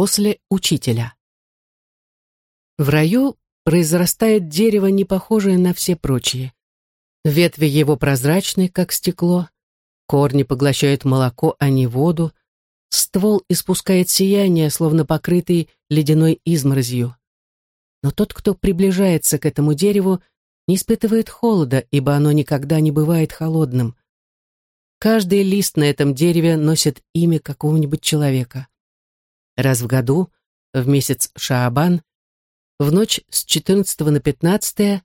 После учителя. В раю произрастает дерево, не похожее на все прочие. Ветви его прозрачны, как стекло, корни поглощают молоко, а не воду, ствол испускает сияние, словно покрытый ледяной изморозью. Но тот, кто приближается к этому дереву, не испытывает холода, ибо оно никогда не бывает холодным. Каждый лист на этом дереве носит имя какого-нибудь человека. Раз в году, в месяц Шаабан, в ночь с 14 на 15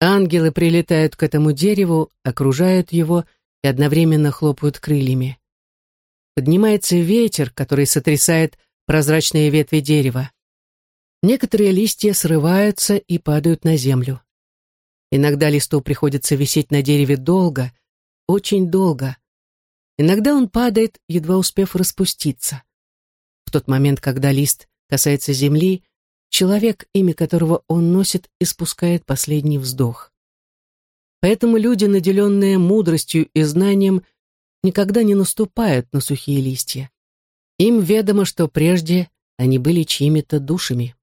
ангелы прилетают к этому дереву, окружают его и одновременно хлопают крыльями. Поднимается ветер, который сотрясает прозрачные ветви дерева. Некоторые листья срываются и падают на землю. Иногда листу приходится висеть на дереве долго, очень долго. Иногда он падает, едва успев распуститься. В тот момент, когда лист касается земли, человек, имя которого он носит, испускает последний вздох. Поэтому люди, наделенные мудростью и знанием, никогда не наступают на сухие листья. Им ведомо, что прежде они были чьими-то душами.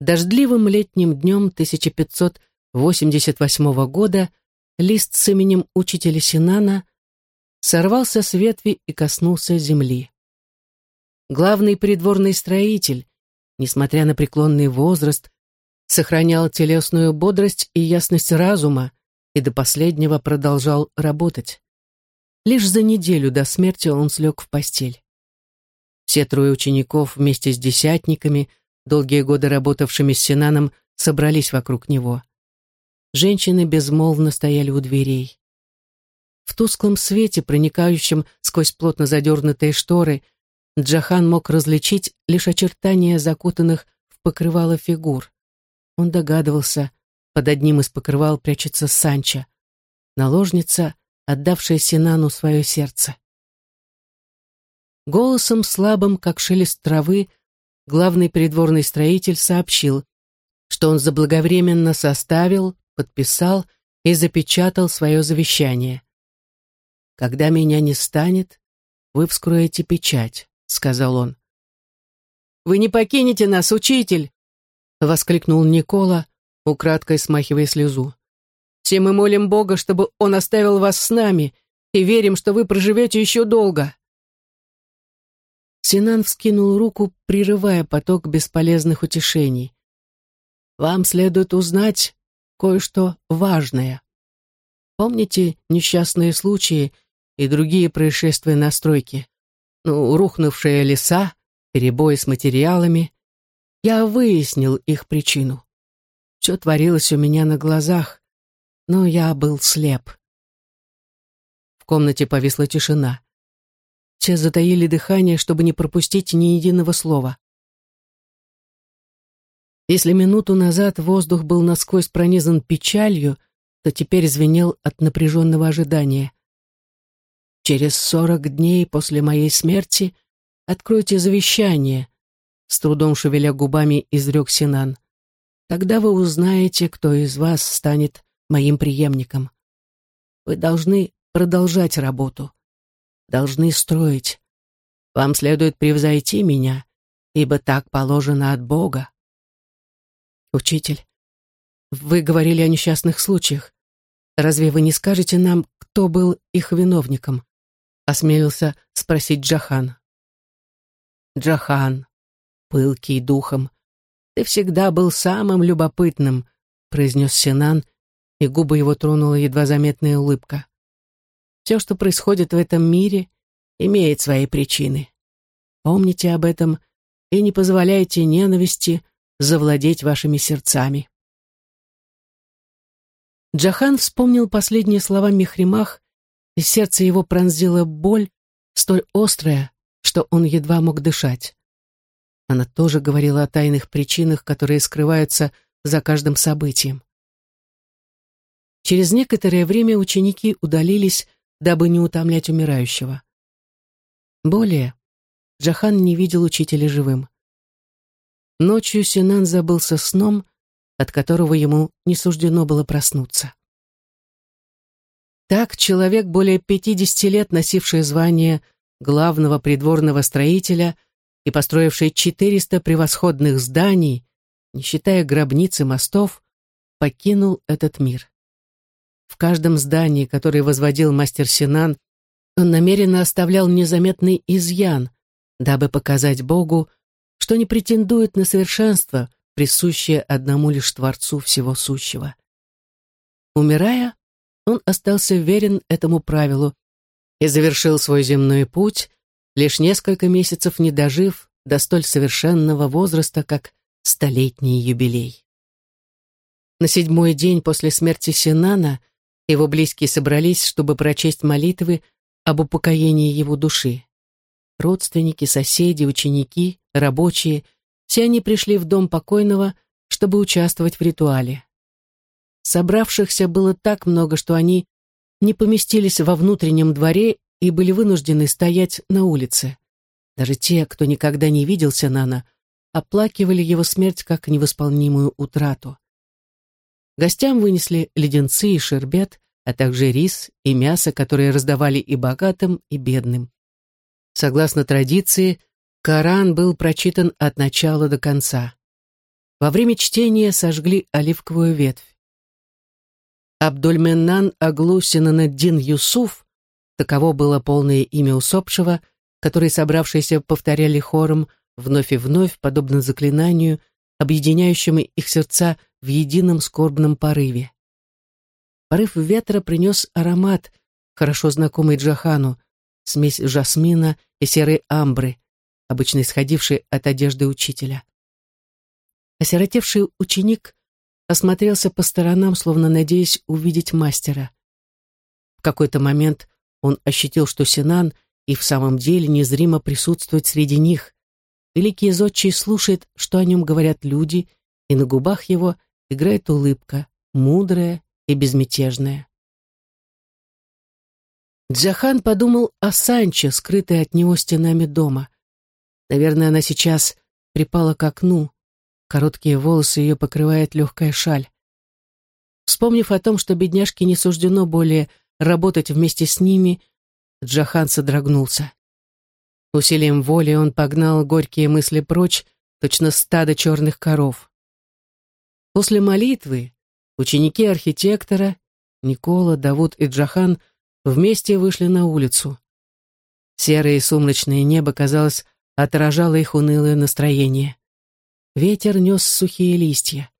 Дождливым летним днем 1588 года лист с именем учителя Синана сорвался с ветви и коснулся земли. Главный придворный строитель, несмотря на преклонный возраст, сохранял телесную бодрость и ясность разума и до последнего продолжал работать. Лишь за неделю до смерти он слег в постель. Все трое учеников вместе с десятниками, долгие годы работавшими с Синаном, собрались вокруг него. Женщины безмолвно стояли у дверей. В тусклом свете, проникающем сквозь плотно задернутые шторы, Джахан мог различить лишь очертания закутанных в покрывало фигур. Он догадывался, под одним из покрывал прячется Санча, наложница, отдавшая Синану свое сердце. Голосом слабым, как шелест травы, главный придворный строитель сообщил, что он заблаговременно составил, подписал и запечатал свое завещание. «Когда меня не станет, вы вскроете печать», — сказал он. «Вы не покинете нас, учитель!» — воскликнул Никола, украдкой смахивая слезу. «Все мы молим Бога, чтобы Он оставил вас с нами, и верим, что вы проживете еще долго». Синан вскинул руку, прерывая поток бесполезных утешений. «Вам следует узнать кое-что важное. Помните несчастные случаи и другие происшествия на стройке? Ну, рухнувшие леса, перебои с материалами. Я выяснил их причину. Все творилось у меня на глазах, но я был слеп. В комнате повисла тишина. Все затаили дыхание, чтобы не пропустить ни единого слова. Если минуту назад воздух был насквозь пронизан печалью, то теперь звенел от напряженного ожидания. Через сорок дней после моей смерти откройте завещание, с трудом шевеля губами изрек Синан. Тогда вы узнаете, кто из вас станет моим преемником. Вы должны продолжать работу, должны строить. Вам следует превзойти меня, ибо так положено от Бога. Учитель, вы говорили о несчастных случаях. Разве вы не скажете нам, кто был их виновником? Осмелился спросить Джахан. Джахан, пылкий духом. «Ты всегда был самым любопытным», — произнес Синан, и губы его тронула едва заметная улыбка. «Все, что происходит в этом мире, имеет свои причины. Помните об этом и не позволяйте ненависти завладеть вашими сердцами». Джахан вспомнил последние слова Мехримах, и сердце его пронзила боль, столь острая, что он едва мог дышать. Она тоже говорила о тайных причинах, которые скрываются за каждым событием. Через некоторое время ученики удалились, дабы не утомлять умирающего. Более, Джахан не видел учителя живым. Ночью Синан забылся сном, от которого ему не суждено было проснуться. Так человек, более 50 лет носивший звание главного придворного строителя, и построивший 400 превосходных зданий, не считая гробниц и мостов, покинул этот мир. В каждом здании, которое возводил мастер Синан, он намеренно оставлял незаметный изъян, дабы показать Богу, что не претендует на совершенство, присущее одному лишь Творцу всего сущего. Умирая, он остался верен этому правилу и завершил свой земной путь, лишь несколько месяцев не дожив до столь совершенного возраста, как столетний юбилей. На седьмой день после смерти Синана его близкие собрались, чтобы прочесть молитвы об упокоении его души. Родственники, соседи, ученики, рабочие — все они пришли в дом покойного, чтобы участвовать в ритуале. Собравшихся было так много, что они не поместились во внутреннем дворе и были вынуждены стоять на улице. Даже те, кто никогда не видел Сенана, оплакивали его смерть как невосполнимую утрату. Гостям вынесли леденцы и шербет, а также рис и мясо, которые раздавали и богатым, и бедным. Согласно традиции, Коран был прочитан от начала до конца. Во время чтения сожгли оливковую ветвь. Абдульменнан Аглу Синанаддин Юсуф, таково было полное имя усопшего, который собравшиеся повторяли хором вновь и вновь, подобно заклинанию, объединяющему их сердца в едином скорбном порыве. Порыв ветра принес аромат, хорошо знакомый Джахану, смесь жасмина и серой амбры, обычно исходившей от одежды учителя. Осиротевший ученик осмотрелся по сторонам, словно надеясь увидеть мастера. В какой-то момент он ощутил, что Синан и в самом деле незримо присутствует среди них. Великий зодчий слушает, что о нем говорят люди, и на губах его играет улыбка, мудрая и безмятежная. Джахан подумал о Санче, скрытой от него стенами дома. Наверное, она сейчас припала к окну. Короткие волосы ее покрывает легкая шаль. Вспомнив о том, что бедняжке не суждено более работать вместе с ними, Джахан содрогнулся. Усилием воли он погнал горькие мысли прочь, точно стадо черных коров. После молитвы ученики архитектора, Никола, Давуд и Джахан вместе вышли на улицу. Серое и сумрачное небо, казалось, отражало их унылое настроение. Ветер нес сухие листья.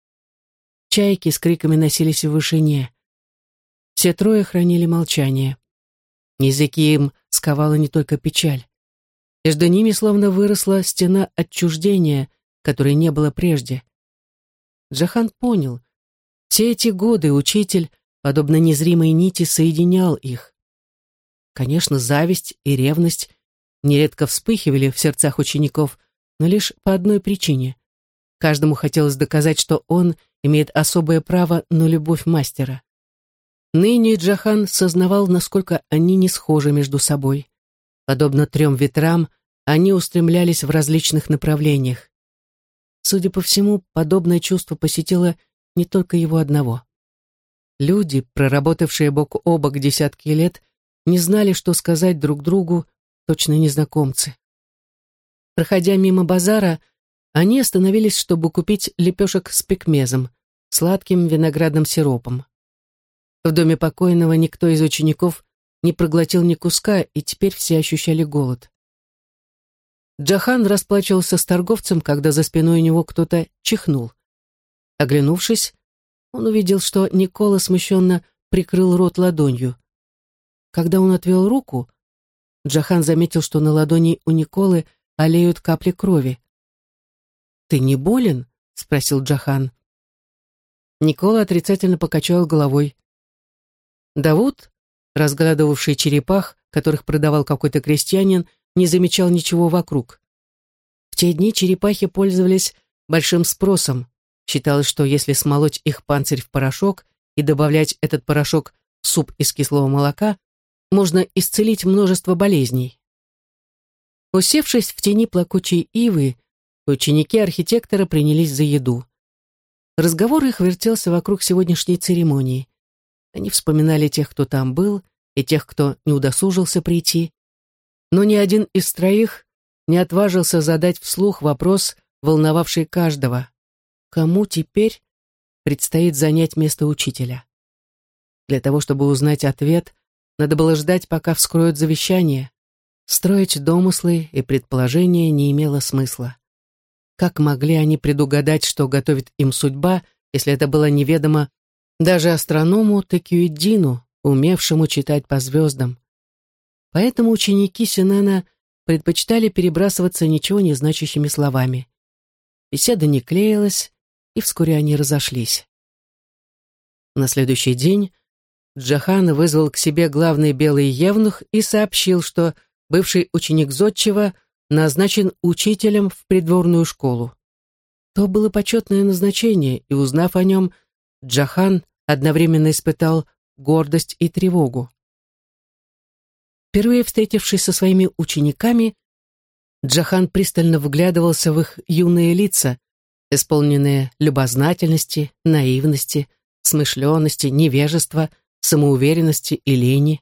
Чайки с криками носились в вышине. Все трое хранили молчание. Языки им сковала не только печаль. Между ними словно выросла стена отчуждения, которой не было прежде. Джахан понял, все эти годы учитель, подобно незримой нити, соединял их. Конечно, зависть и ревность нередко вспыхивали в сердцах учеников, но лишь по одной причине. Каждому хотелось доказать, что он имеет особое право на любовь мастера. Ныне Джахан сознавал, насколько они не схожи между собой. Подобно трем ветрам, они устремлялись в различных направлениях. Судя по всему, подобное чувство посетило не только его одного. Люди, проработавшие бок о бок десятки лет, не знали, что сказать друг другу, точно незнакомцы. Проходя мимо базара, они остановились, чтобы купить лепешек с пекмезом, сладким виноградным сиропом. В доме покойного никто из учеников не проглотил ни куска, и теперь все ощущали голод. Джахан расплачивался с торговцем, когда за спиной у него кто-то чихнул. Оглянувшись, он увидел, что Никола смущенно прикрыл рот ладонью. Когда он отвел руку, Джахан заметил, что на ладони у Николы олеют капли крови. «Ты не болен?» — спросил Джахан. Никола отрицательно покачал головой. Давуд, разгадывавший черепах, которых продавал какой-то крестьянин, не замечал ничего вокруг. В те дни черепахи пользовались большим спросом. Считалось, что если смолоть их панцирь в порошок и добавлять этот порошок в суп из кислого молока, можно исцелить множество болезней. Усевшись в тени плакучей ивы, ученики архитектора принялись за еду. Разговор их вертелся вокруг сегодняшней церемонии. Они вспоминали тех, кто там был, и тех, кто не удосужился прийти. Но ни один из троих не отважился задать вслух вопрос, волновавший каждого. Кому теперь предстоит занять место учителя? Для того, чтобы узнать ответ, надо было ждать, пока вскроют завещание. Строить домыслы и предположения не имело смысла. Как могли они предугадать, что готовит им судьба, если это было неведомо даже астроному Текюиддину, умевшему читать по звездам? Поэтому ученики Синана предпочитали перебрасываться ничего не значащими словами. Беседа не клеилась, и вскоре они разошлись. На следующий день Джахан вызвал к себе главный белый евнух и сообщил, что бывший ученик Зодчева назначен учителем в придворную школу. То было почетное назначение, и, узнав о нем, Джахан одновременно испытал гордость и тревогу. Впервые встретившись со своими учениками, Джахан пристально вглядывался в их юные лица, исполненные любознательности, наивности, смышленности, невежества, самоуверенности и лени.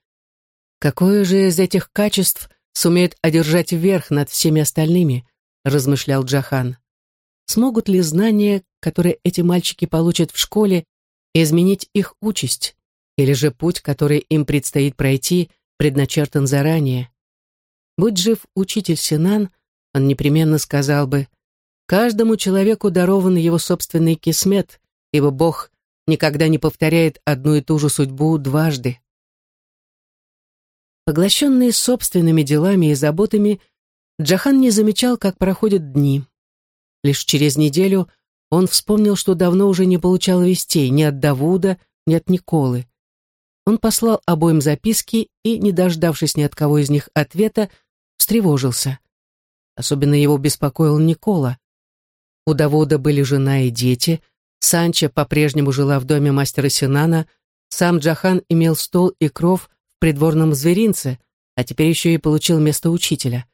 Какое же из этих качеств сумеет одержать верх над всеми остальными, размышлял Джахан. Смогут ли знания, которые эти мальчики получат в школе, изменить их участь, или же путь, который им предстоит пройти – предначертан заранее. Будь жив учитель Синан, он непременно сказал бы, «Каждому человеку дарован его собственный кисмет, ибо Бог никогда не повторяет одну и ту же судьбу дважды». Поглощенный собственными делами и заботами, Джахан не замечал, как проходят дни. Лишь через неделю он вспомнил, что давно уже не получал вестей ни от Давуда, ни от Николы. Он послал обоим записки и, не дождавшись ни от кого из них ответа, встревожился. Особенно его беспокоил Никола. У Давуда были жена и дети, Санча по-прежнему жила в доме мастера Синана, сам Джахан имел стол и кров придворном зверинце, а теперь еще и получил место учителя.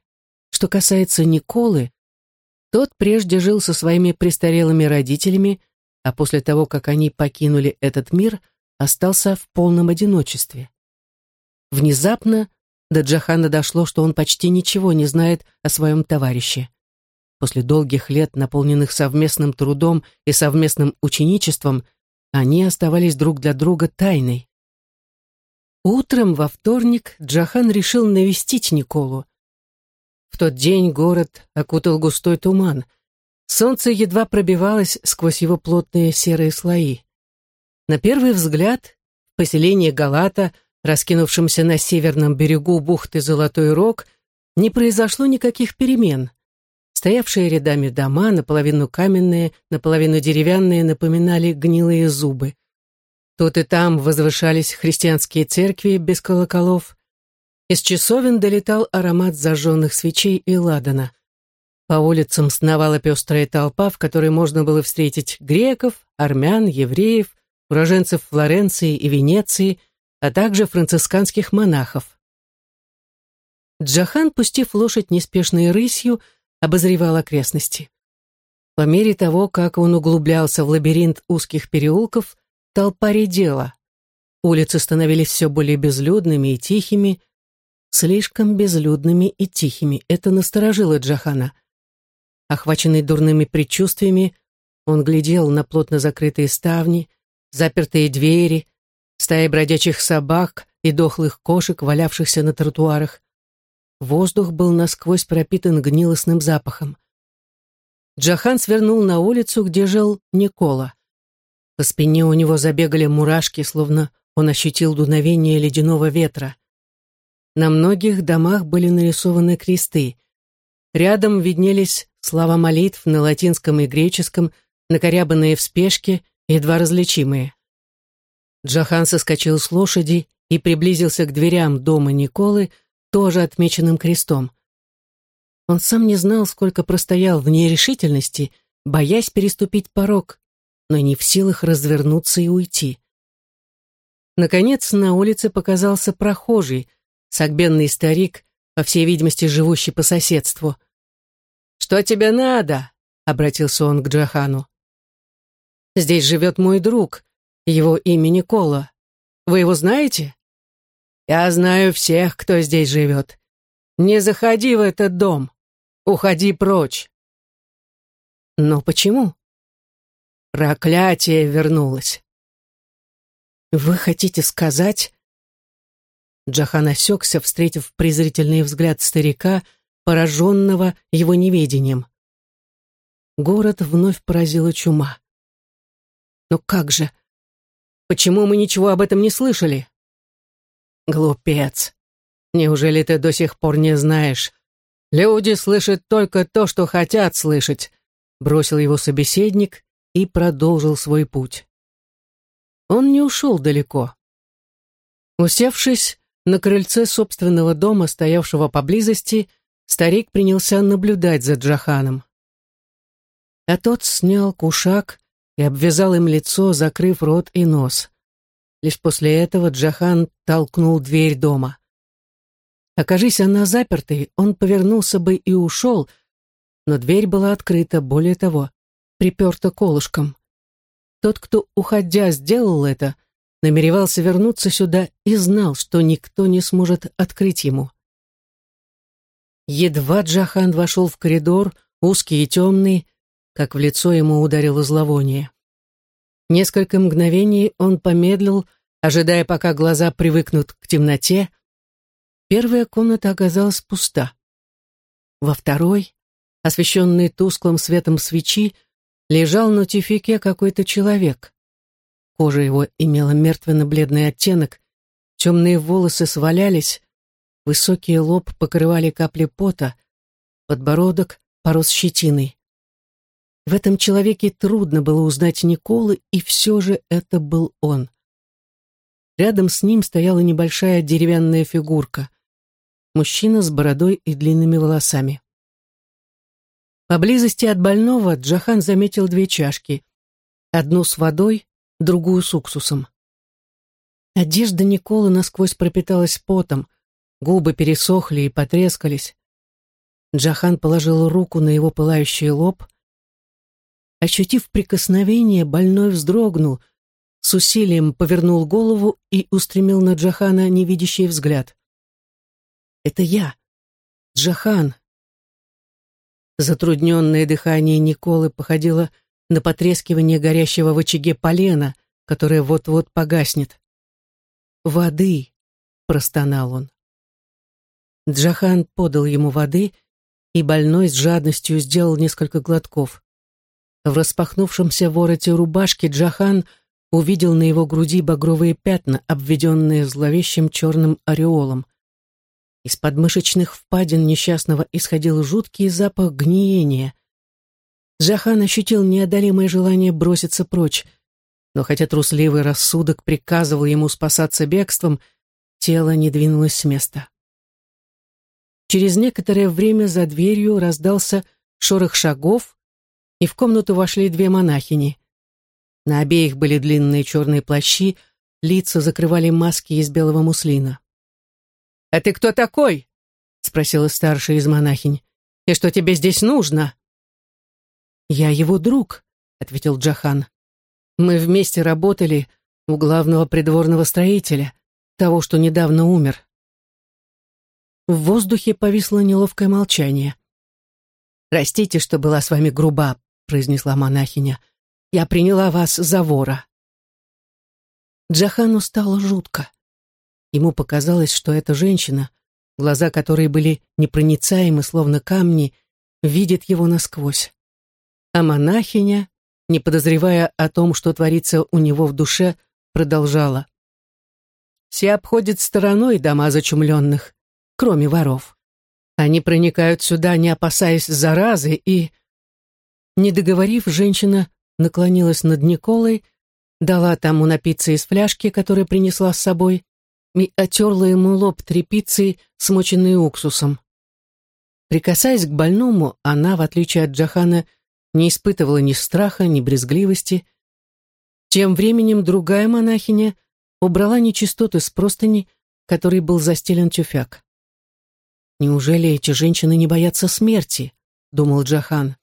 Что касается Николы, тот прежде жил со своими престарелыми родителями, а после того, как они покинули этот мир – остался в полном одиночестве. Внезапно до Джахана дошло, что он почти ничего не знает о своем товарище. После долгих лет, наполненных совместным трудом и совместным ученичеством, они оставались друг для друга тайной. Утром во вторник Джахан решил навестить Николу. В тот день город окутал густой туман. Солнце едва пробивалось сквозь его плотные серые слои. На первый взгляд, поселение Галата, раскинувшемся на северном берегу бухты Золотой Рог, не произошло никаких перемен. Стоявшие рядами дома, наполовину каменные, наполовину деревянные, напоминали гнилые зубы. Тут и там возвышались христианские церкви без колоколов. Из часовен долетал аромат зажженных свечей и ладана. По улицам сновала пестрая толпа, в которой можно было встретить греков, армян, евреев, уроженцев Флоренции и Венеции, а также францисканских монахов. Джахан, пустив лошадь неспешной рысью, обозревал окрестности. По мере того, как он углублялся в лабиринт узких переулков, толпа редела. Улицы становились все более безлюдными и тихими, слишком безлюдными и тихими. Это насторожило Джахана. Охваченный дурными предчувствиями, он глядел на плотно закрытые ставни, запертые двери, стаи бродячих собак и дохлых кошек, валявшихся на тротуарах. Воздух был насквозь пропитан гнилостным запахом. Джахан свернул на улицу, где жил Никола. По спине у него забегали мурашки, словно он ощутил дуновение ледяного ветра. На многих домах были нарисованы кресты. Рядом виднелись слова молитв на латинском и греческом, накорябанные в спешке едва различимые. Джахан соскочил с лошади и приблизился к дверям дома Николы, тоже отмеченным крестом. Он сам не знал, сколько простоял в нерешительности, боясь переступить порог, но не в силах развернуться и уйти. Наконец на улице показался прохожий, согбенный старик, по всей видимости, живущий по соседству. «Что тебе надо?» — обратился он к Джахану. Здесь живет мой друг. Его имя Никола. Вы его знаете? Я знаю всех, кто здесь живет. Не заходи в этот дом. Уходи прочь!» «Но почему?» «Проклятие вернулось!» «Вы хотите сказать...» Джахан осекся, встретив презрительный взгляд старика, пораженного его неведением. Город вновь поразила чума. «Но как же? Почему мы ничего об этом не слышали?» «Глупец! Неужели ты до сих пор не знаешь? Люди слышат только то, что хотят слышать», бросил его собеседник и продолжил свой путь. Он не ушел далеко. Усевшись на крыльце собственного дома, стоявшего поблизости, старик принялся наблюдать за Джаханом. А тот снял кушак и обвязал им лицо, закрыв рот и нос. Лишь после этого Джахан толкнул дверь дома. Окажись она запертой, он повернулся бы и ушел, но дверь была открыта, более того, приперта колышком. Тот, кто, уходя, сделал это, намеревался вернуться сюда и знал, что никто не сможет открыть ему. Едва Джахан вошел в коридор, узкий и темный, как в лицо ему ударило зловоние. Несколько мгновений он помедлил, ожидая, пока глаза привыкнут к темноте. Первая комната оказалась пуста. Во второй, освещенной тусклым светом свечи, лежал на тюфике какой-то человек. Кожа его имела мертвенно-бледный оттенок, темные волосы свалялись, высокий лоб покрывали капли пота, подбородок порос щетиной. В этом человеке трудно было узнать Николы, и все же это был он. Рядом с ним стояла небольшая деревянная фигурка. Мужчина с бородой и длинными волосами. Поблизости от больного Джахан заметил две чашки. Одну с водой, другую с уксусом. Одежда Николы насквозь пропиталась потом, губы пересохли и потрескались. Джахан положил руку на его пылающий лоб. Ощутив прикосновение, больной вздрогнул, с усилием повернул голову и устремил на Джахана невидящий взгляд. «Это я, Джахан, Затрудненное дыхание Николы походило на потрескивание горящего в очаге полена, которое вот-вот погаснет. «Воды!» — простонал он. Джахан подал ему воды, и больной с жадностью сделал несколько глотков. В распахнувшемся вороте рубашки Джахан увидел на его груди багровые пятна, обведенные зловещим черным ореолом. Из подмышечных впадин несчастного исходил жуткий запах гниения. Джахан ощутил неодолимое желание броситься прочь, но хотя трусливый рассудок приказывал ему спасаться бегством, тело не двинулось с места. Через некоторое время за дверью раздался шорох шагов, и в комнату вошли две монахини. На обеих были длинные черные плащи, лица закрывали маски из белого муслина. «А ты кто такой?» — спросила старшая из монахинь. «И что тебе здесь нужно?» «Я его друг», — ответил Джахан. «Мы вместе работали у главного придворного строителя, того, что недавно умер». В воздухе повисло неловкое молчание. «Простите, что была с вами груба», — произнесла монахиня. «Я приняла вас за вора». Джахану стало жутко. Ему показалось, что эта женщина, глаза которой были непроницаемы, словно камни, видит его насквозь. А монахиня, не подозревая о том, что творится у него в душе, продолжала. Все обходят стороной дома зачумленных, кроме воров. Они проникают сюда, не опасаясь заразы, и... Не договорив, женщина наклонилась над Николой, дала тому напиться из фляжки, которую принесла с собой, и отерла ему лоб тряпицей, смоченной уксусом. Прикасаясь к больному, она, в отличие от Джахана, не испытывала ни страха, ни брезгливости. Тем временем другая монахиня убрала нечистоты с простыни, которой был застелен тюфяк. «Неужели эти женщины не боятся смерти?» — думал Джахан.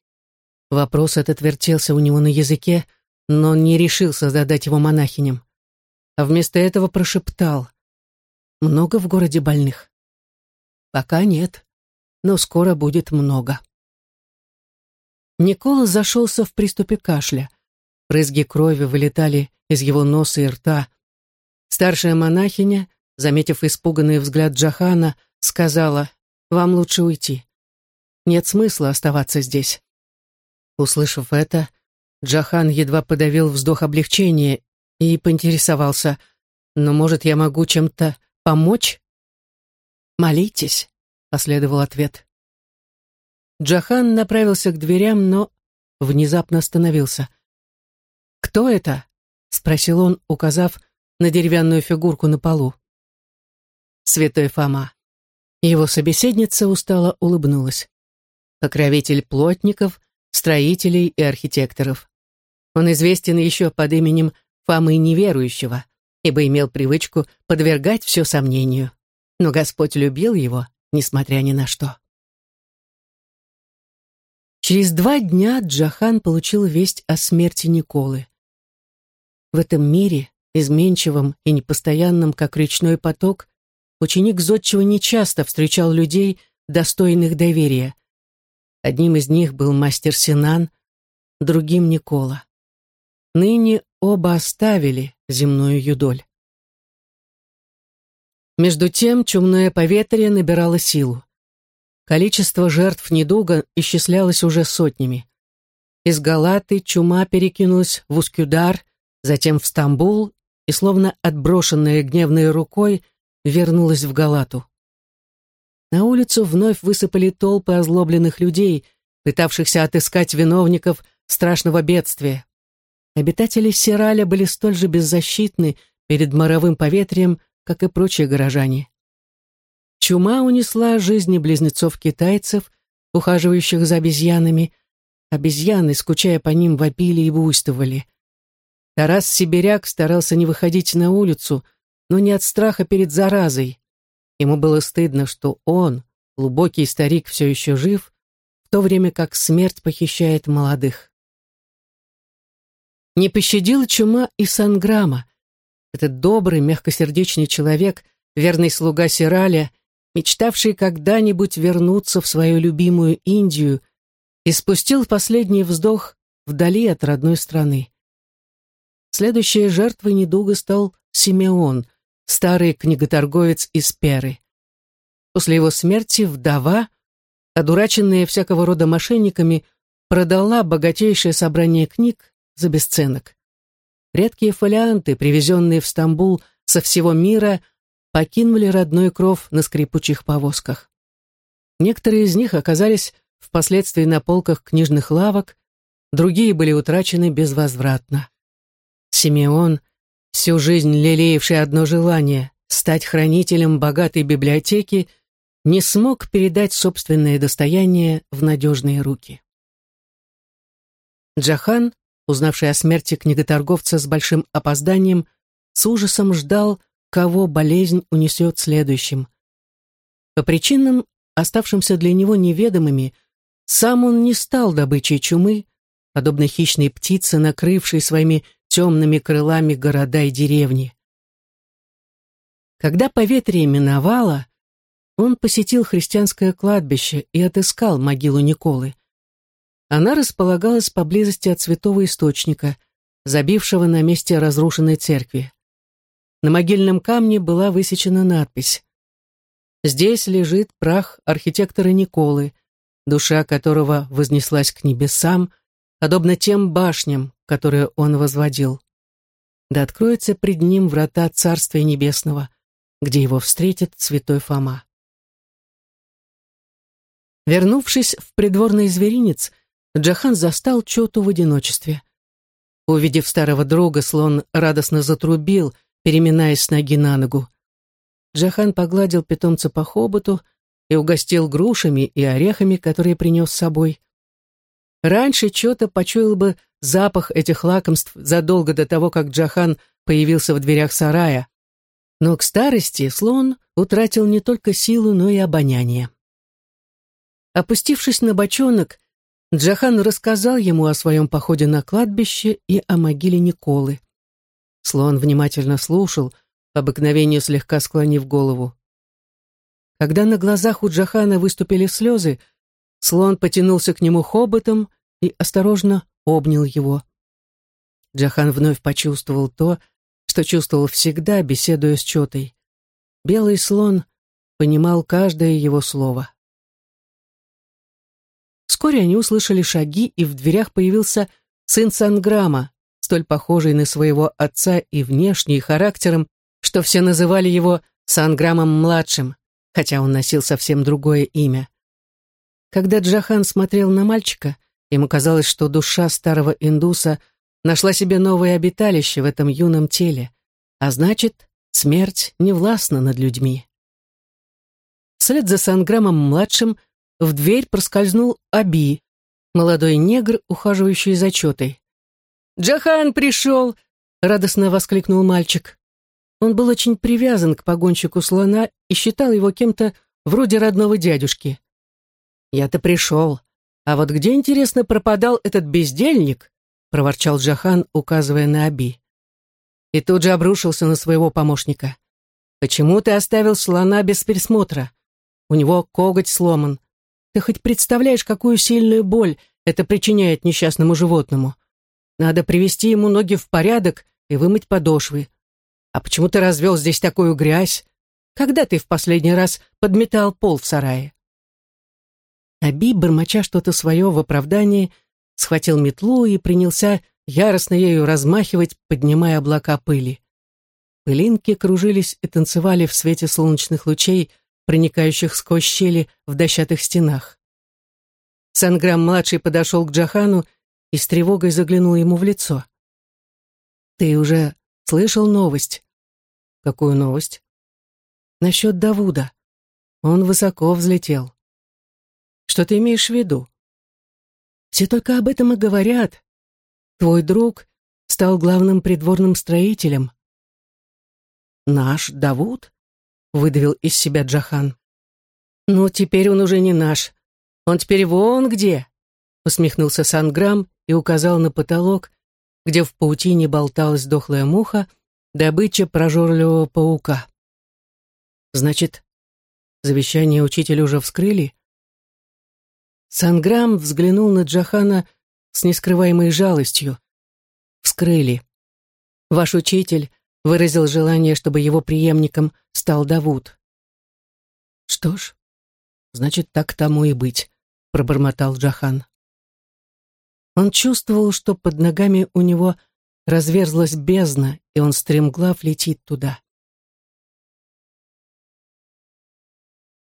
Вопрос этот вертелся у него на языке, но он не решился задать его монахиням. А вместо этого прошептал. Много в городе больных? Пока нет, но скоро будет много. Никола зашелся в приступе кашля. Брызги крови вылетали из его носа и рта. Старшая монахиня, заметив испуганный взгляд Джахана, сказала, «Вам лучше уйти. Нет смысла оставаться здесь». Услышав это, Джахан едва подавил вздох облегчения и поинтересовался, «Но, может, я могу чем-то помочь?» «Молитесь», — последовал ответ. Джахан направился к дверям, но внезапно остановился. «Кто это?» — спросил он, указав на деревянную фигурку на полу. «Святой Фома». Его собеседница устало улыбнулась. Покровитель плотников, строителей и архитекторов. Он известен еще под именем Фомы Неверующего, ибо имел привычку подвергать все сомнению. Но Господь любил его, несмотря ни на что. Через два дня Джахан получил весть о смерти Николы. В этом мире, изменчивом и непостоянном, как речной поток, ученик Зодчего нечасто встречал людей, достойных доверия. Одним из них был мастер Синан, другим — Никола. Ныне оба оставили земную юдоль. Между тем чумное поветрие набирало силу. Количество жертв недуга исчислялось уже сотнями. Из Галаты чума перекинулась в Ускюдар, затем в Стамбул и, словно отброшенная гневной рукой, вернулась в Галату. На улицу вновь высыпали толпы озлобленных людей, пытавшихся отыскать виновников страшного бедствия. Обитатели Сираля были столь же беззащитны перед моровым поветрием, как и прочие горожане. Чума унесла жизни близнецов-китайцев, ухаживающих за обезьянами. Обезьяны, скучая по ним, вопили и буйствовали. Тарас Сибиряк старался не выходить на улицу, но не от страха перед заразой. Ему было стыдно, что он, глубокий старик, все еще жив, в то время как смерть похищает молодых. Не пощадил чума и Санграма. Этот добрый, мягкосердечный человек, верный слуга Сираля — мечтавший когда-нибудь вернуться в свою любимую Индию, и спустил последний вздох вдали от родной страны. Следующей жертвой недуга стал Симеон, старый книготорговец из Перы. После его смерти вдова, одураченная всякого рода мошенниками, продала богатейшее собрание книг за бесценок. Редкие фолианты, привезенные в Стамбул со всего мира – покинули родной кров на скрипучих повозках. Некоторые из них оказались впоследствии на полках книжных лавок, другие были утрачены безвозвратно. Симеон, всю жизнь лелеявший одно желание — стать хранителем богатой библиотеки, не смог передать собственное достояние в надежные руки. Джахан, узнавший о смерти книготорговца с большим опозданием, с ужасом ждал, кого болезнь унесет следующим. По причинам, оставшимся для него неведомыми, сам он не стал добычей чумы, подобно хищной птице, накрывшей своими темными крылами города и деревни. Когда поветрие миновало, он посетил христианское кладбище и отыскал могилу Николы. Она располагалась поблизости от святого источника, забившего на месте разрушенной церкви. На могильном камне была высечена надпись «Здесь лежит прах архитектора Николы, душа которого вознеслась к небесам, подобно тем башням, которые он возводил. Да откроются пред ним врата Царствия Небесного, где его встретит святой Фома». Вернувшись в придворный зверинец, Джахан застал Чоту в одиночестве. Увидев старого друга, слон радостно затрубил — переминаясь с ноги на ногу. Джахан погладил питомца по хоботу и угостил грушами и орехами, которые принес с собой. Раньше Чота почуял бы запах этих лакомств задолго до того, как Джахан появился в дверях сарая. Но к старости слон утратил не только силу, но и обоняние. Опустившись на бочонок, Джахан рассказал ему о своем походе на кладбище и о могиле Николы. Слон внимательно слушал, по обыкновению слегка склонив голову. Когда на глазах у Джахана выступили слезы, слон потянулся к нему хоботом и осторожно обнял его. Джахан вновь почувствовал то, что чувствовал всегда, беседуя с Чотой. Белый слон понимал каждое его слово. Вскоре они услышали шаги, и в дверях появился сын Санграма, столь похожий на своего отца и внешне, и характером, что все называли его Санграмом-младшим, хотя он носил совсем другое имя. Когда Джахан смотрел на мальчика, ему казалось, что душа старого индуса нашла себе новое обиталище в этом юном теле, а значит, смерть не властна над людьми. Вслед за Санграмом-младшим в дверь проскользнул Аби, молодой негр, ухаживающий за четой. «Джахан пришел!» — радостно воскликнул мальчик. Он был очень привязан к погонщику слона и считал его кем-то вроде родного дядюшки. «Я-то пришел. А вот где, интересно, пропадал этот бездельник?» — проворчал Джахан, указывая на Аби. И тут же обрушился на своего помощника. «Почему ты оставил слона без присмотра? У него коготь сломан. Ты хоть представляешь, какую сильную боль это причиняет несчастному животному? Надо привести ему ноги в порядок и вымыть подошвы. А почему ты развел здесь такую грязь? Когда ты в последний раз подметал пол в сарае?» Аби, бормоча что-то свое в оправдании, схватил метлу и принялся яростно ею размахивать, поднимая облака пыли. Пылинки кружились и танцевали в свете солнечных лучей, проникающих сквозь щели в дощатых стенах. Санграм-младший подошел к Джахану и с тревогой заглянул ему в лицо. «Ты уже слышал новость?» «Какую новость?» «Насчет Давуда. Он высоко взлетел». «Что ты имеешь в виду?» «Все только об этом и говорят. Твой друг стал главным придворным строителем». «Наш Давуд?» — выдавил из себя Джахан. «Ну, теперь он уже не наш. Он теперь вон где!» — усмехнулся Санграм и указал на потолок, где в паутине болталась дохлая муха, добыча прожорливого паука. «Значит, завещание учителя уже вскрыли?» Санграм взглянул на Джахана с нескрываемой жалостью. «Вскрыли. Ваш учитель выразил желание, чтобы его преемником стал Давуд». «Что ж, значит, так тому и быть», — пробормотал Джахан. Он чувствовал, что под ногами у него разверзлась бездна, и он стремглав летит туда.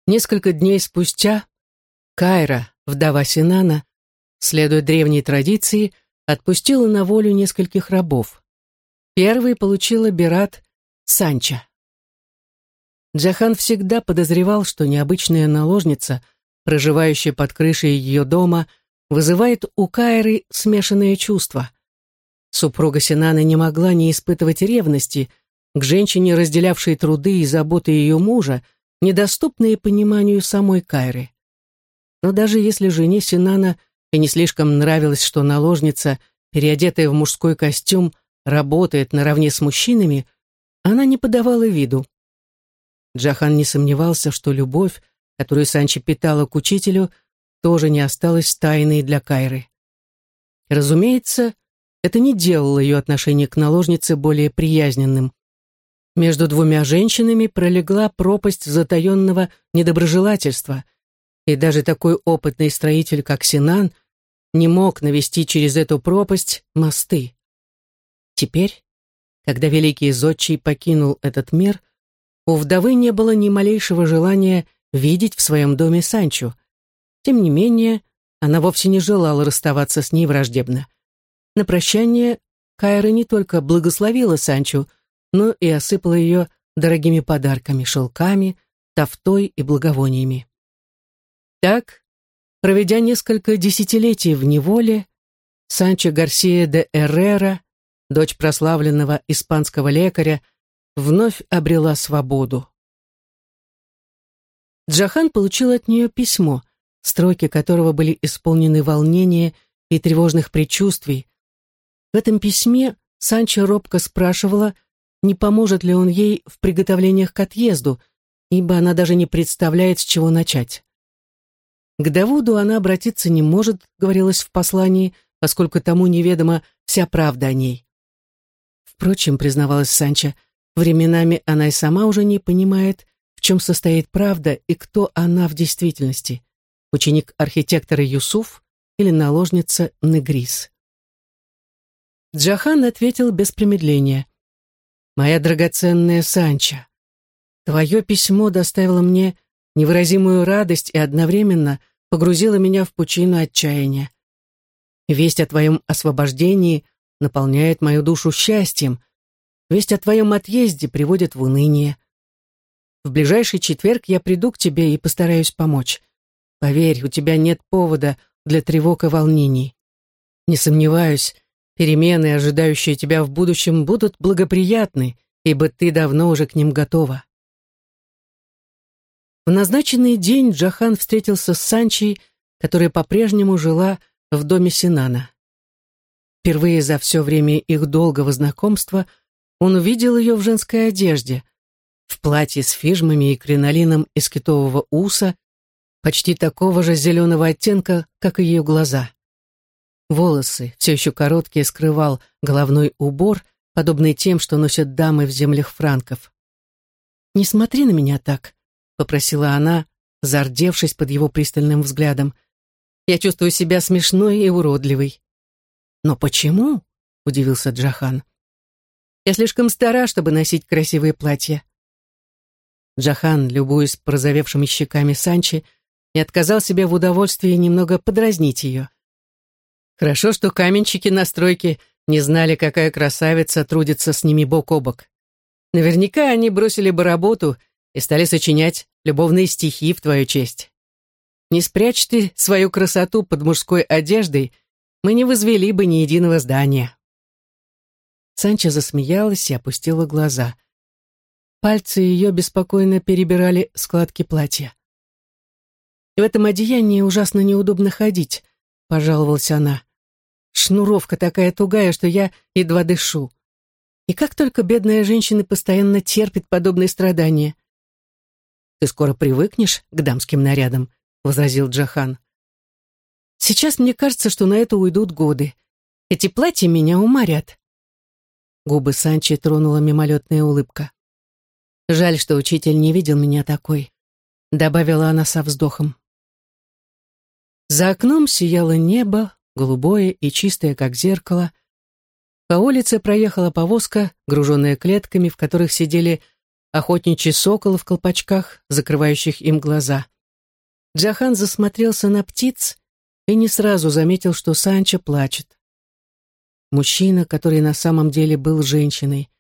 Несколько дней спустя Кайра, вдова Синана, следуя древней традиции, отпустила на волю нескольких рабов. Первый получила Берат Санча. Джахан всегда подозревал, что необычная наложница, проживающая под крышей ее дома, вызывает у Кайры смешанные чувства. Супруга Синана не могла не испытывать ревности к женщине, разделявшей труды и заботы ее мужа, недоступные пониманию самой Кайры. Но даже если жене Синана и не слишком нравилось, что наложница, переодетая в мужской костюм, работает наравне с мужчинами, она не подавала виду. Джахан не сомневался, что любовь, которую Санчи питала к учителю, тоже не осталась тайной для Кайры. Разумеется, это не делало ее отношение к наложнице более приязненным. Между двумя женщинами пролегла пропасть затаенного недоброжелательства, и даже такой опытный строитель, как Синан, не мог навести через эту пропасть мосты. Теперь, когда великий зодчий покинул этот мир, у вдовы не было ни малейшего желания видеть в своем доме Санчо, тем не менее, она вовсе не желала расставаться с ней враждебно. На прощание Кайра не только благословила Санчо, но и осыпала ее дорогими подарками, шелками, тафтой и благовониями. Так, проведя несколько десятилетий в неволе, Санчо Гарсия де Эррера, дочь прославленного испанского лекаря, вновь обрела свободу. Джахан получил от нее письмо, строки которого были исполнены волнения и тревожных предчувствий. В этом письме Санчо робко спрашивала, не поможет ли он ей в приготовлениях к отъезду, ибо она даже не представляет, с чего начать. К Давуду она обратиться не может, говорилось в послании, поскольку тому неведома вся правда о ней. Впрочем, признавалась Санча, временами она и сама уже не понимает, в чем состоит правда и кто она в действительности, ученик архитектора Юсуф или наложница Негрис. Джахан ответил без промедления. «Моя драгоценная Санча, твое письмо доставило мне невыразимую радость и одновременно погрузила меня в пучину отчаяния. Весть о твоем освобождении наполняет мою душу счастьем. Весть о твоем отъезде приводит в уныние. В ближайший четверг я приду к тебе и постараюсь помочь. Поверь, у тебя нет повода для тревог и волнений. Не сомневаюсь, перемены, ожидающие тебя в будущем, будут благоприятны, ибо ты давно уже к ним готова. В назначенный день Джахан встретился с Санчей, которая по-прежнему жила в доме Синана. Впервые за все время их долгого знакомства он увидел ее в женской одежде, в платье с фижмами и кринолином из китового уса, почти такого же зеленого оттенка, как и ее глаза. Волосы, все еще короткие, скрывал головной убор, подобный тем, что носят дамы в землях франков. «Не смотри на меня так», попросила она, зардевшись под его пристальным взглядом. «Я чувствую себя смешной и уродливой». «Но почему?» — удивился Джахан. «Я слишком стара, чтобы носить красивые платья». Джахан, любуясь прозовевшими щеками Санчи, не отказал себе в удовольствии немного подразнить ее. Хорошо, что каменщики на стройке не знали, какая красавица трудится с ними бок о бок. Наверняка они бросили бы работу и стали сочинять любовные стихи в твою честь. Не спрячь ты свою красоту под мужской одеждой, мы не возвели бы ни единого здания. Санчо засмеялась и опустила глаза. Пальцы ее беспокойно перебирали складки платья. «В этом одеянии ужасно неудобно ходить», — пожаловалась она. «Шнуровка такая тугая, что я едва дышу. И как только бедная женщина постоянно терпит подобные страдания. «Ты скоро привыкнешь к дамским нарядам», — возразил Джахан. «Сейчас мне кажется, что на это уйдут годы. Эти платья меня уморят». Губы Санчи тронула мимолетная улыбка. «Жаль, что учитель не видел меня такой», — добавила она со вздохом. За окном сияло небо, голубое и чистое, как зеркало. По улице проехала повозка, груженная клетками, в которых сидели охотничий сокол в колпачках, закрывающих им глаза. Джахан засмотрелся на птиц и не сразу заметил, что Санчо плачет. Мужчина, который на самом деле был женщиной,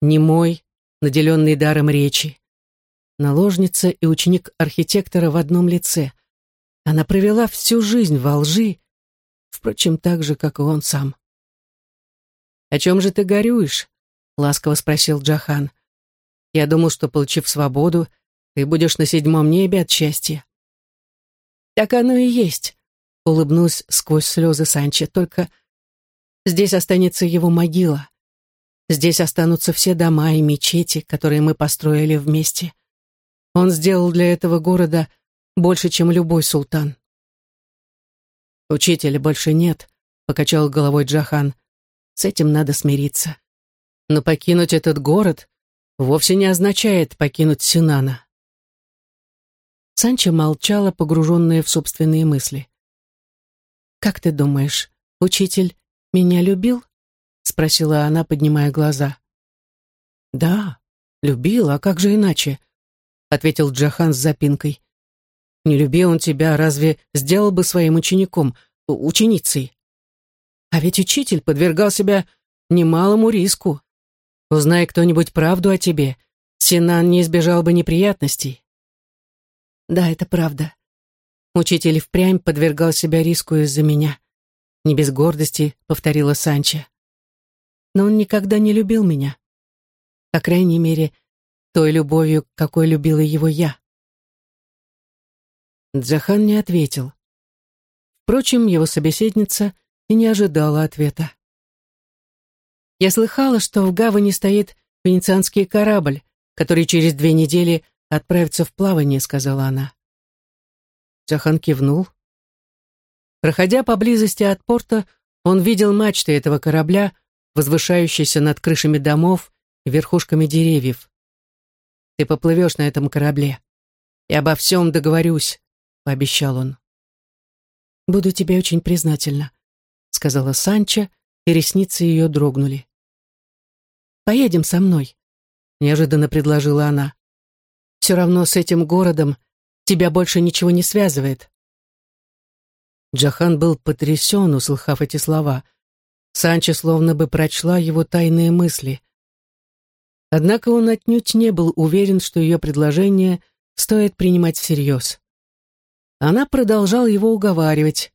немой, наделенный даром речи, наложница и ученик архитектора в одном лице. Она провела всю жизнь во лжи, впрочем, так же, как и он сам. «О чем же ты горюешь?» — ласково спросил Джахан. Я думал, что, получив свободу, ты будешь на седьмом небе от счастья. Так оно и есть, улыбнулась сквозь слезы Санчо, только здесь останется его могила. Здесь останутся все дома и мечети, которые мы построили вместе. Он сделал для этого города больше, чем любой султан. «Учителя больше нет», — покачал головой Джахан. «С этим надо смириться. Но покинуть этот город вовсе не означает покинуть Синана. Санчо молчала, погруженная в собственные мысли. «Как ты думаешь, учитель меня любил?» — спросила она, поднимая глаза. «Да, любил, а как же иначе?» — ответил Джахан с запинкой. «Не люби он тебя, разве сделал бы своим учеником, ученицей? А ведь учитель подвергал себя немалому риску. Узнай кто-нибудь правду о тебе, Синан не избежал бы неприятностей. Да, это правда. Учитель впрямь подвергал себя риску из-за меня. Не без гордости, повторила Санча. Но он никогда не любил меня. По крайней мере, той любовью, какой любила его я. Джахан не ответил. Впрочем, его собеседница и не ожидала ответа. Я слыхала, что в гавани стоит венецианский корабль, который через две недели отправится в плавание», — сказала она. Джахан кивнул. Проходя поблизости от порта, он видел мачты этого корабля, возвышающиеся над крышами домов и верхушками деревьев. «Ты поплывешь на этом корабле. И обо всем договорюсь», — пообещал он. «Буду тебе очень признательна», — сказала Санча, и ресницы ее дрогнули. «Поедем со мной», — неожиданно предложила она. «Все равно с этим городом тебя больше ничего не связывает». Джахан был потрясен, услыхав эти слова. Санчо словно бы прочла его тайные мысли. Однако он отнюдь не был уверен, что ее предложение стоит принимать всерьез. Она продолжала его уговаривать.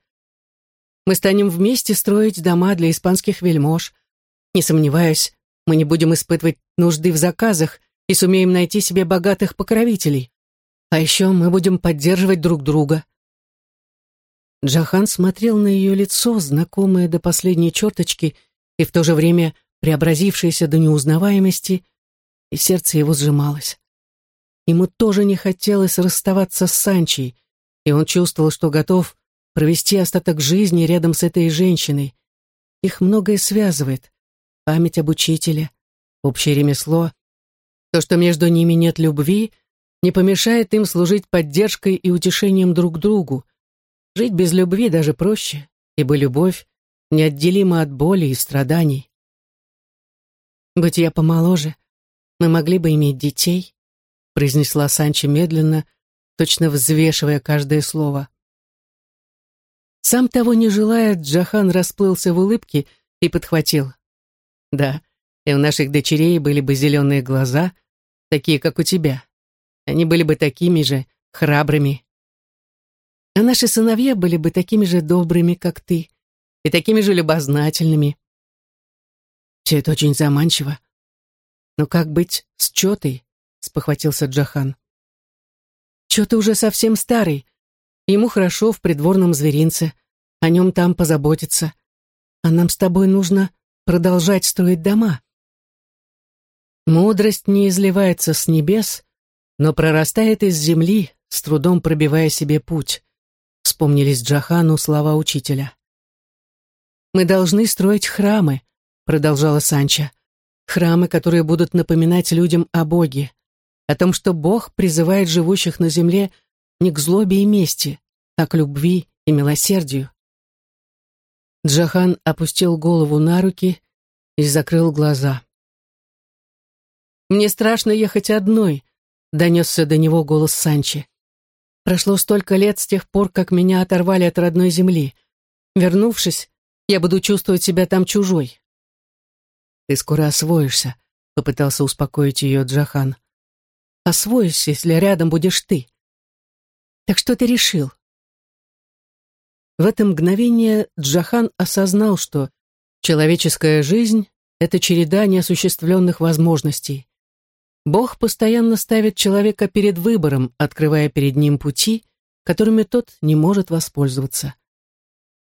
«Мы станем вместе строить дома для испанских вельмож. Не сомневаюсь, мы не будем испытывать нужды в заказах и сумеем найти себе богатых покровителей. А еще мы будем поддерживать друг друга. Джахан смотрел на ее лицо, знакомое до последней черточки и в то же время преобразившееся до неузнаваемости, и сердце его сжималось. Ему тоже не хотелось расставаться с Санчей, и он чувствовал, что готов провести остаток жизни рядом с этой женщиной. Их многое связывает. Память об учителе, общее ремесло. То, что между ними нет любви, не помешает им служить поддержкой и утешением друг другу, Жить без любви даже проще, ибо любовь неотделима от боли и страданий. «Будь я помоложе, мы могли бы иметь детей», произнесла Санчо медленно, точно взвешивая каждое слово. Сам того не желая, Джахан расплылся в улыбке и подхватил. «Да, и у наших дочерей были бы зеленые глаза, такие, как у тебя. Они были бы такими же храбрыми а наши сыновья были бы такими же добрыми, как ты, и такими же любознательными. Все это очень заманчиво. Но как быть с Чотой? спохватился Джахан. Чота уже совсем старый. Ему хорошо в придворном зверинце. О нем там позаботиться. А нам с тобой нужно продолжать строить дома. Мудрость не изливается с небес, но прорастает из земли, с трудом пробивая себе путь. Вспомнились Джахану слова учителя. «Мы должны строить храмы», — продолжала Санча. «Храмы, которые будут напоминать людям о Боге, о том, что Бог призывает живущих на земле не к злобе и мести, а к любви и милосердию». Джахан опустил голову на руки и закрыл глаза. «Мне страшно ехать одной», — донесся до него голос Санчи. Прошло столько лет с тех пор, как меня оторвали от родной земли. Вернувшись, я буду чувствовать себя там чужой. Ты скоро освоишься, попытался успокоить ее Джахан. Освоишься, если рядом будешь ты. Так что ты решил? В это мгновение Джахан осознал, что человеческая жизнь — это череда неосуществленных возможностей. Бог постоянно ставит человека перед выбором, открывая перед ним пути, которыми тот не может воспользоваться.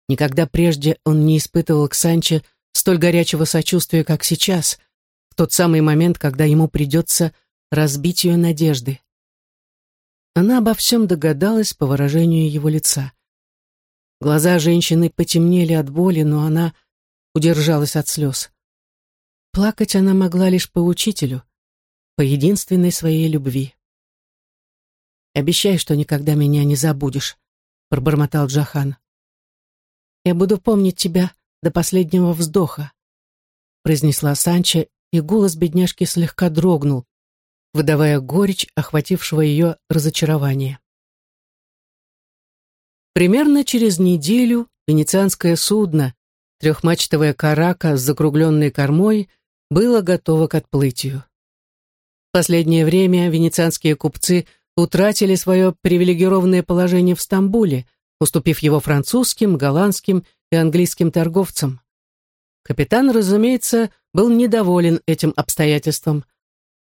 Никогда прежде он не испытывал к Санче столь горячего сочувствия, как сейчас, в тот самый момент, когда ему придется разбить ее надежды. Она обо всем догадалась по выражению его лица. Глаза женщины потемнели от боли, но она удержалась от слез. Плакать она могла лишь по учителю, по единственной своей любви. «Обещай, что никогда меня не забудешь», — пробормотал Джахан. «Я буду помнить тебя до последнего вздоха», — произнесла Санча, и голос бедняжки слегка дрогнул, выдавая горечь охватившего ее разочарование. Примерно через неделю венецианское судно, трехмачтовая карака с закругленной кормой, было готово к отплытию последнее время венецианские купцы утратили свое привилегированное положение в Стамбуле, уступив его французским, голландским и английским торговцам. Капитан, разумеется, был недоволен этим обстоятельством.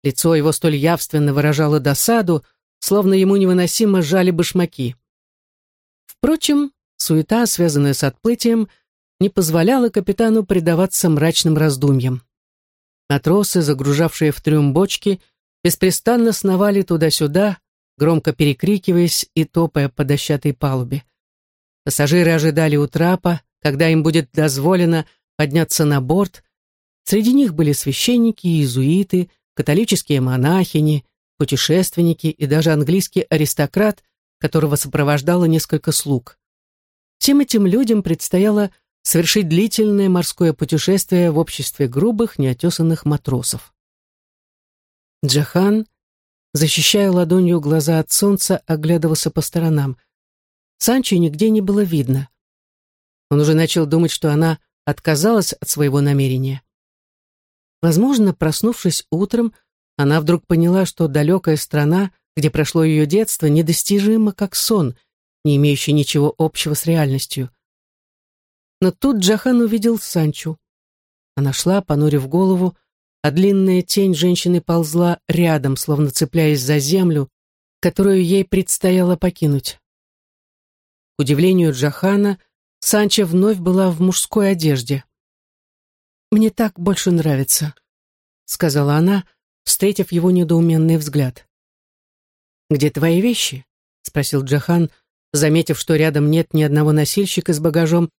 Лицо его столь явственно выражало досаду, словно ему невыносимо жали башмаки. Впрочем, суета, связанная с отплытием, не позволяла капитану предаваться мрачным раздумьям. Матросы, загружавшие в трюм бочки, беспрестанно сновали туда-сюда, громко перекрикиваясь и топая по дощатой палубе. Пассажиры ожидали у трапа, когда им будет дозволено подняться на борт. Среди них были священники, иезуиты, католические монахини, путешественники и даже английский аристократ, которого сопровождало несколько слуг. Всем этим людям предстояло совершить длительное морское путешествие в обществе грубых, неотесанных матросов. Джахан, защищая ладонью глаза от солнца, оглядывался по сторонам. Санчо нигде не было видно. Он уже начал думать, что она отказалась от своего намерения. Возможно, проснувшись утром, она вдруг поняла, что далекая страна, где прошло ее детство, недостижима как сон, не имеющий ничего общего с реальностью. Но тут Джахан увидел Санчу. Она шла, понурив голову, а длинная тень женщины ползла рядом, словно цепляясь за землю, которую ей предстояло покинуть. К удивлению Джахана, Санча вновь была в мужской одежде. «Мне так больше нравится», — сказала она, встретив его недоуменный взгляд. «Где твои вещи?» — спросил Джахан, заметив, что рядом нет ни одного носильщика с багажом,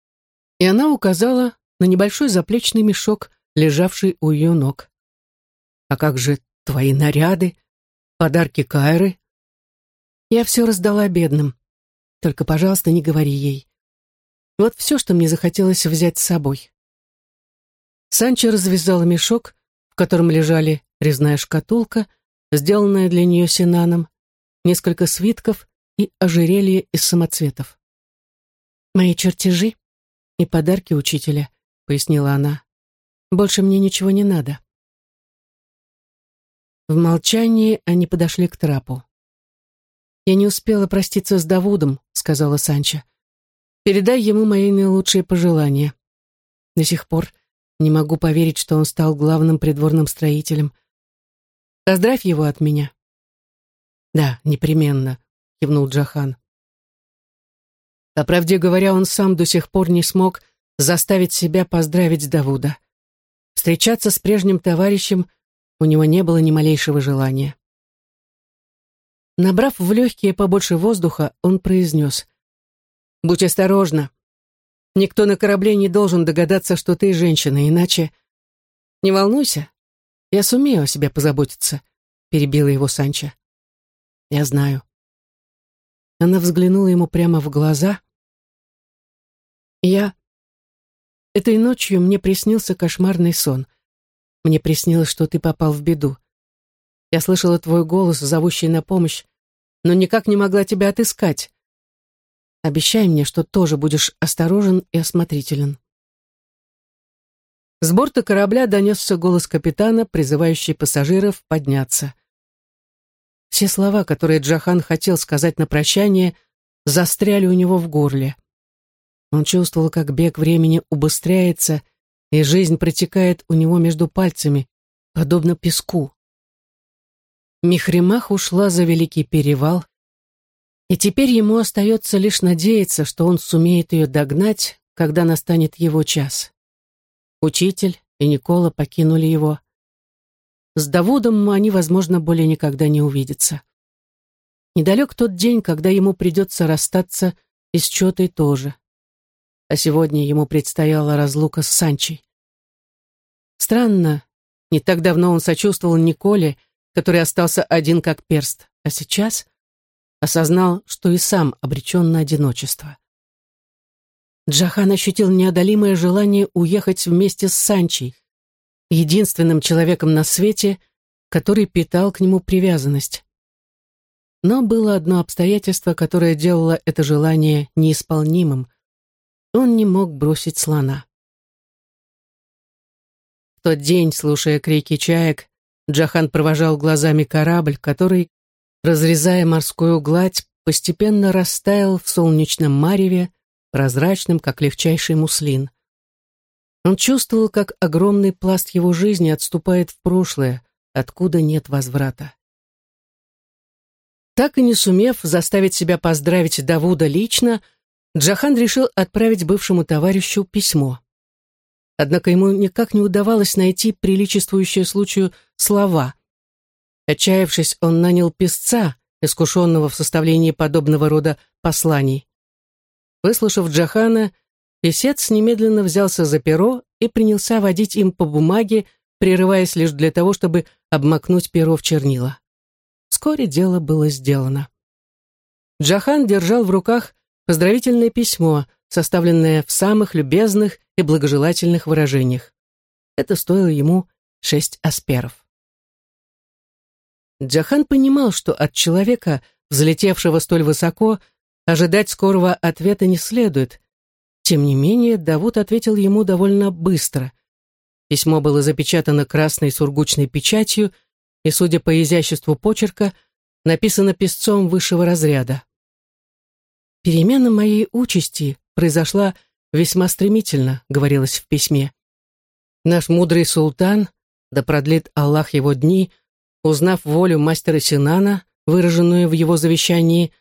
и она указала на небольшой заплечный мешок, лежавший у ее ног. «А как же твои наряды, подарки Кайры?» «Я все раздала бедным. Только, пожалуйста, не говори ей. Вот все, что мне захотелось взять с собой». Санчо развязала мешок, в котором лежали резная шкатулка, сделанная для нее синаном, несколько свитков и ожерелье из самоцветов. «Мои чертежи и подарки учителя», — пояснила она. «Больше мне ничего не надо». В молчании они подошли к трапу. «Я не успела проститься с Давудом», — сказала Санча. «Передай ему мои наилучшие пожелания. До сих пор не могу поверить, что он стал главным придворным строителем. Поздравь его от меня». «Да, непременно», — кивнул Джахан. По правде говоря, он сам до сих пор не смог заставить себя поздравить Давуда. Встречаться с прежним товарищем у него не было ни малейшего желания. Набрав в легкие побольше воздуха, он произнес. «Будь осторожна. Никто на корабле не должен догадаться, что ты женщина, иначе...» «Не волнуйся, я сумею о себе позаботиться», — перебила его Санчо. «Я знаю». Она взглянула ему прямо в глаза, я... Этой ночью мне приснился кошмарный сон. Мне приснилось, что ты попал в беду. Я слышала твой голос, зовущий на помощь, но никак не могла тебя отыскать. Обещай мне, что тоже будешь осторожен и осмотрителен. С борта корабля донесся голос капитана, призывающий пассажиров подняться. Все слова, которые Джахан хотел сказать на прощание, застряли у него в горле. Он чувствовал, как бег времени убыстряется, и жизнь протекает у него между пальцами, подобно песку. Михремах ушла за Великий Перевал, и теперь ему остается лишь надеяться, что он сумеет ее догнать, когда настанет его час. Учитель и Никола покинули его. С Давудом они, возможно, более никогда не увидятся. Недалек тот день, когда ему придется расстаться и с Чотой тоже а сегодня ему предстояла разлука с Санчей. Странно, не так давно он сочувствовал Николе, который остался один как перст, а сейчас осознал, что и сам обречен на одиночество. Джахан ощутил неодолимое желание уехать вместе с Санчей, единственным человеком на свете, который питал к нему привязанность. Но было одно обстоятельство, которое делало это желание неисполнимым — он не мог бросить слона. В тот день, слушая крики чаек, Джахан провожал глазами корабль, который, разрезая морскую гладь, постепенно растаял в солнечном мареве, прозрачным, как легчайший муслин. Он чувствовал, как огромный пласт его жизни отступает в прошлое, откуда нет возврата. Так и не сумев заставить себя поздравить Давуда лично, Джахан решил отправить бывшему товарищу письмо. Однако ему никак не удавалось найти приличествующие случаю слова. Отчаявшись, он нанял писца, искушенного в составлении подобного рода посланий. Выслушав Джахана, писец немедленно взялся за перо и принялся водить им по бумаге, прерываясь лишь для того, чтобы обмакнуть перо в чернила. Вскоре дело было сделано. Джахан держал в руках поздравительное письмо, составленное в самых любезных и благожелательных выражениях. Это стоило ему шесть асперов. Джахан понимал, что от человека, взлетевшего столь высоко, ожидать скорого ответа не следует. Тем не менее, Давуд ответил ему довольно быстро. Письмо было запечатано красной сургучной печатью и, судя по изяществу почерка, написано песцом высшего разряда. «Перемена моей участи произошла весьма стремительно», — говорилось в письме. «Наш мудрый султан, да продлит Аллах его дни, узнав волю мастера Синана, выраженную в его завещании,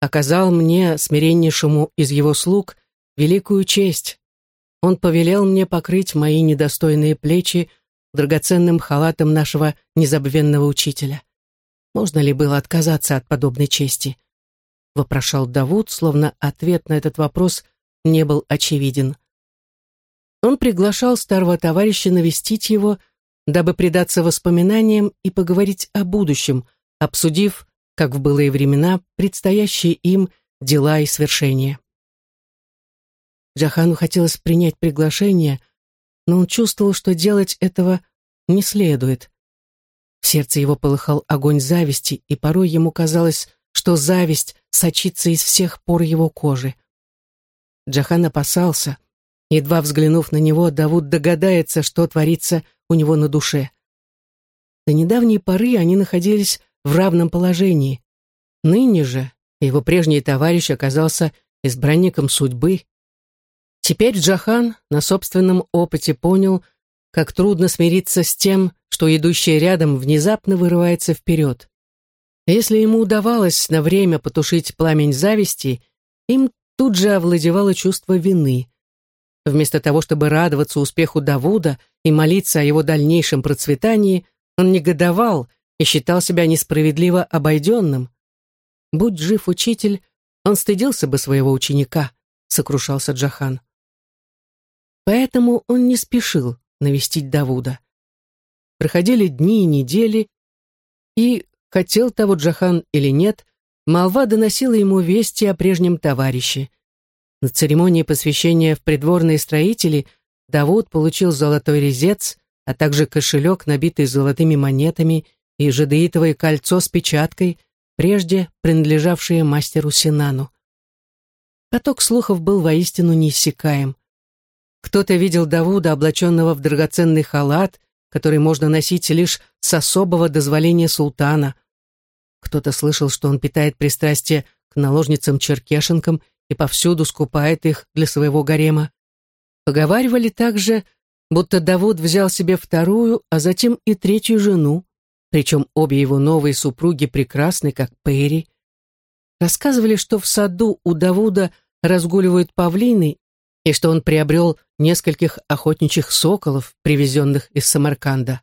оказал мне, смиреннейшему из его слуг, великую честь. Он повелел мне покрыть мои недостойные плечи драгоценным халатом нашего незабвенного учителя. Можно ли было отказаться от подобной чести? Вопрошал Давуд, словно ответ на этот вопрос не был очевиден. Он приглашал старого товарища навестить его, дабы предаться воспоминаниям и поговорить о будущем, обсудив, как в былые времена, предстоящие им дела и свершения. Джахану хотелось принять приглашение, но он чувствовал, что делать этого не следует. В сердце его полыхал огонь зависти, и порой ему казалось, что зависть сочится из всех пор его кожи. Джахан опасался. Едва взглянув на него, Давуд догадается, что творится у него на душе. До недавней поры они находились в равном положении. Ныне же его прежний товарищ оказался избранником судьбы. Теперь Джахан на собственном опыте понял, как трудно смириться с тем, что идущий рядом внезапно вырывается вперед. Если ему удавалось на время потушить пламень зависти, им тут же овладевало чувство вины. Вместо того, чтобы радоваться успеху Давуда и молиться о его дальнейшем процветании, он негодовал и считал себя несправедливо обойденным. Будь жив учитель, он стыдился бы своего ученика, сокрушался Джахан. Поэтому он не спешил навестить Давуда. Проходили дни и недели, и, хотел того Джахан или нет, молва доносила ему вести о прежнем товарище. На церемонии посвящения в придворные строители Давуд получил золотой резец, а также кошелек, набитый золотыми монетами, и жадеитовое кольцо с печаткой, прежде принадлежавшее мастеру Синану. Поток слухов был воистину неиссякаем. Кто-то видел Давуда, облаченного в драгоценный халат, который можно носить лишь с особого дозволения султана. Кто-то слышал, что он питает пристрастие к наложницам-черкешенкам и повсюду скупает их для своего гарема. Поговаривали также, будто Давуд взял себе вторую, а затем и третью жену, причем обе его новые супруги прекрасны, как Перри. Рассказывали, что в саду у Давуда разгуливают павлины и что он приобрел нескольких охотничьих соколов, привезенных из Самарканда.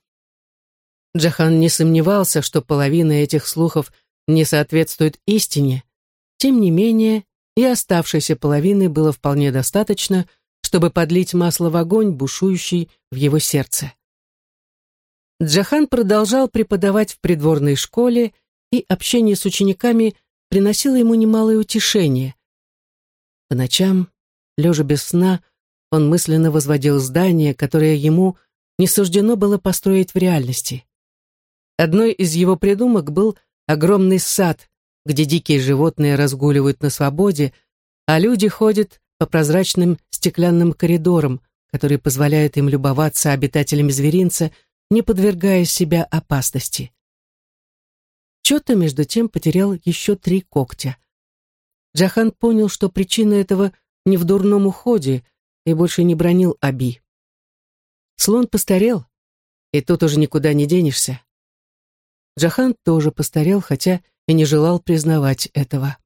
Джахан не сомневался, что половина этих слухов не соответствует истине. Тем не менее, и оставшейся половины было вполне достаточно, чтобы подлить масло в огонь, бушующий в его сердце. Джахан продолжал преподавать в придворной школе, и общение с учениками приносило ему немалое утешение. По ночам, лежа без сна, он мысленно возводил здание, которое ему не суждено было построить в реальности. Одной из его придумок был огромный сад, где дикие животные разгуливают на свободе, а люди ходят по прозрачным стеклянным коридорам, которые позволяют им любоваться обитателями зверинца, не подвергая себя опасности. Чота, между тем, потерял еще три когтя. Джахан понял, что причина этого не в дурном уходе, и больше не бронил Аби. Слон постарел, и тут уже никуда не денешься. Джахан тоже постарел, хотя и не желал признавать этого.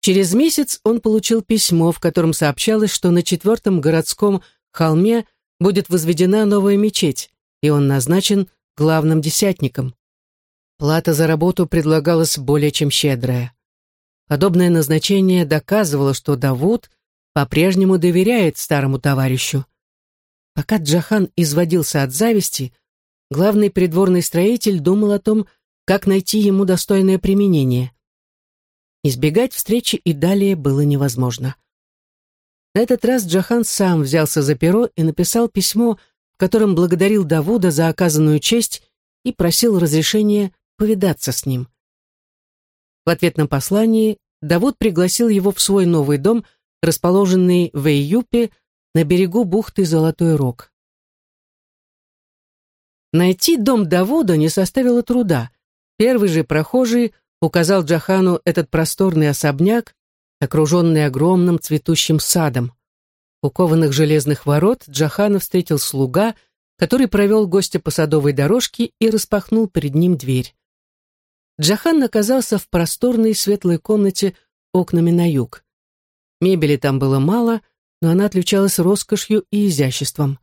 Через месяц он получил письмо, в котором сообщалось, что на четвертом городском холме будет возведена новая мечеть, и он назначен главным десятником. Плата за работу предлагалась более чем щедрая. Подобное назначение доказывало, что Давуд по-прежнему доверяет старому товарищу. Пока Джахан изводился от зависти, главный придворный строитель думал о том, как найти ему достойное применение. Избегать встречи и далее было невозможно. На этот раз Джахан сам взялся за перо и написал письмо, в котором благодарил Давуда за оказанную честь и просил разрешения повидаться с ним. В ответном послании Давуд пригласил его в свой новый дом, расположенный в Эйюпе на берегу бухты Золотой Рог. Найти дом Давуда не составило труда. Первый же прохожий указал Джахану этот просторный особняк, окруженный огромным цветущим садом. У кованых железных ворот Джахана встретил слуга, который провел гостя по садовой дорожке и распахнул перед ним дверь. Джахан оказался в просторной светлой комнате окнами на юг. Мебели там было мало, но она отличалась роскошью и изяществом.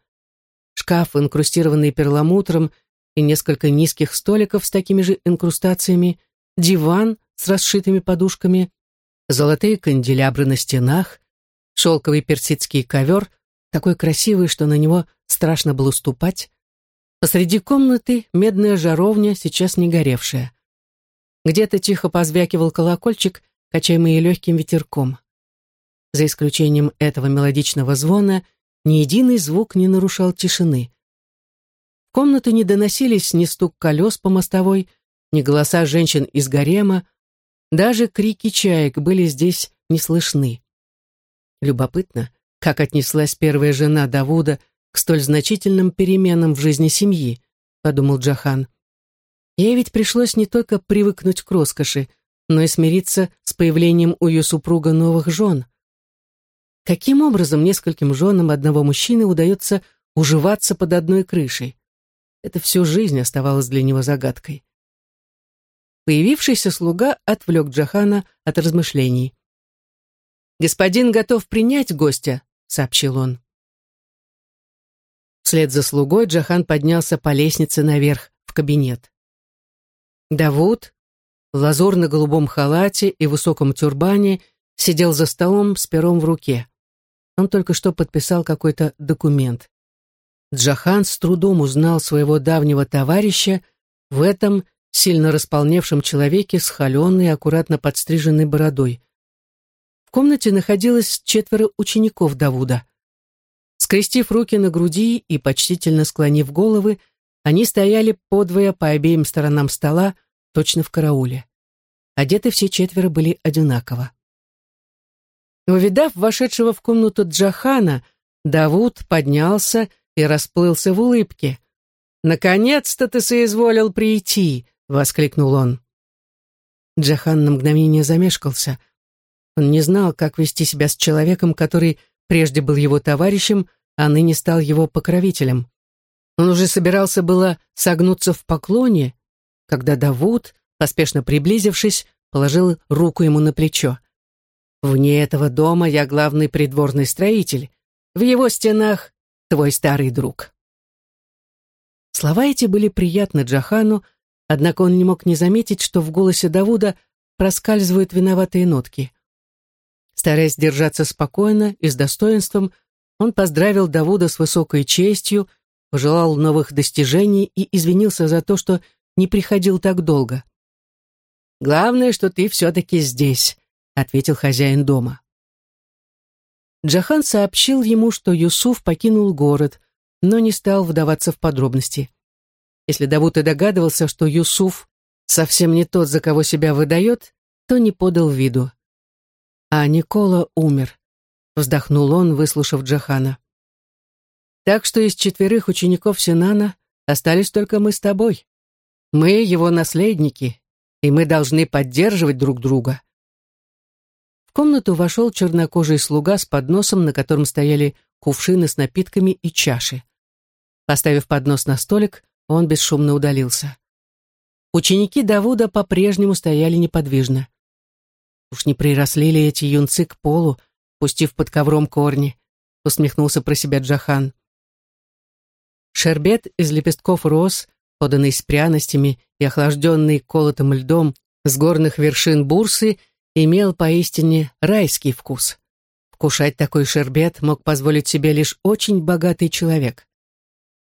Шкаф, инкрустированный перламутром, и несколько низких столиков с такими же инкрустациями, диван с расшитыми подушками, золотые канделябры на стенах, шелковый персидский ковер, такой красивый, что на него страшно было ступать. Посреди комнаты медная жаровня, сейчас не горевшая. Где-то тихо позвякивал колокольчик, качаемый легким ветерком. За исключением этого мелодичного звона, ни единый звук не нарушал тишины. В комнату не доносились ни стук колес по мостовой, ни голоса женщин из гарема, даже крики чаек были здесь не слышны. Любопытно, как отнеслась первая жена Давуда к столь значительным переменам в жизни семьи, подумал Джахан. Ей ведь пришлось не только привыкнуть к роскоши, но и смириться с появлением у ее супруга новых жен. Каким образом нескольким женам одного мужчины удается уживаться под одной крышей? Это всю жизнь оставалось для него загадкой. Появившийся слуга отвлек Джахана от размышлений. «Господин готов принять гостя», — сообщил он. Вслед за слугой Джахан поднялся по лестнице наверх, в кабинет. Давуд в лазурно-голубом халате и высоком тюрбане сидел за столом с пером в руке. Он только что подписал какой-то документ. Джахан с трудом узнал своего давнего товарища в этом сильно располневшем человеке с холеной, аккуратно подстриженной бородой. В комнате находилось четверо учеников Давуда. Скрестив руки на груди и почтительно склонив головы, они стояли подвое по обеим сторонам стола, точно в карауле. Одеты все четверо были одинаково. Увидав вошедшего в комнату Джахана, Давуд поднялся и расплылся в улыбке. «Наконец-то ты соизволил прийти!» — воскликнул он. Джахан на мгновение замешкался. Он не знал, как вести себя с человеком, который прежде был его товарищем, а ныне стал его покровителем. Он уже собирался было согнуться в поклоне, когда Давуд, поспешно приблизившись, положил руку ему на плечо. «Вне этого дома я главный придворный строитель. В его стенах твой старый друг». Слова эти были приятны Джахану, однако он не мог не заметить, что в голосе Давуда проскальзывают виноватые нотки. Стараясь держаться спокойно и с достоинством, он поздравил Давуда с высокой честью, пожелал новых достижений и извинился за то, что не приходил так долго. «Главное, что ты все-таки здесь», — ответил хозяин дома. Джахан сообщил ему, что Юсуф покинул город, но не стал вдаваться в подробности. Если Давуд и догадывался, что Юсуф совсем не тот, за кого себя выдает, то не подал виду. А Никола умер, вздохнул он, выслушав Джахана. Так что из четверых учеников Синана остались только мы с тобой. Мы его наследники, и мы должны поддерживать друг друга. В комнату вошел чернокожий слуга с подносом, на котором стояли кувшины с напитками и чаши. Поставив поднос на столик, он бесшумно удалился. Ученики Давуда по-прежнему стояли неподвижно. Уж не приросли ли эти юнцы к полу, пустив под ковром корни, усмехнулся про себя Джахан. Шербет из лепестков роз поданный с пряностями и охлажденный колотым льдом с горных вершин бурсы, имел поистине райский вкус. Вкушать такой шербет мог позволить себе лишь очень богатый человек.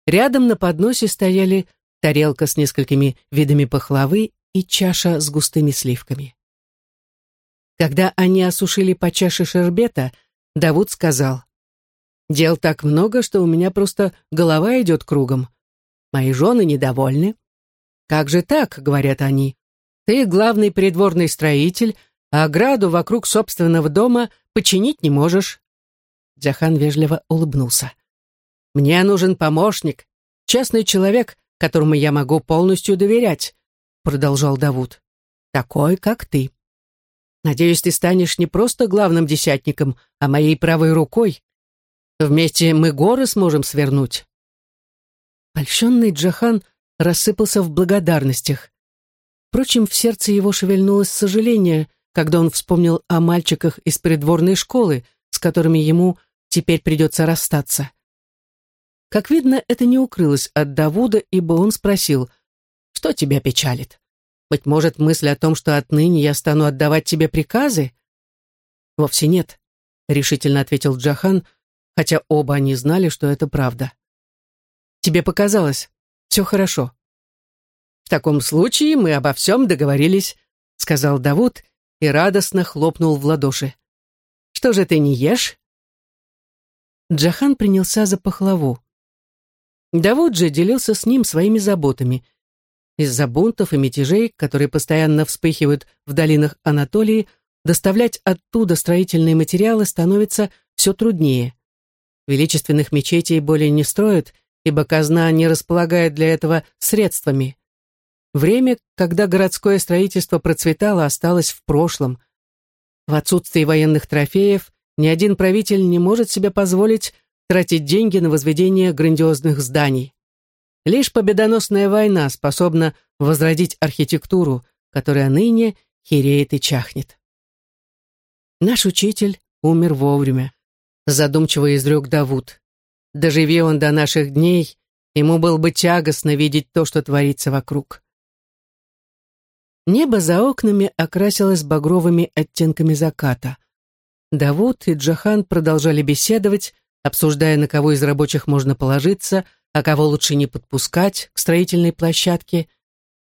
Рядом на подносе стояли тарелка с несколькими видами пахлавы и чаша с густыми сливками. Когда они осушили по чаше шербета, Давуд сказал, «Дел так много, что у меня просто голова идет кругом. Мои жены недовольны. Как же так, — говорят они, — ты главный придворный строитель, а ограду вокруг собственного дома починить не можешь. Джахан вежливо улыбнулся. «Мне нужен помощник, честный человек, которому я могу полностью доверять», продолжал Давуд. «Такой, как ты. Надеюсь, ты станешь не просто главным десятником, а моей правой рукой. Вместе мы горы сможем свернуть. Польщенный Джахан рассыпался в благодарностях. Впрочем, в сердце его шевельнулось сожаление, когда он вспомнил о мальчиках из придворной школы, с которыми ему теперь придется расстаться. Как видно, это не укрылось от Давуда, ибо он спросил, «Что тебя печалит? Быть может, мысль о том, что отныне я стану отдавать тебе приказы?» «Вовсе нет», — решительно ответил Джахан, хотя оба они знали, что это правда. Тебе показалось. Все хорошо. В таком случае мы обо всем договорились, сказал Давуд и радостно хлопнул в ладоши. Что же ты не ешь? Джахан принялся за пахлаву. Давуд же делился с ним своими заботами. Из-за бунтов и мятежей, которые постоянно вспыхивают в долинах Анатолии, доставлять оттуда строительные материалы становится все труднее. Величественных мечетей более не строят, ибо казна не располагает для этого средствами. Время, когда городское строительство процветало, осталось в прошлом. В отсутствии военных трофеев ни один правитель не может себе позволить тратить деньги на возведение грандиозных зданий. Лишь победоносная война способна возродить архитектуру, которая ныне хереет и чахнет. Наш учитель умер вовремя, задумчиво изрек Давуд. Доживи он до наших дней, ему было бы тягостно видеть то, что творится вокруг. Небо за окнами окрасилось багровыми оттенками заката. Давуд и Джахан продолжали беседовать, обсуждая, на кого из рабочих можно положиться, а кого лучше не подпускать к строительной площадке.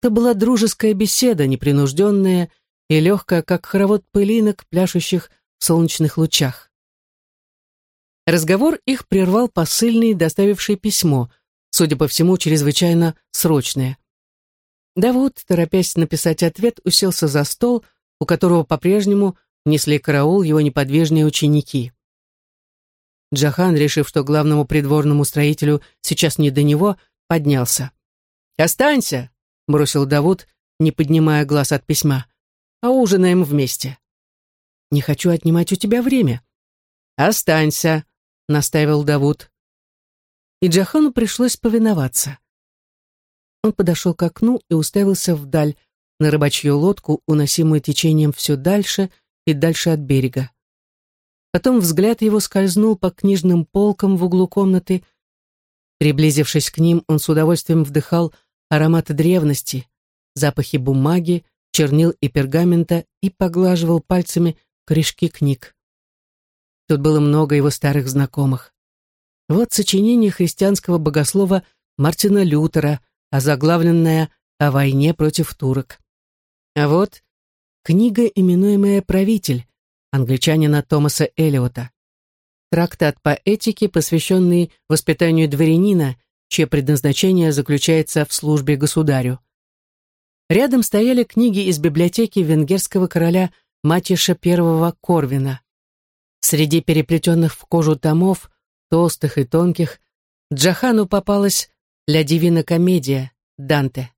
Это была дружеская беседа, непринужденная и легкая, как хоровод пылинок, пляшущих в солнечных лучах. Разговор их прервал посыльный, доставивший письмо, судя по всему, чрезвычайно срочное. Давуд, торопясь написать ответ, уселся за стол, у которого по-прежнему несли караул его неподвижные ученики. Джахан, решив, что главному придворному строителю сейчас не до него, поднялся. «Останься!» — бросил Давуд, не поднимая глаз от письма. «А ужинаем вместе». «Не хочу отнимать у тебя время». «Останься!» — настаивал Давуд. И Джахану пришлось повиноваться. Он подошел к окну и уставился вдаль, на рыбачью лодку, уносимую течением все дальше и дальше от берега. Потом взгляд его скользнул по книжным полкам в углу комнаты. Приблизившись к ним, он с удовольствием вдыхал ароматы древности, запахи бумаги, чернил и пергамента и поглаживал пальцами корешки книг. Тут было много его старых знакомых. Вот сочинение христианского богослова Мартина Лютера, озаглавленное «О войне против турок». А вот книга, именуемая «Правитель» англичанина Томаса Эллиота. Трактат по этике, посвященный воспитанию дворянина, чье предназначение заключается в службе государю. Рядом стояли книги из библиотеки венгерского короля Матиша I Корвина. Среди переплетенных в кожу томов, толстых и тонких, Джахану попалась «Ля Дивина Комедия» Данте.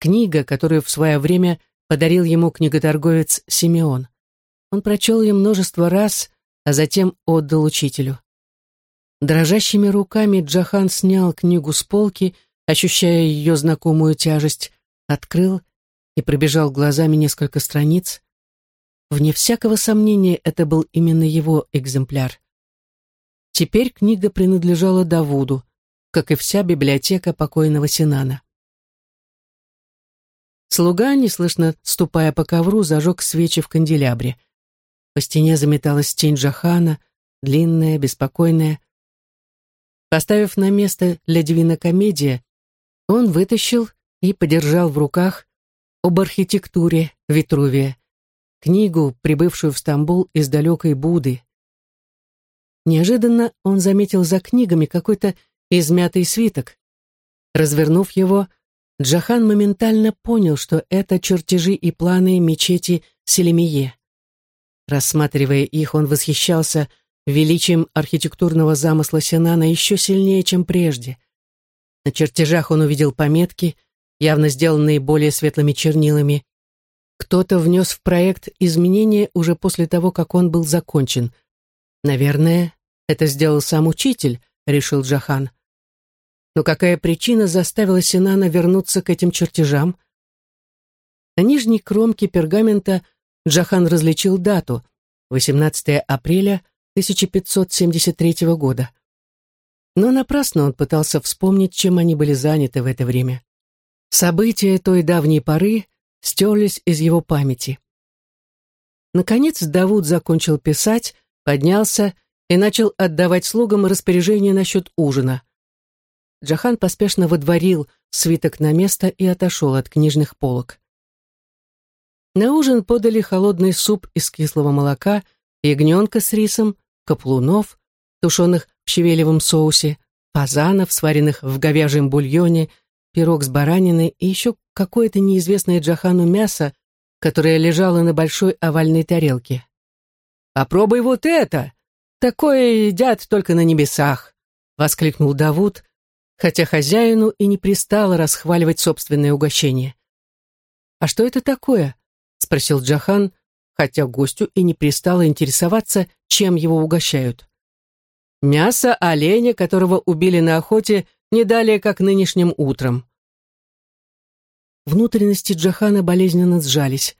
Книга, которую в свое время подарил ему книготорговец Симеон. Он прочел ее множество раз, а затем отдал учителю. Дрожащими руками Джахан снял книгу с полки, ощущая ее знакомую тяжесть, открыл и пробежал глазами несколько страниц, Вне всякого сомнения, это был именно его экземпляр. Теперь книга принадлежала Давуду, как и вся библиотека покойного Синана. Слуга, неслышно ступая по ковру, зажег свечи в канделябре. По стене заметалась тень Джахана, длинная, беспокойная. Поставив на место Divina комедия, он вытащил и подержал в руках об архитектуре Витрувия, книгу, прибывшую в Стамбул из далекой Буды. Неожиданно он заметил за книгами какой-то измятый свиток. Развернув его, Джахан моментально понял, что это чертежи и планы мечети Селемие. Рассматривая их, он восхищался величием архитектурного замысла Синана еще сильнее, чем прежде. На чертежах он увидел пометки, явно сделанные более светлыми чернилами. Кто-то внес в проект изменения уже после того, как он был закончен. Наверное, это сделал сам учитель, решил Джахан. Но какая причина заставила Синана вернуться к этим чертежам? На нижней кромке пергамента Джахан различил дату — 18 апреля 1573 года. Но напрасно он пытался вспомнить, чем они были заняты в это время. События той давней поры стерлись из его памяти. Наконец Давуд закончил писать, поднялся и начал отдавать слугам распоряжение насчет ужина. Джахан поспешно водворил свиток на место и отошел от книжных полок. На ужин подали холодный суп из кислого молока, ягненка с рисом, каплунов, тушеных в щавелевом соусе, фазанов, сваренных в говяжьем бульоне, пирог с бараниной и еще какое-то неизвестное Джахану мясо, которое лежало на большой овальной тарелке. «Попробуй вот это! Такое едят только на небесах!» — воскликнул Давуд, хотя хозяину и не пристало расхваливать собственное угощение. «А что это такое?» — спросил Джахан, хотя гостю и не пристало интересоваться, чем его угощают. «Мясо оленя, которого убили на охоте не далее, как нынешним утром». Внутренности Джахана болезненно сжались.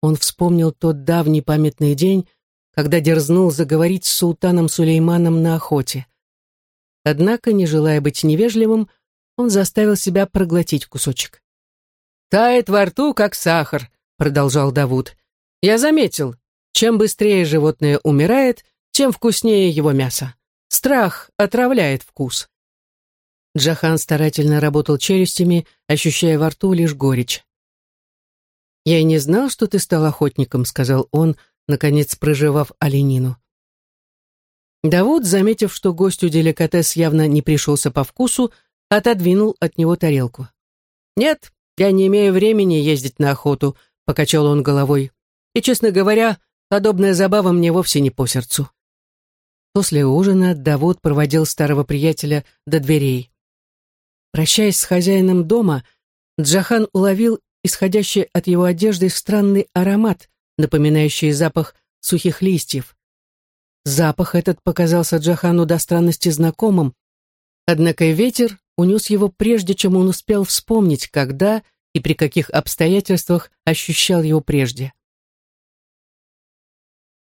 Он вспомнил тот давний памятный день, когда дерзнул заговорить с султаном Сулейманом на охоте. Однако, не желая быть невежливым, он заставил себя проглотить кусочек. «Тает во рту, как сахар», — продолжал Давуд. «Я заметил, чем быстрее животное умирает, тем вкуснее его мясо. Страх отравляет вкус». Джахан старательно работал челюстями, ощущая во рту лишь горечь. «Я и не знал, что ты стал охотником», — сказал он, наконец проживав оленину. Давуд, заметив, что гостю деликатес явно не пришелся по вкусу, отодвинул от него тарелку. «Нет, я не имею времени ездить на охоту», — покачал он головой. «И, честно говоря, подобная забава мне вовсе не по сердцу». После ужина Давуд проводил старого приятеля до дверей. Прощаясь с хозяином дома, Джахан уловил исходящий от его одежды странный аромат, напоминающий запах сухих листьев. Запах этот показался Джахану до странности знакомым, однако ветер унес его прежде, чем он успел вспомнить, когда и при каких обстоятельствах ощущал его прежде.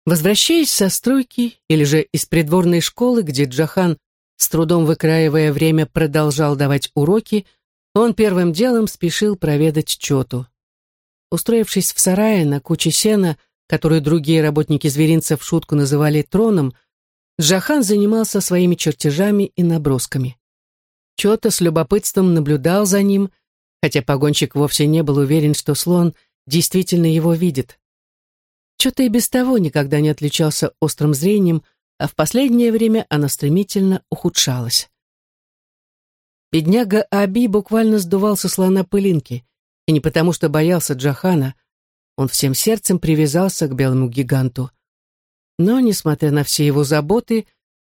Возвращаясь со стройки или же из придворной школы, где Джахан, с трудом выкраивая время, продолжал давать уроки, он первым делом спешил проведать Чоту. Устроившись в сарае на куче сена, которую другие работники зверинца в шутку называли троном, Джахан занимался своими чертежами и набросками. Чота с любопытством наблюдал за ним, хотя погонщик вовсе не был уверен, что слон действительно его видит. Чота и без того никогда не отличался острым зрением, а в последнее время оно стремительно ухудшалось. Бедняга Аби буквально сдувал со слона пылинки, и не потому, что боялся Джахана, он всем сердцем привязался к белому гиганту. Но, несмотря на все его заботы,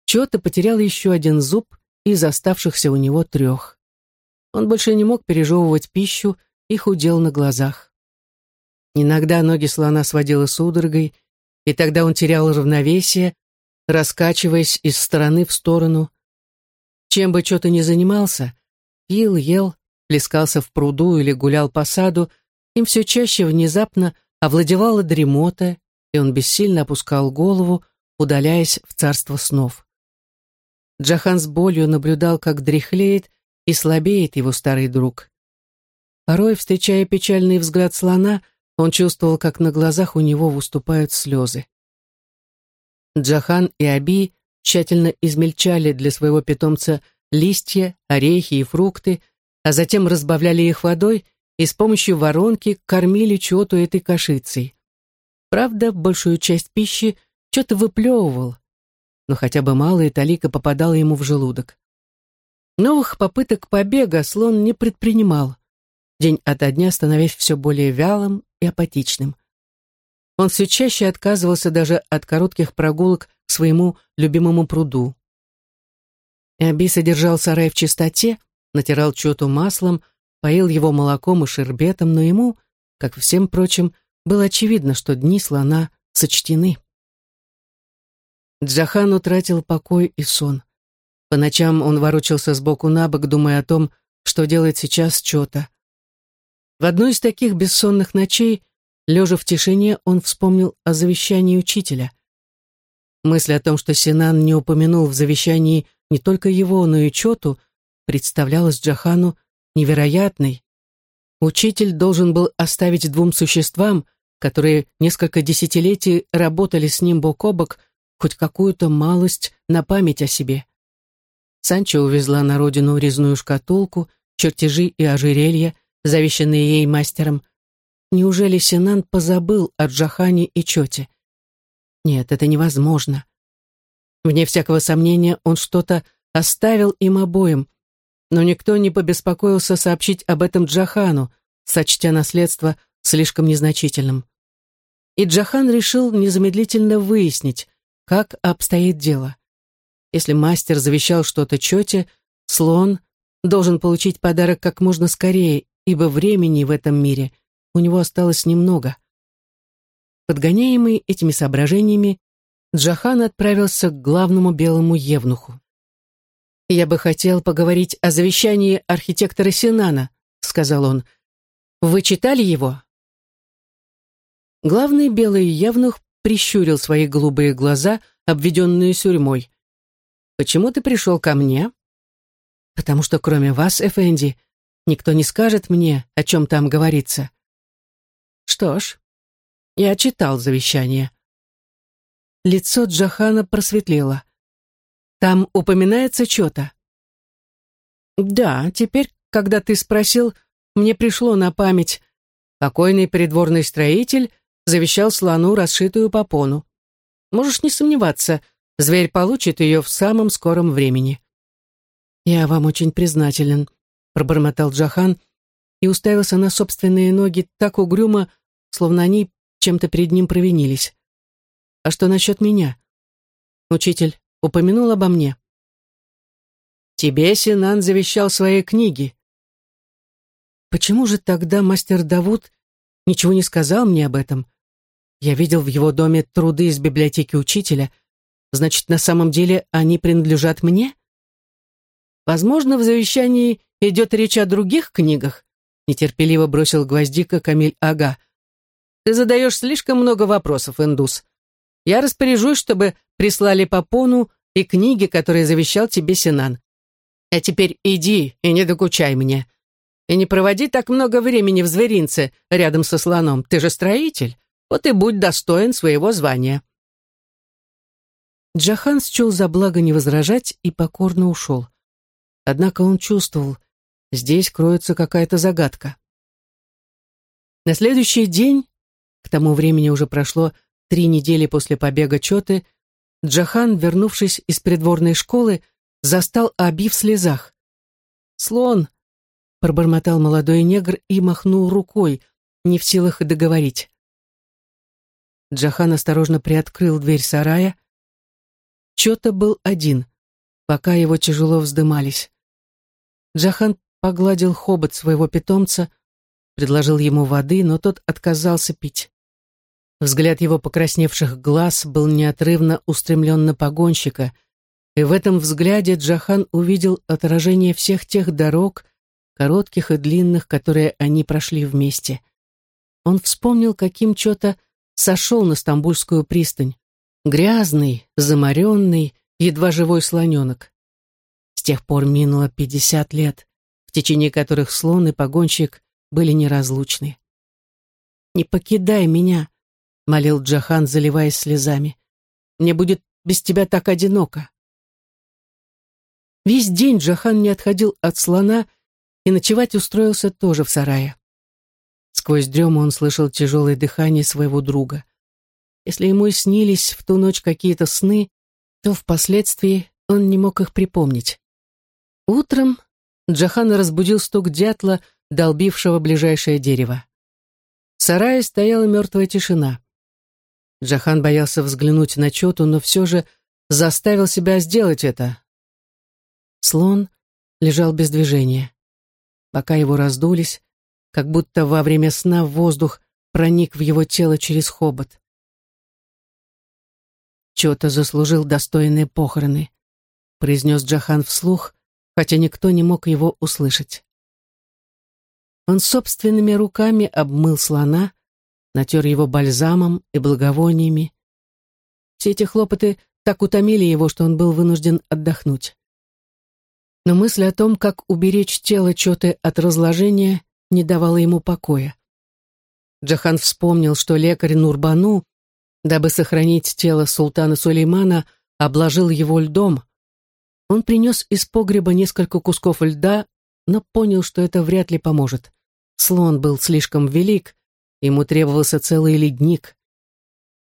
Чота потерял еще один зуб из оставшихся у него трех. Он больше не мог пережевывать пищу и худел на глазах. Иногда ноги слона сводило судорогой, и тогда он терял равновесие, раскачиваясь из стороны в сторону. Чем бы Чота ни занимался, пил, ел, плескался в пруду или гулял по саду, им все чаще внезапно овладевала дремота, и он бессильно опускал голову, удаляясь в царство снов. Джахан с болью наблюдал, как дряхлеет и слабеет его старый друг. Порой, встречая печальный взгляд слона, он чувствовал, как на глазах у него выступают слезы. Джахан и Аби тщательно измельчали для своего питомца листья, орехи и фрукты, а затем разбавляли их водой и с помощью воронки кормили Чоту этой кашицей. Правда, большую часть пищи Чота выплевывал, но хотя бы малая талика попадала ему в желудок. Новых попыток побега слон не предпринимал, день ото дня становясь все более вялым и апатичным. Он все чаще отказывался даже от коротких прогулок к своему любимому пруду. Эби содержал сарай в чистоте, натирал чоту маслом, поил его молоком и шербетом, но ему, как всем прочим, было очевидно, что дни слона сочтены. Джахан утратил покой и сон. По ночам он ворочался сбоку на бок, думая о том, что делает сейчас Чота. В одной из таких бессонных ночей, лежа в тишине, он вспомнил о завещании учителя. Мысль о том, что Синан не упомянул в завещании не только его, но и Чоту, представлялась Джахану невероятной. Учитель должен был оставить двум существам, которые несколько десятилетий работали с ним бок о бок, хоть какую-то малость на память о себе. Санчо увезла на родину резную шкатулку, чертежи и ожерелья, завещанные ей мастером. Неужели Синан позабыл о Джахане и Чоте? Нет, это невозможно. Вне всякого сомнения, он что-то оставил им обоим, но никто не побеспокоился сообщить об этом Джахану, сочтя наследство слишком незначительным. И Джахан решил незамедлительно выяснить, как обстоит дело. Если мастер завещал что-то Чоте, слон должен получить подарок как можно скорее, ибо времени в этом мире у него осталось немного. Подгоняемый этими соображениями, Джахан отправился к главному белому евнуху. «Я бы хотел поговорить о завещании архитектора Синана», — сказал он. «Вы читали его?» Главный белый евнух прищурил свои голубые глаза, обведенные сюрьмой. «Почему ты пришел ко мне?» «Потому что кроме вас, Эфенди, никто не скажет мне, о чем там говорится». «Что ж, я читал завещание». Лицо Джахана просветлело. Там упоминается что-то. Да, теперь, когда ты спросил, мне пришло на память. Покойный придворный строитель завещал слону расшитую попону. Можешь не сомневаться, зверь получит ее в самом скором времени. Я вам очень признателен, пробормотал Джахан и уставился на собственные ноги так угрюмо, словно они чем-то перед ним провинились. А что насчет меня? Учитель, упомянул обо мне. Тебе Синан завещал свои книги. Почему же тогда мастер Давуд ничего не сказал мне об этом? Я видел в его доме труды из библиотеки учителя. Значит, на самом деле они принадлежат мне? Возможно, в завещании идет речь о других книгах, нетерпеливо бросил гвоздика Камиль Ага. Ты задаешь слишком много вопросов, индус. Я распоряжусь, чтобы прислали попону и книги, которые завещал тебе Синан. А теперь иди и не докучай мне. И не проводи так много времени в зверинце рядом со слоном. Ты же строитель. Вот и будь достоин своего звания. Джахан счел за благо не возражать и покорно ушел. Однако он чувствовал, здесь кроется какая-то загадка. На следующий день, к тому времени уже прошло три недели после побега Чоты, Джахан, вернувшись из придворной школы, застал Аби в слезах. «Слон!» — пробормотал молодой негр и махнул рукой, не в силах договорить. Джахан осторожно приоткрыл дверь сарая. Чота был один, пока его тяжело вздымались. Джахан погладил хобот своего питомца, предложил ему воды, но тот отказался пить. Взгляд его покрасневших глаз был неотрывно устремлен на погонщика, и в этом взгляде Джахан увидел отражение всех тех дорог, коротких и длинных, которые они прошли вместе. Он вспомнил, каким что-то сошел на Стамбульскую пристань. Грязный, заморенный, едва живой слоненок. С тех пор минуло пятьдесят лет, в течение которых слон и погонщик были неразлучны. «Не покидай меня», — молил Джахан, заливаясь слезами. «Мне будет без тебя так одиноко». Весь день Джахан не отходил от слона и ночевать устроился тоже в сарае. Сквозь дрему он слышал тяжелое дыхание своего друга. Если ему и снились в ту ночь какие-то сны, то впоследствии он не мог их припомнить. Утром Джахана разбудил стук дятла, долбившего ближайшее дерево. В сарае стояла мертвая тишина. Джахан боялся взглянуть на Чоту, но все же заставил себя сделать это. Слон лежал без движения. Пока его раздулись, как будто во время сна воздух проник в его тело через хобот. Чота заслужил достойные похороны, произнес Джахан вслух, хотя никто не мог его услышать. Он собственными руками обмыл слона, натер его бальзамом и благовониями. Все эти хлопоты так утомили его, что он был вынужден отдохнуть. Но мысль о том, как уберечь тело Чоты от разложения, не давала ему покоя. Джахан вспомнил, что лекарь Нурбану, дабы сохранить тело султана Сулеймана, обложил его льдом, он принес из погреба несколько кусков льда, но понял, что это вряд ли поможет. Слон был слишком велик, ему требовался целый ледник.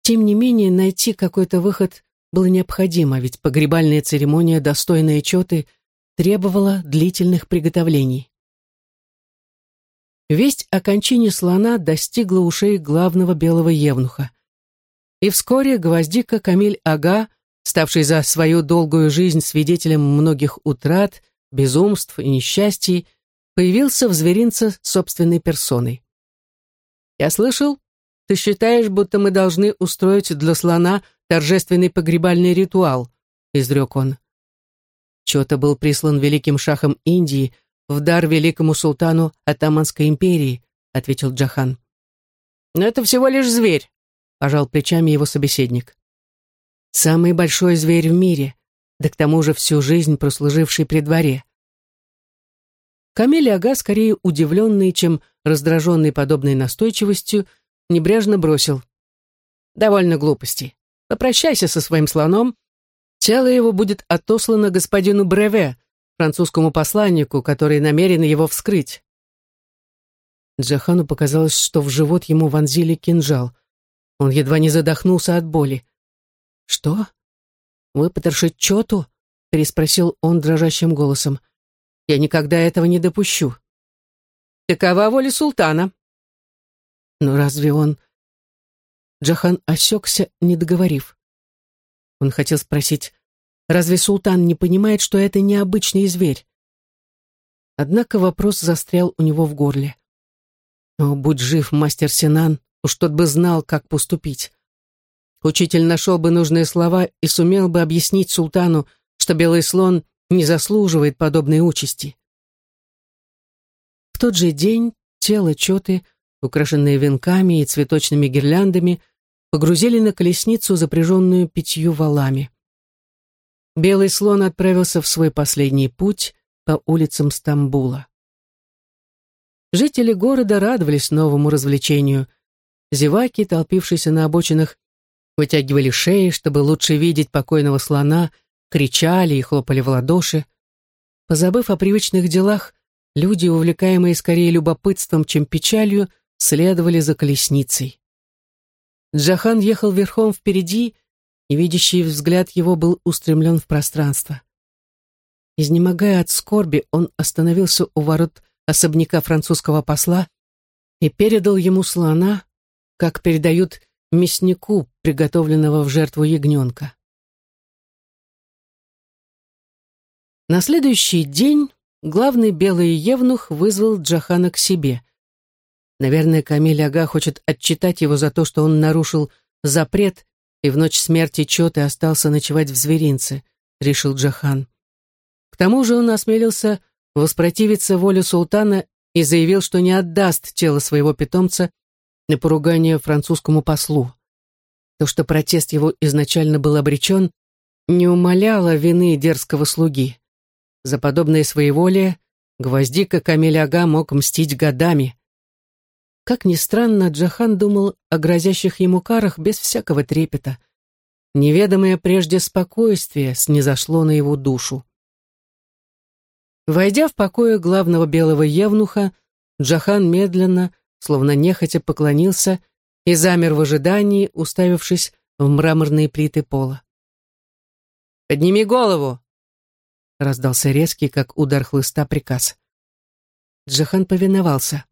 Тем не менее, найти какой-то выход было необходимо, ведь погребальная церемония, достойная чёты, требовала длительных приготовлений. Весть о кончине слона достигла ушей главного белого евнуха. И вскоре гвоздика Камиль Ага ставший за свою долгую жизнь свидетелем многих утрат, безумств и несчастий, появился в зверинце собственной персоной. «Я слышал, ты считаешь, будто мы должны устроить для слона торжественный погребальный ритуал», — изрек он. Чота был прислан великим шахом Индии в дар великому султану Атаманской империи, ответил Джахан. «Но это всего лишь зверь», — пожал плечами его собеседник. Самый большой зверь в мире, да к тому же всю жизнь прослуживший при дворе. Камель Ага, скорее удивленный, чем раздраженный подобной настойчивостью, небрежно бросил. «Довольно глупости. Попрощайся со своим слоном. Тело его будет отослано господину Бреве, французскому посланнику, который намерен его вскрыть». Джахану показалось, что в живот ему вонзили кинжал. Он едва не задохнулся от боли. «Что? Выпотрошить Чоту?» — переспросил он дрожащим голосом. «Я никогда этого не допущу». «Такова воля султана». «Но разве он...» Джахан осекся, не договорив. Он хотел спросить, разве султан не понимает, что это необычный зверь? Однако вопрос застрял у него в горле. О, будь жив, мастер Синан, уж тот бы знал, как поступить. Учитель нашел бы нужные слова и сумел бы объяснить султану, что белый слон не заслуживает подобной участи. В тот же день тело Чоты, украшенное венками и цветочными гирляндами, погрузили на колесницу, запряженную пятью валами. Белый слон отправился в свой последний путь по улицам Стамбула. Жители города радовались новому развлечению. Зеваки, толпившиеся на обочинах, вытягивали шеи, чтобы лучше видеть покойного слона, кричали и хлопали в ладоши. Позабыв о привычных делах, люди, увлекаемые скорее любопытством, чем печалью, следовали за колесницей. Джахан ехал верхом впереди, и видящий взгляд его был устремлен в пространство. Изнемогая от скорби, он остановился у ворот особняка французского посла и передал ему слона, как передают мяснику, приготовленного в жертву ягненка. На следующий день главный белый евнух вызвал Джахана к себе. Наверное, Камиль Ага хочет отчитать его за то, что он нарушил запрет и в ночь смерти Чоты остался ночевать в зверинце, решил Джахан. К тому же он осмелился воспротивиться воле султана и заявил, что не отдаст тело своего питомца на поругание французскому послу. То, что протест его изначально был обречен, не умаляло вины дерзкого слуги. За подобное своеволие Гвоздика Камиль Ага мог мстить годами, Как ни странно, Джахан думал о грозящих ему карах без всякого трепета. Неведомое прежде спокойствие снизошло на его душу. Войдя в покое главного белого евнуха, Джахан медленно, словно нехотя поклонился и замер в ожидании, уставившись в мраморные плиты пола. «Подними голову!» — раздался резкий, как удар хлыста, приказ. Джахан повиновался.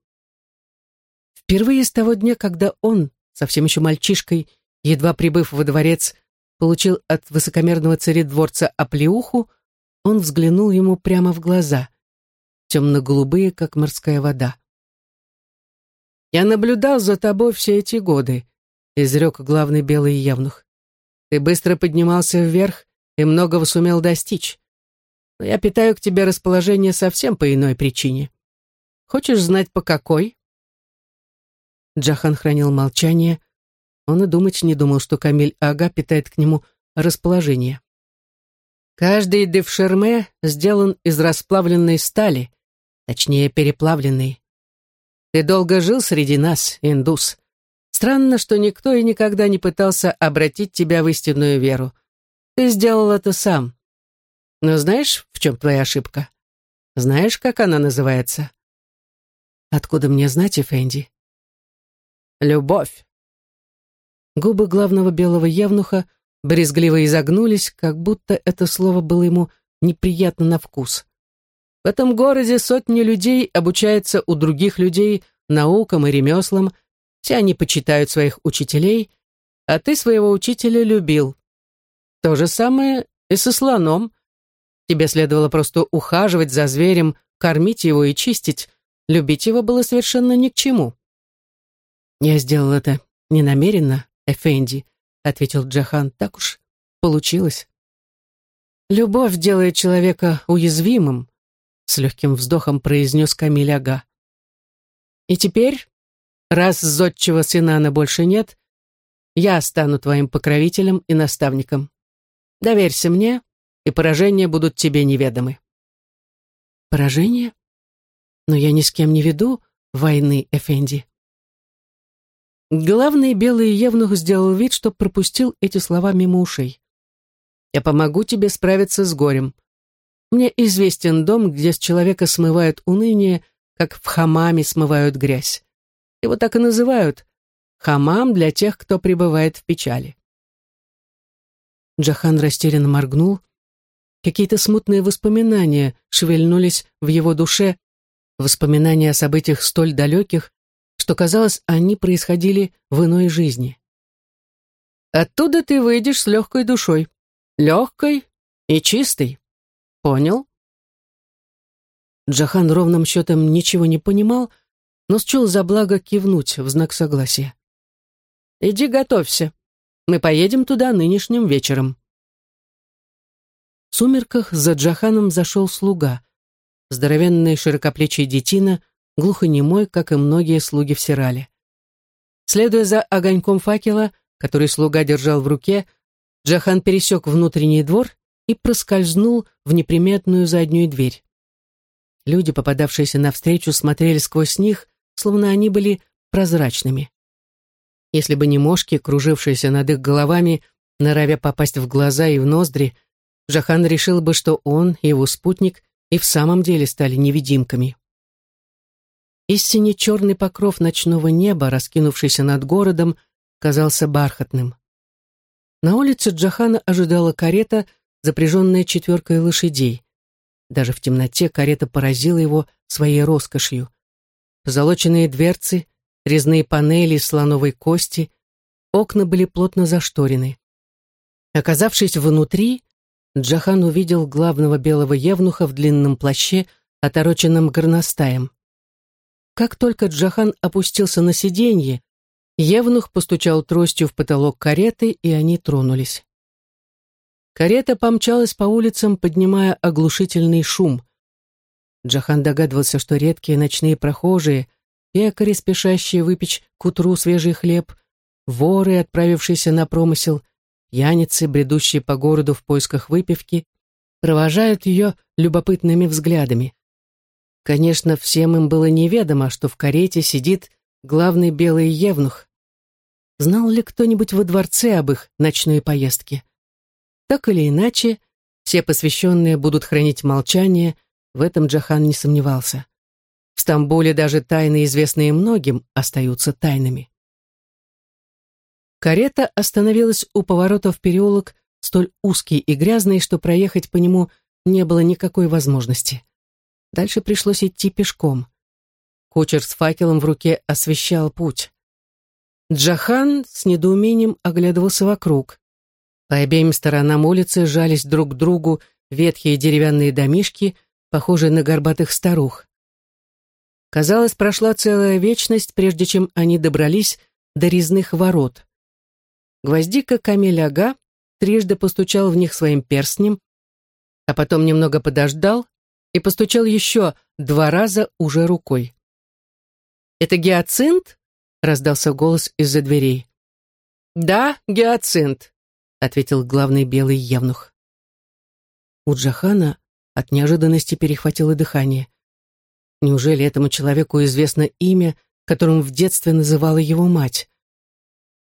Впервые с того дня, когда он, совсем еще мальчишкой, едва прибыв во дворец, получил от высокомерного царедворца оплеуху, он взглянул ему прямо в глаза, темно-голубые, как морская вода. «Я наблюдал за тобой все эти годы», — изрек главный белый явнух. «Ты быстро поднимался вверх и многого сумел достичь. Но я питаю к тебе расположение совсем по иной причине. Хочешь знать, по какой?» Джахан хранил молчание. Он и думать не думал, что Камиль Ага питает к нему расположение. Каждый девшерме сделан из расплавленной стали, точнее, переплавленной. Ты долго жил среди нас, индус. Странно, что никто и никогда не пытался обратить тебя в истинную веру. Ты сделал это сам. Но знаешь, в чем твоя ошибка? Знаешь, как она называется? Откуда мне знать, Эфенди? Любовь. Губы главного белого явнуха брезгливо изогнулись, как будто это слово было ему неприятно на вкус. В этом городе сотни людей обучаются у других людей наукам и ремеслам, все они почитают своих учителей, а ты своего учителя любил. То же самое и со слоном. Тебе следовало просто ухаживать за зверем, кормить его и чистить. Любить его было совершенно ни к чему. «Я сделал это ненамеренно, Эфенди», — ответил Джахан. «Так уж получилось». «Любовь делает человека уязвимым», с легким вздохом произнес Камиль Ага. «И теперь, раз зодчего Синана больше нет, я стану твоим покровителем и наставником. Доверься мне, и поражения будут тебе неведомы». «Поражение? Но я ни с кем не веду войны, Эфенди». Главный белый евнух сделал вид, что пропустил эти слова мимо ушей. «Я помогу тебе справиться с горем», мне известен дом, где с человека смывают уныние, как в хамаме смывают грязь. Его так и называют — хамам для тех, кто пребывает в печали. Джахан растерянно моргнул. Какие-то смутные воспоминания шевельнулись в его душе, воспоминания о событиях столь далеких, что, казалось, они происходили в иной жизни. «Оттуда ты выйдешь с легкой душой, легкой и чистой. Понял. Джахан ровным счетом ничего не понимал, но счел за благо кивнуть в знак согласия. «Иди готовься. Мы поедем туда нынешним вечером». В сумерках за Джаханом зашел слуга, здоровенный широкоплечий детина, глухонемой, как и многие слуги в Сирале. Следуя за огоньком факела, который слуга держал в руке, Джахан пересек внутренний двор и проскользнул в неприметную заднюю дверь. Люди, попадавшиеся навстречу, смотрели сквозь них, словно они были прозрачными. Если бы не мошки, кружившиеся над их головами, норовя попасть в глаза и в ноздри, Жахан решил бы, что он и его спутник и в самом деле стали невидимками. Истине черный покров ночного неба, раскинувшийся над городом, казался бархатным. На улице Джахана ожидала карета запряженная четверкой лошадей. Даже в темноте карета поразила его своей роскошью. Позолоченные дверцы, резные панели из слоновой кости, окна были плотно зашторены. Оказавшись внутри, Джахан увидел главного белого евнуха в длинном плаще, отороченном горностаем. Как только Джахан опустился на сиденье, Евнух постучал тростью в потолок кареты, и они тронулись. Карета помчалась по улицам, поднимая оглушительный шум. Джахан догадывался, что редкие ночные прохожие, пекари, спешащие выпечь к утру свежий хлеб, воры, отправившиеся на промысел, пьяницы, бредущие по городу в поисках выпивки, провожают ее любопытными взглядами. Конечно, всем им было неведомо, что в карете сидит главный белый евнух. Знал ли кто-нибудь во дворце об их ночной поездке? Так или иначе, все посвященные будут хранить молчание, в этом Джахан не сомневался. В Стамбуле даже тайны, известные многим, остаются тайнами. Карета остановилась у поворота в переулок, столь узкий и грязный, что проехать по нему не было никакой возможности. Дальше пришлось идти пешком. Кучер с факелом в руке освещал путь. Джахан с недоумением оглядывался вокруг. По обеим сторонам улицы жались друг к другу ветхие деревянные домишки, похожие на горбатых старух. Казалось, прошла целая вечность, прежде чем они добрались до резных ворот. Гвоздика Камиль Ага трижды постучал в них своим перстнем, а потом немного подождал и постучал еще два раза уже рукой. «Это гиацинт?» — раздался голос из-за дверей. «Да, гиацинт», — ответил главный белый евнух. У Джахана от неожиданности перехватило дыхание. Неужели этому человеку известно имя, которым в детстве называла его мать?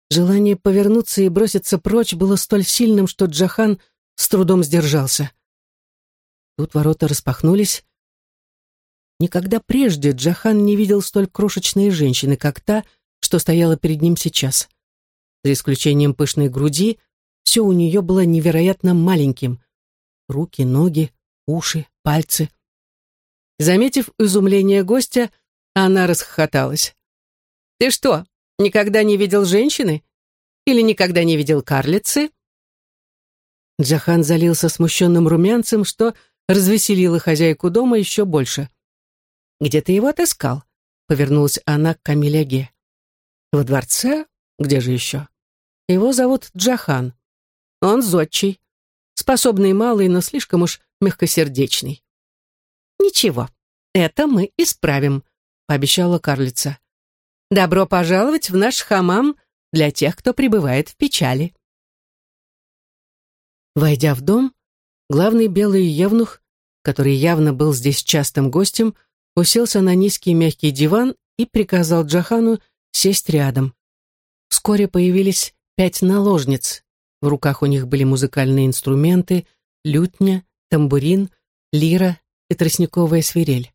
Желание повернуться и броситься прочь было столь сильным, что Джахан с трудом сдержался. Тут ворота распахнулись. Никогда прежде Джахан не видел столь крошечной женщины, как та, что стояла перед ним сейчас. За исключением пышной груди, все у нее было невероятно маленьким. Руки, ноги, уши, пальцы. Заметив изумление гостя, она расхохоталась. «Ты что, никогда не видел женщины? Или никогда не видел карлицы?» Джахан залился смущенным румянцем, что развеселила хозяйку дома еще больше. «Где ты его отыскал?» — повернулась она к Камиляге. «Во дворце? Где же еще?» «Его зовут Джахан. Он зодчий. Способный малый, но слишком уж мягкосердечный». «Ничего, это мы исправим», — пообещала карлица. «Добро пожаловать в наш хамам для тех, кто пребывает в печали». Войдя в дом, Главный белый евнух, который явно был здесь частым гостем, уселся на низкий мягкий диван и приказал Джахану сесть рядом. Вскоре появились пять наложниц. В руках у них были музыкальные инструменты, лютня, тамбурин, лира и тростниковая свирель.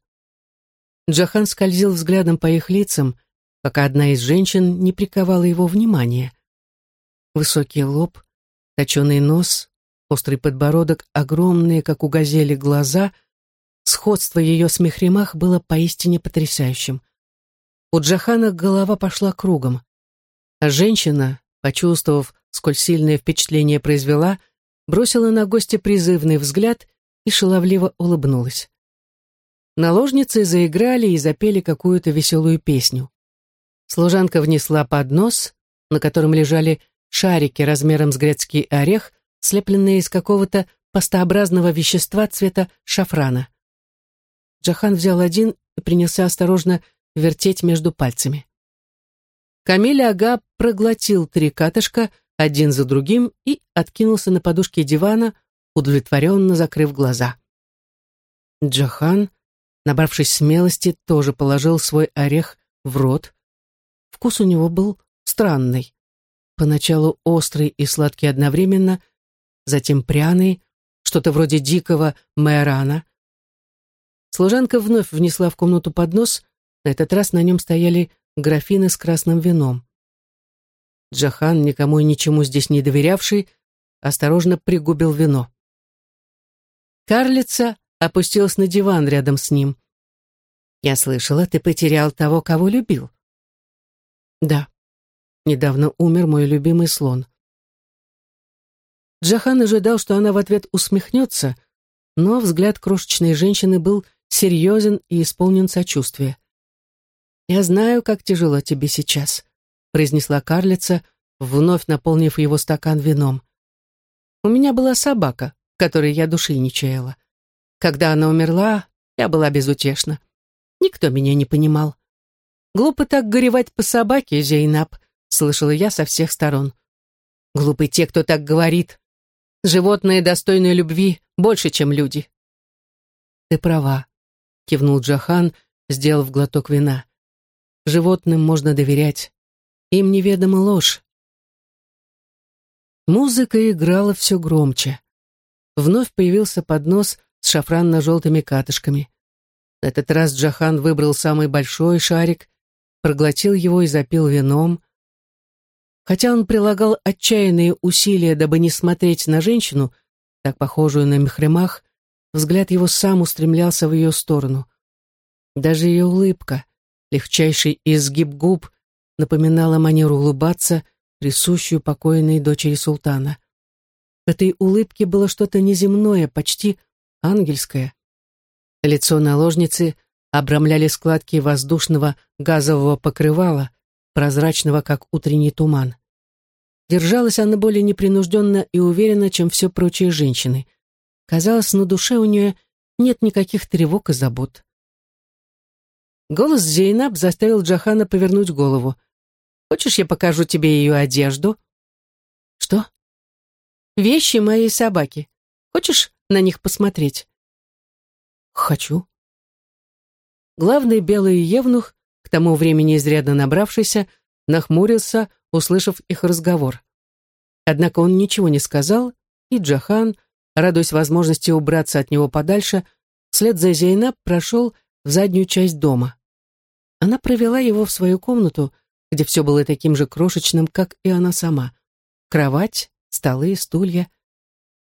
Джахан скользил взглядом по их лицам, пока одна из женщин не приковала его внимание. Высокий лоб, точеный нос, острый подбородок, огромные, как у газели, глаза. Сходство ее с Мехримах было поистине потрясающим. У Джахана голова пошла кругом. А женщина, почувствовав, сколь сильное впечатление произвела, бросила на гостя призывный взгляд и шаловливо улыбнулась. Наложницы заиграли и запели какую-то веселую песню. Служанка внесла поднос, на котором лежали шарики размером с грецкий орех, слепленные из какого-то пастообразного вещества цвета шафрана. Джахан взял один и принялся осторожно вертеть между пальцами. Камиль Ага проглотил три катышка один за другим и откинулся на подушке дивана, удовлетворенно закрыв глаза. Джахан, набравшись смелости, тоже положил свой орех в рот. Вкус у него был странный. Поначалу острый и сладкий одновременно, затем пряный, что-то вроде дикого майорана. Служанка вновь внесла в комнату поднос, на этот раз на нем стояли графины с красным вином. Джахан, никому и ничему здесь не доверявший, осторожно пригубил вино. Карлица опустилась на диван рядом с ним. «Я слышала, ты потерял того, кого любил». «Да, недавно умер мой любимый слон. Джахан ожидал, что она в ответ усмехнется, но взгляд крошечной женщины был серьезен и исполнен сочувствия. «Я знаю, как тяжело тебе сейчас», — произнесла карлица, вновь наполнив его стакан вином. «У меня была собака, которой я души не чаяла. Когда она умерла, я была безутешна. Никто меня не понимал. Глупо так горевать по собаке, Зейнаб», — слышала я со всех сторон. «Глупы те, кто так говорит», Животные достойны любви больше, чем люди. Ты права, кивнул Джахан, сделав глоток вина. Животным можно доверять. Им неведома ложь. Музыка играла все громче. Вновь появился поднос с шафранно-желтыми катышками. На этот раз Джахан выбрал самый большой шарик, проглотил его и запил вином. Хотя он прилагал отчаянные усилия, дабы не смотреть на женщину, так похожую на мехремах, взгляд его сам устремлялся в ее сторону. Даже ее улыбка, легчайший изгиб губ, напоминала манеру улыбаться, присущую покойной дочери султана. В этой улыбке было что-то неземное, почти ангельское. Лицо наложницы обрамляли складки воздушного газового покрывала, прозрачного, как утренний туман. Держалась она более непринужденно и уверенно, чем все прочие женщины. Казалось, на душе у нее нет никаких тревог и забот. Голос Зейнаб заставил Джахана повернуть голову. «Хочешь, я покажу тебе ее одежду?» «Что?» «Вещи моей собаки. Хочешь на них посмотреть?» «Хочу». Главный белый евнух, к тому времени изрядно набравшийся, нахмурился, услышав их разговор. Однако он ничего не сказал, и Джахан, радуясь возможности убраться от него подальше, вслед за Зейнаб прошел в заднюю часть дома. Она провела его в свою комнату, где все было таким же крошечным, как и она сама. Кровать, столы, стулья.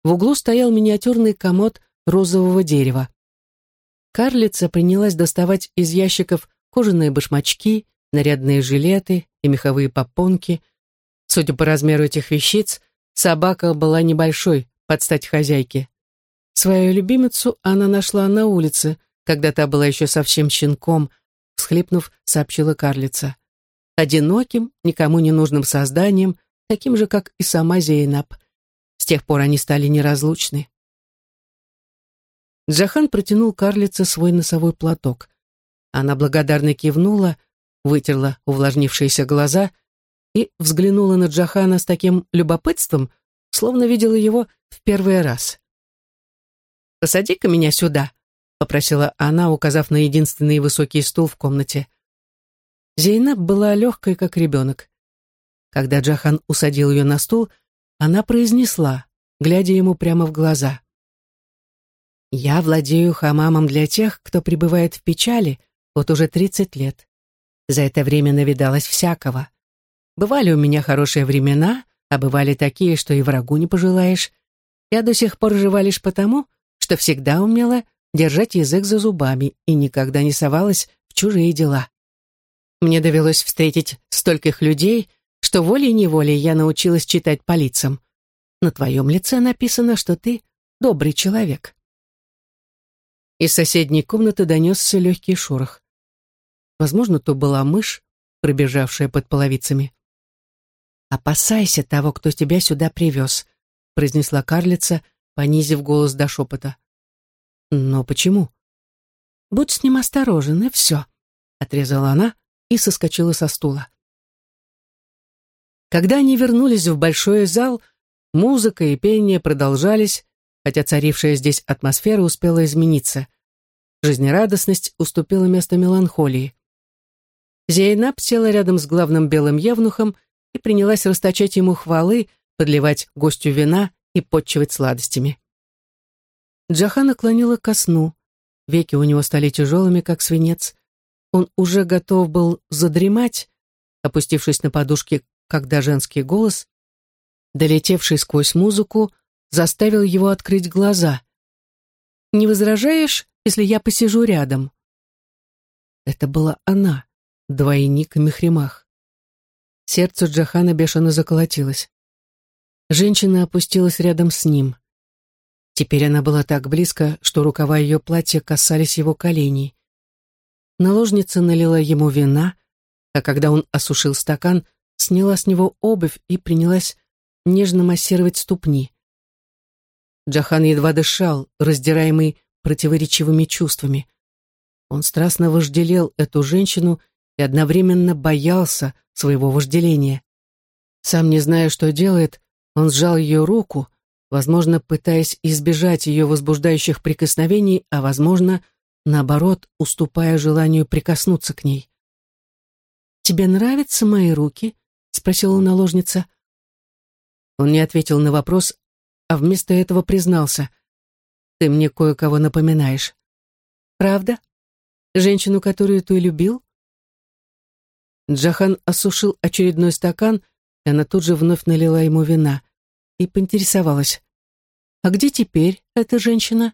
В углу стоял миниатюрный комод розового дерева. Карлица принялась доставать из ящиков кожаные башмачки, нарядные жилеты и меховые попонки. Судя по размеру этих вещиц, собака была небольшой, под стать хозяйке. Свою любимицу она нашла на улице, когда та была еще совсем щенком, всхлипнув, сообщила карлица. Одиноким, никому не нужным созданием, таким же, как и сама Зейнаб. С тех пор они стали неразлучны. Джахан протянул карлице свой носовой платок. Она благодарно кивнула, вытерла увлажнившиеся глаза и взглянула на Джахана с таким любопытством, словно видела его в первый раз. «Посади-ка меня сюда», попросила она, указав на единственный высокий стул в комнате. Зейнаб была легкой, как ребенок. Когда Джахан усадил ее на стул, она произнесла, глядя ему прямо в глаза. «Я владею хамамом для тех, кто пребывает в печали, вот уже тридцать лет. За это время навидалось всякого. Бывали у меня хорошие времена, а бывали такие, что и врагу не пожелаешь. Я до сих пор жива лишь потому, что всегда умела держать язык за зубами и никогда не совалась в чужие дела. Мне довелось встретить стольких людей, что волей-неволей я научилась читать по лицам. На твоем лице написано, что ты добрый человек. Из соседней комнаты донесся легкий шорох. Возможно, то была мышь, пробежавшая под половицами. «Опасайся того, кто тебя сюда привез», — произнесла карлица, понизив голос до шепота. Но почему? Будь с ним осторожен, и все, отрезала она и соскочила со стула. Когда они вернулись в большой зал, музыка и пение продолжались, хотя царившая здесь атмосфера успела измениться. Жизнерадостность уступила место меланхолии. Зейнаб села рядом с главным белым евнухом и принялась расточать ему хвалы, подливать гостю вина и подчивать сладостями. Джахан наклонила ко сну. Веки у него стали тяжелыми, как свинец. Он уже готов был задремать, опустившись на подушке, когда женский голос, долетевший сквозь музыку, заставил его открыть глаза. «Не возражаешь, если я посижу рядом?» Это была она, двойник Мехримах. Сердце Джахана бешено заколотилось. Женщина опустилась рядом с ним. Теперь она была так близко, что рукава ее платья касались его коленей. Наложница налила ему вина, а когда он осушил стакан, сняла с него обувь и принялась нежно массировать ступни. Джахан едва дышал, раздираемый противоречивыми чувствами. Он страстно вожделел эту женщину и одновременно боялся своего вожделения. Сам не зная, что делает, он сжал ее руку, возможно, пытаясь избежать ее возбуждающих прикосновений, а, возможно, наоборот, уступая желанию прикоснуться к ней. «Тебе нравятся мои руки?» — спросила наложница. Он не ответил на вопрос, а вместо этого признался. «Ты мне кое-кого напоминаешь». «Правда? Женщину, которую ты любил?» Джахан осушил очередной стакан, и она тут же вновь налила ему вина и поинтересовалась. «А где теперь эта женщина?»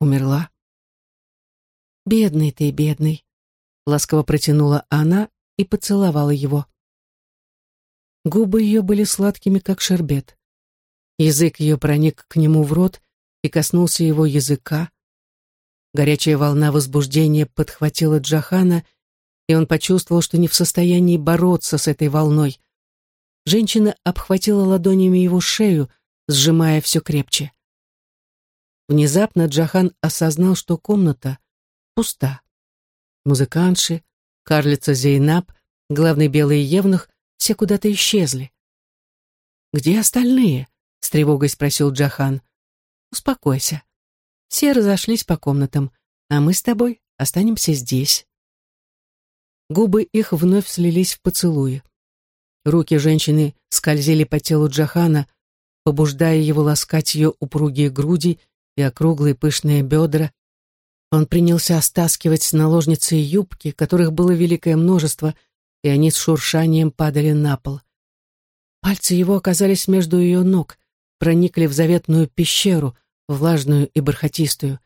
«Умерла». «Бедный ты, бедный», — ласково протянула она и поцеловала его. Губы ее были сладкими, как шербет. Язык ее проник к нему в рот и коснулся его языка. Горячая волна возбуждения подхватила Джахана, и он почувствовал, что не в состоянии бороться с этой волной. Женщина обхватила ладонями его шею, сжимая все крепче. Внезапно Джахан осознал, что комната пуста. Музыкантши, карлица Зейнаб, главный белый евнух все куда-то исчезли. «Где остальные?» — с тревогой спросил Джахан. «Успокойся. Все разошлись по комнатам, а мы с тобой останемся здесь». Губы их вновь слились в поцелуи. Руки женщины скользили по телу Джахана, побуждая его ласкать ее упругие груди и округлые пышные бедра. Он принялся стаскивать с наложницы юбки, которых было великое множество — и они с шуршанием падали на пол. Пальцы его оказались между ее ног, проникли в заветную пещеру, влажную и бархатистую.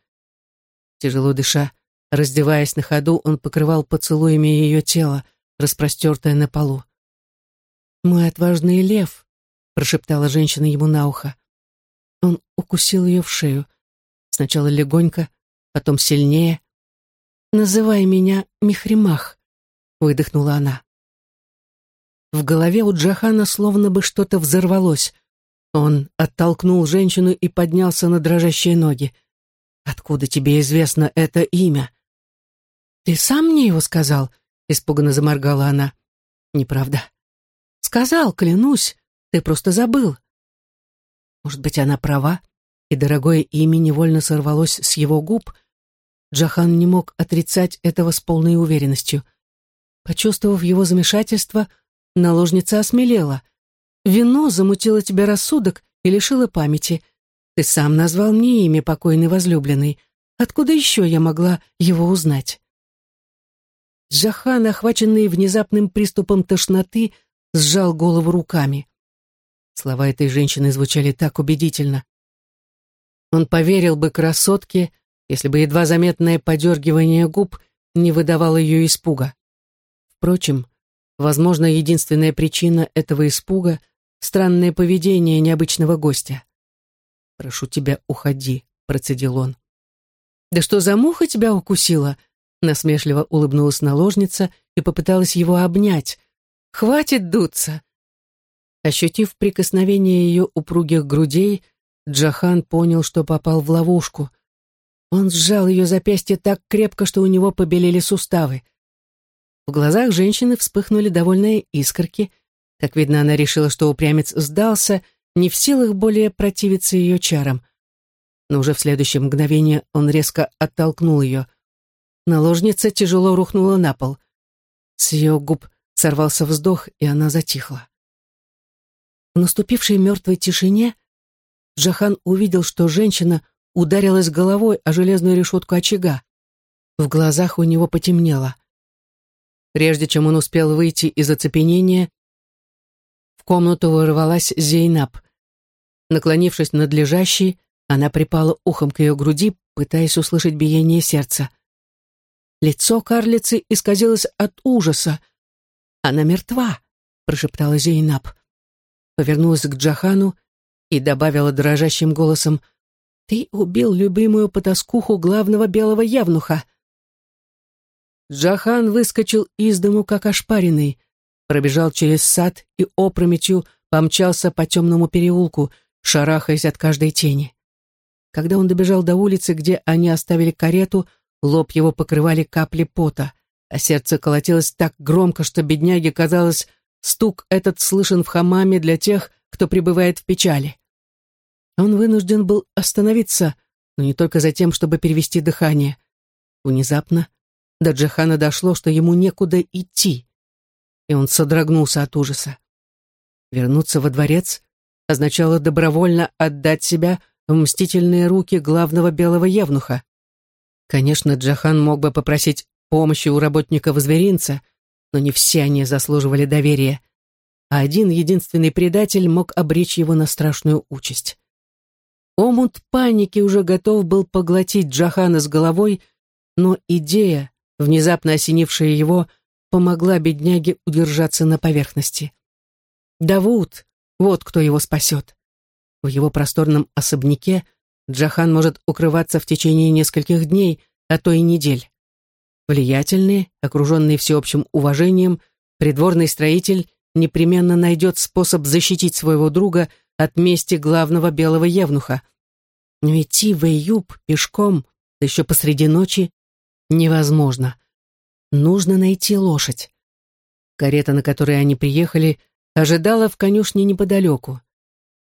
Тяжело дыша, раздеваясь на ходу, он покрывал поцелуями ее тело, распростертое на полу. «Мой отважный лев», — прошептала женщина ему на ухо. Он укусил ее в шею. Сначала легонько, потом сильнее. «Называй меня Михримах», — выдохнула она. В голове у Джахана словно бы что-то взорвалось. Он оттолкнул женщину и поднялся на дрожащие ноги. «Откуда тебе известно это имя?» «Ты сам мне его сказал?» — испуганно заморгала она. «Неправда». «Сказал, клянусь. Ты просто забыл». Может быть, она права, и дорогое имя невольно сорвалось с его губ. Джахан не мог отрицать этого с полной уверенностью. Почувствовав его замешательство, — Наложница осмелела. Вино замутило тебе рассудок и лишило памяти. Ты сам назвал мне имя покойной возлюбленной. Откуда еще я могла его узнать? Джахан, охваченный внезапным приступом тошноты, сжал голову руками. Слова этой женщины звучали так убедительно. Он поверил бы красотке, если бы едва заметное подергивание губ не выдавало ее испуга. Впрочем, Возможно, единственная причина этого испуга — странное поведение необычного гостя. «Прошу тебя, уходи», — процедил он. «Да что за муха тебя укусила?» Насмешливо улыбнулась наложница и попыталась его обнять. «Хватит дуться!» Ощутив прикосновение ее упругих грудей, Джахан понял, что попал в ловушку. Он сжал ее запястье так крепко, что у него побелели суставы. В глазах женщины вспыхнули довольные искорки. Как видно, она решила, что упрямец сдался, не в силах более противиться ее чарам. Но уже в следующее мгновение он резко оттолкнул ее. Наложница тяжело рухнула на пол. С ее губ сорвался вздох, и она затихла. В наступившей мертвой тишине Джахан увидел, что женщина ударилась головой о железную решетку очага. В глазах у него потемнело. Прежде чем он успел выйти из оцепенения, в комнату ворвалась Зейнаб. Наклонившись над лежащей, она припала ухом к ее груди, пытаясь услышать биение сердца. Лицо карлицы исказилось от ужаса. «Она мертва», — прошептала Зейнаб. Повернулась к Джахану и добавила дрожащим голосом, «Ты убил любимую потаскуху главного белого явнуха. Джахан выскочил из дому, как ошпаренный, пробежал через сад и опрометью помчался по темному переулку, шарахаясь от каждой тени. Когда он добежал до улицы, где они оставили карету, лоб его покрывали капли пота, а сердце колотилось так громко, что бедняге казалось, стук этот слышен в хамаме для тех, кто пребывает в печали. Он вынужден был остановиться, но не только за тем, чтобы перевести дыхание. Внезапно до Джахана дошло, что ему некуда идти. и он содрогнулся от ужаса. Вернуться во дворец означало добровольно отдать себя в мстительные руки главного белого евнуха. Конечно, Джахан мог бы попросить помощи у работников зверинца, но не все они заслуживали доверия, а один единственный предатель мог обречь его на страшную участь. Омут паники уже готов был поглотить Джахана с головой, но идея, внезапно осенившая его, помогла бедняге удержаться на поверхности. Давуд, вот кто его спасет. В его просторном особняке Джахан может укрываться в течение нескольких дней, а то и недель. Влиятельный, окруженный всеобщим уважением, придворный строитель непременно найдет способ защитить своего друга от мести главного белого евнуха. Но идти в Эйюб пешком, да еще посреди ночи, невозможно. Нужно найти лошадь. Карета, на которой они приехали, ожидала в конюшне неподалеку.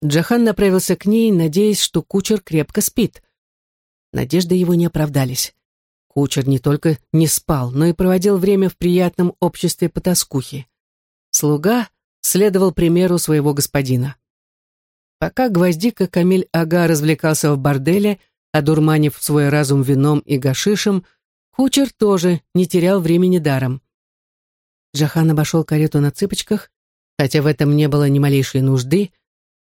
Джахан направился к ней, надеясь, что кучер крепко спит. Надежды его не оправдались. Кучер не только не спал, но и проводил время в приятном обществе потаскухи. Слуга следовал примеру своего господина. Пока гвоздика Камиль Ага развлекался в борделе, одурманив свой разум вином и гашишем, кучер тоже не терял времени даром. Джахан обошел карету на цыпочках, хотя в этом не было ни малейшей нужды,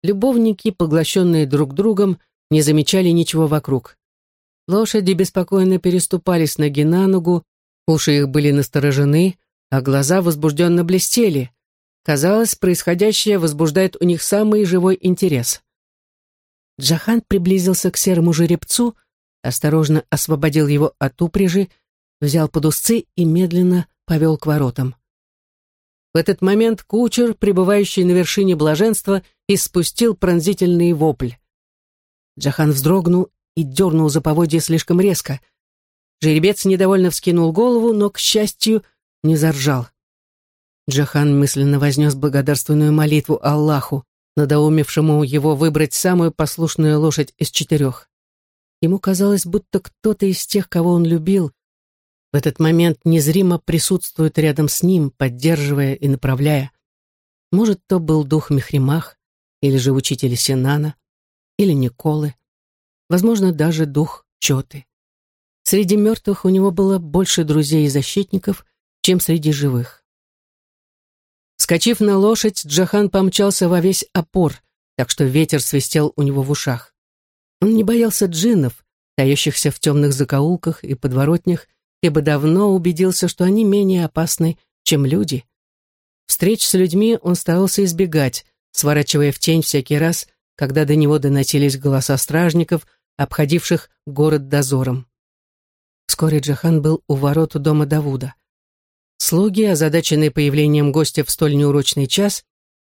любовники, поглощенные друг другом, не замечали ничего вокруг. Лошади беспокойно переступали с ноги на ногу, уши их были насторожены, а глаза возбужденно блестели. Казалось, происходящее возбуждает у них самый живой интерес. Джахан приблизился к серому жеребцу, осторожно освободил его от упряжи, взял под узцы и медленно повел к воротам. В этот момент кучер, пребывающий на вершине блаженства, испустил пронзительный вопль. Джахан вздрогнул и дернул за поводья слишком резко. Жеребец недовольно вскинул голову, но, к счастью, не заржал. Джахан мысленно вознес благодарственную молитву Аллаху, надоумевшему его выбрать самую послушную лошадь из четырех. Ему казалось, будто кто-то из тех, кого он любил, в этот момент незримо присутствует рядом с ним, поддерживая и направляя. Может, то был дух Мехримах, или же учитель Синана, или Николы, возможно, даже дух Чоты. Среди мертвых у него было больше друзей и защитников, чем среди живых. Скочив на лошадь, Джахан помчался во весь опор, так что ветер свистел у него в ушах. Он не боялся джиннов, таящихся в темных закоулках и подворотнях, ибо давно убедился, что они менее опасны, чем люди. Встреч с людьми он старался избегать, сворачивая в тень всякий раз, когда до него доносились голоса стражников, обходивших город дозором. Вскоре Джахан был у ворот дома Давуда. Слуги, озадаченные появлением гостя в столь неурочный час,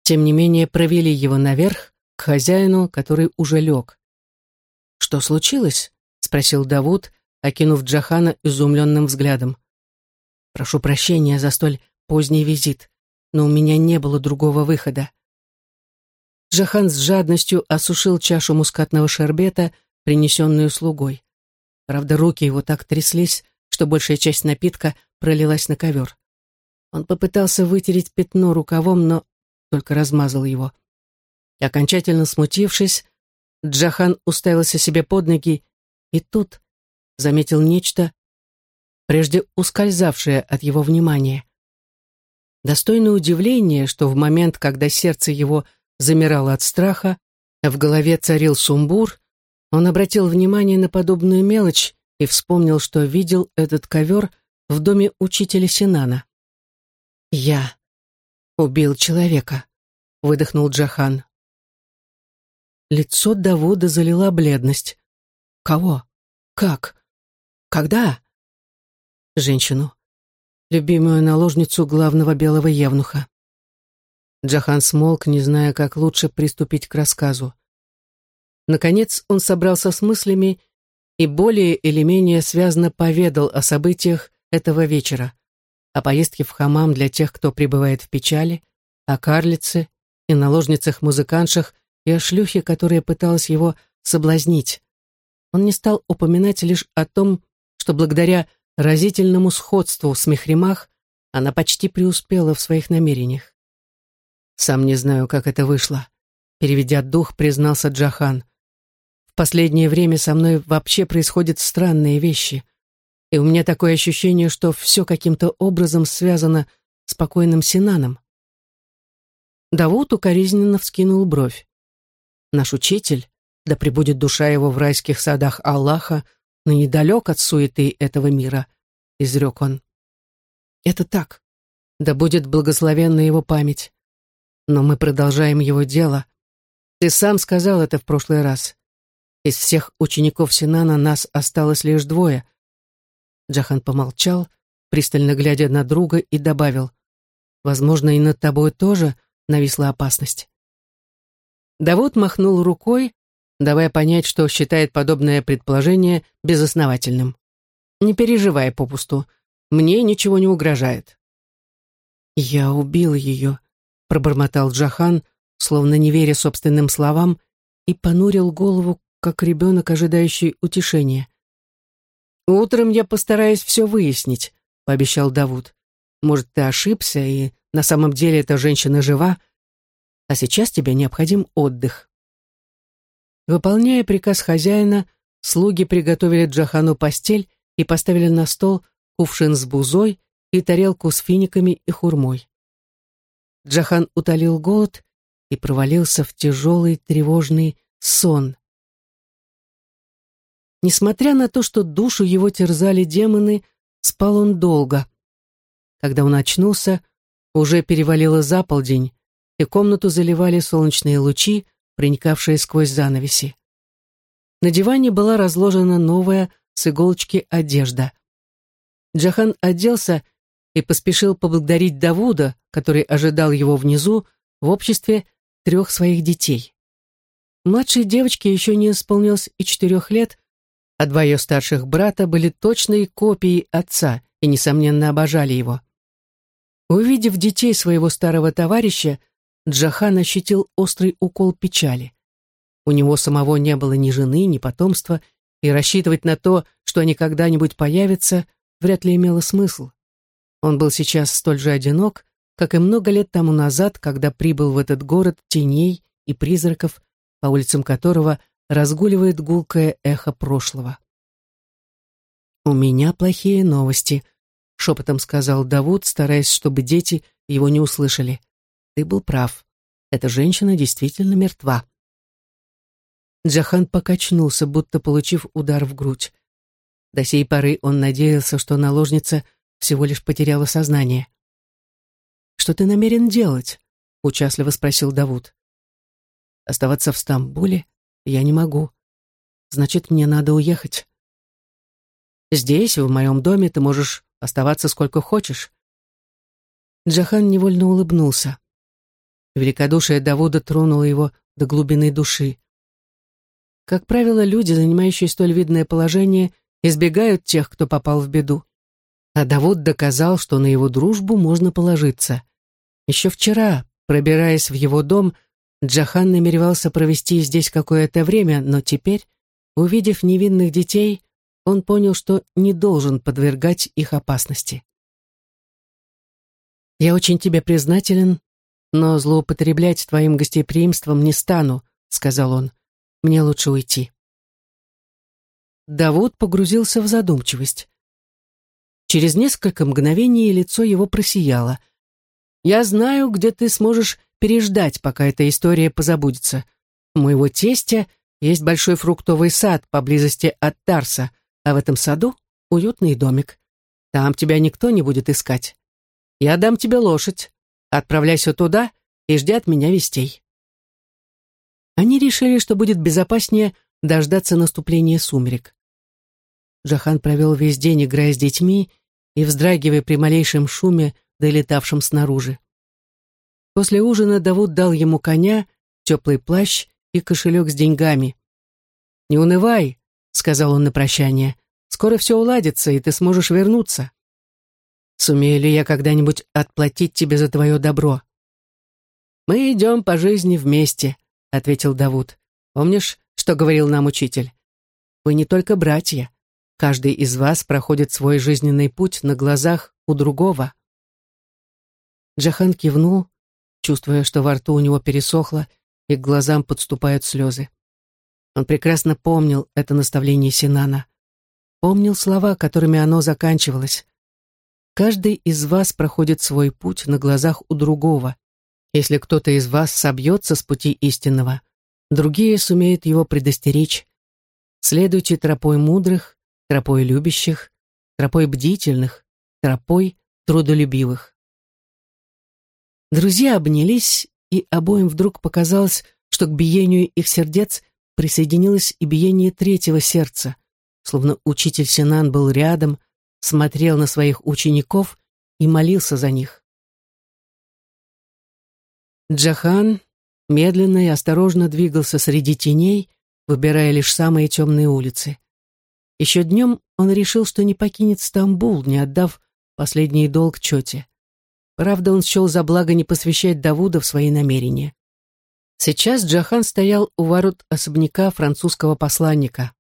тем не менее провели его наверх, к хозяину, который уже лег. «Что случилось?» — спросил Давуд, окинув Джахана изумленным взглядом. «Прошу прощения за столь поздний визит, но у меня не было другого выхода». Джахан с жадностью осушил чашу мускатного шербета, принесенную слугой. Правда, руки его так тряслись, что большая часть напитка пролилась на ковер. Он попытался вытереть пятно рукавом, но только размазал его. Окончательно смутившись, Джахан уставился себе под ноги, и тут заметил нечто, прежде ускользавшее от его внимания. Достойно удивления, что в момент, когда сердце его замирало от страха, в голове царил сумбур, он обратил внимание на подобную мелочь и вспомнил, что видел этот ковер в доме учителя Синана. «Я убил человека», — выдохнул Джахан. Лицо Давуда залила бледность. «Кого? Как? Когда?» «Женщину. Любимую наложницу главного белого евнуха». Джахан смолк, не зная, как лучше приступить к рассказу. Наконец он собрался с мыслями и более или менее связно поведал о событиях этого вечера, о поездке в хамам для тех, кто пребывает в печали, о карлице и наложницах-музыканшах и о шлюхе, которая пыталась его соблазнить. Он не стал упоминать лишь о том, что благодаря разительному сходству с Мехримах Она почти преуспела в своих намерениях. Сам не знаю, как это вышло. Переведя дух, признался Джахан. Последнее время со мной вообще происходят странные вещи. И у меня такое ощущение, что все каким-то образом связано с покойным Синаном. Давуд укоризненно вскинул бровь. Наш учитель, да пребудет душа его в райских садах Аллаха, но недалек от суеты этого мира, изрек он. Это так. Да будет благословенна его память. Но мы продолжаем его дело. Ты сам сказал это в прошлый раз. Из всех учеников Синана нас осталось лишь двое. Джахан помолчал, пристально глядя на друга, и добавил, «Возможно, и над тобой тоже нависла опасность». Давуд махнул рукой, давая понять, что считает подобное предположение безосновательным. «Не переживай попусту. Мне ничего не угрожает». «Я убил ее», — пробормотал Джахан, словно не веря собственным словам, и понурил голову, как ребенок, ожидающий утешения. «Утром я постараюсь все выяснить», — пообещал Давуд. «Может, ты ошибся, и на самом деле эта женщина жива, а сейчас тебе необходим отдых». Выполняя приказ хозяина, слуги приготовили Джахану постель и поставили на стол кувшин с бузой и тарелку с финиками и хурмой. Джахан утолил голод и провалился в тяжелый тревожный сон. Несмотря на то, что душу его терзали демоны, спал он долго. Когда он очнулся, уже перевалило за полдень, и комнату заливали солнечные лучи, проникавшие сквозь занавеси. На диване была разложена новая с иголочки одежда. Джахан оделся и поспешил поблагодарить Давуда, который ожидал его внизу в обществе трех своих детей. Младшей девочке еще не исполнилось и четырех лет, а два ее старших брата были точной копией отца и, несомненно, обожали его. Увидев детей своего старого товарища, Джахан ощутил острый укол печали. У него самого не было ни жены, ни потомства, и рассчитывать на то, что они когда-нибудь появятся, вряд ли имело смысл. Он был сейчас столь же одинок, как и много лет тому назад, когда прибыл в этот город теней и призраков, по улицам которого разгуливает гулкое эхо прошлого. «У меня плохие новости», — шепотом сказал Давуд, стараясь, чтобы дети его не услышали. Ты был прав. Эта женщина действительно мертва. Джахан покачнулся, будто получив удар в грудь. До сей поры он надеялся, что наложница всего лишь потеряла сознание. «Что ты намерен делать?» — участливо спросил Давуд. «Оставаться в Стамбуле я не могу. Значит, мне надо уехать. Здесь, в моем доме, ты можешь оставаться сколько хочешь». Джахан невольно улыбнулся. Великодушие Давуда тронуло его до глубины души. Как правило, люди, занимающие столь видное положение, избегают тех, кто попал в беду. А Давуд доказал, что на его дружбу можно положиться. Еще вчера, пробираясь в его дом, Джахан намеревался провести здесь какое-то время, но теперь, увидев невинных детей, он понял, что не должен подвергать их опасности. «Я очень тебе признателен «Но злоупотреблять твоим гостеприимством не стану», — сказал он. «Мне лучше уйти». Давуд погрузился в задумчивость. Через несколько мгновений лицо его просияло. «Я знаю, где ты сможешь переждать, пока эта история позабудется. У моего тестя есть большой фруктовый сад поблизости от Тарса, а в этом саду уютный домик. Там тебя никто не будет искать. Я дам тебе лошадь. Отправляйся туда и жди от меня вестей. Они решили, что будет безопаснее дождаться наступления сумерек. Джахан провел весь день, играя с детьми и вздрагивая при малейшем шуме, долетавшем снаружи. После ужина Давуд дал ему коня, теплый плащ и кошелек с деньгами. «Не унывай», — сказал он на прощание, — «скоро все уладится, и ты сможешь вернуться». Сумею ли я когда-нибудь отплатить тебе за твое добро?» «Мы идем по жизни вместе», — ответил Давуд. «Помнишь, что говорил нам учитель? Вы не только братья. Каждый из вас проходит свой жизненный путь на глазах у другого». Джахан кивнул, чувствуя, что во рту у него пересохло и к глазам подступают слезы. Он прекрасно помнил это наставление Синана. Помнил слова, которыми оно заканчивалось. Каждый из вас проходит свой путь на глазах у другого. Если кто-то из вас собьется с пути истинного, другие сумеют его предостеречь. Следуйте тропой мудрых, тропой любящих, тропой бдительных, тропой трудолюбивых. Друзья обнялись, и обоим вдруг показалось, что к биению их сердец присоединилось и биение третьего сердца, словно учитель Синан был рядом, смотрел на своих учеников и молился за них. Джахан медленно и осторожно двигался среди теней, выбирая лишь самые темные улицы. Еще днем он решил, что не покинет Стамбул, не отдав последний долг Чоте. Правда, он счел за благо не посвящать Давуда в свои намерения. Сейчас Джахан стоял у ворот особняка французского посланника.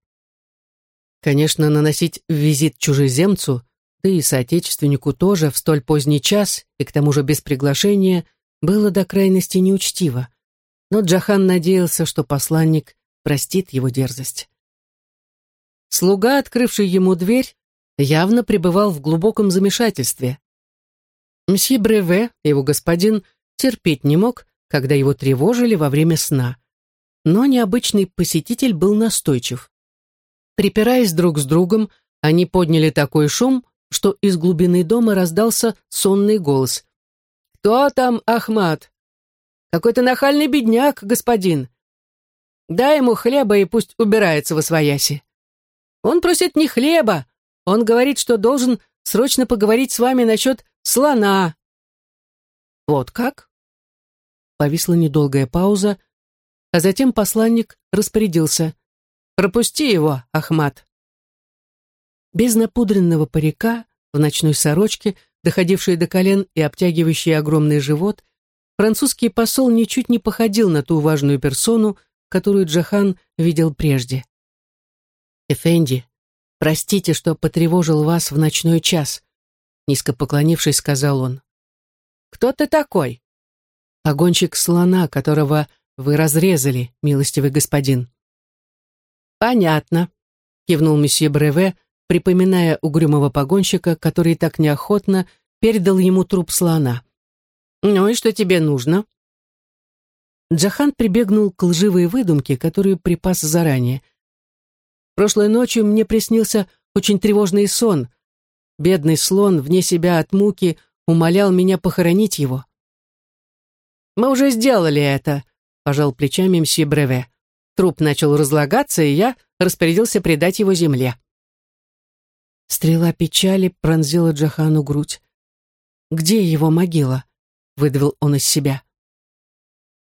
Конечно, наносить визит чужеземцу, да и соотечественнику тоже в столь поздний час и к тому же без приглашения, было до крайности неучтиво. Но Джахан надеялся, что посланник простит его дерзость. Слуга, открывший ему дверь, явно пребывал в глубоком замешательстве. Мсье Бреве, его господин, терпеть не мог, когда его тревожили во время сна. Но необычный посетитель был настойчив. Припираясь друг с другом, они подняли такой шум, что из глубины дома раздался сонный голос. «Кто там, Ахмат?» «Какой-то нахальный бедняк, господин. Дай ему хлеба и пусть убирается во свояси. Он просит не хлеба, он говорит, что должен срочно поговорить с вами насчет слона». «Вот как?» Повисла недолгая пауза, а затем посланник распорядился. «Пропусти его, Ахмат». Без напудренного парика, в ночной сорочке, доходившей до колен и обтягивающей огромный живот, французский посол ничуть не походил на ту важную персону, которую Джахан видел прежде. «Эфенди, простите, что потревожил вас в ночной час», низко поклонившись, сказал он. «Кто ты такой?» погонщик слона, которого вы разрезали, милостивый господин». «Понятно», — кивнул месье Бреве, припоминая угрюмого погонщика, который так неохотно передал ему труп слона. «Ну и что тебе нужно?» Джахан прибегнул к лживой выдумке, которую припас заранее. «Прошлой ночью мне приснился очень тревожный сон. Бедный слон, вне себя от муки, умолял меня похоронить его. Мы уже сделали это», — пожал плечами мсье Бреве. Труп начал разлагаться, и я распорядился предать его земле. Стрела печали пронзила Джахану грудь. «Где его могила?» — выдавил он из себя.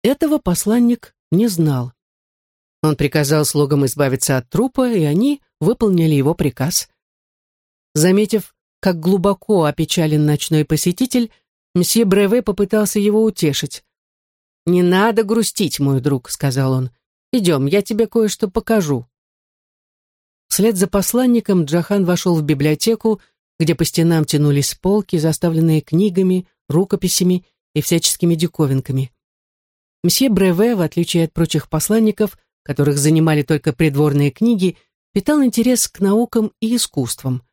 Этого посланник не знал. Он приказал слугам избавиться от трупа, и они выполнили его приказ. Заметив, как глубоко опечален ночной посетитель, мсье Бреве попытался его утешить. «Не надо грустить, мой друг», — сказал он. «Идем, я тебе кое-что покажу». Вслед за посланником Джахан вошел в библиотеку, где по стенам тянулись полки, заставленные книгами, рукописями и всяческими диковинками. Мсье Бреве, в отличие от прочих посланников, которых занимали только придворные книги, питал интерес к наукам и искусствам.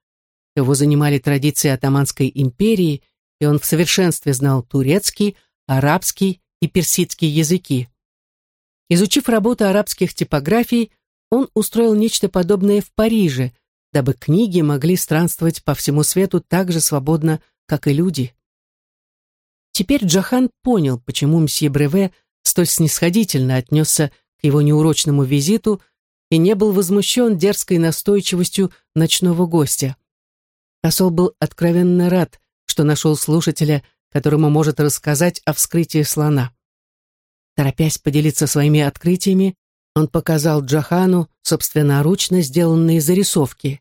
Его занимали традиции Атаманской империи, и он в совершенстве знал турецкий, арабский и персидские языки. Изучив работу арабских типографий, он устроил нечто подобное в Париже, дабы книги могли странствовать по всему свету так же свободно, как и люди. Теперь Джахан понял, почему мсье Бреве столь снисходительно отнесся к его неурочному визиту и не был возмущен дерзкой настойчивостью ночного гостя. Посол был откровенно рад, что нашел слушателя, которому может рассказать о вскрытии слона. Торопясь поделиться своими открытиями, он показал Джахану собственноручно сделанные зарисовки.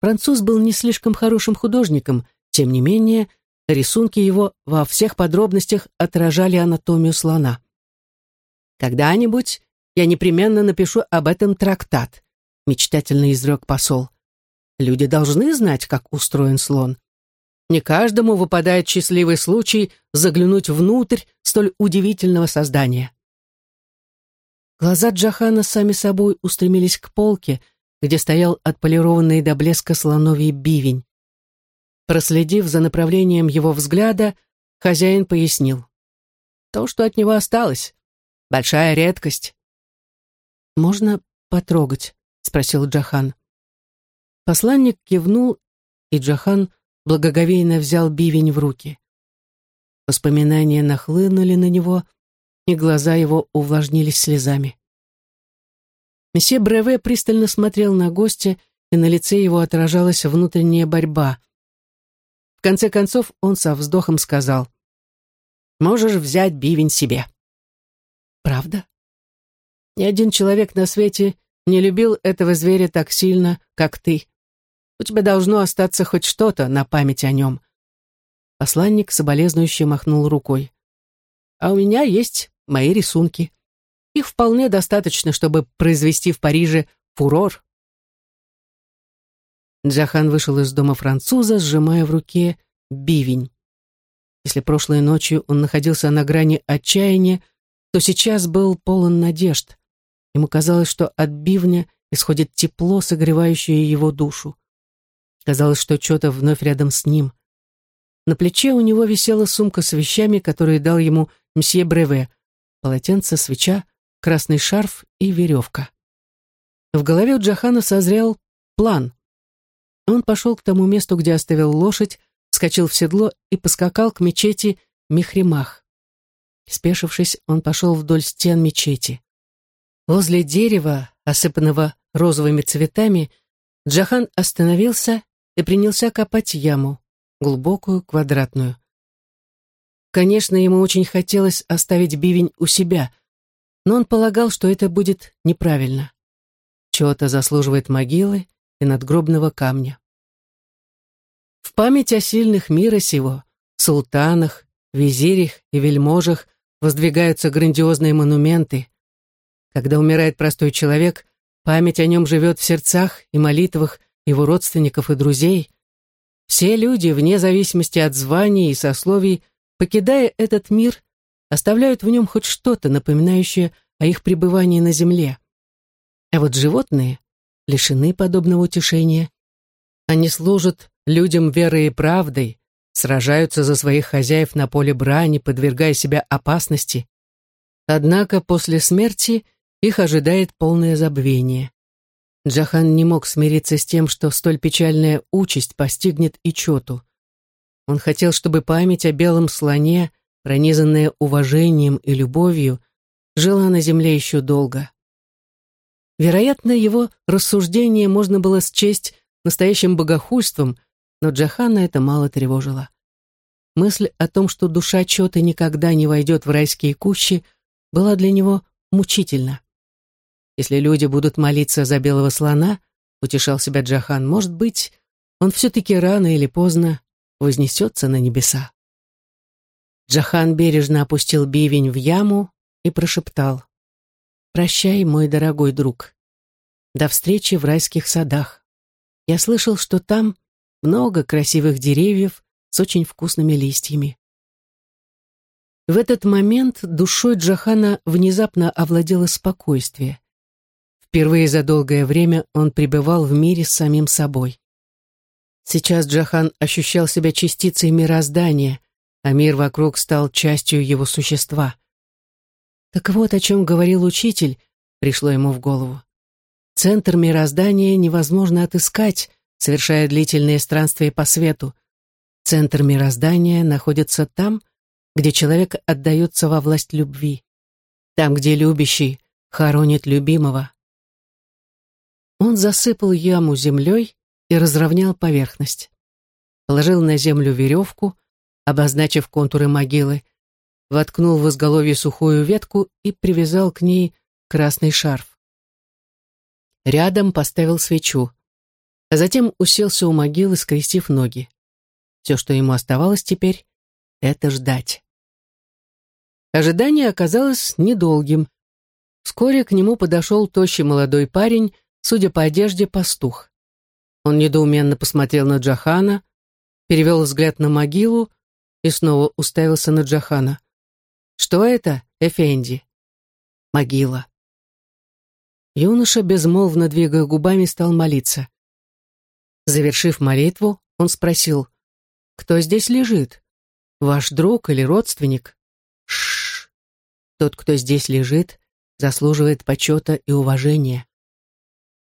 Француз был не слишком хорошим художником, тем не менее, рисунки его во всех подробностях отражали анатомию слона. «Когда-нибудь я непременно напишу об этом трактат», мечтательно изрек посол. «Люди должны знать, как устроен слон. Не каждому выпадает счастливый случай заглянуть внутрь столь удивительного создания. Глаза Джахана сами собой устремились к полке, где стоял отполированный до блеска слоновий бивень. Проследив за направлением его взгляда, хозяин пояснил. То, что от него осталось. Большая редкость. «Можно потрогать?» — спросил Джахан. Посланник кивнул, и Джахан благоговейно взял бивень в руки. Воспоминания нахлынули на него, и глаза его увлажнились слезами. Месье Бреве пристально смотрел на гостя, и на лице его отражалась внутренняя борьба. В конце концов он со вздохом сказал, «Можешь взять бивень себе». «Правда?» Ни один человек на свете не любил этого зверя так сильно, как ты. У тебя должно остаться хоть что-то на память о нем. Посланник соболезнующе махнул рукой. А у меня есть мои рисунки. Их вполне достаточно, чтобы произвести в Париже фурор. Джахан вышел из дома француза, сжимая в руке бивень. Если прошлой ночью он находился на грани отчаяния, то сейчас был полон надежд. Ему казалось, что от бивня исходит тепло, согревающее его душу. Казалось, что что-то вновь рядом с ним. На плече у него висела сумка с вещами, которые дал ему мсье Бреве. Полотенце, свеча, красный шарф и веревка. В голове у Джахана созрел план. Он пошел к тому месту, где оставил лошадь, вскочил в седло и поскакал к мечети Михримах. Спешившись, он пошел вдоль стен мечети. Возле дерева, осыпанного розовыми цветами, Джахан остановился и принялся копать яму, глубокую, квадратную. Конечно, ему очень хотелось оставить бивень у себя, но он полагал, что это будет неправильно. Чего-то заслуживает могилы и надгробного камня. В память о сильных мира сего, султанах, визирях и вельможах воздвигаются грандиозные монументы, когда умирает простой человек, память о нем живет в сердцах и молитвах его родственников и друзей. Все люди, вне зависимости от званий и сословий, покидая этот мир, оставляют в нем хоть что-то, напоминающее о их пребывании на земле. А вот животные лишены подобного утешения. Они служат людям верой и правдой, сражаются за своих хозяев на поле брани, подвергая себя опасности. Однако после смерти их ожидает полное забвение. Джахан не мог смириться с тем, что столь печальная участь постигнет и Чоту. Он хотел, чтобы память о белом слоне, пронизанная уважением и любовью, жила на земле еще долго. Вероятно, его рассуждение можно было счесть настоящим богохульством, но Джахана это мало тревожило. Мысль о том, что душа Чоты никогда не войдет в райские кущи, была для него мучительна. Если люди будут молиться за белого слона, утешал себя Джахан, может быть, он все-таки рано или поздно вознесется на небеса. Джахан бережно опустил бивень в яму и прошептал. «Прощай, мой дорогой друг. До встречи в райских садах. Я слышал, что там много красивых деревьев с очень вкусными листьями». В этот момент душой Джахана внезапно овладело спокойствие. Впервые за долгое время он пребывал в мире с самим собой. Сейчас Джахан ощущал себя частицей мироздания, а мир вокруг стал частью его существа. Так вот о чем говорил учитель, пришло ему в голову. Центр мироздания невозможно отыскать, совершая длительные странствия по свету. Центр мироздания находится там, где человек отдается во власть любви, там, где любящий хоронит любимого. Он засыпал яму землей и разровнял поверхность. Положил на землю веревку, обозначив контуры могилы, воткнул в изголовье сухую ветку и привязал к ней красный шарф. Рядом поставил свечу, а затем уселся у могилы, скрестив ноги. Все, что ему оставалось теперь, это ждать. Ожидание оказалось недолгим. Вскоре к нему подошел тощий молодой парень Судя по одежде, пастух. Он недоуменно посмотрел на Джахана, перевел взгляд на могилу и снова уставился на Джахана. «Что это, Эфенди?» «Могила». Юноша, безмолвно двигая губами, стал молиться. Завершив молитву, он спросил, «Кто здесь лежит? Ваш друг или родственник?» Шш. Тот, кто здесь лежит, заслуживает почета и уважения.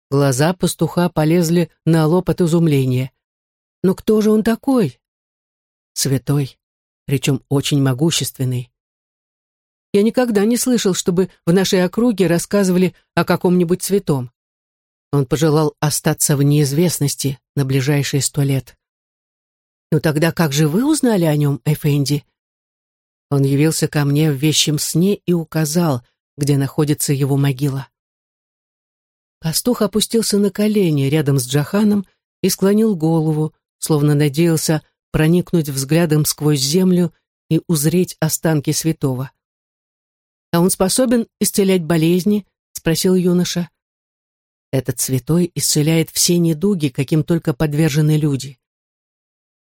Глаза пастуха полезли на лоб от изумления. Но кто же он такой? Святой, причем очень могущественный. Я никогда не слышал, чтобы в нашей округе рассказывали о каком-нибудь святом. Он пожелал остаться в неизвестности на ближайшие сто лет. «Ну тогда как же вы узнали о нем, Эфенди?» Он явился ко мне в вещем сне и указал, где находится его могила. Пастух опустился на колени рядом с Джаханом и склонил голову, словно надеялся проникнуть взглядом сквозь землю и узреть останки святого. «А он способен исцелять болезни?» — спросил юноша. «Этот святой исцеляет все недуги, каким только подвержены люди».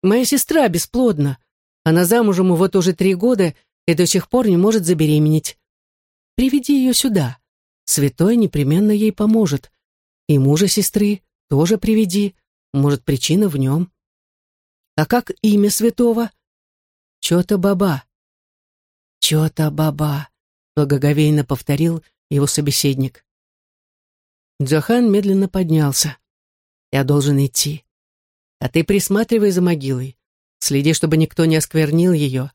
«Моя сестра бесплодна. Она замужем вот уже три года и до сих пор не может забеременеть. Приведи ее сюда. Святой непременно ей поможет. И мужа сестры тоже приведи. Может, причина в нем. А как имя святого? Чё-то баба. Чё-то баба, благоговейно повторил его собеседник. Джохан медленно поднялся. Я должен идти. А ты присматривай за могилой. Следи, чтобы никто не осквернил ее.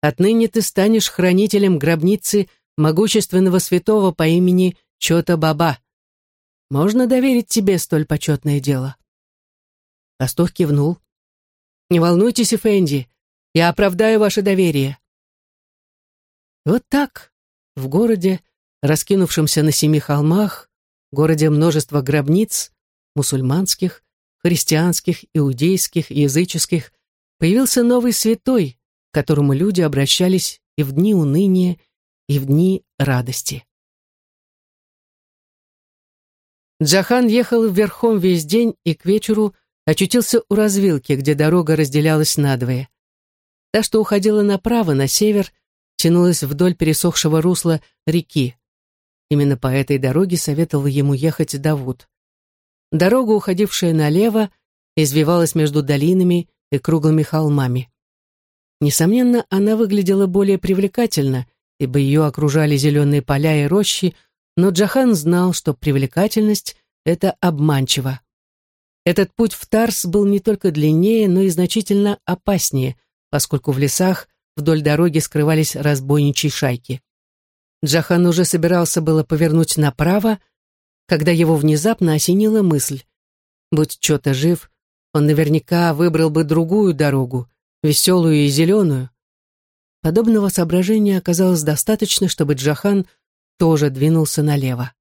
Отныне ты станешь хранителем гробницы могущественного святого по имени Чота Баба. Можно доверить тебе столь почетное дело?» Пастух кивнул. «Не волнуйтесь, Эфенди, я оправдаю ваше доверие». Вот так, в городе, раскинувшемся на семи холмах, городе множества гробниц, мусульманских, христианских, иудейских, языческих, появился новый святой, к которому люди обращались и в дни уныния, и в дни радости. Джахан ехал верхом весь день и к вечеру очутился у развилки, где дорога разделялась надвое. Та, что уходила направо, на север, тянулась вдоль пересохшего русла реки. Именно по этой дороге советовал ему ехать Давуд. Дорога, уходившая налево, извивалась между долинами и круглыми холмами. Несомненно, она выглядела более привлекательно, ибо ее окружали зеленые поля и рощи, но Джахан знал, что привлекательность — это обманчиво. Этот путь в Тарс был не только длиннее, но и значительно опаснее, поскольку в лесах вдоль дороги скрывались разбойничьи шайки. Джахан уже собирался было повернуть направо, когда его внезапно осенила мысль. Будь что-то жив, он наверняка выбрал бы другую дорогу, веселую и зеленую. Подобного соображения оказалось достаточно, чтобы Джахан тоже двинулся налево.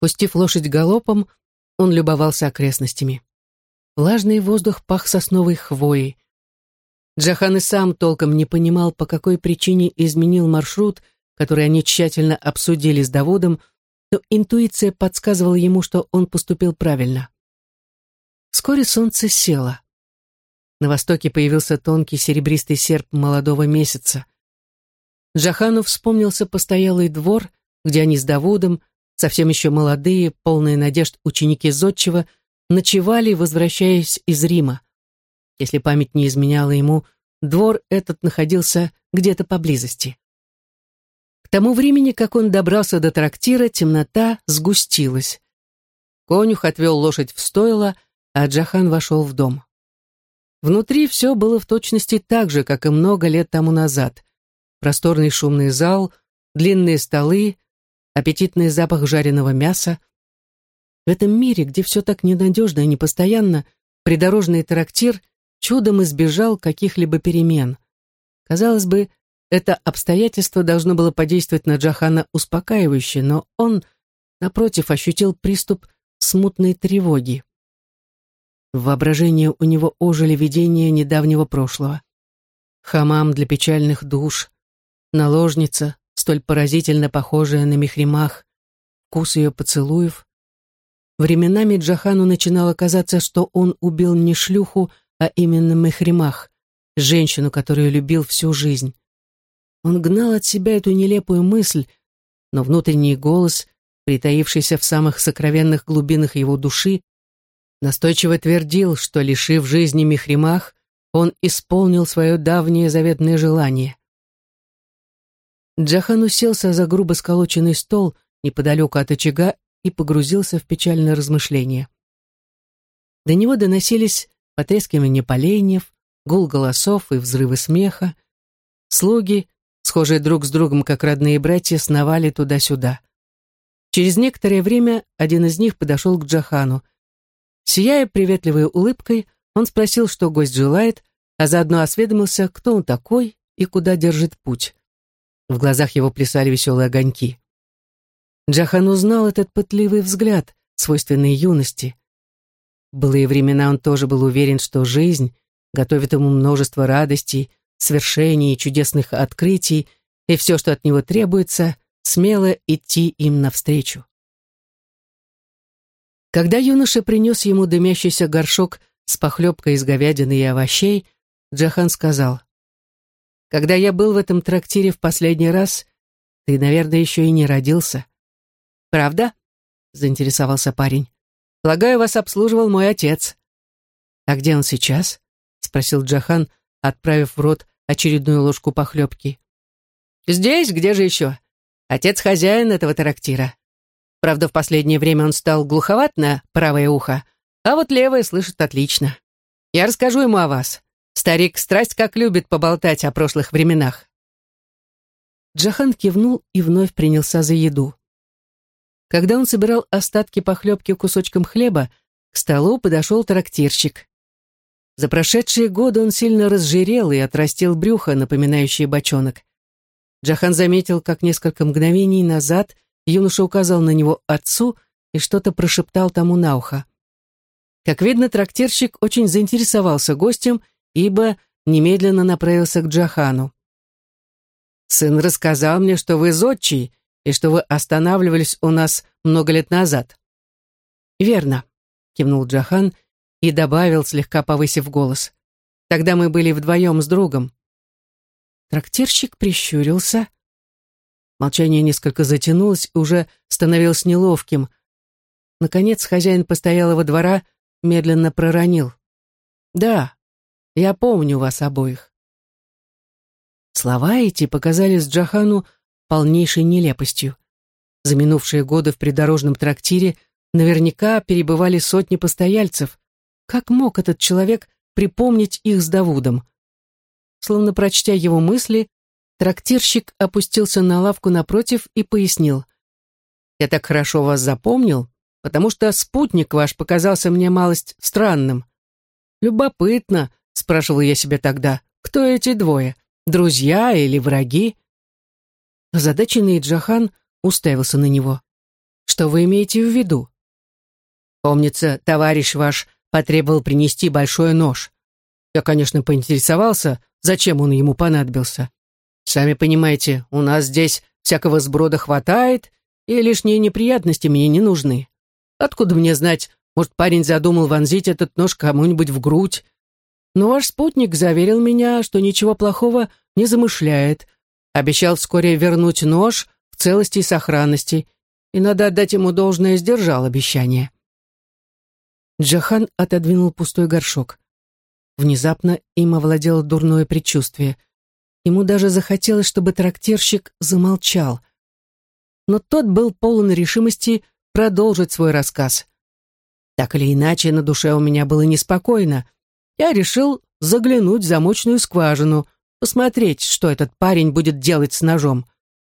Пустив лошадь галопом, он любовался окрестностями. Влажный воздух пах сосновой хвоей. Джахан и сам толком не понимал, по какой причине изменил маршрут, который они тщательно обсудили с Давудом, но интуиция подсказывала ему, что он поступил правильно. Вскоре солнце село. На востоке появился тонкий серебристый серп молодого месяца. Джахану вспомнился постоялый двор, где они с Давудом, совсем еще молодые, полные надежд ученики Зодчего, ночевали, возвращаясь из Рима. Если память не изменяла ему, двор этот находился где-то поблизости. К тому времени, как он добрался до трактира, темнота сгустилась. Конюх отвел лошадь в стойло, а Джахан вошел в дом. Внутри все было в точности так же, как и много лет тому назад просторный шумный зал, длинные столы, аппетитный запах жареного мяса. В этом мире, где все так ненадежно и непостоянно, придорожный трактир чудом избежал каких-либо перемен. Казалось бы, это обстоятельство должно было подействовать на Джахана успокаивающе, но он, напротив, ощутил приступ смутной тревоги. В воображении у него ожили видения недавнего прошлого. Хамам для печальных душ, наложница, столь поразительно похожая на Мехримах, вкус ее поцелуев. Временами Джахану начинало казаться, что он убил не шлюху, а именно Мехримах, женщину, которую любил всю жизнь. Он гнал от себя эту нелепую мысль, но внутренний голос, притаившийся в самых сокровенных глубинах его души, настойчиво твердил, что, лишив жизни Мехримах, он исполнил свое давнее заветное желание. Джахан уселся за грубо сколоченный стол неподалеку от очага и погрузился в печальное размышление. До него доносились потрескивание поленьев, гул голосов и взрывы смеха. Слуги, схожие друг с другом как родные братья, сновали туда-сюда. Через некоторое время один из них подошел к Джахану. Сияя приветливой улыбкой, он спросил, что гость желает, а заодно осведомился, кто он такой и куда держит путь. В глазах его плясали веселые огоньки. Джахан узнал этот пытливый взгляд, свойственный юности. В былые времена он тоже был уверен, что жизнь готовит ему множество радостей, свершений и чудесных открытий, и все, что от него требуется, смело идти им навстречу. Когда юноша принес ему дымящийся горшок с похлебкой из говядины и овощей, Джахан сказал, «Когда я был в этом трактире в последний раз, ты, наверное, еще и не родился». «Правда?» — заинтересовался парень. Полагаю, вас обслуживал мой отец». «А где он сейчас?» — спросил Джахан, отправив в рот очередную ложку похлебки. «Здесь, где же еще? Отец хозяин этого трактира. Правда, в последнее время он стал глуховат на правое ухо, а вот левое слышит отлично. Я расскажу ему о вас. Старик страсть как любит поболтать о прошлых временах». Джахан кивнул и вновь принялся за еду. Когда он собирал остатки похлебки кусочком хлеба, к столу подошел трактирщик. За прошедшие годы он сильно разжирел и отрастил брюхо, напоминающее бочонок. Джахан заметил, как несколько мгновений назад юноша указал на него отцу и что-то прошептал тому на ухо. Как видно, трактирщик очень заинтересовался гостем, ибо немедленно направился к Джахану. «Сын рассказал мне, что вы зодчий, и что вы останавливались у нас много лет назад». «Верно», — кивнул Джахан и добавил, слегка повысив голос. «Тогда мы были вдвоем с другом». Трактирщик прищурился. Молчание несколько затянулось и уже становилось неловким. Наконец хозяин постоялого двора медленно проронил. «Да, я помню вас обоих». Слова эти показались Джахану полнейшей нелепостью. За минувшие годы в придорожном трактире наверняка перебывали сотни постояльцев. Как мог этот человек припомнить их с Давудом? Словно прочтя его мысли, трактирщик опустился на лавку напротив и пояснил. «Я так хорошо вас запомнил, потому что спутник ваш показался мне малость странным. Любопытно, — спрашивал я себя тогда, — кто эти двое, друзья или враги? Озадаченный Джахан уставился на него. «Что вы имеете в виду?» «Помнится, товарищ ваш потребовал принести большой нож. Я, конечно, поинтересовался, зачем он ему понадобился. Сами понимаете, у нас здесь всякого сброда хватает, и лишние неприятности мне не нужны. Откуда мне знать, может, парень задумал вонзить этот нож кому-нибудь в грудь? Но ваш спутник заверил меня, что ничего плохого не замышляет, Обещал вскоре вернуть нож в целости и сохранности, и надо отдать ему должное, сдержал обещание. Джахан отодвинул пустой горшок. Внезапно им овладело дурное предчувствие. Ему даже захотелось, чтобы трактирщик замолчал. Но тот был полон решимости продолжить свой рассказ. Так или иначе, на душе у меня было неспокойно. Я решил заглянуть в замочную скважину, посмотреть, что этот парень будет делать с ножом.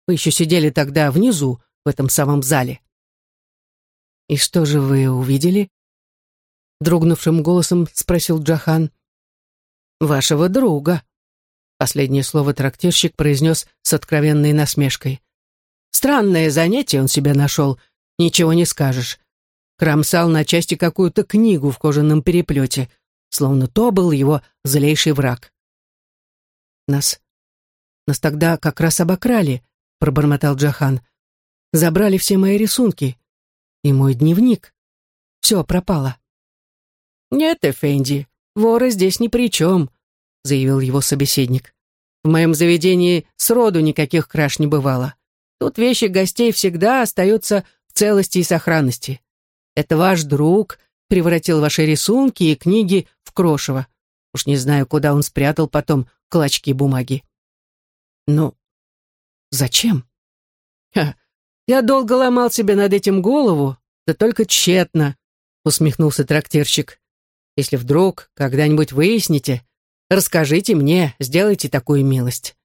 Вы еще сидели тогда внизу, в этом самом зале. «И что же вы увидели?» Дрогнувшим голосом спросил Джахан. «Вашего друга», — последнее слово трактирщик произнес с откровенной насмешкой. «Странное занятие он себе нашел, ничего не скажешь. Кромсал на части какую-то книгу в кожаном переплете, словно то был его злейший враг. Нас... Нас тогда как раз обокрали, пробормотал Джахан. Забрали все мои рисунки. И мой дневник. Все пропало. Нет, Эфенди, воры здесь ни при чем», — заявил его собеседник. «В моем заведении сроду никаких краж не бывало. Тут вещи гостей всегда остаются в целости и сохранности. Это ваш друг превратил ваши рисунки и книги в крошево. Уж не знаю, куда он спрятал потом клочки бумаги. Ну, зачем? Ха, я долго ломал себе над этим голову, да только тщетно, усмехнулся трактирщик. Если вдруг когда-нибудь выясните, расскажите мне, сделайте такую милость.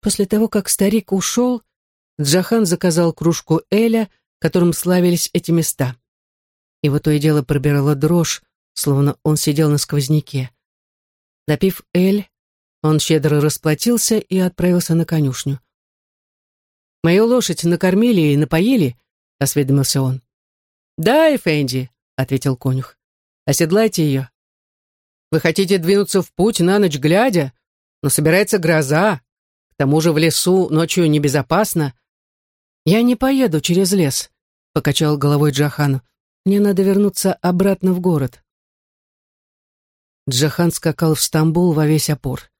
После того, как старик ушел, Джахан заказал кружку Эля, которым славились эти места. Его то и дело пробирала дрожь, словно он сидел на сквозняке. Допив Эль, он щедро расплатился и отправился на конюшню. «Мою лошадь накормили и напоили?» — осведомился он. «Да, Эфенди», — ответил конюх. «Оседлайте ее. Вы хотите двинуться в путь на ночь глядя, но собирается гроза. К тому же в лесу ночью небезопасно». «Я не поеду через лес», — покачал головой Джахан. «Мне надо вернуться обратно в город». Джахан скакал в Стамбул во весь опор.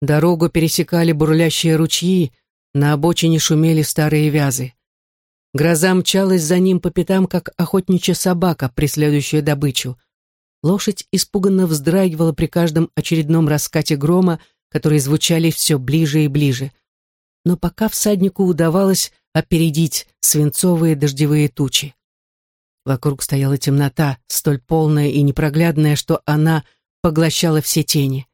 Дорогу пересекали бурлящие ручьи, на обочине шумели старые вязы. Гроза мчалась за ним по пятам, как охотничья собака, преследующая добычу. Лошадь испуганно вздрагивала при каждом очередном раскате грома, которые звучали все ближе и ближе. Но пока всаднику удавалось опередить свинцовые дождевые тучи. Вокруг стояла темнота, столь полная и непроглядная, что она поглощала все тени.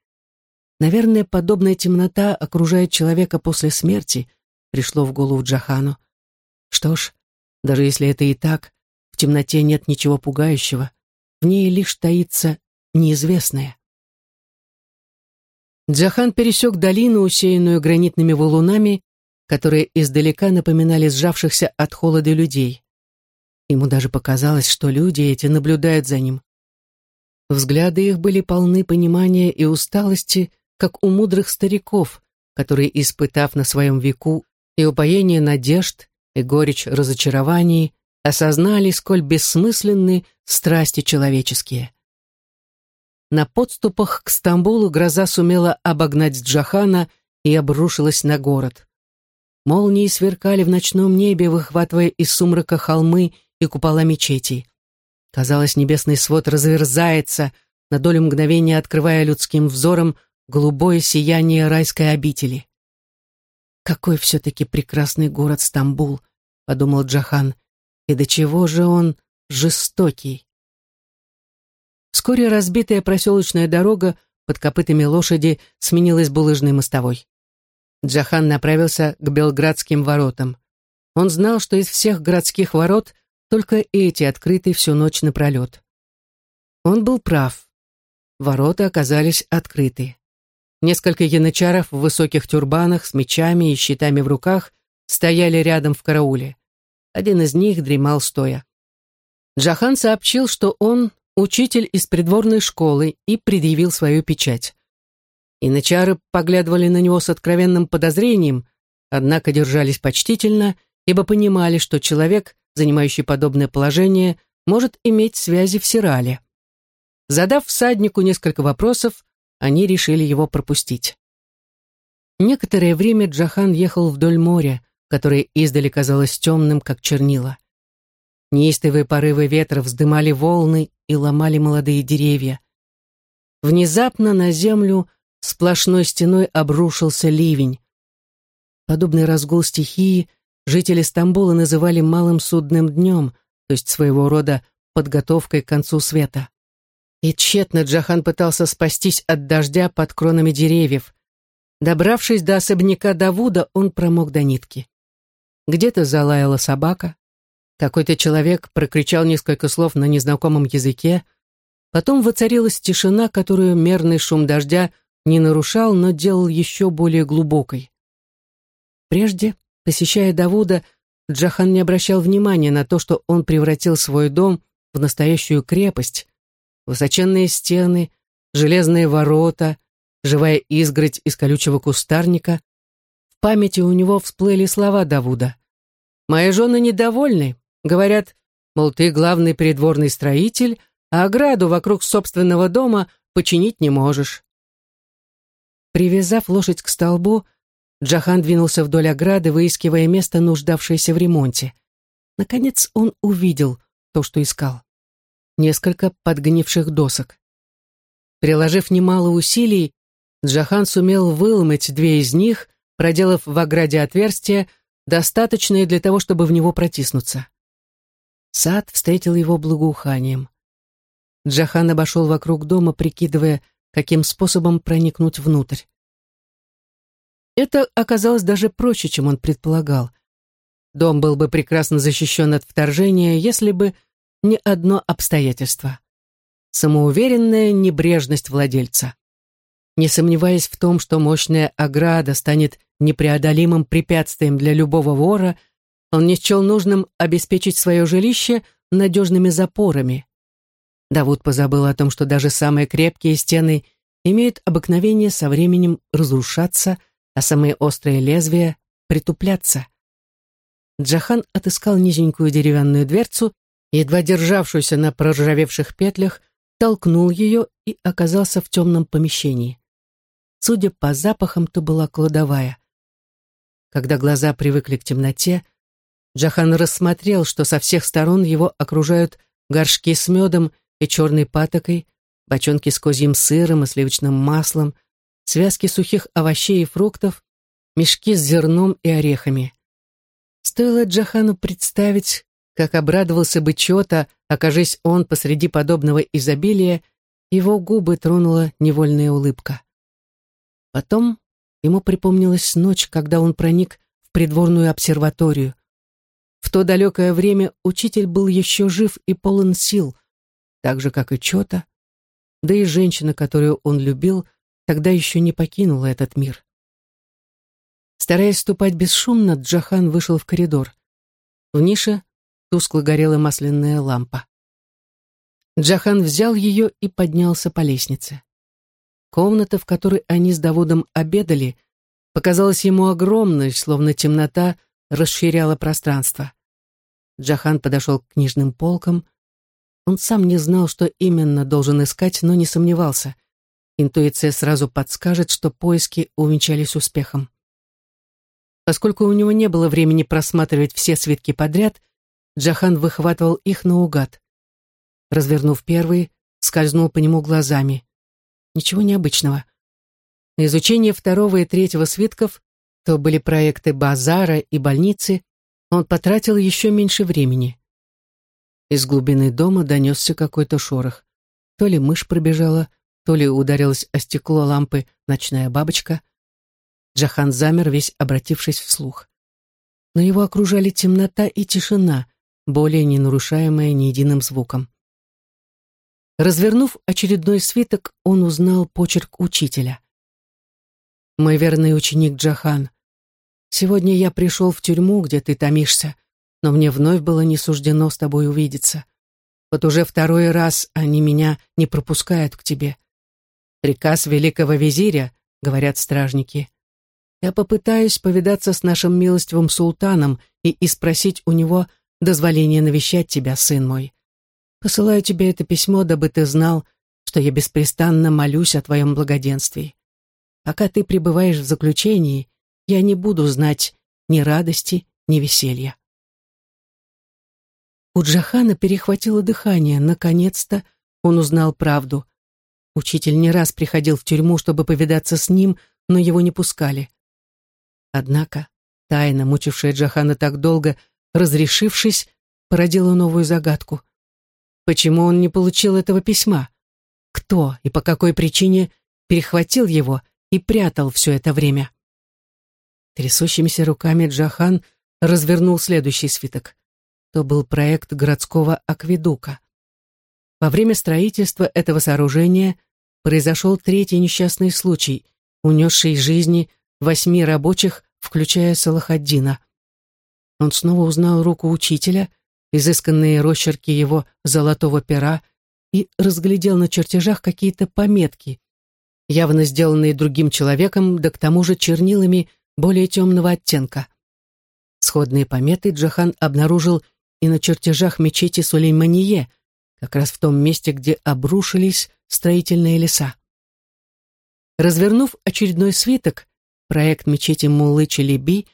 Наверное, подобная темнота окружает человека после смерти, пришло в голову Джахану. Что ж, даже если это и так, в темноте нет ничего пугающего, в ней лишь таится неизвестное. Джахан пересек долину, усеянную гранитными валунами, которые издалека напоминали сжавшихся от холода людей. Ему даже показалось, что люди эти наблюдают за ним. Взгляды их были полны понимания и усталости, как у мудрых стариков, которые, испытав на своем веку и упоение надежд, и горечь разочарований, осознали, сколь бессмысленны страсти человеческие. На подступах к Стамбулу гроза сумела обогнать Джахана и обрушилась на город. Молнии сверкали в ночном небе, выхватывая из сумрака холмы и купола мечетей. Казалось, небесный свод разверзается, на долю мгновения открывая людским взором голубое сияние райской обители. «Какой все-таки прекрасный город Стамбул!» — подумал Джахан. «И до чего же он жестокий!» Вскоре разбитая проселочная дорога под копытами лошади сменилась булыжной мостовой. Джахан направился к Белградским воротам. Он знал, что из всех городских ворот только эти открыты всю ночь напролет. Он был прав. Ворота оказались открыты. Несколько янычаров в высоких тюрбанах с мечами и щитами в руках стояли рядом в карауле. Один из них дремал стоя. Джахан сообщил, что он учитель из придворной школы и предъявил свою печать. Янычары поглядывали на него с откровенным подозрением, однако держались почтительно, ибо понимали, что человек занимающий подобное положение, может иметь связи в Сирале. Задав всаднику несколько вопросов, они решили его пропустить. Некоторое время Джахан ехал вдоль моря, которое издали казалось темным, как чернила. Неистовые порывы ветра вздымали волны и ломали молодые деревья. Внезапно на землю сплошной стеной обрушился ливень. Подобный разгул стихии жители Стамбула называли малым судным днем, то есть своего рода подготовкой к концу света. И тщетно Джахан пытался спастись от дождя под кронами деревьев. Добравшись до особняка Давуда, он промок до нитки. Где-то залаяла собака. Какой-то человек прокричал несколько слов на незнакомом языке. Потом воцарилась тишина, которую мерный шум дождя не нарушал, но делал еще более глубокой. Прежде Посещая Давуда, Джахан не обращал внимания на то, что он превратил свой дом в настоящую крепость. Высоченные стены, железные ворота, живая изгородь из колючего кустарника. В памяти у него всплыли слова Давуда. «Мои жены недовольны. Говорят, мол, ты главный придворный строитель, а ограду вокруг собственного дома починить не можешь. Привязав лошадь к столбу, Джахан двинулся вдоль ограды, выискивая место, нуждавшееся в ремонте. Наконец он увидел то, что искал. Несколько подгнивших досок. Приложив немало усилий, Джахан сумел выломать две из них, проделав в ограде отверстие, достаточное для того, чтобы в него протиснуться. Сад встретил его благоуханием. Джахан обошел вокруг дома, прикидывая, каким способом проникнуть внутрь. Это оказалось даже проще, чем он предполагал. Дом был бы прекрасно защищен от вторжения, если бы не одно обстоятельство. Самоуверенная небрежность владельца. Не сомневаясь в том, что мощная ограда станет непреодолимым препятствием для любого вора, он не счел нужным обеспечить свое жилище надежными запорами. Давуд позабыл о том, что даже самые крепкие стены имеют обыкновение со временем разрушаться, а самые острые лезвия притупляться. Джахан отыскал низенькую деревянную дверцу, едва державшуюся на проржавевших петлях, толкнул ее и оказался в темном помещении. Судя по запахам, то была кладовая. Когда глаза привыкли к темноте, Джахан рассмотрел, что со всех сторон его окружают горшки с медом и черной патокой, бочонки с козьим сыром и сливочным маслом, связки сухих овощей и фруктов, мешки с зерном и орехами. Стоило Джахану представить, как обрадовался бы Чота, окажись он посреди подобного изобилия, его губы тронула невольная улыбка. Потом ему припомнилась ночь, когда он проник в придворную обсерваторию. В то далекое время учитель был еще жив и полон сил, так же, как и Чота, да и женщина, которую он любил, тогда еще не покинула этот мир. Стараясь ступать бесшумно, Джахан вышел в коридор. В нише тускло горела масляная лампа. Джахан взял ее и поднялся по лестнице. Комната, в которой они с Давудом обедали, показалась ему огромной, словно темнота расширяла пространство. Джахан подошел к книжным полкам. Он сам не знал, что именно должен искать, но не сомневался. Интуиция сразу подскажет, что поиски увенчались успехом. Поскольку у него не было времени просматривать все свитки подряд, Джахан выхватывал их наугад. Развернув первый, скользнул по нему глазами. Ничего необычного. На изучение второго и третьего свитков, то были проекты базара и больницы, он потратил еще меньше времени. Из глубины дома донесся какой-то шорох. То ли мышь пробежала, то ли ударилась о стекло лампы ночная бабочка. Джахан замер, весь обратившись вслух. Но его окружали темнота и тишина, более не нарушаемая ни единым звуком. Развернув очередной свиток, он узнал почерк учителя. «Мой верный ученик Джахан, сегодня я пришел в тюрьму, где ты томишься, но мне вновь было не суждено с тобой увидеться. Вот уже второй раз они меня не пропускают к тебе. Приказ великого визиря, говорят стражники. Я попытаюсь повидаться с нашим милостивым султаном и, и спросить у него дозволения навещать тебя, сын мой. Посылаю тебе это письмо, дабы ты знал, что я беспрестанно молюсь о твоем благоденствии. Пока ты пребываешь в заключении, я не буду знать ни радости, ни веселья. У Джахана перехватило дыхание. Наконец-то он узнал правду. Учитель не раз приходил в тюрьму, чтобы повидаться с ним, но его не пускали. Однако тайна, мучившая Джахана так долго, разрешившись, породила новую загадку. Почему он не получил этого письма? Кто и по какой причине перехватил его и прятал все это время? Трясущимися руками Джахан развернул следующий свиток. То был проект городского акведука. Во время строительства этого сооружения произошел третий несчастный случай, унесший жизни восьми рабочих, включая Салахаддина. Он снова узнал руку учителя, изысканные росчерки его золотого пера и разглядел на чертежах какие-то пометки, явно сделанные другим человеком, да к тому же чернилами более темного оттенка. Сходные пометы Джахан обнаружил и на чертежах мечети Сулеймание, как раз в том месте, где обрушились строительные леса. Развернув очередной свиток, проект мечети Муллы Челеби,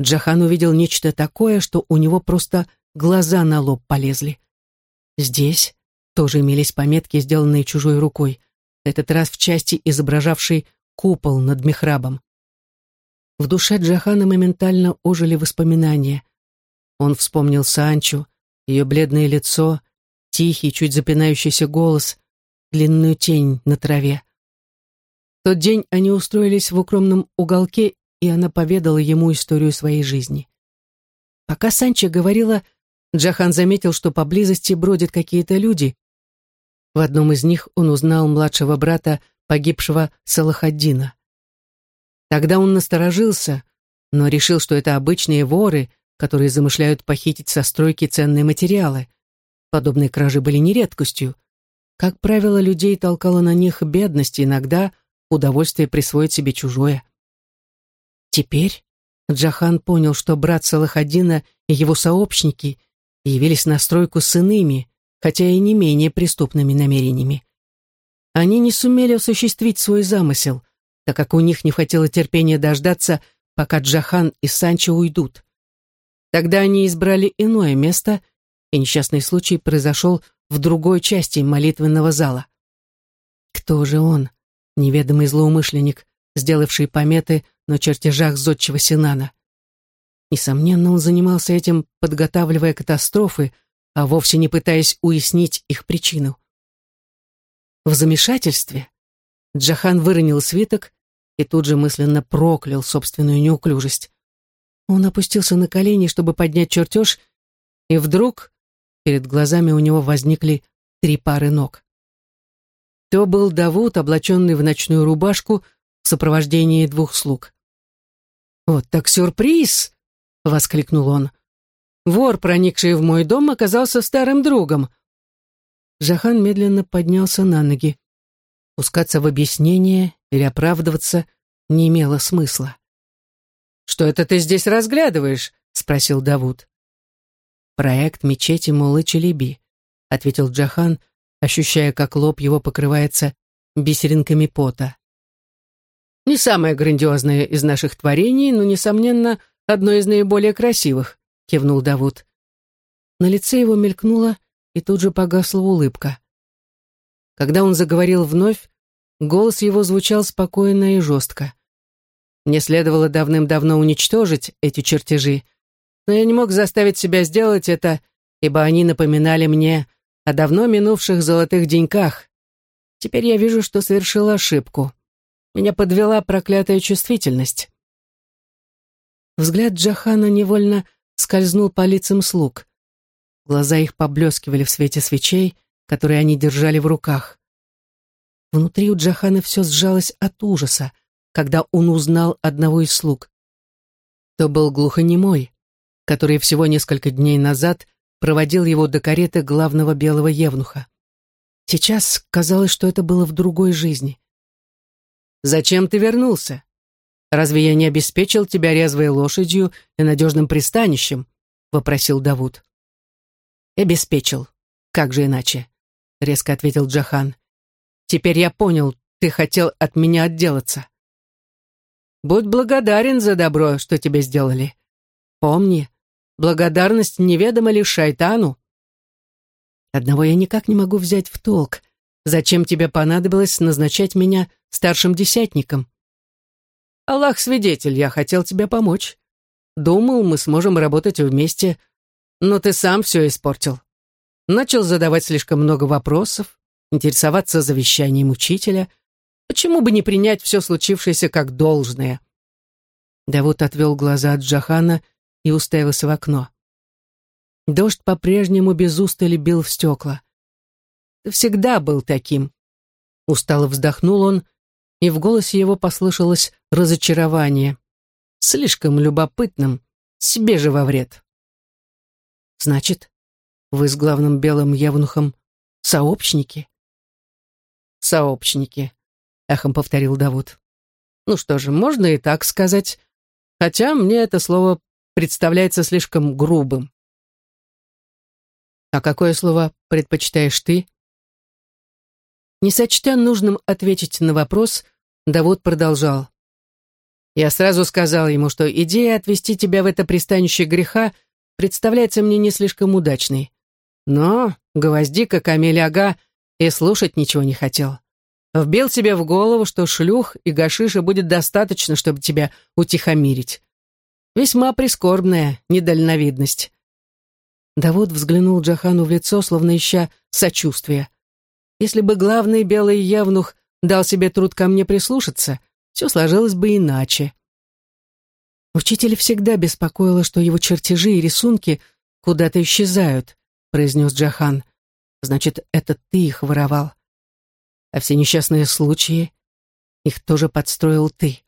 Джахан увидел нечто такое, что у него просто глаза на лоб полезли. Здесь тоже имелись пометки, сделанные чужой рукой, этот раз в части изображавшей купол над михрабом. В душе Джахана моментально ожили воспоминания. Он вспомнил Санчу, ее бледное лицо, тихий, чуть запинающийся голос, длинную тень на траве. В тот день они устроились в укромном уголке, и она поведала ему историю своей жизни. Пока Санча говорила, Джахан заметил, что поблизости бродят какие-то люди. В одном из них он узнал младшего брата погибшего Салахаддина. Тогда он насторожился, но решил, что это обычные воры, которые замышляют похитить со стройки ценные материалы. Подобные кражи были не редкостью. Как правило, людей толкало на них бедность, иногда удовольствие присвоить себе чужое. Теперь Джахан понял, что брат Салахадина и его сообщники явились на стройку с иными, хотя и не менее преступными намерениями. Они не сумели осуществить свой замысел, так как у них не хватило терпения дождаться, пока Джахан и Санчо уйдут. Тогда они избрали иное место — и несчастный случай произошел в другой части молитвенного зала. Кто же он, неведомый злоумышленник, сделавший пометы на чертежах зодчего Синана? Несомненно, он занимался этим, подготавливая катастрофы, а вовсе не пытаясь уяснить их причину. В замешательстве Джахан выронил свиток и тут же мысленно проклял собственную неуклюжесть. Он опустился на колени, чтобы поднять чертеж, и вдруг Перед глазами у него возникли три пары ног. То был Давуд, облаченный в ночную рубашку в сопровождении двух слуг. «Вот так сюрприз!» — воскликнул он. «Вор, проникший в мой дом, оказался старым другом». Жахан медленно поднялся на ноги. Пускаться в объяснение или оправдываться не имело смысла. «Что это ты здесь разглядываешь?» — спросил Давуд. «Проект мечети Мулы Челеби», — ответил Джахан, ощущая, как лоб его покрывается бисеринками пота. «Не самое грандиозное из наших творений, но, несомненно, одно из наиболее красивых», — кивнул Давуд. На лице его мелькнула и тут же погасла улыбка. Когда он заговорил вновь, голос его звучал спокойно и жестко. «Мне следовало давным-давно уничтожить эти чертежи, но я не мог заставить себя сделать это, ибо они напоминали мне о давно минувших золотых деньках. Теперь я вижу, что совершил ошибку. Меня подвела проклятая чувствительность. Взгляд Джахана невольно скользнул по лицам слуг. Глаза их поблескивали в свете свечей, которые они держали в руках. Внутри у Джахана все сжалось от ужаса, когда он узнал одного из слуг. То был глухонемой, который всего несколько дней назад проводил его до кареты главного белого евнуха. Сейчас казалось, что это было в другой жизни. «Зачем ты вернулся? Разве я не обеспечил тебя резвой лошадью и надежным пристанищем?» — вопросил Давуд. «Обеспечил. Как же иначе?» — резко ответил Джахан. «Теперь я понял, ты хотел от меня отделаться. Будь благодарен за добро, что тебе сделали. Помни, Благодарность неведома лишь шайтану. Одного я никак не могу взять в толк. Зачем тебе понадобилось назначать меня старшим десятником? Аллах свидетель, я хотел тебе помочь. Думал, мы сможем работать вместе, но ты сам все испортил. Начал задавать слишком много вопросов, интересоваться завещанием учителя. Почему бы не принять все случившееся как должное? Давуд отвел глаза от Джахана и уставился в окно. Дождь по-прежнему без устали бил в стекла. «Ты всегда был таким», — устало вздохнул он, и в голосе его послышалось разочарование. «Слишком любопытным, себе же во вред». «Значит, вы с главным белым явнухом сообщники?» «Сообщники», — эхом повторил Давуд. «Ну что же, можно и так сказать, хотя мне это слово представляется слишком грубым. А какое слово предпочитаешь ты? Не сочтя нужным ответить на вопрос, Давуд продолжал. Я сразу сказал ему, что идея отвести тебя в это пристанище греха представляется мне не слишком удачной. Но Гвоздика Камиль Ага и слушать ничего не хотел. Вбил себе в голову, что шлюх и гашиша будет достаточно, чтобы тебя утихомирить. Весьма прискорбная недальновидность. Давуд взглянул Джахану в лицо, словно ища сочувствия. Если бы главный белый явнух дал себе труд ко мне прислушаться, все сложилось бы иначе. Учитель всегда беспокоило, что его чертежи и рисунки куда-то исчезают, произнес Джахан. Значит, это ты их воровал. А все несчастные случаи, их тоже подстроил ты.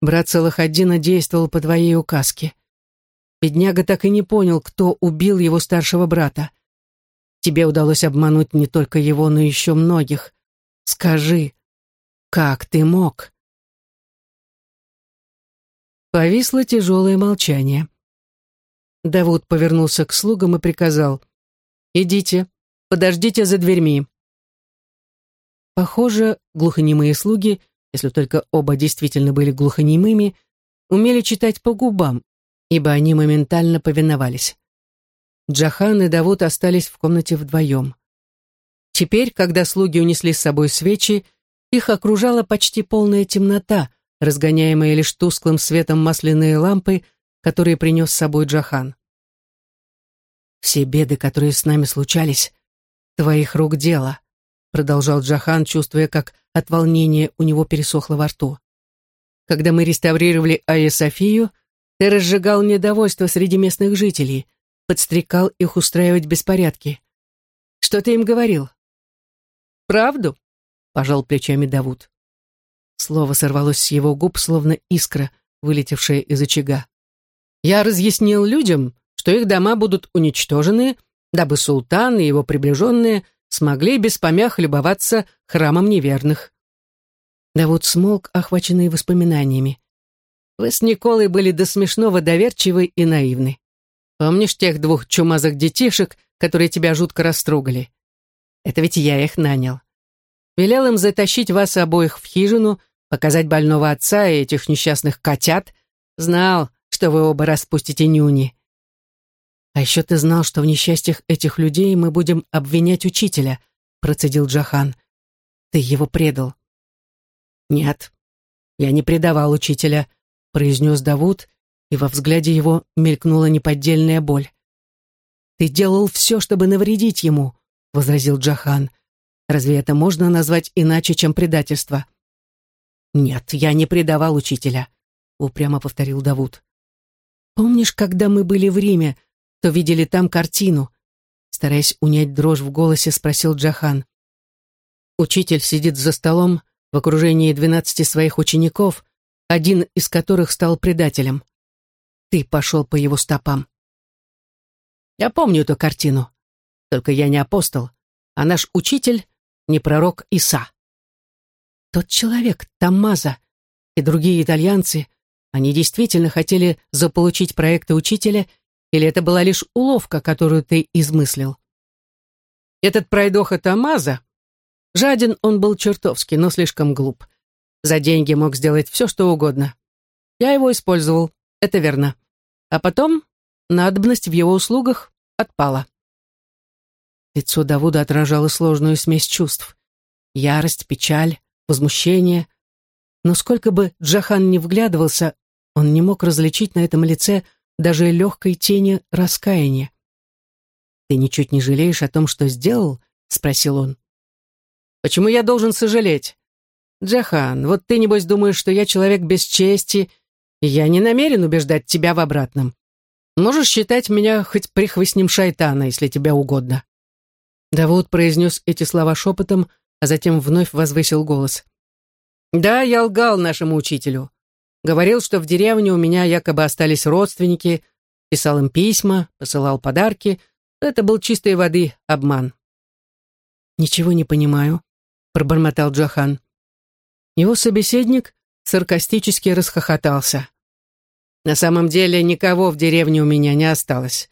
Брат Салахаддина действовал по твоей указке. Бедняга так и не понял, кто убил его старшего брата. Тебе удалось обмануть не только его, но еще многих. Скажи, как ты мог?» Повисло тяжелое молчание. Давуд повернулся к слугам и приказал. «Идите, подождите за дверьми». Похоже, глухонемые слуги, если только оба действительно были глухонемыми, умели читать по губам, ибо они моментально повиновались. Джахан и Давуд остались в комнате вдвоем. Теперь, когда слуги унесли с собой свечи, их окружала почти полная темнота, разгоняемая лишь тусклым светом масляные лампы, которые принес с собой Джахан. «Все беды, которые с нами случались, твоих рук дело», продолжал Джахан, чувствуя, как от волнения у него пересохло во рту. «Когда мы реставрировали Айя Софию, ты разжигал недовольство среди местных жителей, подстрекал их устраивать беспорядки. Что ты им говорил? Правду? Пожал плечами Давуд. Слово сорвалось с его губ, словно искра, вылетевшая из очага. Я разъяснил людям, что их дома будут уничтожены, дабы султан и его приближенные смогли без помех любоваться храмом неверных. Давуд смолк, охваченный воспоминаниями. Вы с Николой были до смешного доверчивы и наивны. Помнишь тех двух чумазых детишек, которые тебя жутко растрогали? Это ведь я их нанял. Велел им затащить вас обоих в хижину, показать больного отца и этих несчастных котят. Знал, что вы оба распустите нюни. А еще ты знал, что в несчастьях этих людей мы будем обвинять учителя, процедил Джахан. Ты его предал. Нет, я не предавал учителя, произнес Давуд, и во взгляде его мелькнула неподдельная боль. «Ты делал все, чтобы навредить ему», — возразил Джахан. «Разве это можно назвать иначе, чем предательство?» «Нет, я не предавал учителя», — упрямо повторил Давуд. «Помнишь, когда мы были в Риме, то видели там картину?» Стараясь унять дрожь в голосе, спросил Джахан. Учитель сидит за столом в окружении двенадцати своих учеников, один из которых стал предателем. Ты пошел по его стопам. Я помню эту картину. Только я не апостол, а наш учитель не пророк Иса. Тот человек, Таммаза, и другие итальянцы, они действительно хотели заполучить проекты учителя, или это была лишь уловка, которую ты измыслил? Этот пройдоха Тамаза, жаден он был чертовски, но слишком глуп. За деньги мог сделать все, что угодно. Я его использовал, это верно. А потом надобность в его услугах отпала. Лицо Давуда отражало сложную смесь чувств. Ярость, печаль, возмущение. Но сколько бы Джахан не вглядывался, он не мог различить на этом лице даже легкой тени раскаяния. «Ты ничуть не жалеешь о том, что сделал?» — спросил он. «Почему я должен сожалеть? Джахан, вот ты, небось, думаешь, что я человек без чести, и я не намерен убеждать тебя в обратном. Можешь считать меня хоть прихвостнем шайтана, если тебе угодно». Давуд произнес эти слова шепотом, а затем вновь возвысил голос. «Да, я лгал нашему учителю. Говорил, что в деревне у меня якобы остались родственники, писал им письма, посылал подарки. Это был чистой воды обман». «Ничего не понимаю», — пробормотал Джахан. Его собеседник саркастически расхохотался. «На самом деле никого в деревне у меня не осталось.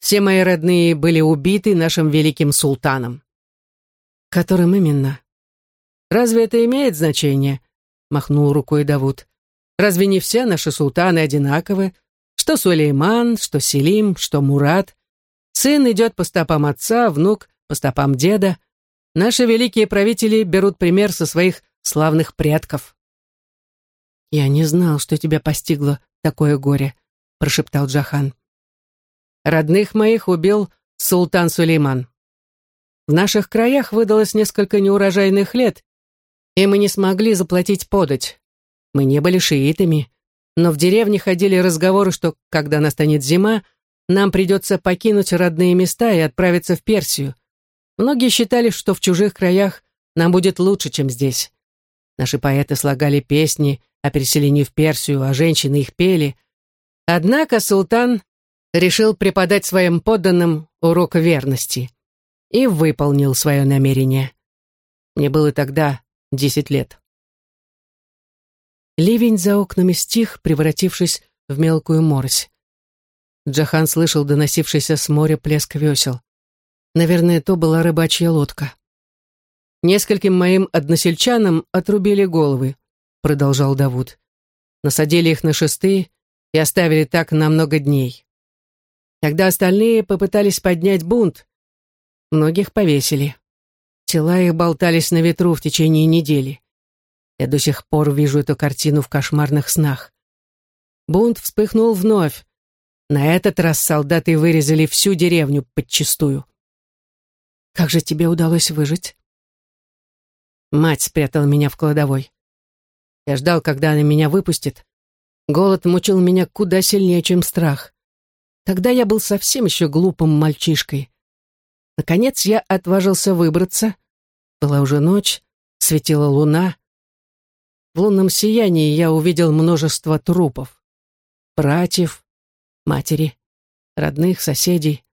все мои родные были убиты нашим великим султаном. Которым именно? Разве это имеет значение? Махнул рукой Давуд. Разве не все наши султаны одинаковы? Что Сулейман, что Селим, что Мурат. Сын идет по стопам отца, внук по стопам деда. Наши великие правители берут пример со своих славных предков. «Я не знал, что тебя постигло такое горе», — прошептал Джахан. «Родных моих убил султан Сулейман. В наших краях выдалось несколько неурожайных лет, и мы не смогли заплатить подать. Мы не были шиитами, но в деревне ходили разговоры, что, когда настанет зима, нам придется покинуть родные места и отправиться в Персию. Многие считали, что в чужих краях нам будет лучше, чем здесь. Наши поэты слагали песни о переселении в Персию, а женщины их пели. Однако султан решил преподать своим подданным урок верности и выполнил свое намерение. Мне было тогда десять лет. Ливень за окнами стих, превратившись в мелкую морось. Джахан слышал доносившийся с моря плеск весел. Наверное, то была рыбачья лодка. «Нескольким моим односельчанам отрубили головы», — продолжал Давуд. «Насадили их на шесты и оставили так на много дней. Тогда остальные попытались поднять бунт. Многих повесили. Тела их болтались на ветру в течение недели. Я до сих пор вижу эту картину в кошмарных снах. Бунт вспыхнул вновь. На этот раз солдаты вырезали всю деревню подчистую. Как же тебе удалось выжить? Мать спрятала меня в кладовой. Я ждал, когда она меня выпустит. Голод мучил меня куда сильнее, чем страх. Тогда я был совсем еще глупым мальчишкой. Наконец я отважился выбраться. Была уже ночь, светила луна. В лунном сиянии я увидел множество трупов. Братьев, матери, родных, соседей.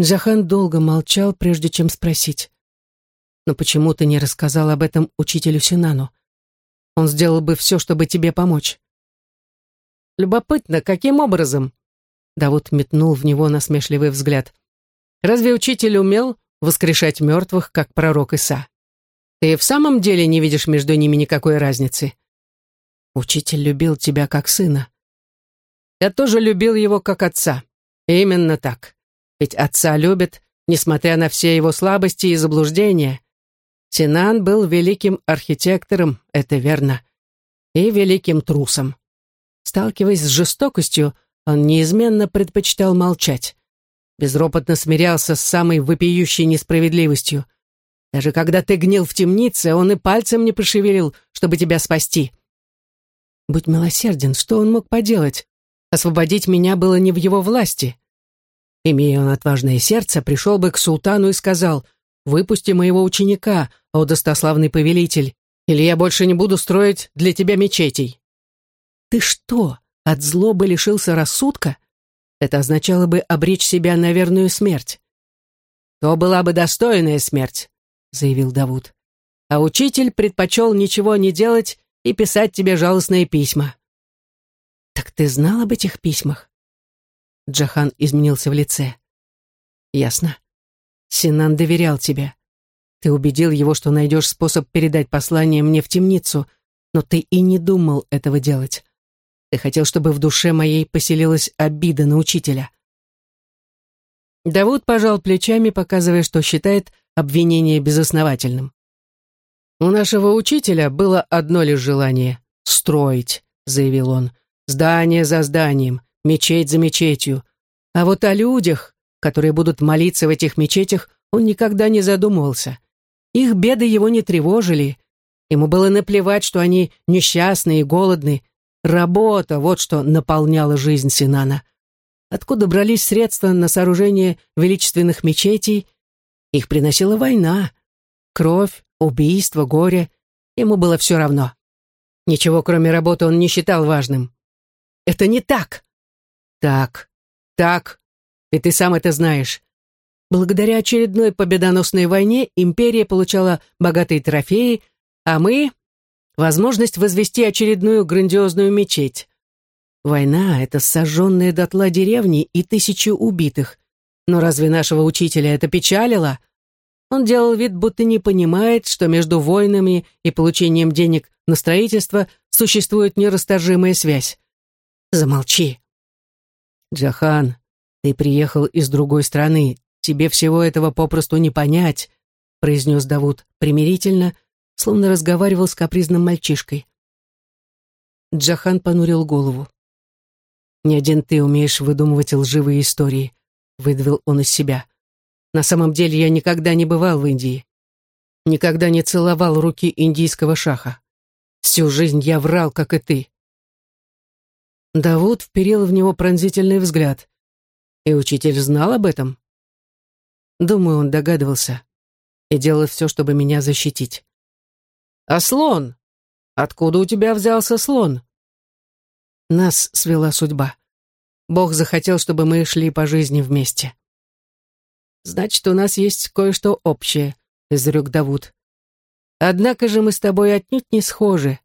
Джахан долго молчал, прежде чем спросить. «Но почему ты не рассказал об этом учителю Синану? Он сделал бы все, чтобы тебе помочь». «Любопытно, каким образом?» Давуд метнул в него насмешливый взгляд. «Разве учитель умел воскрешать мертвых, как пророк Иса?» Ты в самом деле не видишь между ними никакой разницы? Учитель любил тебя как сына. Я тоже любил его как отца. Именно так. Ведь отца любят, несмотря на все его слабости и заблуждения. Синан был великим архитектором, это верно, и великим трусом. Сталкиваясь с жестокостью, он неизменно предпочитал молчать. Безропотно смирялся с самой вопиющей несправедливостью. Даже когда ты гнил в темнице, он и пальцем не пошевелил, чтобы тебя спасти. Будь милосерден, что он мог поделать? Освободить меня было не в его власти. Имея он отважное сердце, пришел бы к султану и сказал, «Выпусти моего ученика, о достославный повелитель, или я больше не буду строить для тебя мечетей». Ты что, от злобы лишился рассудка? Это означало бы обречь себя на верную смерть. То была бы достойная смерть, заявил Давуд. А учитель предпочел ничего не делать и писать тебе жалостные письма. Так ты знал об этих письмах? Джахан изменился в лице. Ясно. Синан доверял тебе. Ты убедил его, что найдешь способ передать послание мне в темницу, но ты и не думал этого делать. Ты хотел, чтобы в душе моей поселилась обида на учителя. Давуд пожал плечами, показывая, что считает обвинение безосновательным. «У нашего учителя было одно лишь желание — строить», — заявил он, — «здание за зданием, мечеть за мечетью. А вот о людях, которые будут молиться в этих мечетях, он никогда не задумывался. Их беды его не тревожили. Ему было наплевать, что они несчастны и голодны. Работа — вот что наполняла жизнь Синана. Откуда брались средства на сооружение величественных мечетей их приносила война. Кровь, убийство, горе. Ему было все равно. Ничего, кроме работы, он не считал важным. Это не так. Так, так. И ты сам это знаешь. Благодаря очередной победоносной войне империя получала богатые трофеи, а мы — возможность возвести очередную грандиозную мечеть. Война — это сожженные дотла деревни и тысячи убитых. Но разве нашего учителя это печалило? Он делал вид, будто не понимает, что между войнами и получением денег на строительство существует нерасторжимая связь. Замолчи. Джахан, ты приехал из другой страны, тебе всего этого попросту не понять, произнес Давуд примирительно, словно разговаривал с капризным мальчишкой. Джахан понурил голову. «Не один ты умеешь выдумывать лживые истории», — выдавил он из себя. «На самом деле я никогда не бывал в Индии. Никогда не целовал руки индийского шаха. Всю жизнь я врал, как и ты». Давуд вперил в него пронзительный взгляд. И учитель знал об этом? Думаю, он догадывался и делал все, чтобы меня защитить. «А слон? Откуда у тебя взялся слон?» Нас свела судьба. Бог захотел, чтобы мы шли по жизни вместе. «Значит, у нас есть кое-что общее», — изрек Давуд. «Однако же мы с тобой отнюдь не схожи.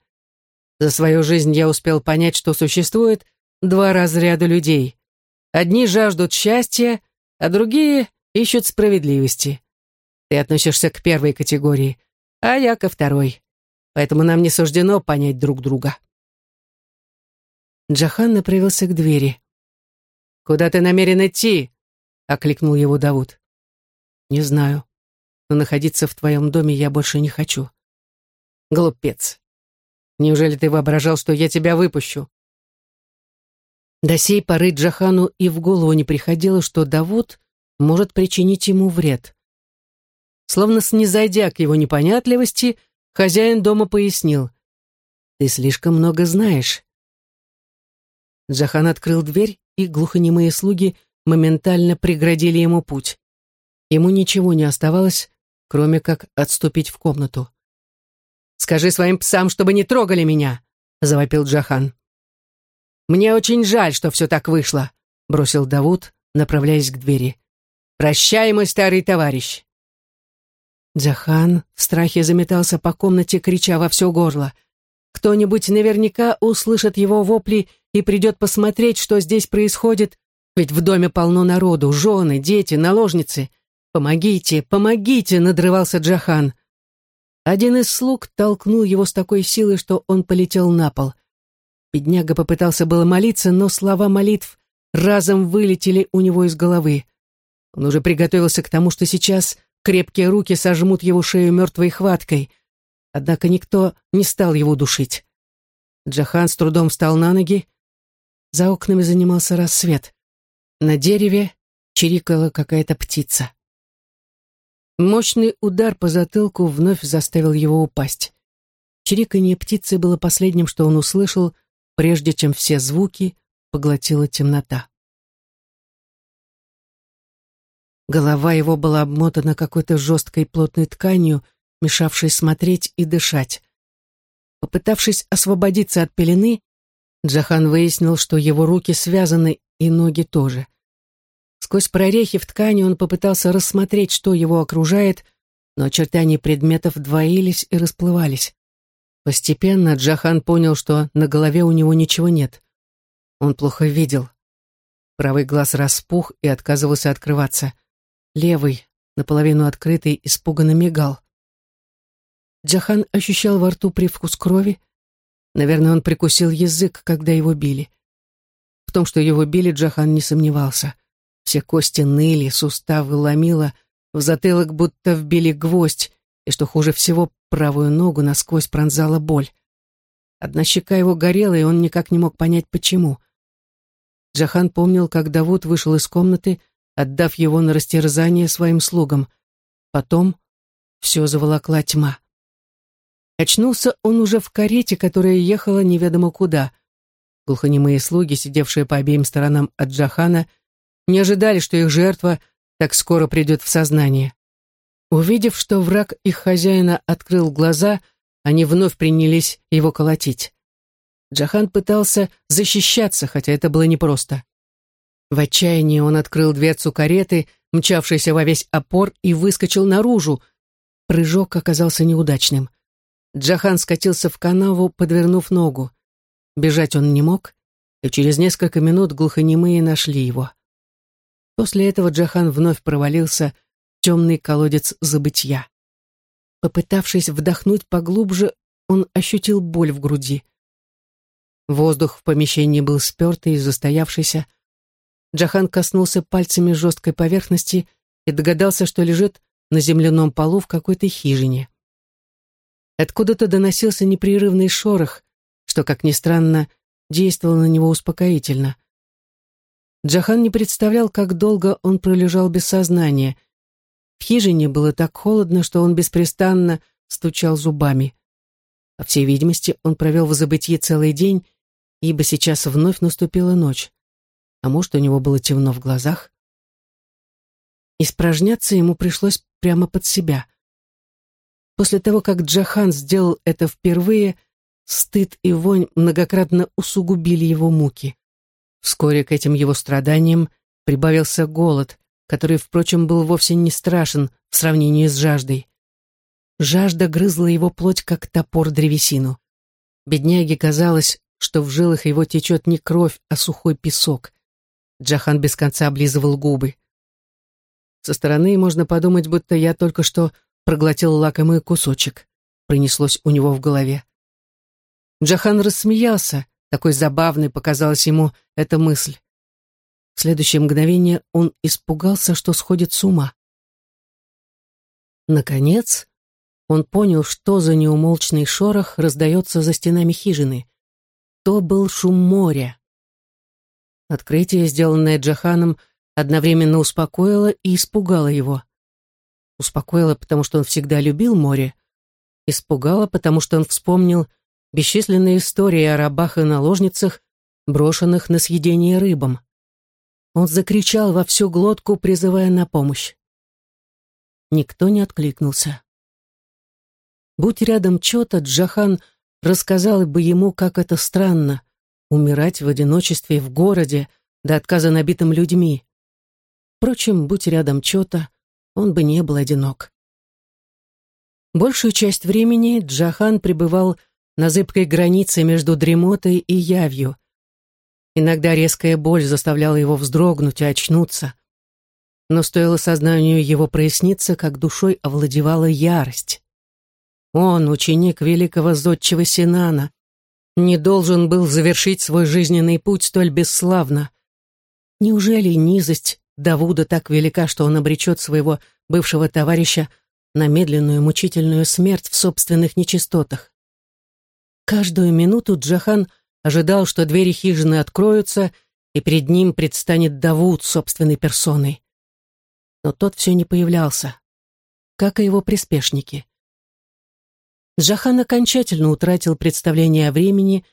За свою жизнь я успел понять, что существует два разряда людей. Одни жаждут счастья, а другие ищут справедливости. Ты относишься к первой категории, а я ко второй поэтому нам не суждено понять друг друга. Джахан направился к двери. «Куда ты намерен идти?» — окликнул его Давуд. «Не знаю, но находиться в твоем доме я больше не хочу». «Глупец! Неужели ты воображал, что я тебя выпущу?» До сей поры Джахану и в голову не приходило, что Давуд может причинить ему вред. Словно снизойдя к его непонятливости, Хозяин дома пояснил. «Ты слишком много знаешь». Джахан открыл дверь, и глухонемые слуги моментально преградили ему путь. Ему ничего не оставалось, кроме как отступить в комнату. «Скажи своим псам, чтобы не трогали меня!» — завопил Джахан. «Мне очень жаль, что все так вышло», — бросил Давуд, направляясь к двери. «Прощай, мой старый товарищ!» Джахан в страхе заметался по комнате, крича во все горло. Кто-нибудь наверняка услышит его вопли и придет посмотреть, что здесь происходит, ведь в доме полно народу, жены, дети, наложницы. «Помогите, помогите!» — надрывался Джахан. Один из слуг толкнул его с такой силой, что он полетел на пол. Бедняга попытался было молиться, но слова молитв разом вылетели у него из головы. Он уже приготовился к тому, что сейчас Крепкие руки сожмут его шею мертвой хваткой. Однако никто не стал его душить. Джахан с трудом встал на ноги. За окнами занимался рассвет. На дереве чирикала какая-то птица. Мощный удар по затылку вновь заставил его упасть. Чириканье птицы было последним, что он услышал, прежде чем все звуки поглотила темнота. Голова его была обмотана какой-то жесткой плотной тканью, мешавшей смотреть и дышать. Попытавшись освободиться от пелены, Джахан выяснил, что его руки связаны и ноги тоже. Сквозь прорехи в ткани он попытался рассмотреть, что его окружает, но очертания предметов двоились и расплывались. Постепенно Джахан понял, что на голове у него ничего нет. Он плохо видел. Правый глаз распух и отказывался открываться левый, наполовину открытый, испуганно мигал. Джахан ощущал во рту привкус крови. Наверное, он прикусил язык, когда его били. В том, что его били, Джахан не сомневался. Все кости ныли, суставы ломило, в затылок будто вбили гвоздь, и, что хуже всего, правую ногу насквозь пронзала боль. Одна щека его горела, и он никак не мог понять, почему. Джахан помнил, как Давуд вышел из комнаты, отдав его на растерзание своим слугам. Потом все заволокла тьма. Очнулся он уже в карете, которая ехала неведомо куда. Глухонемые слуги, сидевшие по обеим сторонам от Джахана, не ожидали, что их жертва так скоро придет в сознание. Увидев, что враг их хозяина открыл глаза, они вновь принялись его колотить. Джахан пытался защищаться, хотя это было непросто. В отчаянии он открыл дверцу кареты, мчавшейся во весь опор, и выскочил наружу. Прыжок оказался неудачным. Джахан скатился в канаву, подвернув ногу. Бежать он не мог. и через несколько минут глухонемые нашли его. После этого Джахан вновь провалился в темный колодец забытья. Попытавшись вдохнуть поглубже, он ощутил боль в груди. Воздух в помещении был спертый и застоявшийся. Джахан коснулся пальцами жесткой поверхности и догадался, что лежит на земляном полу в какой-то хижине. Откуда-то доносился непрерывный шорох, что, как ни странно, действовало на него успокоительно. Джахан не представлял, как долго он пролежал без сознания. В хижине было так холодно, что он беспрестанно стучал зубами. По всей видимости, он провел в забытии целый день, ибо сейчас вновь наступила ночь. А может, у него было темно в глазах? Испражняться ему пришлось прямо под себя — После того, как Джахан сделал это впервые, стыд и вонь многократно усугубили его муки. Вскоре к этим его страданиям прибавился голод, который, впрочем, был вовсе не страшен в сравнении с жаждой. Жажда грызла его плоть, как топор древесину. Бедняге казалось, что в жилах его течет не кровь, а сухой песок. Джахан без конца облизывал губы. Со стороны можно подумать, будто я только что проглотил лакомый кусочек. Пронеслось у него в голове. Джахан рассмеялся, такой забавной показалась ему эта мысль. В следующее мгновение он испугался, что сходит с ума. Наконец, он понял, что за неумолчный шорох раздается за стенами хижины. То был шум моря. Открытие, сделанное Джаханом, одновременно успокоило и испугало его. Успокоила, потому что он всегда любил море. Испугала, потому что он вспомнил бесчисленные истории о рабах и наложницах, брошенных на съедение рыбам. Он закричал во всю глотку, призывая на помощь. Никто не откликнулся. Будь рядом Чота, Джахан рассказал бы ему, как это странно — умирать в одиночестве в городе, до отказа набитым людьми. Впрочем, будь рядом Чота, он бы не был одинок. Большую часть времени Джахан пребывал на зыбкой границе между дремотой и явью. Иногда резкая боль заставляла его вздрогнуть и очнуться. Но стоило сознанию его проясниться, как душой овладевала ярость. Он, ученик великого зодчего Синана, не должен был завершить свой жизненный путь столь бесславно. Неужели низость Давуда так велика, что он обречет своего бывшего товарища на медленную мучительную смерть в собственных нечистотах. Каждую минуту Джахан ожидал, что двери хижины откроются, и перед ним предстанет Давуд собственной персоной. Но тот все не появлялся, как и его приспешники. Джахан окончательно утратил представление о времени,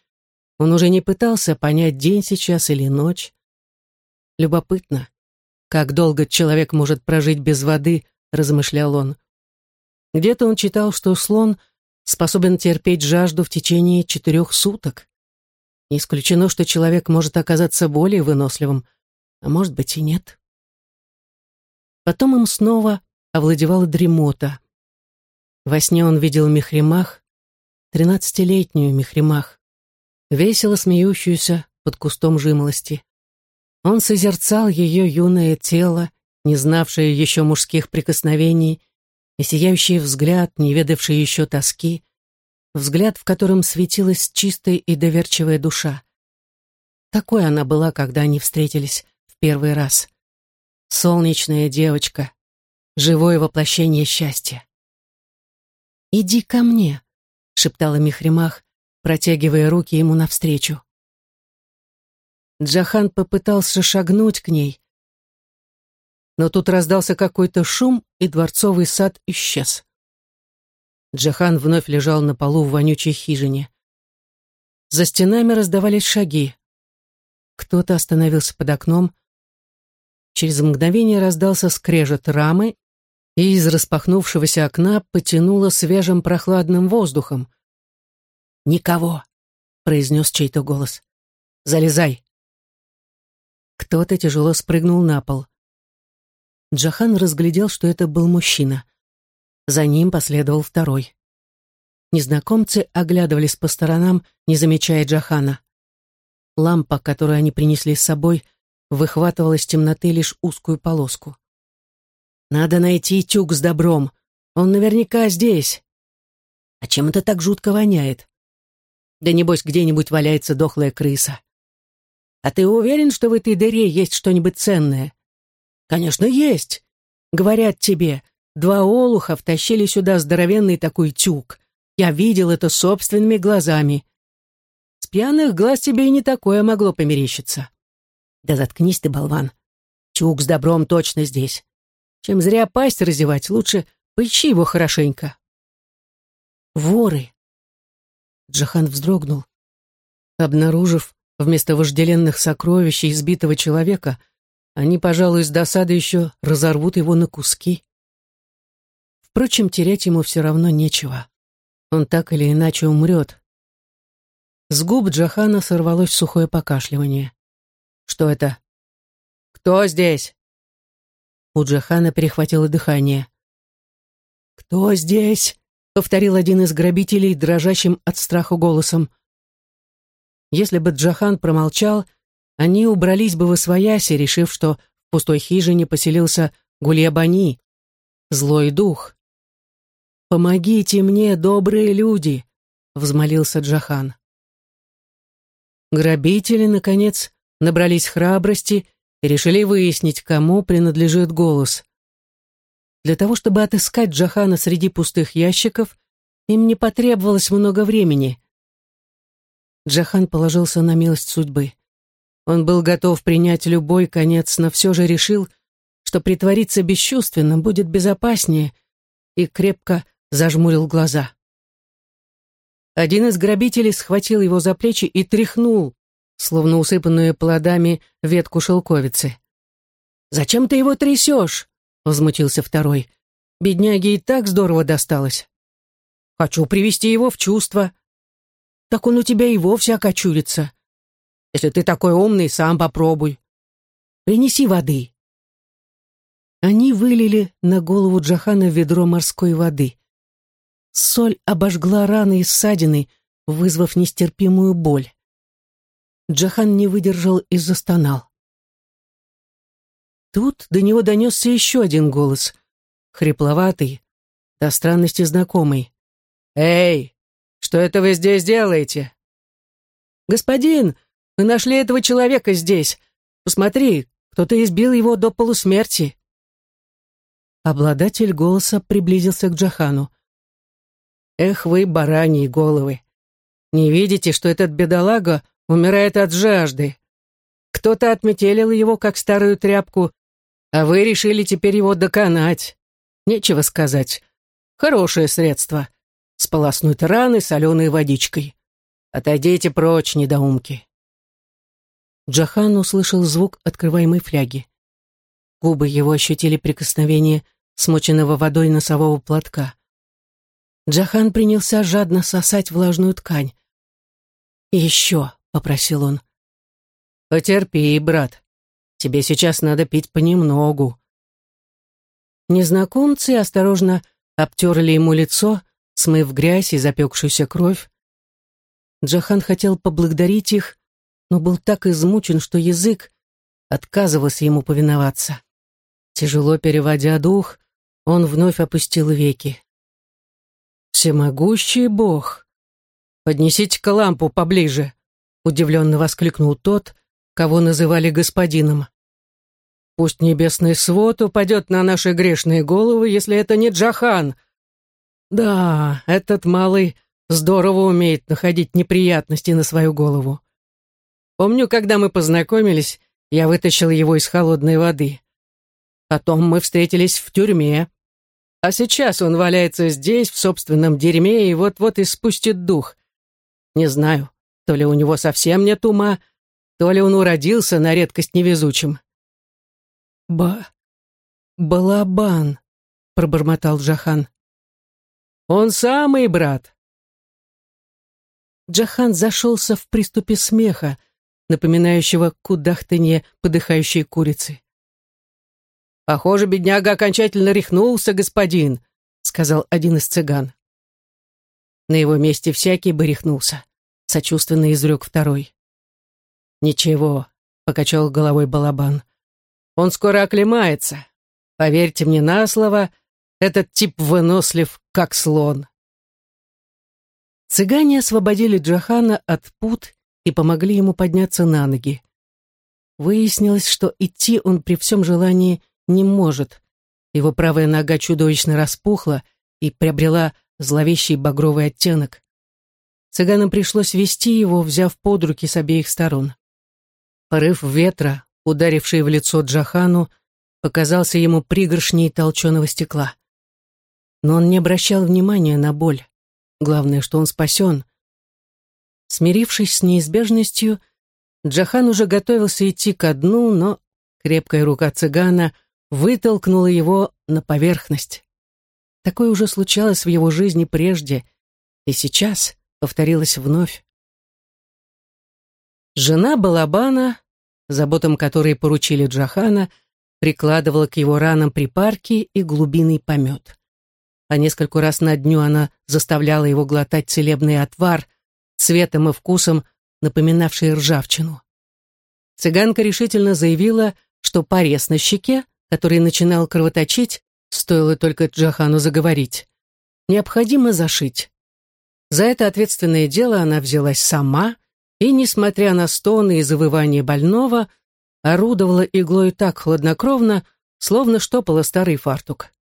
он уже не пытался понять, день сейчас или ночь. Любопытно, как долго человек может прожить без воды, размышлял он. Где-то он читал, что слон способен терпеть жажду в течение четырех суток. Не исключено, что человек может оказаться более выносливым, а может быть и нет. Потом им снова овладевала дремота. Во сне он видел Мехримах, тринадцатилетнюю Мехримах, весело смеющуюся под кустом жимолости. Он созерцал ее юное тело, не знавшее еще мужских прикосновений, и сияющий взгляд, не ведавший еще тоски, взгляд, в котором светилась чистая и доверчивая душа. Такой она была, когда они встретились в первый раз. Солнечная девочка, живое воплощение счастья. «Иди ко мне», — шептала Михримах, протягивая руки ему навстречу. Джахан попытался шагнуть к ней. Но тут раздался какой-то шум, и дворцовый сад исчез. Джахан вновь лежал на полу в вонючей хижине. За стенами раздавались шаги. Кто-то остановился под окном. Через мгновение раздался скрежет рамы, и из распахнувшегося окна потянуло свежим прохладным воздухом. «Никого», — произнес чей-то голос. «Залезай». Кто-то тяжело спрыгнул на пол. Джахан разглядел, что это был мужчина. За ним последовал второй. Незнакомцы оглядывались по сторонам, не замечая Джахана. Лампа, которую они принесли с собой, выхватывала из темноты лишь узкую полоску. «Надо найти тюк с добром. Он наверняка здесь. А чем это так жутко воняет? Да небось, где-нибудь валяется дохлая крыса. А ты уверен, что в этой дыре есть что-нибудь ценное? Конечно, есть. Говорят тебе, два олуха втащили сюда здоровенный такой тюк. Я видел это собственными глазами. С пьяных глаз тебе и не такое могло померещиться. Да заткнись ты, болван. Тюк с добром точно здесь. Чем зря пасть разевать, лучше поищи его хорошенько. Воры. Джахан вздрогнул. Обнаружив вместо вожделенных сокровищ избитого человека, они, пожалуй, с досады еще разорвут его на куски. Впрочем, терять ему все равно нечего. Он так или иначе умрет. С губ Джахана сорвалось сухое покашливание. «Что это?» «Кто здесь?» У Джахана перехватило дыхание. «Кто здесь?» — повторил один из грабителей, дрожащим от страха голосом. Если бы Джахан промолчал, они убрались бы в освояси, решив, что в пустой хижине поселился Гульябани, злой дух. «Помогите мне, добрые люди!» — взмолился Джахан. Грабители, наконец, набрались храбрости и решили выяснить, кому принадлежит голос. Для того, чтобы отыскать Джахана среди пустых ящиков, им не потребовалось много времени. Джахан положился на милость судьбы. Он был готов принять любой конец, но все же решил, что притвориться бесчувственным будет безопаснее, и крепко зажмурил глаза. Один из грабителей схватил его за плечи и тряхнул, словно усыпанную плодами ветку шелковицы. «Зачем ты его трясешь?» — возмутился второй. «Бедняге и так здорово досталось. Хочу привести его в чувство. Так он у тебя и вовсе окочурится. Если ты такой умный, сам попробуй. Принеси воды». Они вылили на голову Джахана ведро морской воды. Соль обожгла раны и ссадины, вызвав нестерпимую боль. Джахан не выдержал и застонал. Тут до него донесся еще один голос, хрипловатый, до странности знакомый. «Эй, что это вы здесь делаете?» «Господин, мы нашли этого человека здесь. Посмотри, кто-то избил его до полусмерти». Обладатель голоса приблизился к Джахану. «Эх вы, бараньи головы! Не видите, что этот бедолага умирает от жажды. Кто-то отметелил его, как старую тряпку, а вы решили теперь его доконать. Нечего сказать. Хорошее средство. Сполоснуть раны соленой водичкой. Отойдите прочь, недоумки. Джахан услышал звук открываемой фляги. Губы его ощутили прикосновение смоченного водой носового платка. Джахан принялся жадно сосать влажную ткань. «Еще», попросил он. «Потерпи, брат. Тебе сейчас надо пить понемногу». Незнакомцы осторожно обтерли ему лицо, смыв грязь и запекшуюся кровь. Джахан хотел поблагодарить их, но был так измучен, что язык отказывался ему повиноваться. Тяжело переводя дух, он вновь опустил веки. «Всемогущий Бог! Поднесите-ка лампу поближе!» Удивленно воскликнул тот, кого называли господином. «Пусть небесный свод упадет на наши грешные головы, если это не Джахан. Да, этот малый здорово умеет находить неприятности на свою голову. Помню, когда мы познакомились, я вытащил его из холодной воды. Потом мы встретились в тюрьме. А сейчас он валяется здесь, в собственном дерьме, и вот-вот испустит дух. Не знаю, то ли у него совсем нет ума, то ли он уродился на редкость невезучим. «Ба... балабан», — пробормотал Джахан. «Он самый, брат». Джахан зашелся в приступе смеха, напоминающего кудахтанье подыхающей курицы. «Похоже, бедняга окончательно рехнулся, господин», — сказал один из цыган. На его месте всякий бы рехнулся сочувственно изрек второй. «Ничего», — покачал головой Балабан. «Он скоро оклемается. Поверьте мне на слово, этот тип вынослив, как слон». Цыгане освободили Джахана от пут и помогли ему подняться на ноги. Выяснилось, что идти он при всем желании не может. Его правая нога чудовищно распухла и приобрела зловещий багровый оттенок. Цыганам пришлось вести его, взяв под руки с обеих сторон. Порыв ветра, ударивший в лицо Джахану, показался ему пригоршней толченого стекла. Но он не обращал внимания на боль. Главное, что он спасен. Смирившись с неизбежностью, Джахан уже готовился идти ко дну, но крепкая рука цыгана вытолкнула его на поверхность. Такое уже случалось в его жизни прежде, и сейчас повторилось вновь. Жена Балабана, заботам которой поручили Джахана, прикладывала к его ранам припарки и глубинный помет. А несколько раз на дню она заставляла его глотать целебный отвар, цветом и вкусом напоминавший ржавчину. Цыганка решительно заявила, что порез на щеке, который начинал кровоточить, стоило только Джахану заговорить, необходимо зашить. За это ответственное дело она взялась сама и, несмотря на стоны и завывания больного, орудовала иглой так хладнокровно, словно штопала старый фартук.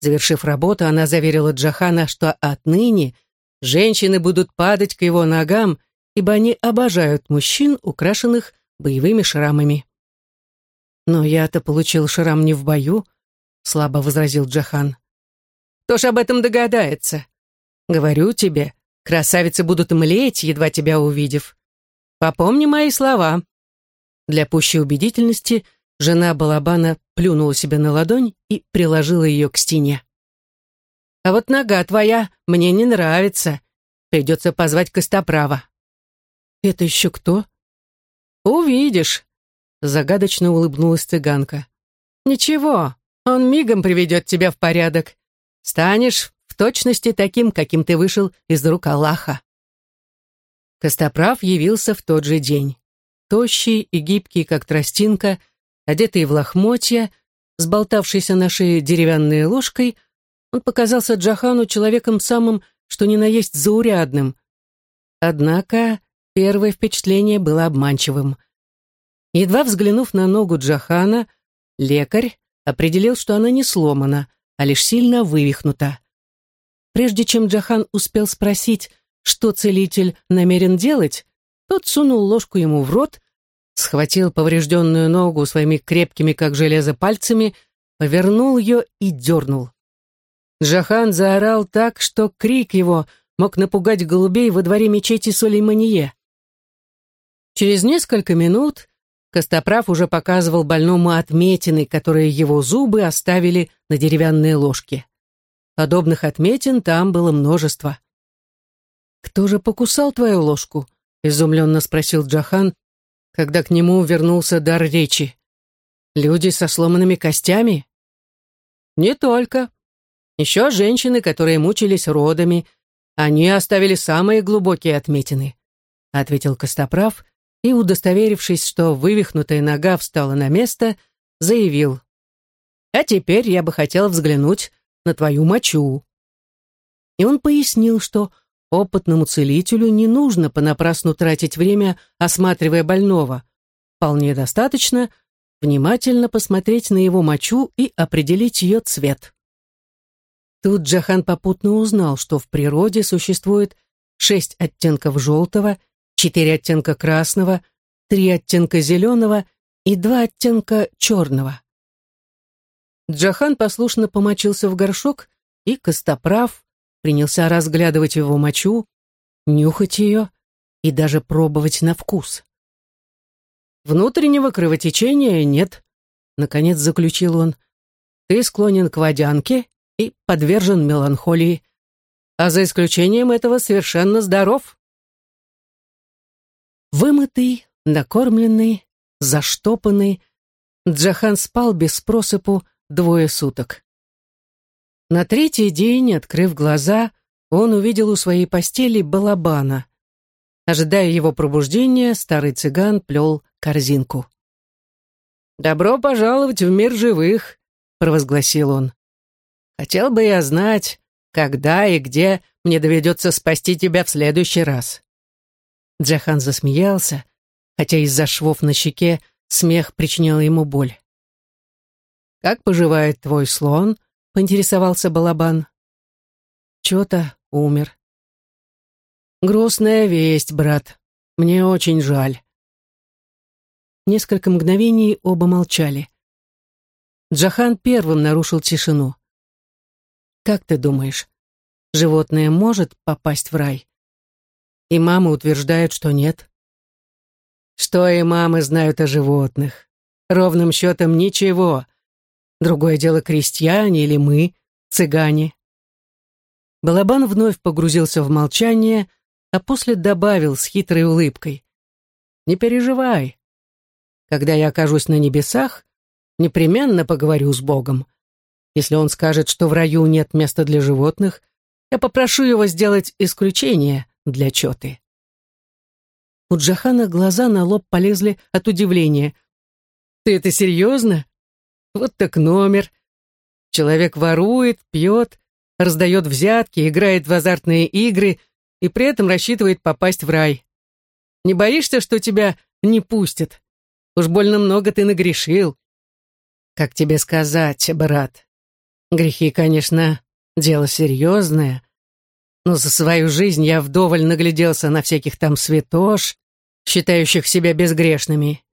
Завершив работу, она заверила Джахана, что отныне женщины будут падать к его ногам, ибо они обожают мужчин, украшенных боевыми шрамами. «Но я-то получил шрам не в бою», — слабо возразил Джахан. «Кто ж об этом догадается? Говорю тебе, красавицы будут млеть, едва тебя увидев. Попомни мои слова». Для пущей убедительности жена Балабана плюнула себе на ладонь и приложила ее к стене. «А вот нога твоя мне не нравится. Придется позвать Костоправа». «Это еще кто?» «Увидишь», — загадочно улыбнулась цыганка. «Ничего, он мигом приведет тебя в порядок. Станешь в точности таким, каким ты вышел из рук Аллаха. Костоправ явился в тот же день. Тощий и гибкий, как тростинка, одетый в лохмотья, сболтавшийся на шее деревянной ложкой, он показался Джахану человеком самым, что ни на есть заурядным. Однако первое впечатление было обманчивым. Едва взглянув на ногу Джахана, лекарь определил, что она не сломана, а лишь сильно вывихнута. Прежде чем Джахан успел спросить, что целитель намерен делать, тот сунул ложку ему в рот, схватил поврежденную ногу своими крепкими, как железо, пальцами, повернул ее и дернул. Джахан заорал так, что крик его мог напугать голубей во дворе мечети Сулейманье. Через несколько минут Костоправ уже показывал больному отметины, которые его зубы оставили на деревянной ложке. Подобных отметин там было множество. «Кто же покусал твою ложку?» — изумленно спросил Джахан, когда к нему вернулся дар речи. «Люди со сломанными костями?» «Не только. Еще женщины, которые мучились родами. Они оставили самые глубокие отметины», — ответил Костоправ и, удостоверившись, что вывихнутая нога встала на место, заявил. «А теперь я бы хотел взглянуть на твою мочу». И он пояснил, что опытному целителю не нужно понапрасну тратить время, осматривая больного. Вполне достаточно внимательно посмотреть на его мочу и определить ее цвет. Тут Джахан попутно узнал, что в природе существует шесть оттенков желтого, четыре оттенка красного, три оттенка зеленого и два оттенка черного. Джахан послушно помочился в горшок, и Костоправ принялся разглядывать его мочу, нюхать ее и даже пробовать на вкус. «Внутреннего кровотечения нет», — наконец заключил он. «Ты склонен к водянке и подвержен меланхолии, а за исключением этого совершенно здоров». Вымытый, накормленный, заштопанный, Джахан спал без просыпу, двое суток. На третий день, открыв глаза, он увидел у своей постели балабана. Ожидая его пробуждения, старый цыган плел корзинку. «Добро пожаловать в мир живых», — провозгласил он. «Хотел бы я знать, когда и где мне доведется спасти тебя в следующий раз». Джахан засмеялся, хотя из-за швов на щеке смех причинял ему боль. «Как поживает твой слон?» — поинтересовался Балабан. «Чё-то умер». «Грустная весть, брат. Мне очень жаль». Несколько мгновений оба молчали. Джахан первым нарушил тишину. «Как ты думаешь, животное может попасть в рай?» И мамы утверждают, что нет. Что и мамы знают о животных? Ровным счетом ничего. Другое дело крестьяне или мы, цыгане. Балабан вновь погрузился в молчание, а после добавил с хитрой улыбкой. «Не переживай. Когда я окажусь на небесах, непременно поговорю с Богом. Если он скажет, что в раю нет места для животных, я попрошу его сделать исключение для чоты». У Джахана глаза на лоб полезли от удивления. «Ты это серьезно? Вот так номер. Человек ворует, пьет, раздает взятки, играет в азартные игры и при этом рассчитывает попасть в рай. Не боишься, что тебя не пустят? Уж больно много ты нагрешил. Как тебе сказать, брат? Грехи, конечно, дело серьезное, но за свою жизнь я вдоволь нагляделся на всяких там святош, считающих себя безгрешными.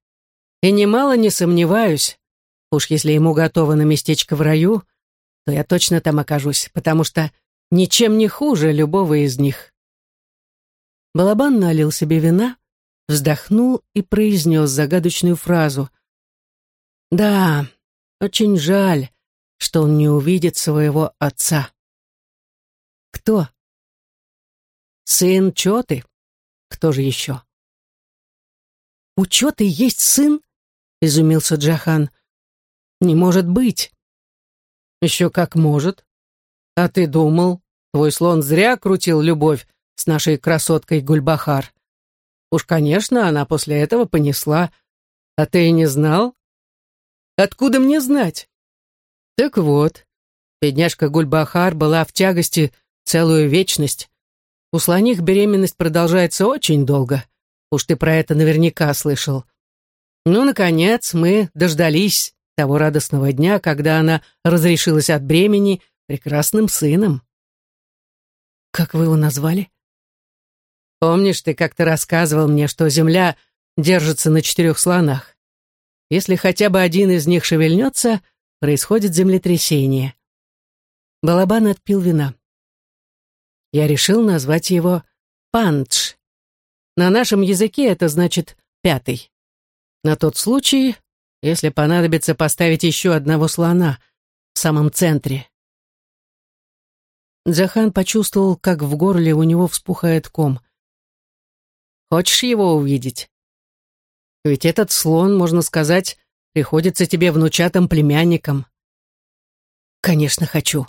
И немало не сомневаюсь, уж если ему готово на местечко в раю, то я точно там окажусь, потому что ничем не хуже любого из них. Балабан налил себе вина, вздохнул и произнес загадочную фразу. «Да, очень жаль, что он не увидит своего отца». «Кто?» «Сын Чоты. Кто же еще?» «У Чоты есть сын?» — изумился Джахан. «Не может быть!» «Еще как может. А ты думал, твой слон зря крутил любовь с нашей красоткой Гульбахар. Уж, конечно, она после этого понесла. А ты и не знал? Откуда мне знать? Так вот, бедняжка Гульбахар была в тягости целую вечность. У слоних беременность продолжается очень долго. Уж ты про это наверняка слышал. Ну, наконец, мы дождались того радостного дня, когда она разрешилась от бремени прекрасным сыном. Как вы его назвали? Помнишь, ты как-то рассказывал мне, что Земля держится на четырех слонах? Если хотя бы один из них шевельнется, происходит землетрясение. Балабан отпил вина. Я решил назвать его Пандж. На нашем языке это значит «пятый». На тот случай, если понадобится поставить еще одного слона в самом центре. Джахан почувствовал, как в горле у него вспухает ком. «Хочешь его увидеть? Ведь этот слон, можно сказать, приходится тебе внучатым племянником». «Конечно, хочу»,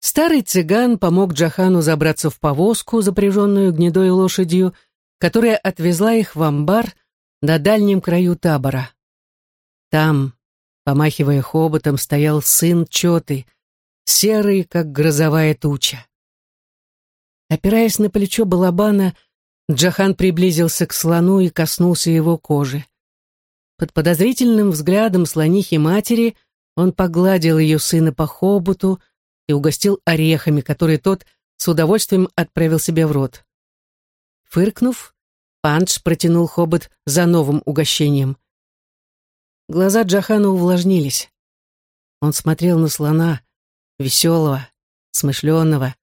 Старый цыган помог Джахану забраться в повозку, запряженную гнедой лошадью, которая отвезла их в амбар на дальнем краю табора. Там, помахивая хоботом, стоял сын Чоты, серый, как грозовая туча. Опираясь на плечо Балабана, Джахан приблизился к слону и коснулся его кожи. Под подозрительным взглядом слонихи матери он погладил ее сына по хоботу, и угостил орехами, которые тот с удовольствием отправил себе в рот. Фыркнув, Панч протянул хобот за новым угощением. Глаза Джахана увлажнились. Он смотрел на слона, веселого, смышленного,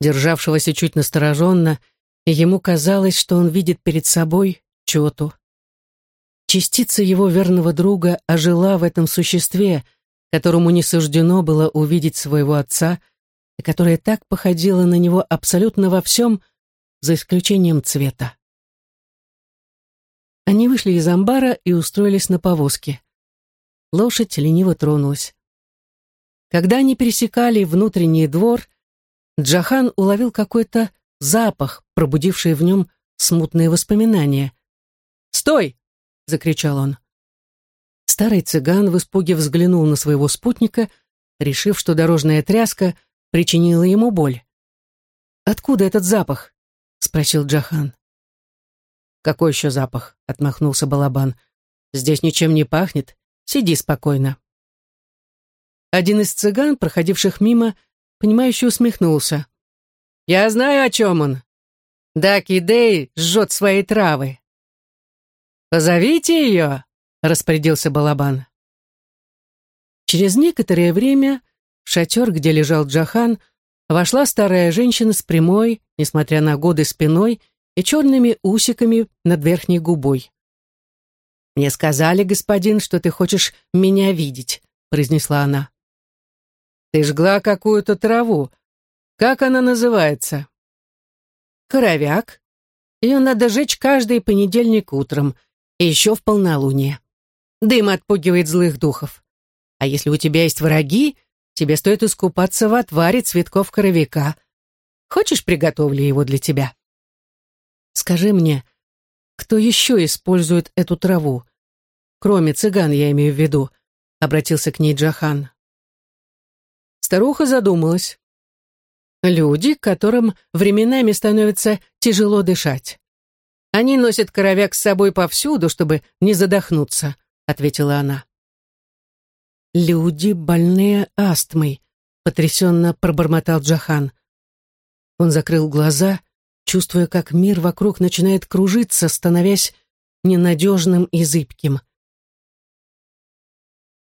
державшегося чуть настороженно, и ему казалось, что он видит перед собой Чоту. Частица его верного друга ожила в этом существе — которому не суждено было увидеть своего отца, и которая так походила на него абсолютно во всем, за исключением цвета. Они вышли из амбара и устроились на повозке. Лошадь лениво тронулась. Когда они пересекали внутренний двор, Джахан уловил какой-то запах, пробудивший в нем смутные воспоминания. «Стой!» — закричал он. Старый цыган в испуге взглянул на своего спутника, решив, что дорожная тряска причинила ему боль. «Откуда этот запах?» — спросил Джахан. «Какой еще запах?» — отмахнулся Балабан. «Здесь ничем не пахнет. Сиди спокойно». Один из цыган, проходивших мимо, понимающе усмехнулся. «Я знаю, о чем он. Даки Дэй жжет свои травы». «Позовите ее!» — распорядился Балабан. Через некоторое время в шатер, где лежал Джахан, вошла старая женщина с прямой, несмотря на годы, спиной и черными усиками над верхней губой. «Мне сказали, господин, что ты хочешь меня видеть», — произнесла она. «Ты жгла какую-то траву. Как она называется?» «Коровяк. Ее надо жечь каждый понедельник утром и еще в полнолуние. Дым отпугивает злых духов. А если у тебя есть враги, тебе стоит искупаться в отваре цветков коровика. Хочешь, приготовлю его для тебя? Скажи мне, кто еще использует эту траву? Кроме цыган, я имею в виду, обратился к ней Джахан. Старуха задумалась. Люди, которым временами становится тяжело дышать. Они носят коровяк с собой повсюду, чтобы не задохнуться, ответила она. «Люди, больные астмой», — потрясенно пробормотал Джахан. Он закрыл глаза, чувствуя, как мир вокруг начинает кружиться, становясь ненадежным и зыбким.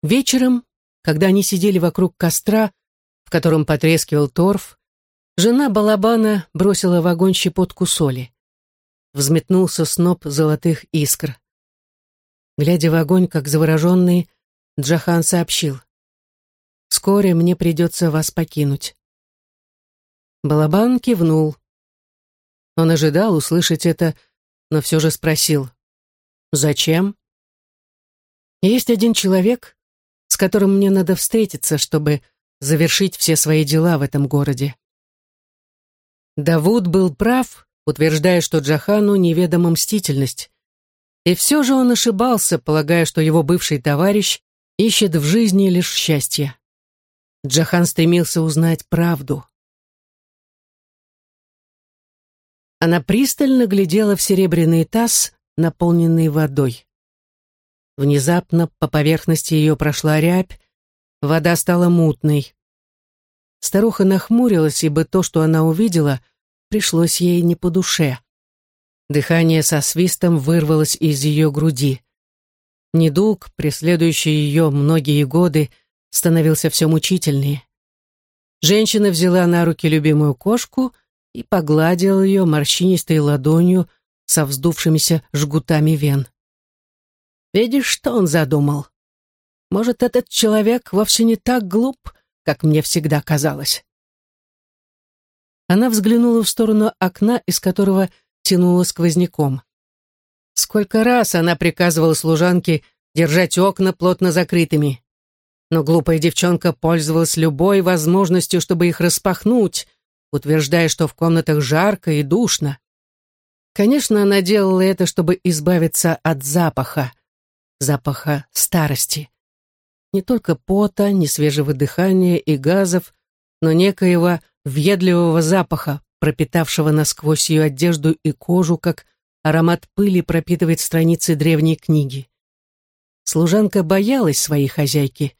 Вечером, когда они сидели вокруг костра, в котором потрескивал торф, жена Балабана бросила в огонь щепотку соли. Взметнулся сноп золотых искр. Глядя в огонь, как завороженный, Джахан сообщил. «Вскоре мне придется вас покинуть». Балабан кивнул. Он ожидал услышать это, но все же спросил. «Зачем?» «Есть один человек, с которым мне надо встретиться, чтобы завершить все свои дела в этом городе». Давуд был прав, утверждая, что Джахану неведома мстительность. И все же он ошибался, полагая, что его бывший товарищ ищет в жизни лишь счастье. Джахан стремился узнать правду. Она пристально глядела в серебряный таз, наполненный водой. Внезапно по поверхности ее прошла рябь, вода стала мутной. Старуха нахмурилась, ибо то, что она увидела, пришлось ей не по душе. Дыхание со свистом вырвалось из ее груди. Недуг, преследующий ее многие годы, становился все мучительнее. Женщина взяла на руки любимую кошку и погладила ее морщинистой ладонью со вздувшимися жгутами вен. «Видишь, что он задумал? Может, этот человек вовсе не так глуп, как мне всегда казалось?» Она взглянула в сторону окна, из которого тянуло сквозняком. Сколько раз она приказывала служанке держать окна плотно закрытыми. Но глупая девчонка пользовалась любой возможностью, чтобы их распахнуть, утверждая, что в комнатах жарко и душно. Конечно, она делала это, чтобы избавиться от запаха, запаха старости. Не только пота, несвежего дыхания и газов, но некоего въедливого запаха, пропитавшего насквозь ее одежду и кожу, как Аромат пыли пропитывает страницы древней книги. Служанка боялась своей хозяйки,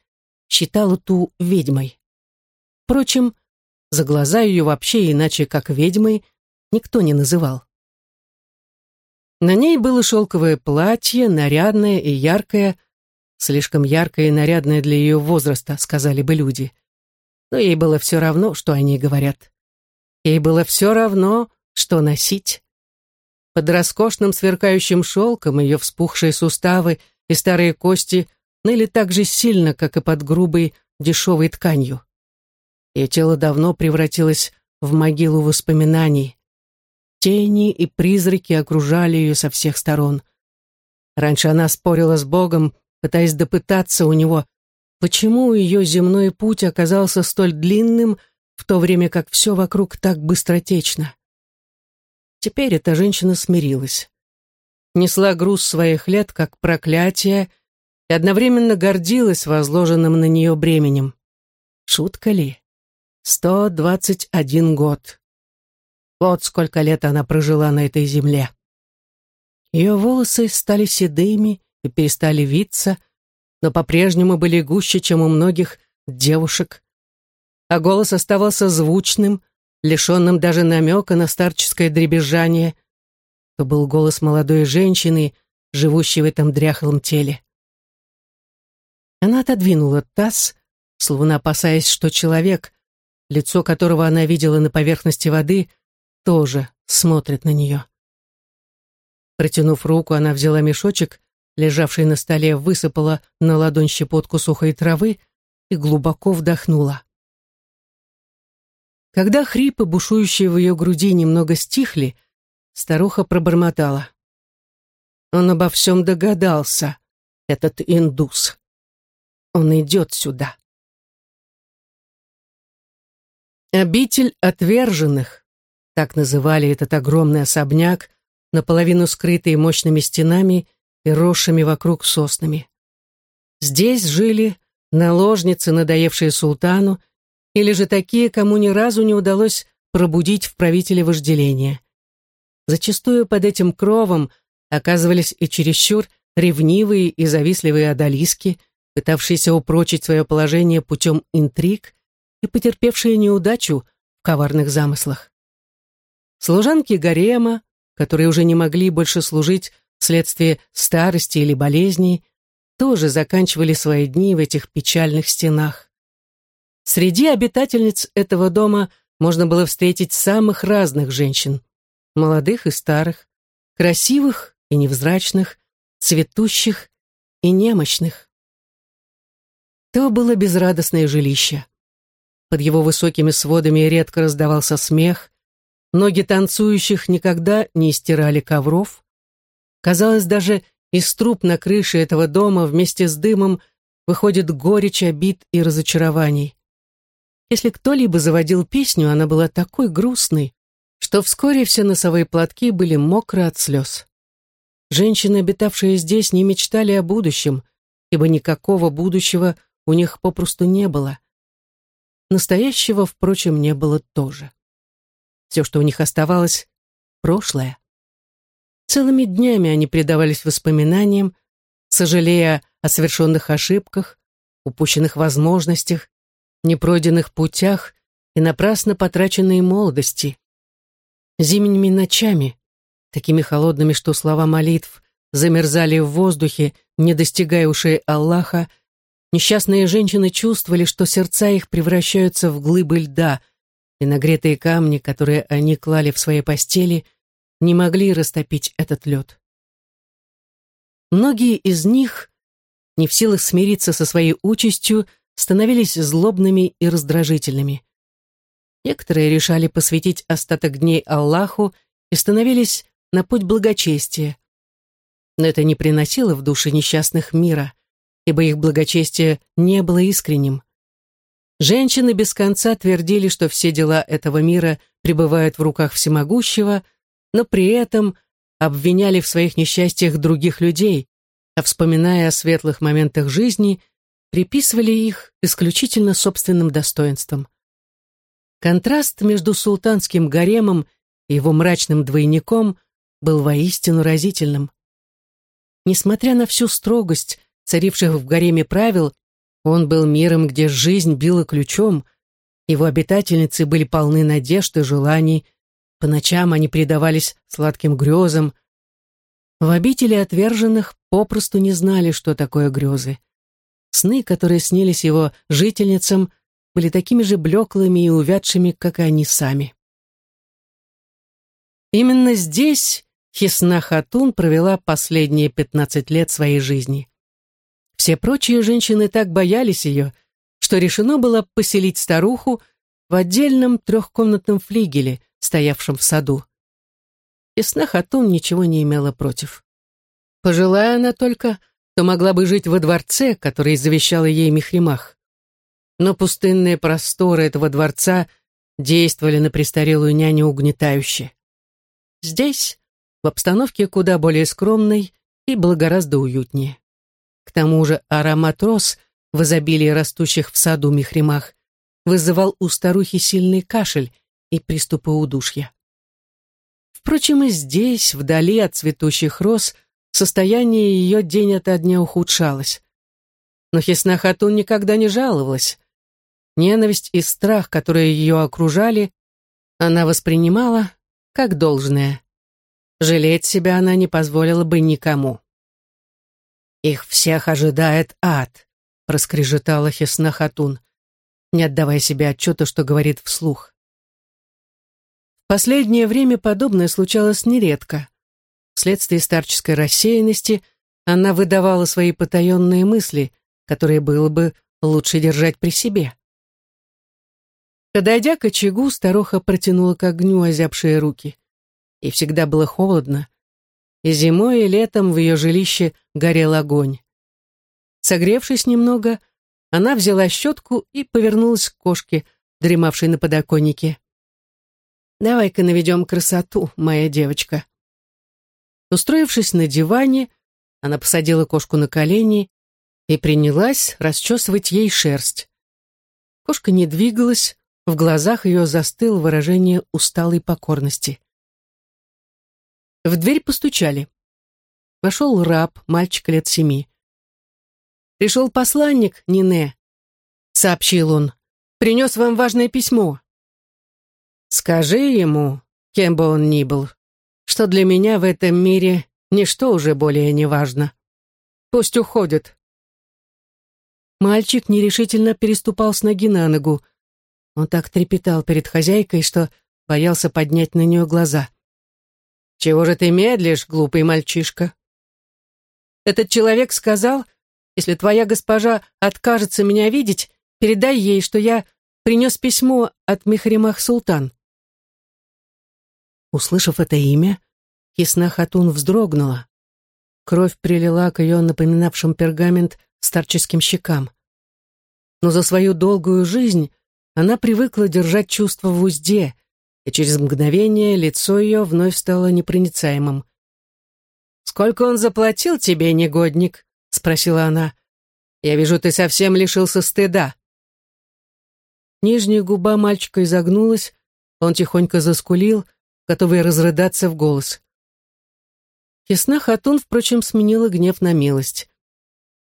считала ту ведьмой. Впрочем, за глаза ее вообще иначе, как ведьмой, никто не называл. На ней было шелковое платье, нарядное и яркое, слишком яркое и нарядное для ее возраста, сказали бы люди. Но ей было все равно, что они говорят. Ей было все равно, что носить. Под роскошным сверкающим шелком ее вспухшие суставы и старые кости ныли так же сильно, как и под грубой дешевой тканью. Ее тело давно превратилось в могилу воспоминаний. Тени и призраки окружали ее со всех сторон. Раньше она спорила с Богом, пытаясь допытаться у него, почему ее земной путь оказался столь длинным, в то время как все вокруг так быстротечно. Теперь эта женщина смирилась. Несла груз своих лет как проклятие и одновременно гордилась возложенным на нее бременем. Шутка ли? Сто двадцать один год. Вот сколько лет она прожила на этой земле. Ее волосы стали седыми и перестали виться, но по-прежнему были гуще, чем у многих девушек. А голос оставался звучным, лишенным даже намека на старческое дребезжание. То был голос молодой женщины, живущей в этом дряхлом теле. Она отодвинула таз, словно опасаясь, что человек, лицо которого она видела на поверхности воды, тоже смотрит на нее. Протянув руку, она взяла мешочек, лежавший на столе, высыпала на ладонь щепотку сухой травы и глубоко вдохнула. Когда хрипы, бушующие в ее груди, немного стихли, старуха пробормотала. Он обо всем догадался, этот индус. Он идет сюда. Обитель отверженных, так называли этот огромный особняк, наполовину скрытый мощными стенами и росшими вокруг соснами. Здесь жили наложницы, надоевшие султану, или же такие, кому ни разу не удалось пробудить в правителе вожделение. Зачастую под этим кровом оказывались и чересчур ревнивые и завистливые одолиски, пытавшиеся упрочить свое положение путем интриг и потерпевшие неудачу в коварных замыслах. Служанки гарема, которые уже не могли больше служить вследствие старости или болезней, тоже заканчивали свои дни в этих печальных стенах. Среди обитательниц этого дома можно было встретить самых разных женщин, молодых и старых, красивых и невзрачных, цветущих и немощных. То было безрадостное жилище. Под его высокими сводами редко раздавался смех, ноги танцующих никогда не стирали ковров. Казалось, даже из труб на крыше этого дома вместе с дымом выходит горечь обид и разочарований. Если кто-либо заводил песню, она была такой грустной, что вскоре все носовые платки были мокры от слез. Женщины, обитавшие здесь, не мечтали о будущем, ибо никакого будущего у них попросту не было. Настоящего, впрочем, не было тоже. Все, что у них оставалось, прошлое. Целыми днями они предавались воспоминаниям, сожалея о совершенных ошибках, упущенных возможностях непройденных путях и напрасно потраченной молодости. Зимними ночами, такими холодными, что слова молитв замерзали в воздухе, не достигая ушей Аллаха, несчастные женщины чувствовали, что сердца их превращаются в глыбы льда, и нагретые камни, которые они клали в своей постели, не могли растопить этот лед. Многие из них, не в силах смириться со своей участью, становились злобными и раздражительными. Некоторые решали посвятить остаток дней Аллаху и становились на путь благочестия. Но это не приносило в души несчастных мира, ибо их благочестие не было искренним. Женщины без конца твердили, что все дела этого мира пребывают в руках всемогущего, но при этом обвиняли в своих несчастьях других людей, а вспоминая о светлых моментах жизни, приписывали их исключительно собственным достоинствам. Контраст между султанским гаремом и его мрачным двойником был воистину разительным. Несмотря на всю строгость царивших в гареме правил, он был миром, где жизнь била ключом, его обитательницы были полны надежд и желаний, по ночам они предавались сладким грезам. В обители отверженных попросту не знали, что такое грезы. Сны, которые снились его жительницам, были такими же блеклыми и увядшими, как и они сами. Именно здесь Хисна Хатун провела последние пятнадцать лет своей жизни. Все прочие женщины так боялись ее, что решено было поселить старуху в отдельном трехкомнатном флигеле, стоявшем в саду. Хисна Хатун ничего не имела против. Пожелая она только, то могла бы жить во дворце, который завещала ей Михримах. Но пустынные просторы этого дворца действовали на престарелую няню угнетающе. здесь, в обстановке куда более скромной и было гораздо уютнее. К тому же аромат роз в изобилии растущих в саду михремах вызывал у старухи сильный кашель и приступы удушья. Впрочем, и здесь, вдали от цветущих роз, состояние ее день ото дня ухудшалось. Но Хеснахатун никогда не жаловалась. Ненависть и страх, которые ее окружали, она воспринимала как должное. Жалеть себя она не позволила бы никому. «Их всех ожидает ад», — проскрежетала Хеснахатун, не отдавая себе отчета, что говорит вслух. В последнее время подобное случалось нередко. Вследствие старческой рассеянности она выдавала свои потаенные мысли, которые было бы лучше держать при себе. Подойдя к очагу, старуха протянула к огню озябшие руки. И всегда было холодно. И зимой, и летом в ее жилище горел огонь. Согревшись немного, она взяла щетку и повернулась к кошке, дремавшей на подоконнике. «Давай-ка наведем красоту, моя девочка». Устроившись на диване, она посадила кошку на колени и принялась расчесывать ей шерсть. Кошка не двигалась, в глазах ее застыло выражение усталой покорности. В дверь постучали. Вошел раб, мальчик лет семи. «Пришел посланник, Нине», — сообщил он. «Принес вам важное письмо». «Скажи ему, кем бы он ни был, что для меня в этом мире ничто уже более не важно. Пусть уходит». Мальчик нерешительно переступал с ноги на ногу, он так трепетал перед хозяйкой, что боялся поднять на нее глаза. «Чего же ты медлишь, глупый мальчишка?» «Этот человек сказал, если твоя госпожа откажется меня видеть, передай ей, что я принес письмо от Мехримах Султан». Услышав это имя, Хисна Хатун вздрогнула. Кровь прилила к ее напоминавшим пергамент старческим щекам. Но за свою долгую жизнь она привыкла держать чувства в узде, и через мгновение лицо ее вновь стало непроницаемым. «Сколько он заплатил тебе, негодник?» — спросила она. «Я вижу, ты совсем лишился стыда». Нижняя губа мальчика изогнулась, он тихонько заскулил, готовый разрыдаться в голос. Ясна Хатун, впрочем, сменила гнев на милость.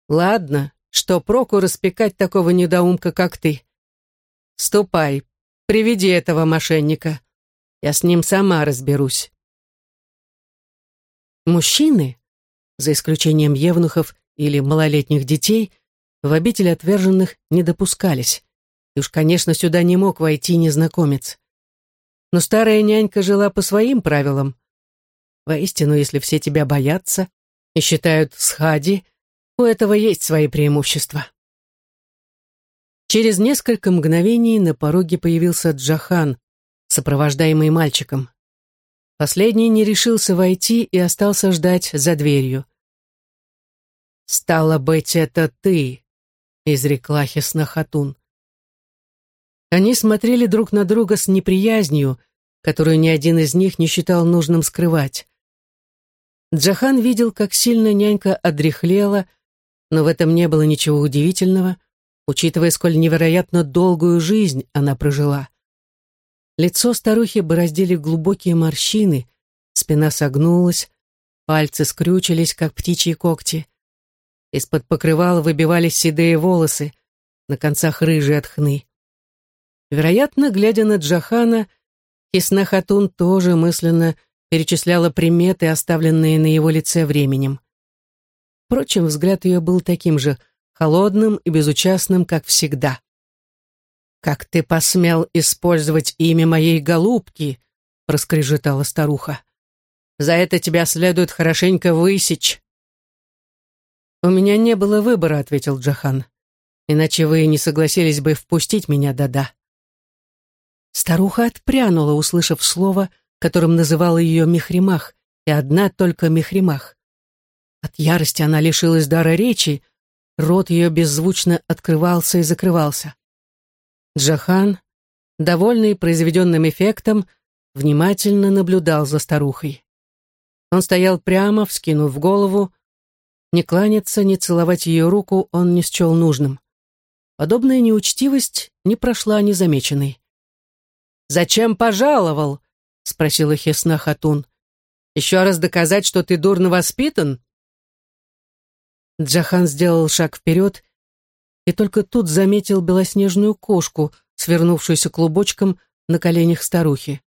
«Ладно, что проку распекать такого недоумка, как ты? Ступай, приведи этого мошенника. Я с ним сама разберусь. Мужчины, за исключением евнухов или малолетних детей, в обитель отверженных не допускались. И уж, конечно, сюда не мог войти незнакомец. Но старая нянька жила по своим правилам. Воистину, если все тебя боятся и считают схади, у этого есть свои преимущества. Через несколько мгновений на пороге появился Джахан, сопровождаемый мальчиком. Последний не решился войти и остался ждать за дверью. «Стало быть, это ты», — изрекла Хеснахатун. Они смотрели друг на друга с неприязнью, которую ни один из них не считал нужным скрывать. Джахан видел, как сильно нянька одряхлела, но в этом не было ничего удивительного — учитывая, сколь невероятно долгую жизнь она прожила. Лицо старухи бороздили глубокие морщины, спина согнулась, пальцы скрючились, как птичьи когти. Из-под покрывала выбивались седые волосы, на концах рыжие от хны. Вероятно, глядя на Джахана, Хисна Хатун тоже мысленно перечисляла приметы, оставленные на его лице временем. Впрочем, взгляд ее был таким же — холодным и безучастным, как всегда. «Как ты посмел использовать имя моей голубки?» — проскрежетала старуха. «За это тебя следует хорошенько высечь». «У меня не было выбора», — ответил Джахан. «Иначе вы не согласились бы впустить меня, да-да». Старуха отпрянула, услышав слово, которым называла ее Мехримах, и одна только Мехримах. От ярости она лишилась дара речи, Рот ее беззвучно открывался и закрывался. Джахан, довольный произведенным эффектом, внимательно наблюдал за старухой. Он стоял прямо, вскинув голову. Не кланяться, не целовать ее руку он не счел нужным. Подобная неучтивость не прошла незамеченной. «Зачем пожаловал?» — спросила Хесна Хатун. «Еще раз доказать, что ты дурно воспитан?» Джахан сделал шаг вперед и только тут заметил белоснежную кошку, свернувшуюся клубочком на коленях старухи.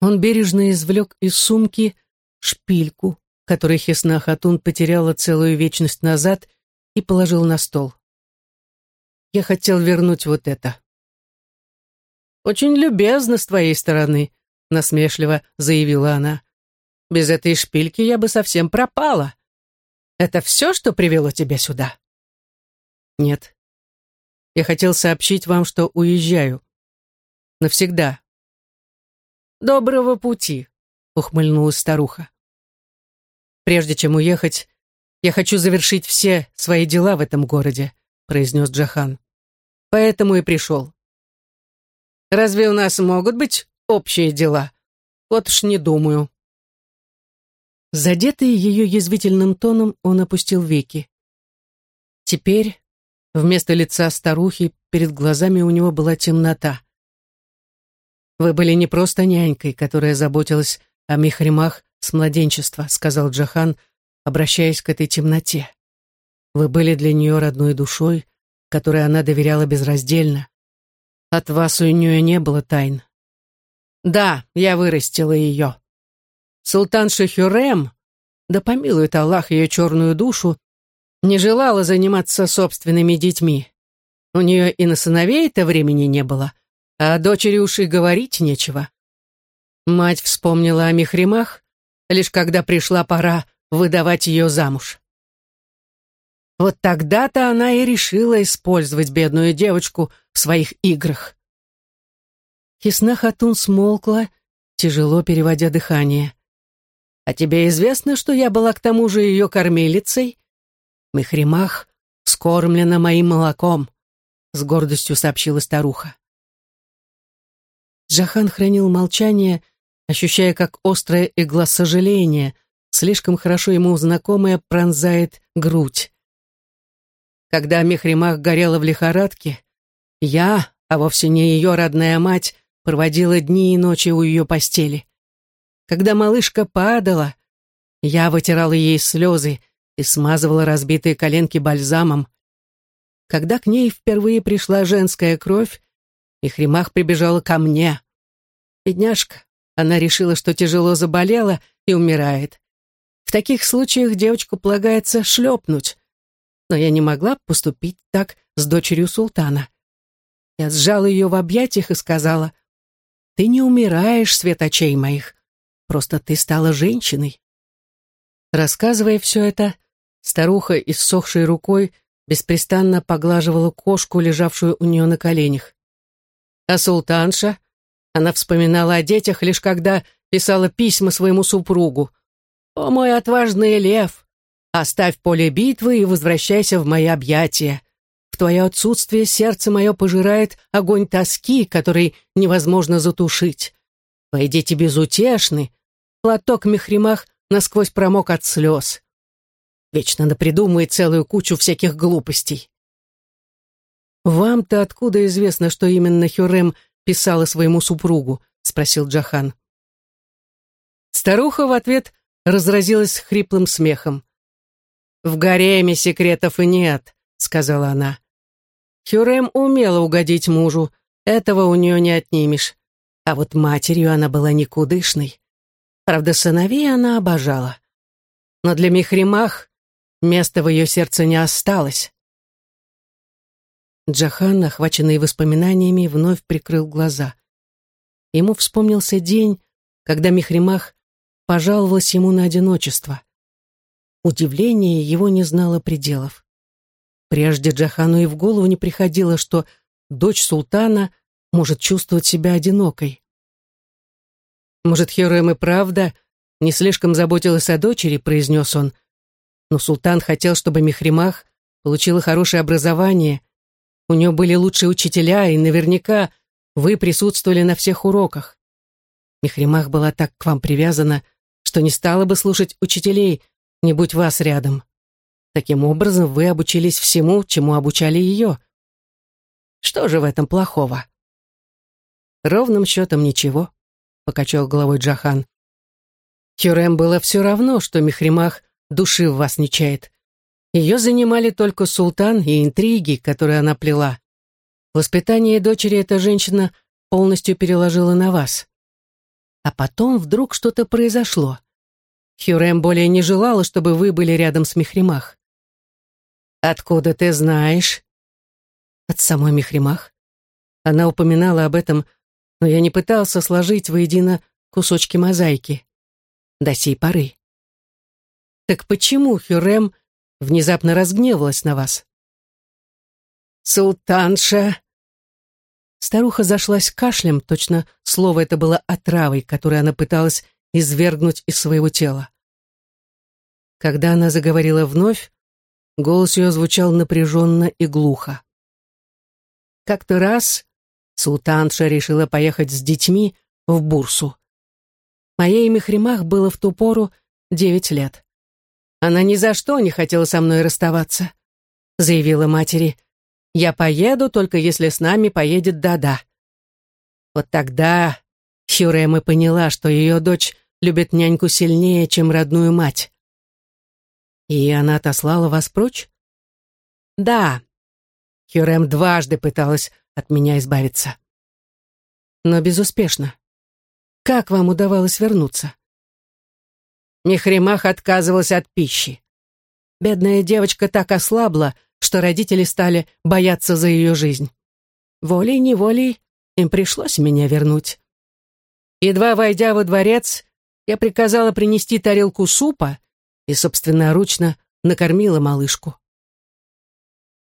Он бережно извлек из сумки шпильку, которую Хесна Хатун потеряла целую вечность назад, и положил на стол. «Я хотел вернуть вот это». «Очень любезно с твоей стороны», — насмешливо заявила она. «Без этой шпильки я бы совсем пропала. Это все, что привело тебя сюда?» «Нет. Я хотел сообщить вам, что уезжаю. Навсегда». «Доброго пути», — ухмыльнулась старуха. «Прежде чем уехать, я хочу завершить все свои дела в этом городе», — произнес Джахан. «Поэтому и пришел». «Разве у нас могут быть общие дела? Вот уж не думаю». Задетый ее язвительным тоном, он опустил веки. Теперь вместо лица старухи перед глазами у него была темнота. «Вы были не просто нянькой, которая заботилась о михримах с младенчества», сказал Джахан, обращаясь к этой темноте. «Вы были для нее родной душой, которой она доверяла безраздельно. От вас у нее не было тайн. Да, я вырастила ее. Султан Шахюрем, да помилует Аллах ее черную душу, не желала заниматься собственными детьми. У нее и на сыновей-то времени не было, а дочери уж и говорить нечего. Мать вспомнила о Михримах, лишь когда пришла пора выдавать ее замуж. Вот тогда-то она и решила использовать бедную девочку в своих играх. Хисна Хатун смолкла, тяжело переводя дыхание. А тебе известно, что я была к тому же ее кормилицей? Мехримах скормлена моим молоком, с гордостью сообщила старуха. Джахан хранил молчание, ощущая, как острая игла сожаления, слишком хорошо ему знакомая, пронзает грудь. Когда Мехримах горела в лихорадке, я, а вовсе не ее родная мать, проводила дни и ночи у ее постели. Когда малышка падала, я вытирала ей слезы и смазывала разбитые коленки бальзамом. Когда к ней впервые пришла женская кровь, и Хримах прибежала ко мне. Бедняжка, она решила, что тяжело заболела и умирает. В таких случаях девочку полагается шлепнуть. Но я не могла поступить так с дочерью султана. Я сжала ее в объятиях и сказала, «Ты не умираешь, свет очей моих. Просто ты стала женщиной. Рассказывая все это, старуха, иссохшей рукой, беспрестанно поглаживала кошку, лежавшую у нее на коленях. А султанша, она вспоминала о детях лишь когда писала письма своему супругу. «О, мой отважный лев, оставь поле битвы и возвращайся в мои объятия. В твое отсутствие сердце мое пожирает огонь тоски, который невозможно затушить. Твои дети безутешны, платок Мехримах насквозь промок от слез. Вечно напридумывает целую кучу всяких глупостей. «Вам-то откуда известно, что именно Хюрем писала своему супругу?» — спросил Джахан. Старуха в ответ разразилась хриплым смехом. «В гареме секретов и нет», — сказала она. Хюрем умела угодить мужу, этого у нее не отнимешь. А вот матерью она была никудышной. Правда, сыновей она обожала. Но для Михримах места в ее сердце не осталось. Джахан, охваченный воспоминаниями, вновь прикрыл глаза. Ему вспомнился день, когда Михримах пожаловалась ему на одиночество. Удивление его не знало пределов. Прежде Джахану и в голову не приходило, что дочь султана может чувствовать себя одинокой. «Может, Херем и правда не слишком заботилась о дочери», — произнес он. Но султан хотел, чтобы Мехримах получила хорошее образование. У нее были лучшие учителя, и наверняка вы присутствовали на всех уроках. Мехримах была так к вам привязана, что не стала бы слушать учителей, не будь вас рядом. Таким образом, вы обучились всему, чему обучали ее. Что же в этом плохого? Ровным счетом ничего, покачал головой Джахан. Хюрем было все равно, что Мехримах души в вас не чает. Ее занимали только султан и интриги, которые она плела. Воспитание дочери эта женщина полностью переложила на вас. А потом вдруг что-то произошло. Хюрем более не желала, чтобы вы были рядом с Мехримах. «Откуда ты знаешь?» «От самой Мехримах. Она упоминала об этом, но я не пытался сложить воедино кусочки мозаики. До сей поры. Так почему Хюрем внезапно разгневалась на вас. «Султанша!» Старуха зашлась кашлем, точно слово это было отравой, которую она пыталась извергнуть из своего тела. Когда она заговорила вновь, голос ее звучал напряженно и глухо. Как-то раз султанша решила поехать с детьми в Бурсу. Моей Мехримах было в ту пору девять лет. Она ни за что не хотела со мной расставаться. Заявила матери, я поеду, только если с нами поедет Дада. Вот тогда Хюрем и поняла, что ее дочь любит няньку сильнее, чем родную мать. И она отослала вас прочь? Да. Хюрем дважды пыталась от меня избавиться. Но безуспешно. Как вам удавалось вернуться? Мехримах отказывалась от пищи. Бедная девочка так ослабла, что родители стали бояться за ее жизнь. Волей-неволей им пришлось меня вернуть. Едва войдя во дворец, я приказала принести тарелку супа и собственноручно накормила малышку.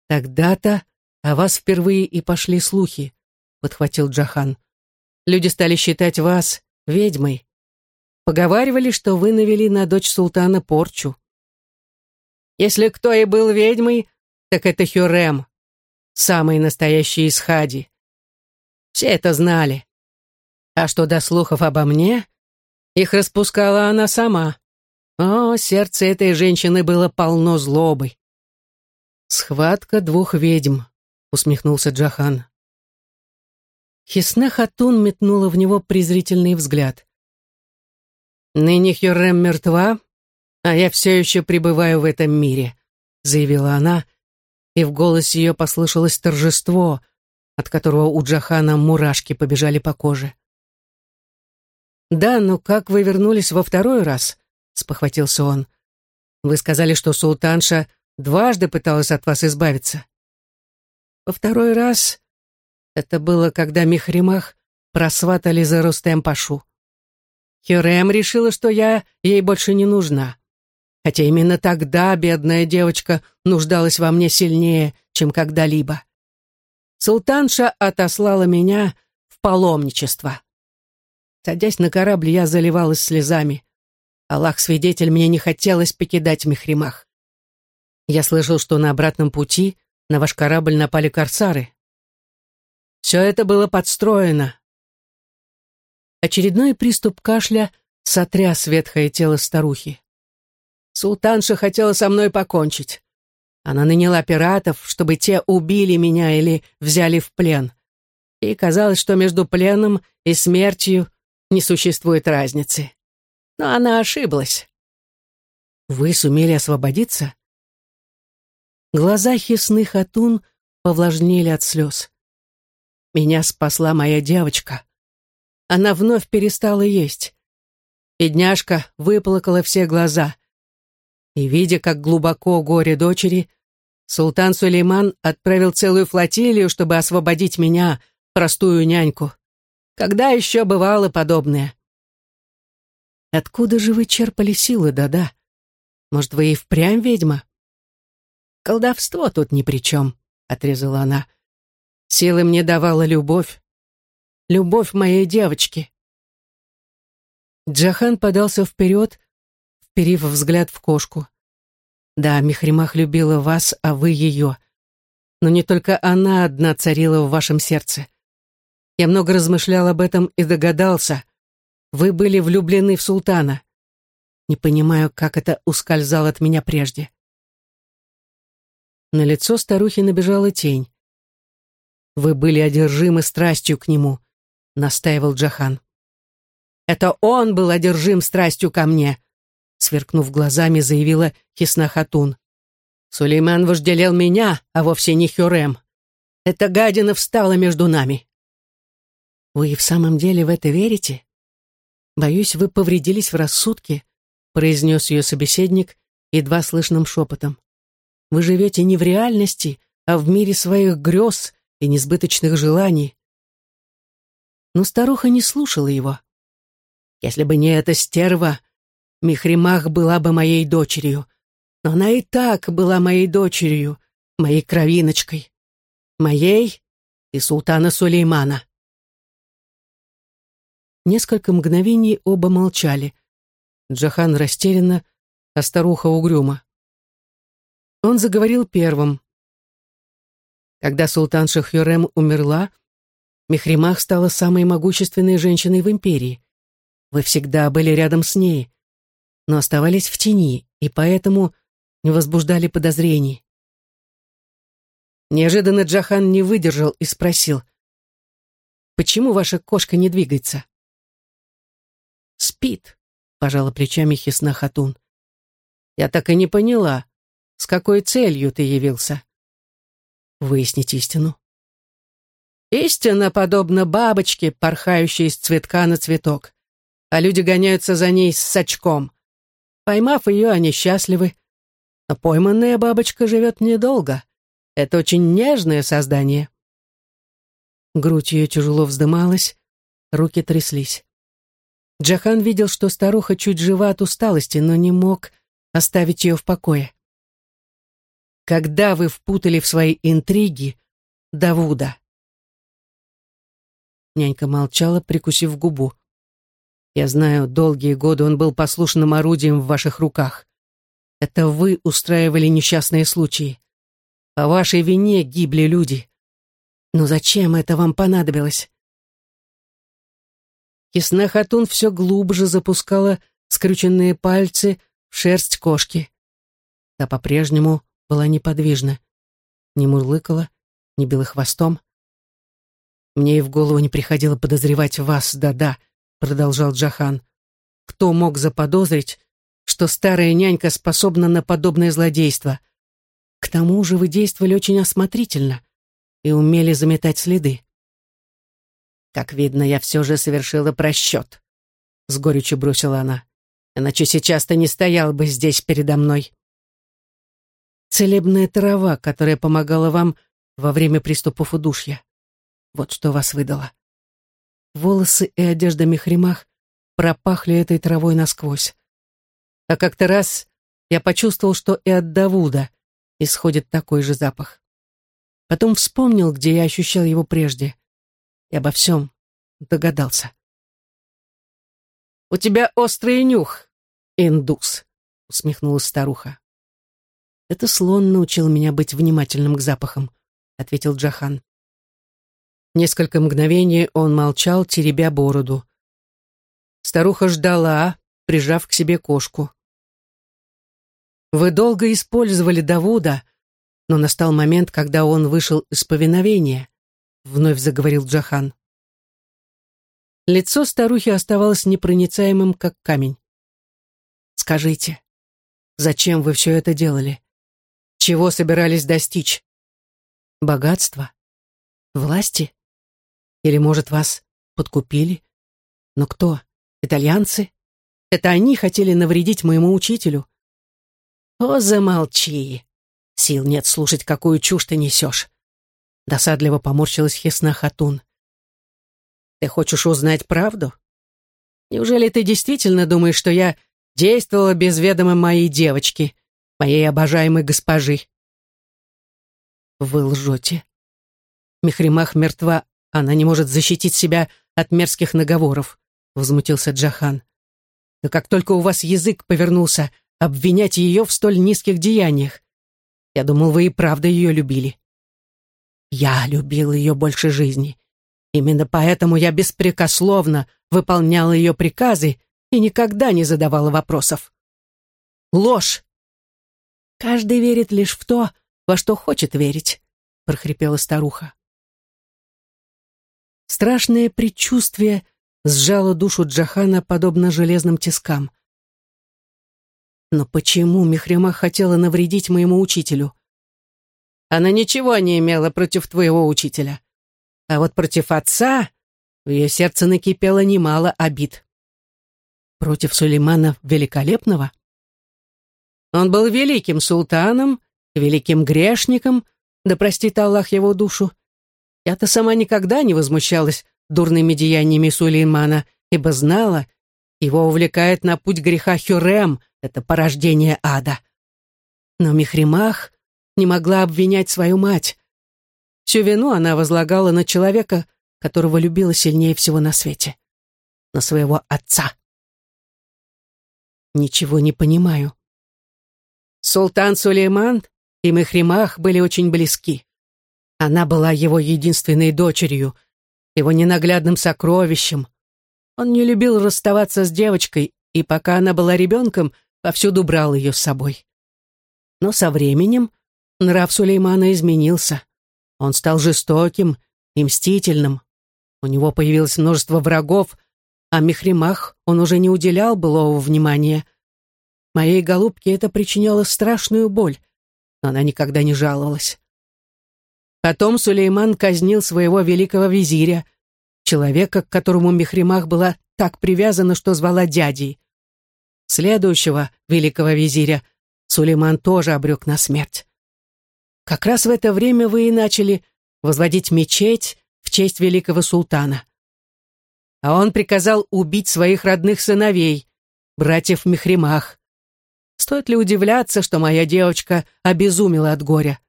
Тогда-то о вас впервые и пошли слухи, подхватил Джахан. Люди стали считать вас ведьмой, Поговаривали, что вы навели на дочь султана порчу. Если кто и был ведьмой, так это Хюрем, самый настоящий из Хади. Все это знали. А что до слухов обо мне, их распускала она сама. О, сердце этой женщины было полно злобы. «Схватка двух ведьм», — усмехнулся Джахан. Хисне Хатун метнула в него презрительный взгляд. «Ныне Хюррем мертва, а я все еще пребываю в этом мире», заявила она, и в голосе ее послышалось торжество, от которого у Джахана мурашки побежали по коже. «Да, но как вы вернулись во второй раз?» — спохватился он. «Вы сказали, что султанша дважды пыталась от вас избавиться». «Во второй раз это было, когда Михримах просватали за Рустем Пашу. Хюрем решила, что я ей больше не нужна. Хотя именно тогда бедная девочка нуждалась во мне сильнее, чем когда-либо. Султанша отослала меня в паломничество. Садясь на корабль, я заливалась слезами. Аллах-свидетель, мне не хотелось покидать Мехримах. Я слышал, что на обратном пути на ваш корабль напали корсары. Все это было подстроено, Очередной приступ кашля сотряс ветхое тело старухи. Султанша хотела со мной покончить. Она наняла пиратов, чтобы те убили меня или взяли в плен. И казалось, что между пленом и смертью не существует разницы. Но она ошиблась. Вы сумели освободиться? Глаза Хисны Хатун повлажнели от слез. Меня спасла моя девочка она вновь перестала есть. Бедняжка выплакала все глаза. И, видя, как глубоко горе дочери, султан Сулейман отправил целую флотилию, чтобы освободить меня, простую няньку. Когда еще бывало подобное? Откуда же вы черпали силы, да-да? Может, вы и впрямь ведьма? Колдовство тут ни при чем, — отрезала она. Силы мне давала любовь, любовь моей девочки. Джахан подался вперед, вперив взгляд в кошку. Да, Михримах любила вас, а вы ее. Но не только она одна царила в вашем сердце. Я много размышлял об этом и догадался. Вы были влюблены в султана. Не понимаю, как это ускользало от меня прежде. На лицо старухи набежала тень. «Вы были одержимы страстью к нему», — настаивал Джахан. «Это он был одержим страстью ко мне», — сверкнув глазами, заявила Хисна Хатун. «Сулейман вожделел меня, а вовсе не Хюрем. Эта гадина встала между нами». «Вы в самом деле в это верите? Боюсь, вы повредились в рассудке», — произнес ее собеседник едва слышным шепотом. «Вы живете не в реальности, а в мире своих грез и несбыточных желаний». Но старуха не слушала его. «Если бы не эта стерва, Михримах была бы моей дочерью. Но она и так была моей дочерью, моей кровиночкой. Моей и султана Сулеймана». Несколько мгновений оба молчали. Джахан растерянно, а старуха угрюмо. Он заговорил первым. Когда султан Шахюрем умерла, Мехримах стала самой могущественной женщиной в империи. Вы всегда были рядом с ней, но оставались в тени, и поэтому не возбуждали подозрений. Неожиданно Джахан не выдержал и спросил, «Почему ваша кошка не двигается?» «Спит», — пожала плечами Хисна Хатун. «Я так и не поняла, с какой целью ты явился?» «Выяснить истину». «Истина подобна бабочке, порхающей с цветка на цветок, а люди гоняются за ней с очком. Поймав ее, они счастливы. Но пойманная бабочка живет недолго. Это очень нежное создание». Грудь ее тяжело вздымалась, руки тряслись. Джахан видел, что старуха чуть жива от усталости, но не мог оставить ее в покое. «Когда вы впутали в свои интриги Давуда?» Нянька молчала, прикусив губу. «Я знаю, долгие годы он был послушным орудием в ваших руках. Это вы устраивали несчастные случаи. По вашей вине гибли люди. Но зачем это вам понадобилось? Ясна Хатун все глубже запускала скрюченные пальцы в шерсть кошки. Та по-прежнему была неподвижна. Не мурлыкала, не била хвостом. «Мне и в голову не приходило подозревать вас, да-да», — продолжал Джахан. «Кто мог заподозрить, что старая нянька способна на подобное злодейство? К тому же вы действовали очень осмотрительно и умели заметать следы. Как видно, я все же совершила просчет. С горечью бросила она. Иначе сейчас ты не стоял бы здесь передо мной. Целебная трава, которая помогала вам во время приступов удушья. Вот что вас выдало. Волосы и одежда Мехримах пропахли этой травой насквозь. А как-то раз я почувствовал, что и от Давуда исходит такой же запах. Потом вспомнил, где я ощущал его прежде и обо всем догадался. «У тебя острый нюх, индус», — усмехнулась старуха. «Это слон научил меня быть внимательным к запахам», — ответил Джахан. Несколько мгновений он молчал, теребя бороду. Старуха ждала, прижав к себе кошку. «Вы долго использовали Давуда, но настал момент, когда он вышел из повиновения. — вновь заговорил Джахан. Лицо старухи оставалось непроницаемым, как камень. «Скажите, зачем вы все это делали? Чего собирались достичь? Богатство? Власти? Или, может, вас подкупили? Но кто? Итальянцы? Это они хотели навредить моему учителю?» «О, замолчи! Сил нет слушать, какую чушь ты несешь. Досадливо поморщилась Хесна Хатун. «Ты хочешь узнать правду? Неужели ты действительно думаешь, что я действовала без ведома моей девочки, моей обожаемой госпожи?» «Вы лжете. Мехримах мертва, она не может защитить себя от мерзких наговоров», — возмутился Джахан. «Но как только у вас язык повернулся обвинять ее в столь низких деяниях, я думал, вы и правда ее любили. Я любил ее больше жизни. Именно поэтому я беспрекословно выполняла ее приказы и никогда не задавала вопросов. Ложь! Каждый верит лишь в то, во что хочет верить, прохрипела старуха. Страшное предчувствие сжало душу Джахана подобно железным тискам. Но почему Мехрема хотела навредить моему учителю? Она ничего не имела против твоего учителя. А вот против отца в ее сердце накипело немало обид. Против Сулеймана Великолепного? Он был великим султаном, великим грешником, да простит Аллах его душу. Я-то сама никогда не возмущалась дурными деяниями Сулеймана, ибо знала, его увлекает на путь греха Хюрем, это порождение ада. Но Михримах не могла обвинять свою мать. Всю вину она возлагала на человека, которого любила сильнее всего на свете. На своего отца. Ничего не понимаю. Султан Сулейман и Мехримах были очень близки. Она была его единственной дочерью, его ненаглядным сокровищем. Он не любил расставаться с девочкой, и пока она была ребенком, повсюду брал ее с собой. Но со временем нрав Сулеймана изменился. Он стал жестоким и мстительным. У него появилось множество врагов, а Мехримах он уже не уделял былого внимания. Моей голубке это причиняло страшную боль, но она никогда не жаловалась. Потом Сулейман казнил своего великого визиря, человека, к которому Мехримах была так привязана, что звала дядей. Следующего великого визиря Сулейман тоже обрек на смерть. Как раз в это время вы и начали возводить мечеть в честь великого султана. А он приказал убить своих родных сыновей, братьев Мехримах. Стоит ли удивляться, что моя девочка обезумела от горя?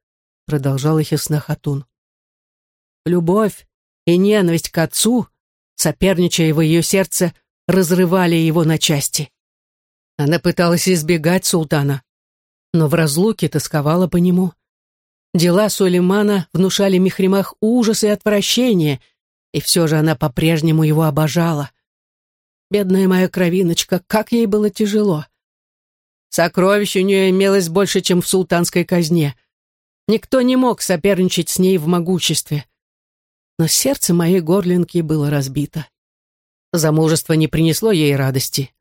продолжала Хисна Хатун. Любовь и ненависть к отцу, соперничая в ее сердце, разрывали его на части. Она пыталась избегать султана, но в разлуке тосковала по нему. Дела Сулеймана внушали Мехримах ужас и отвращение, и все же она по-прежнему его обожала. Бедная моя кровиночка, как ей было тяжело. Сокровищ у нее имелось больше, чем в султанской казне. Никто не мог соперничать с ней в могуществе. Но сердце моей горлинки было разбито. Замужество не принесло ей радости.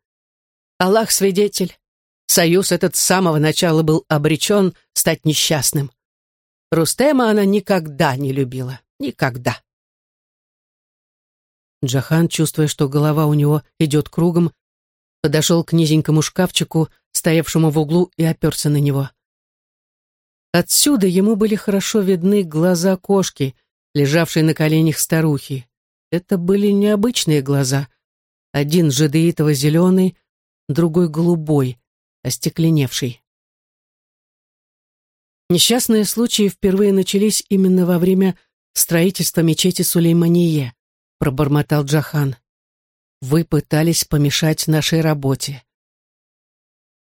Аллах свидетель, союз этот с самого начала был обречен стать несчастным. Рустема она никогда не любила. Никогда. Джахан, чувствуя, что голова у него идет кругом, подошел к низенькому шкафчику, стоявшему в углу, и оперся на него. Отсюда ему были хорошо видны глаза кошки, лежавшей на коленях старухи. Это были необычные глаза. Один жадеитово-зеленый, другой голубой, остекленевший. Несчастные случаи впервые начались именно во время строительства мечети Сулеймание, пробормотал Джахан. Вы пытались помешать нашей работе.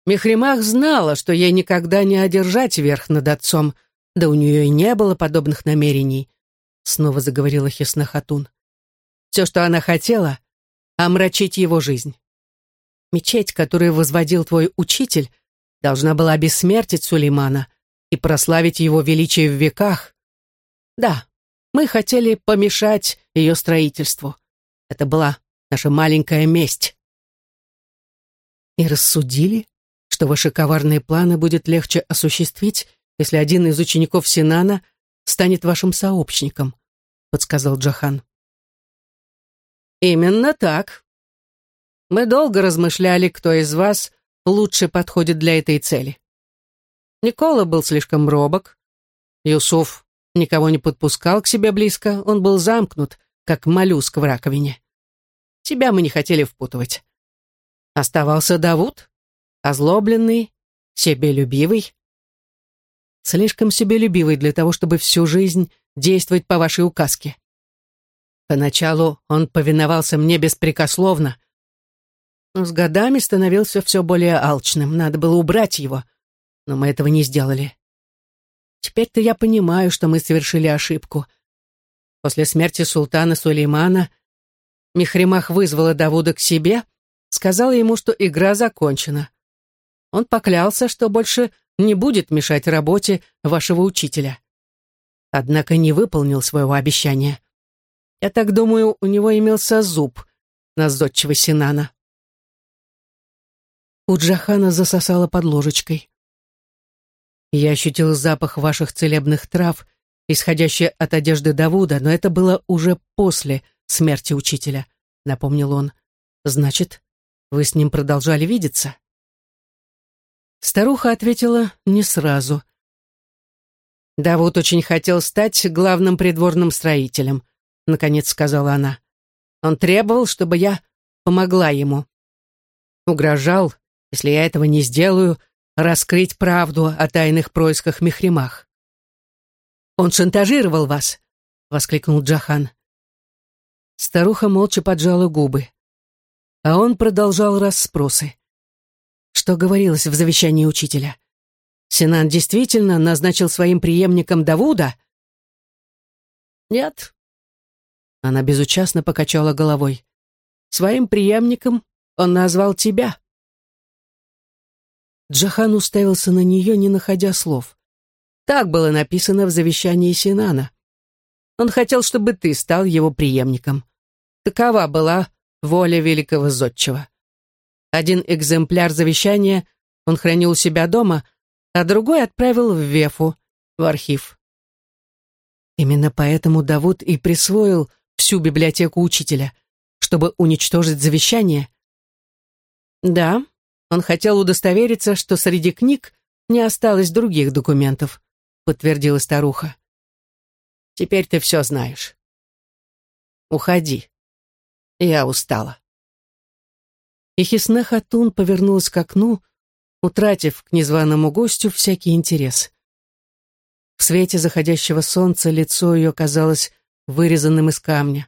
Мехримах знала, что ей никогда не одержать верх над отцом, да у нее и не было подобных намерений, снова заговорила Хеснахатун. Все, что она хотела, омрачить его жизнь. Мечеть, которую возводил твой учитель, должна была обессмертить Сулеймана и прославить его величие в веках. Да, мы хотели помешать ее строительству. Это была наша маленькая месть. И рассудили, что ваши коварные планы будет легче осуществить, если один из учеников Синана станет вашим сообщником», — подсказал Джахан. «Именно так. Мы долго размышляли, кто из вас лучше подходит для этой цели. Никола был слишком робок, Юсуф никого не подпускал к себе близко, он был замкнут, как моллюск в раковине. Тебя мы не хотели впутывать. Оставался Давуд, озлобленный, себелюбивый. Слишком себелюбивый для того, чтобы всю жизнь действовать по вашей указке. Поначалу он повиновался мне беспрекословно, но с годами становился все более алчным. Надо было убрать его, но мы этого не сделали. Теперь-то я понимаю, что мы совершили ошибку. После смерти султана Сулеймана Михримах вызвала Давуда к себе, сказала ему, что игра закончена. Он поклялся, что больше не будет мешать работе вашего учителя. Однако не выполнил своего обещания. Я так думаю, у него имелся зуб на зодчего Синана. У Джахана засосала под ложечкой. Я ощутил запах ваших целебных трав, исходящий от одежды Давуда, но это было уже после смерти учителя, напомнил он. Значит, вы с ним продолжали видеться? Старуха ответила не сразу. Давуд очень хотел стать главным придворным строителем, наконец сказала она. Он требовал, чтобы я помогла ему. Угрожал, если я этого не сделаю, раскрыть правду о тайных происках Мехримах. «Он шантажировал вас!» — воскликнул Джахан. Старуха молча поджала губы. А он продолжал расспросы. Что говорилось в завещании учителя? Синан действительно назначил своим преемником Давуда? Нет. Она безучастно покачала головой. Своим преемником он назвал тебя. Джахан уставился на нее, не находя слов. Так было написано в завещании Синана. Он хотел, чтобы ты стал его преемником. Такова была воля великого зодчего. Один экземпляр завещания он хранил у себя дома, а другой отправил в Вефу, в архив. Именно поэтому Давуд и присвоил всю библиотеку учителя, чтобы уничтожить завещание. Да, он хотел удостовериться, что среди книг не осталось других документов, подтвердила старуха. Теперь ты все знаешь. Уходи. Я устала. И Хисне Хатун повернулась к окну, утратив к незваному гостю всякий интерес. В свете заходящего солнца лицо ее казалось вырезанным из камня.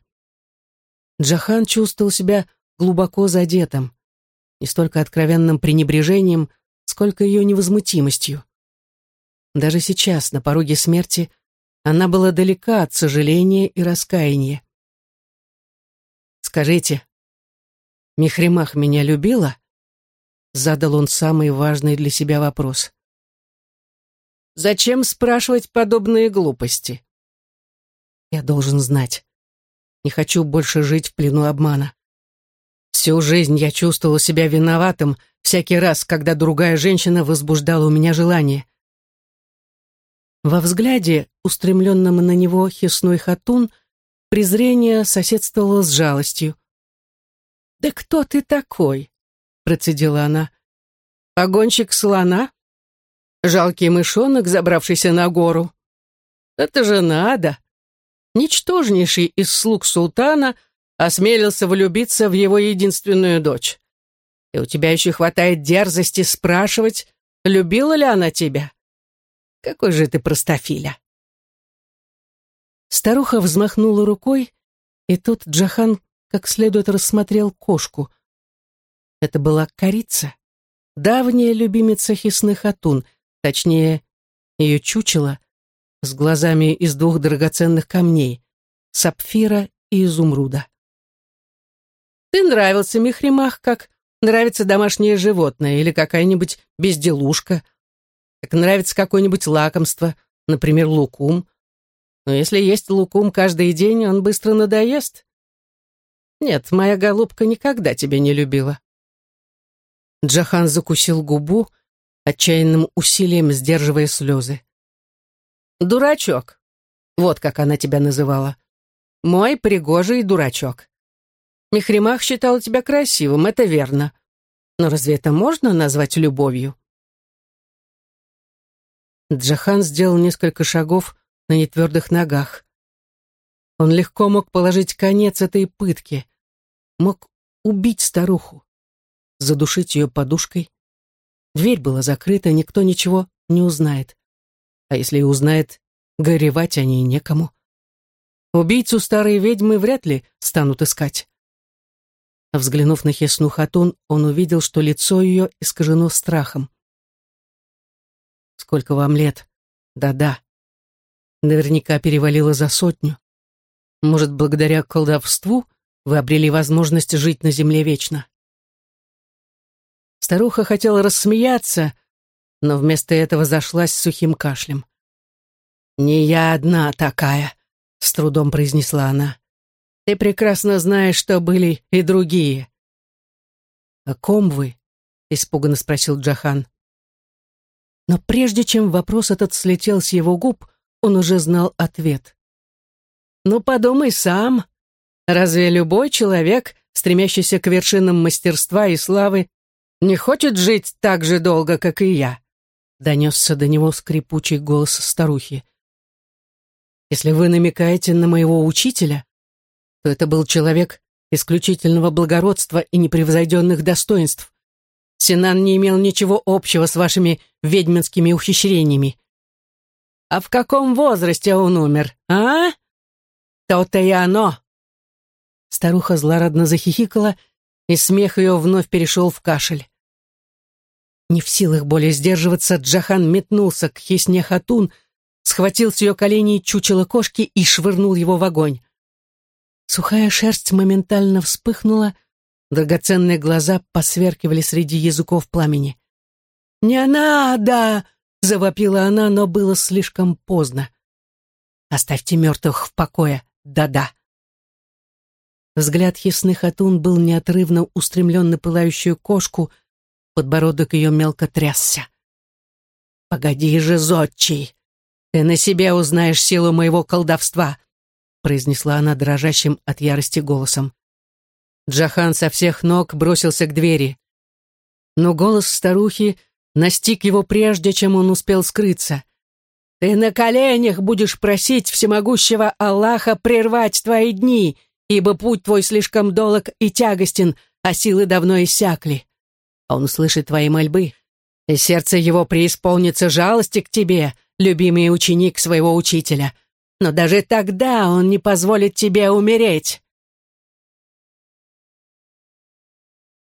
Джахан чувствовал себя глубоко задетым не столько откровенным пренебрежением, сколько ее невозмутимостью. Даже сейчас, на пороге смерти, она была далека от сожаления и раскаяния. «Скажите, Михримах меня любила?» Задал он самый важный для себя вопрос. «Зачем спрашивать подобные глупости?» «Я должен знать. Не хочу больше жить в плену обмана. Всю жизнь я чувствовал себя виноватым всякий раз, когда другая женщина возбуждала у меня желание. Во взгляде, устремленном на него хисной хатун, презрение соседствовало с жалостью. «Да кто ты такой?» — процедила она. «Погонщик слона? Жалкий мышонок, забравшийся на гору? Это же надо! Ничтожнейший из слуг султана — осмелился влюбиться в его единственную дочь. И у тебя еще хватает дерзости спрашивать, любила ли она тебя? Какой же ты простофиля!» Старуха взмахнула рукой, и тут Джахан как следует рассмотрел кошку. Это была корица, давняя любимица Хисны Хатун, точнее, ее чучело, с глазами из двух драгоценных камней — сапфира и изумруда. Ты нравился Мехримах, как нравится домашнее животное или какая-нибудь безделушка, как нравится какое-нибудь лакомство, например, лукум. Но если есть лукум каждый день, он быстро надоест. Нет, моя голубка никогда тебя не любила. Джахан закусил губу, отчаянным усилием сдерживая слезы. «Дурачок», вот как она тебя называла. «Мой пригожий дурачок». Мехримах считала тебя красивым, это верно. Но разве это можно назвать любовью? Джахан сделал несколько шагов на нетвердых ногах. Он легко мог положить конец этой пытке, мог убить старуху, задушить ее подушкой. Дверь была закрыта, никто ничего не узнает. А если и узнает, горевать о ней некому. Убийцу старой ведьмы вряд ли станут искать. Взглянув на Хесну Хатун, он увидел, что лицо ее искажено страхом. «Сколько вам лет?» «Да-да». Наверняка перевалило за сотню. Может, благодаря колдовству вы обрели возможность жить на земле вечно. Старуха хотела рассмеяться, но вместо этого зашлась сухим кашлем. «Не я одна такая», — с трудом произнесла она. «Ты прекрасно знаешь, что были и другие». «О ком вы?» — испуганно спросил Джахан. Но прежде чем вопрос этот слетел с его губ, он уже знал ответ. «Ну, подумай сам. Разве любой человек, стремящийся к вершинам мастерства и славы, не хочет жить так же долго, как и я?» Донесся до него скрипучий голос старухи. «Если вы намекаете на моего учителя, то это был человек исключительного благородства и непревзойденных достоинств. Синан не имел ничего общего с вашими ведьминскими ухищрениями. А в каком возрасте он умер, а? То-то и оно. Старуха злорадно захихикала, и смех ее вновь перешел в кашель. Не в силах более сдерживаться, Джахан метнулся к Хисне Хатун, схватил с ее коленей чучело кошки и швырнул его в огонь. Сухая шерсть моментально вспыхнула, драгоценные глаза посверкивали среди языков пламени. «Не надо!» Завопила она, но было слишком поздно. «Оставьте мертвых в покое, да-да». Взгляд ясных Хатун был неотрывно устремлен на пылающую кошку, подбородок ее мелко трясся. «Погоди же, зодчий! Ты на себе узнаешь силу моего колдовства!» произнесла она дрожащим от ярости голосом. Джахан со всех ног бросился к двери. Но голос старухи настиг его прежде, чем он успел скрыться. «Ты на коленях будешь просить всемогущего Аллаха прервать твои дни, ибо путь твой слишком долг и тягостен, а силы давно иссякли. Он услышит твои мольбы, и сердце его преисполнится жалости к тебе, любимый ученик своего учителя. Но даже тогда он не позволит тебе умереть».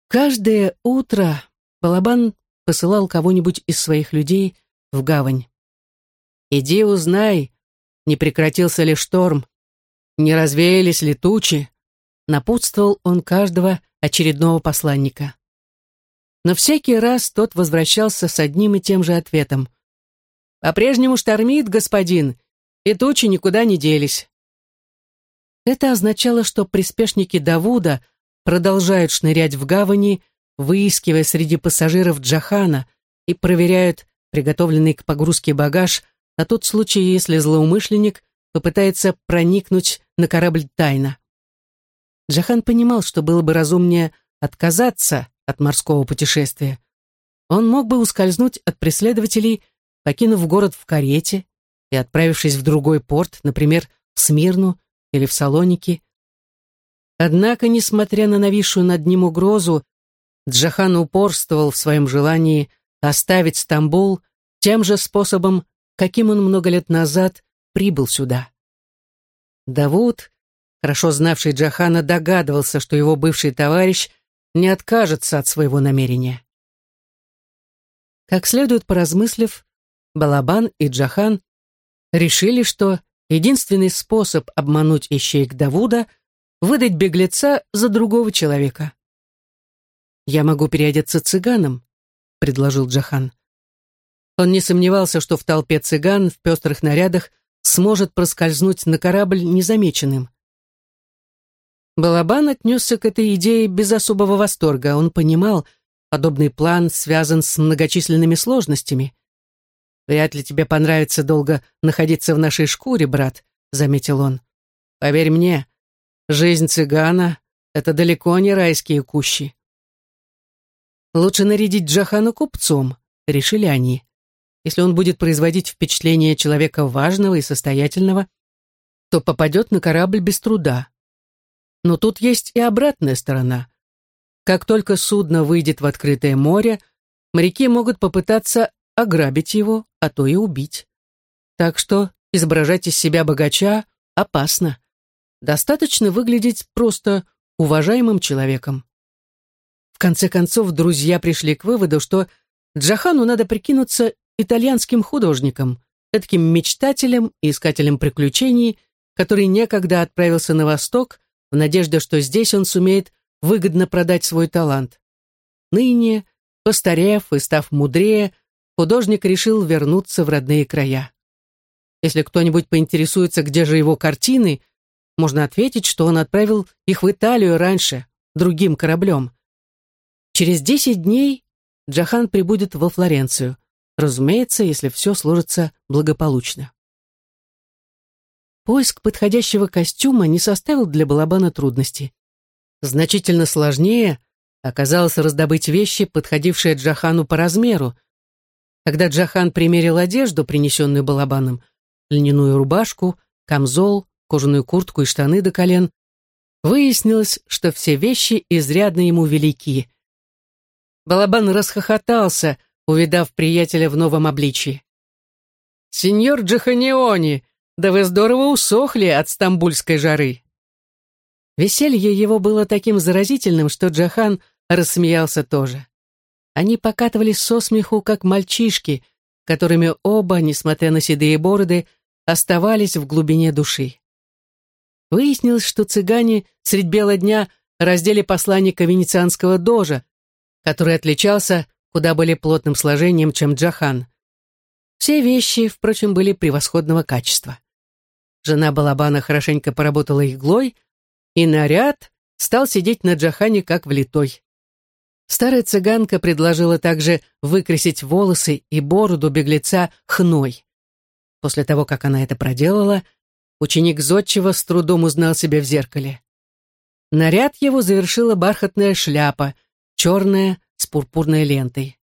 Каждое утро Балабан посылал кого-нибудь из своих людей в гавань. «Иди узнай, не прекратился ли шторм, не развеялись ли тучи», напутствовал он каждого очередного посланника. Но всякий раз тот возвращался с одним и тем же ответом. «По-прежнему штормит, господин, и тучи никуда не делись». Это означало, что приспешники Давуда продолжают шнырять в гавани, выискивая среди пассажиров Джахана и проверяют приготовленный к погрузке багаж на тот случай, если злоумышленник попытается проникнуть на корабль тайно. Джахан понимал, что было бы разумнее отказаться от морского путешествия. Он мог бы ускользнуть от преследователей, покинув город в карете и отправившись в другой порт, например, в Смирну или в Салоники. Однако, несмотря на нависшую над ним угрозу, Джахан упорствовал в своем желании оставить Стамбул тем же способом, каким он много лет назад прибыл сюда. Давуд, хорошо знавший Джахана, догадывался, что его бывший товарищ не откажется от своего намерения. Как следует поразмыслив, Балабан и Джахан решили, что единственный способ обмануть ищейк Давуда — выдать беглеца за другого человека. «Я могу переодеться цыганом», — предложил Джахан. Он не сомневался, что в толпе цыган в пестрых нарядах сможет проскользнуть на корабль незамеченным. Балабан отнесся к этой идее без особого восторга. Он понимал, подобный план связан с многочисленными сложностями. «Вряд ли тебе понравится долго находиться в нашей шкуре, брат», — заметил он. «Поверь мне, жизнь цыгана — это далеко не райские кущи». Лучше нарядить Джахана купцом, решили они. Если он будет производить впечатление человека важного и состоятельного, то попадет на корабль без труда. Но тут есть и обратная сторона. Как только судно выйдет в открытое море, моряки могут попытаться ограбить его, а то и убить. Так что изображать из себя богача опасно. Достаточно выглядеть просто уважаемым человеком. В конце концов, друзья пришли к выводу, что Джахану надо прикинуться итальянским художником, таким мечтателем и искателем приключений, который некогда отправился на восток в надежде, что здесь он сумеет выгодно продать свой талант. Ныне, постарев и став мудрее, художник решил вернуться в родные края. Если кто-нибудь поинтересуется, где же его картины, можно ответить, что он отправил их в Италию раньше, другим кораблем. Через десять дней Джахан прибудет во Флоренцию, разумеется, если все сложится благополучно. Поиск подходящего костюма не составил для Балабана трудности. Значительно сложнее оказалось раздобыть вещи, подходившие Джахану по размеру. Когда Джахан примерил одежду, принесенную Балабаном, льняную рубашку, камзол, кожаную куртку и штаны до колен, выяснилось, что все вещи изрядно ему велики. Балабан расхохотался, увидав приятеля в новом обличии. «Сеньор Джаханиони, да вы здорово усохли от стамбульской жары!» Веселье его было таким заразительным, что Джахан рассмеялся тоже. Они покатывались со смеху, как мальчишки, которыми оба, несмотря на седые бороды, оставались в глубине души. Выяснилось, что цыгане средь бела дня раздели посланника венецианского дожа, который отличался куда более плотным сложением, чем Джахан. Все вещи, впрочем, были превосходного качества. Жена Балабана хорошенько поработала иглой, и наряд стал сидеть на Джахане как влитой. Старая цыганка предложила также выкрасить волосы и бороду беглеца хной. После того, как она это проделала, ученик Зодчего с трудом узнал себя в зеркале. Наряд его завершила бархатная шляпа, черная, с пурпурной лентой.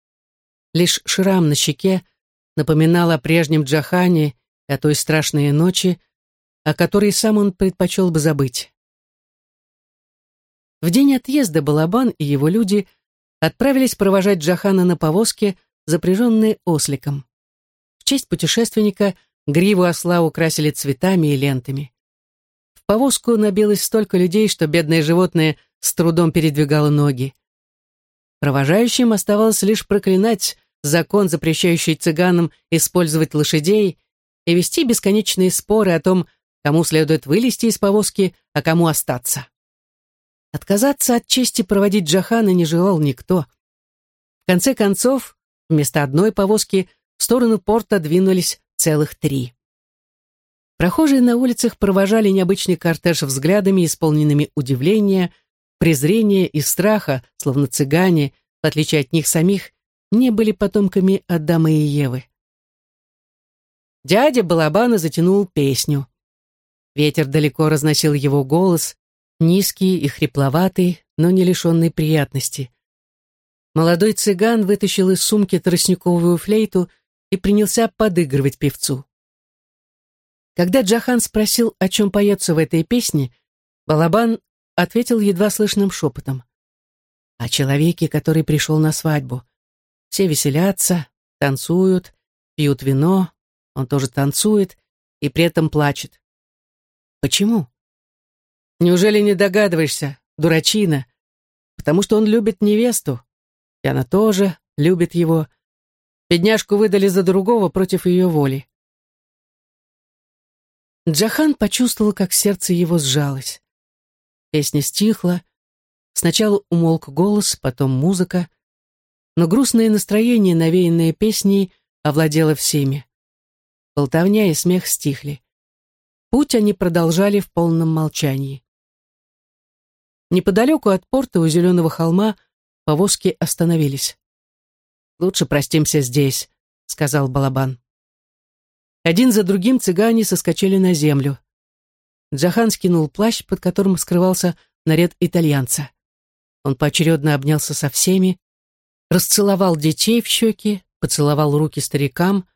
Лишь шрам на щеке напоминал о прежнем Джахане и о той страшной ночи, о которой сам он предпочел бы забыть. В день отъезда Балабан и его люди отправились провожать Джахана на повозке, запряженной осликом. В честь путешественника гриву осла украсили цветами и лентами. В повозку набилось столько людей, что бедное животное с трудом передвигало ноги. Провожающим оставалось лишь проклинать закон, запрещающий цыганам использовать лошадей и вести бесконечные споры о том, кому следует вылезти из повозки, а кому остаться. Отказаться от чести проводить Джахана не желал никто. В конце концов, вместо одной повозки в сторону порта двинулись целых три. Прохожие на улицах провожали необычный кортеж взглядами, исполненными удивления, презрения и страха, словно цыгане, в отличие от них самих, не были потомками Адама и Евы. Дядя Балабана затянул песню. Ветер далеко разносил его голос, низкий и хрипловатый, но не лишенный приятности. Молодой цыган вытащил из сумки тростниковую флейту и принялся подыгрывать певцу. Когда Джахан спросил, о чем поется в этой песне, Балабан ответил едва слышным шепотом. О человеке, который пришел на свадьбу. Все веселятся, танцуют, пьют вино, он тоже танцует и при этом плачет. Почему? Неужели не догадываешься, дурачина? Потому что он любит невесту, и она тоже любит его. Бедняжку выдали за другого против ее воли. Джахан почувствовал, как сердце его сжалось. Песня стихла. Сначала умолк голос, потом музыка. Но грустное настроение, навеянное песней, овладело всеми. Болтовня и смех стихли. Путь они продолжали в полном молчании. Неподалеку от порта у зеленого холма повозки остановились. «Лучше простимся здесь», — сказал Балабан. Один за другим цыгане соскочили на землю. Джахан скинул плащ, под которым скрывался наряд итальянца. Он поочередно обнялся со всеми, расцеловал детей в щеки, поцеловал руки старикам.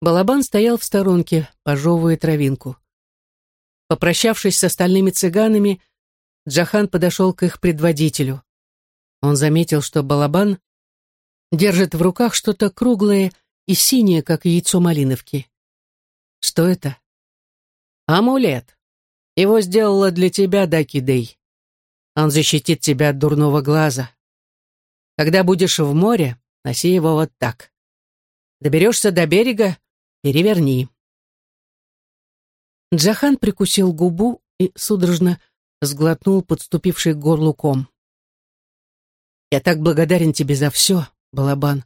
Балабан стоял в сторонке, пожевывая травинку. Попрощавшись с остальными цыганами, Джахан подошел к их предводителю. Он заметил, что Балабан держит в руках что-то круглое и синее, как яйцо малиновки. Что это? Амулет. Его сделала для тебя Дакидей. Он защитит тебя от дурного глаза. Когда будешь в море, носи его вот так. Доберешься до берега, переверни. Джахан прикусил губу и судорожно сглотнул подступивший к горлу ком. «Я так благодарен тебе за все, Балабан.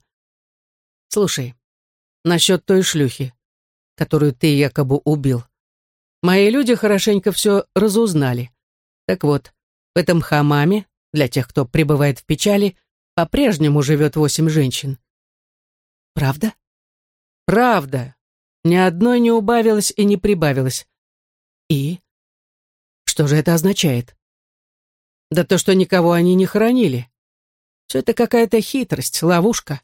Слушай, насчет той шлюхи, которую ты якобы убил. Мои люди хорошенько все разузнали. Так вот, в этом хамаме, для тех, кто пребывает в печали, по-прежнему живет восемь женщин. Правда? Правда. Ни одной не убавилось и не прибавилось. И? Что же это означает? Да то, что никого они не хоронили. Все это какая-то хитрость, ловушка.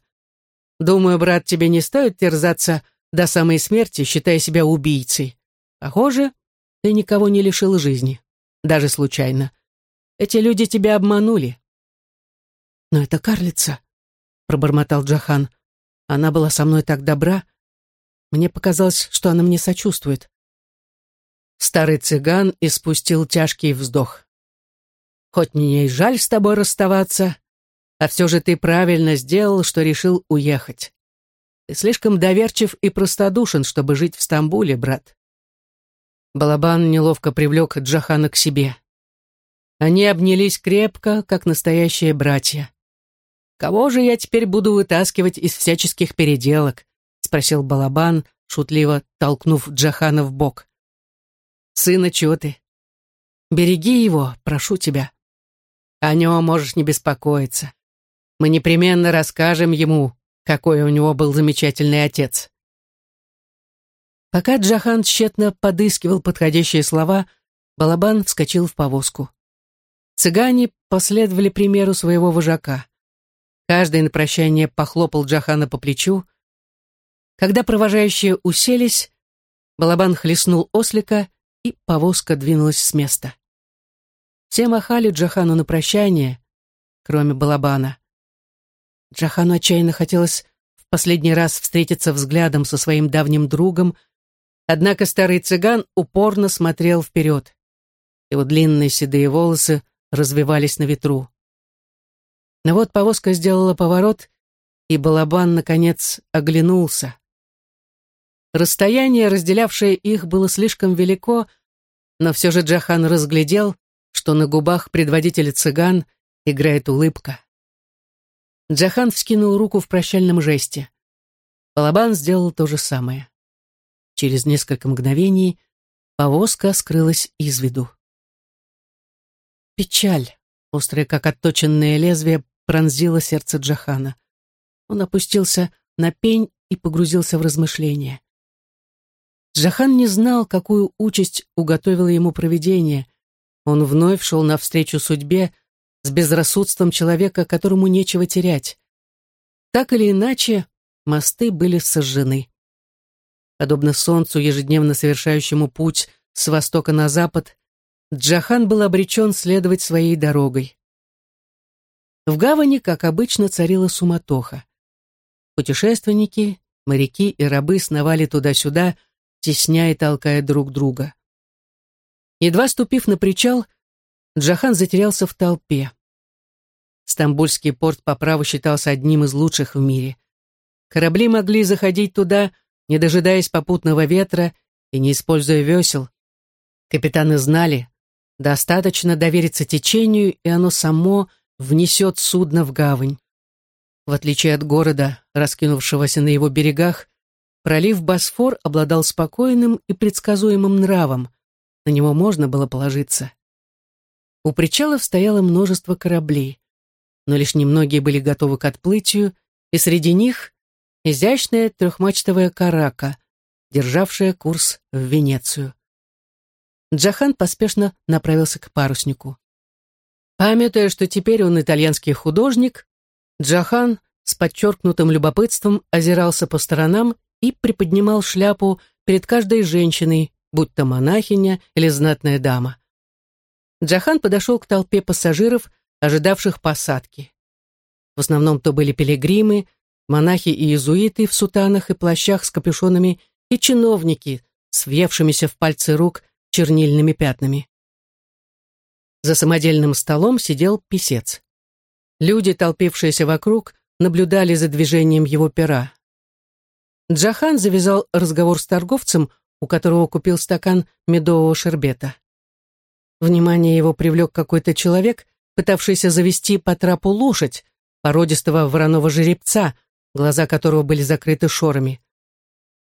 Думаю, брат, тебе не стоит терзаться до самой смерти, считая себя убийцей. Похоже, ты никого не лишил жизни, даже случайно. Эти люди тебя обманули. Но это карлица, пробормотал Джахан. Она была со мной так добра. Мне показалось, что она мне сочувствует. Старый цыган испустил тяжкий вздох. Хоть мне и жаль с тобой расставаться, а все же ты правильно сделал, что решил уехать. Ты слишком доверчив и простодушен, чтобы жить в Стамбуле, брат. Балабан неловко привлек Джахана к себе. Они обнялись крепко, как настоящие братья. «Кого же я теперь буду вытаскивать из всяческих переделок?» — спросил Балабан, шутливо толкнув Джахана в бок. «Сына, чего ты? Береги его, прошу тебя. О нем можешь не беспокоиться. Мы непременно расскажем ему, какой у него был замечательный отец». Пока Джахан тщетно подыскивал подходящие слова, Балабан вскочил в повозку. Цыгане последовали примеру своего вожака. Каждый на прощание похлопал Джахана по плечу. Когда провожающие уселись, Балабан хлестнул ослика, и повозка двинулась с места. Все махали Джахану на прощание, кроме Балабана. Джахану отчаянно хотелось в последний раз встретиться взглядом со своим давним другом, однако старый цыган упорно смотрел вперед. Его длинные седые волосы развивались на ветру. Но вот повозка сделала поворот, и Балабан, наконец, оглянулся. Расстояние, разделявшее их, было слишком велико, но все же Джахан разглядел, что на губах предводителя цыган играет улыбка. Джахан вскинул руку в прощальном жесте. Балабан сделал то же самое. Через несколько мгновений повозка скрылась из виду. Печаль, острая как отточенное лезвие, пронзила сердце Джахана. Он опустился на пень и погрузился в размышления. Джахан не знал, какую участь уготовило ему провидение. Он вновь шел навстречу судьбе с безрассудством человека, которому нечего терять. Так или иначе, мосты были сожжены. Подобно солнцу, ежедневно совершающему путь с востока на запад, Джахан был обречен следовать своей дорогой. В гавани, как обычно, царила суматоха. Путешественники, моряки и рабы сновали туда-сюда, тесняя и толкая друг друга. Едва ступив на причал, Джахан затерялся в толпе. Стамбульский порт по праву считался одним из лучших в мире. Корабли могли заходить туда, не дожидаясь попутного ветра и не используя весел. Капитаны знали, Достаточно довериться течению, и оно само внесет судно в гавань. В отличие от города, раскинувшегося на его берегах, пролив Босфор обладал спокойным и предсказуемым нравом. На него можно было положиться. У причалов стояло множество кораблей, но лишь немногие были готовы к отплытию, и среди них изящная трехмачтовая карака, державшая курс в Венецию. Джахан поспешно направился к паруснику. Памятуя, что теперь он итальянский художник, Джахан с подчеркнутым любопытством озирался по сторонам и приподнимал шляпу перед каждой женщиной, будь то монахиня или знатная дама. Джахан подошел к толпе пассажиров, ожидавших посадки. В основном то были пилигримы, монахи и иезуиты в сутанах и плащах с капюшонами и чиновники с въевшимися в пальцы рук чернильными пятнами. За самодельным столом сидел писец. Люди, толпившиеся вокруг, наблюдали за движением его пера. Джахан завязал разговор с торговцем, у которого купил стакан медового шербета. Внимание его привлек какой-то человек, пытавшийся завести по трапу лошадь, породистого вороного жеребца, глаза которого были закрыты шорами.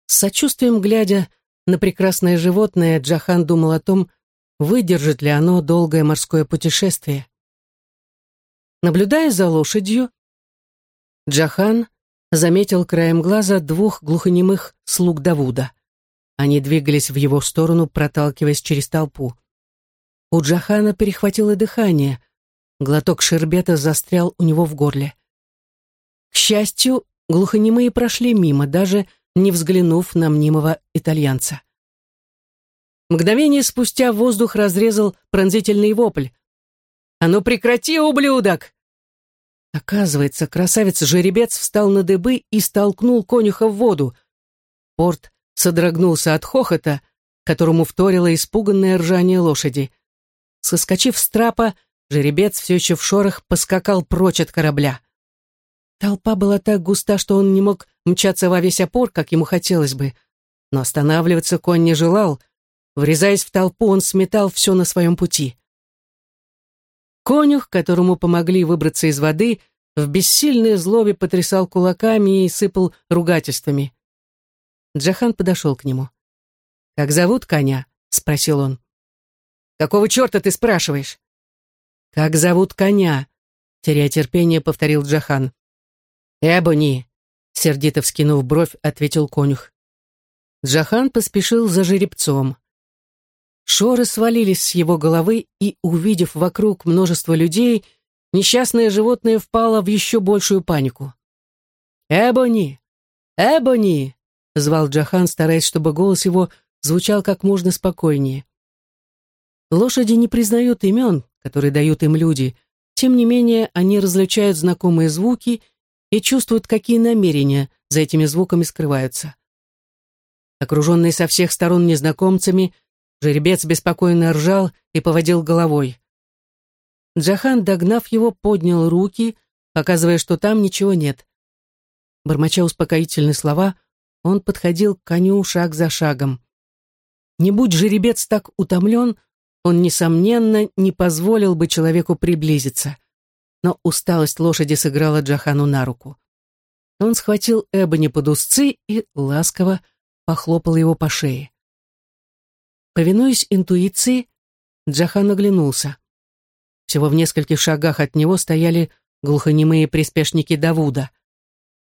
С сочувствием глядя на прекрасное животное, Джахан думал о том, выдержит ли оно долгое морское путешествие. Наблюдая за лошадью, Джахан заметил краем глаза двух глухонемых слуг Давуда. Они двигались в его сторону, проталкиваясь через толпу. У Джахана перехватило дыхание. Глоток шербета застрял у него в горле. К счастью, глухонемые прошли мимо, даже не взглянув на мнимого итальянца. Мгновение спустя воздух разрезал пронзительный вопль. «А ну прекрати, ублюдок!» Оказывается, красавец-жеребец встал на дыбы и столкнул конюха в воду. Порт содрогнулся от хохота, которому вторило испуганное ржание лошади. Соскочив с трапа, жеребец все еще в шорах поскакал прочь от корабля. Толпа была так густа, что он не мог мчаться во весь опор, как ему хотелось бы. Но останавливаться конь не желал. Врезаясь в толпу, он сметал все на своем пути. Конюх, которому помогли выбраться из воды, в бессильной злобе потрясал кулаками и сыпал ругательствами. Джахан подошел к нему. «Как зовут коня?» — спросил он. «Какого черта ты спрашиваешь?» «Как зовут коня?» — теряя терпение, повторил Джахан. «Эбони!» — сердито вскинув бровь, ответил конюх. Джахан поспешил за жеребцом. Шоры свалились с его головы, и, увидев вокруг множество людей, несчастное животное впало в еще большую панику. «Эбони! Эбони!» — звал Джахан, стараясь, чтобы голос его звучал как можно спокойнее. Лошади не признают имен, которые дают им люди, тем не менее они различают знакомые звуки — и чувствуют, какие намерения за этими звуками скрываются. Окруженный со всех сторон незнакомцами, жеребец беспокойно ржал и поводил головой. Джахан, догнав его, поднял руки, показывая, что там ничего нет. Бормоча успокоительные слова, он подходил к коню шаг за шагом. Не будь жеребец так утомлен, он, несомненно, не позволил бы человеку приблизиться но усталость лошади сыграла Джахану на руку. Он схватил Эбони под узцы и ласково похлопал его по шее. Повинуясь интуиции, Джахан оглянулся. Всего в нескольких шагах от него стояли глухонемые приспешники Давуда.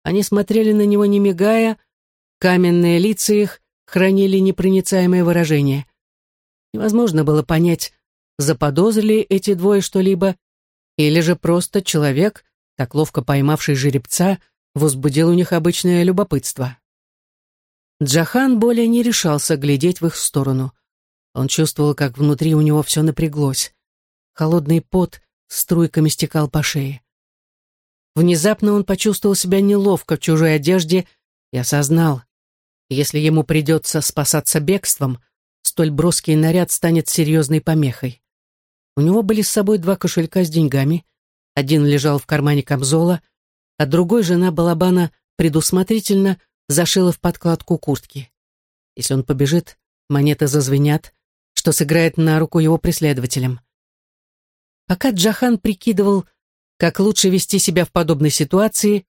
Они смотрели на него не мигая, каменные лица их хранили непроницаемое выражение. Невозможно было понять, заподозрили эти двое что-либо или же просто человек, так ловко поймавший жеребца, возбудил у них обычное любопытство. Джахан более не решался глядеть в их сторону. Он чувствовал, как внутри у него все напряглось. Холодный пот струйками стекал по шее. Внезапно он почувствовал себя неловко в чужой одежде и осознал, если ему придется спасаться бегством, столь броский наряд станет серьезной помехой. У него были с собой два кошелька с деньгами. Один лежал в кармане камзола, а другой жена Балабана предусмотрительно зашила в подкладку куртки. Если он побежит, монеты зазвенят, что сыграет на руку его преследователям. Пока Джахан прикидывал, как лучше вести себя в подобной ситуации,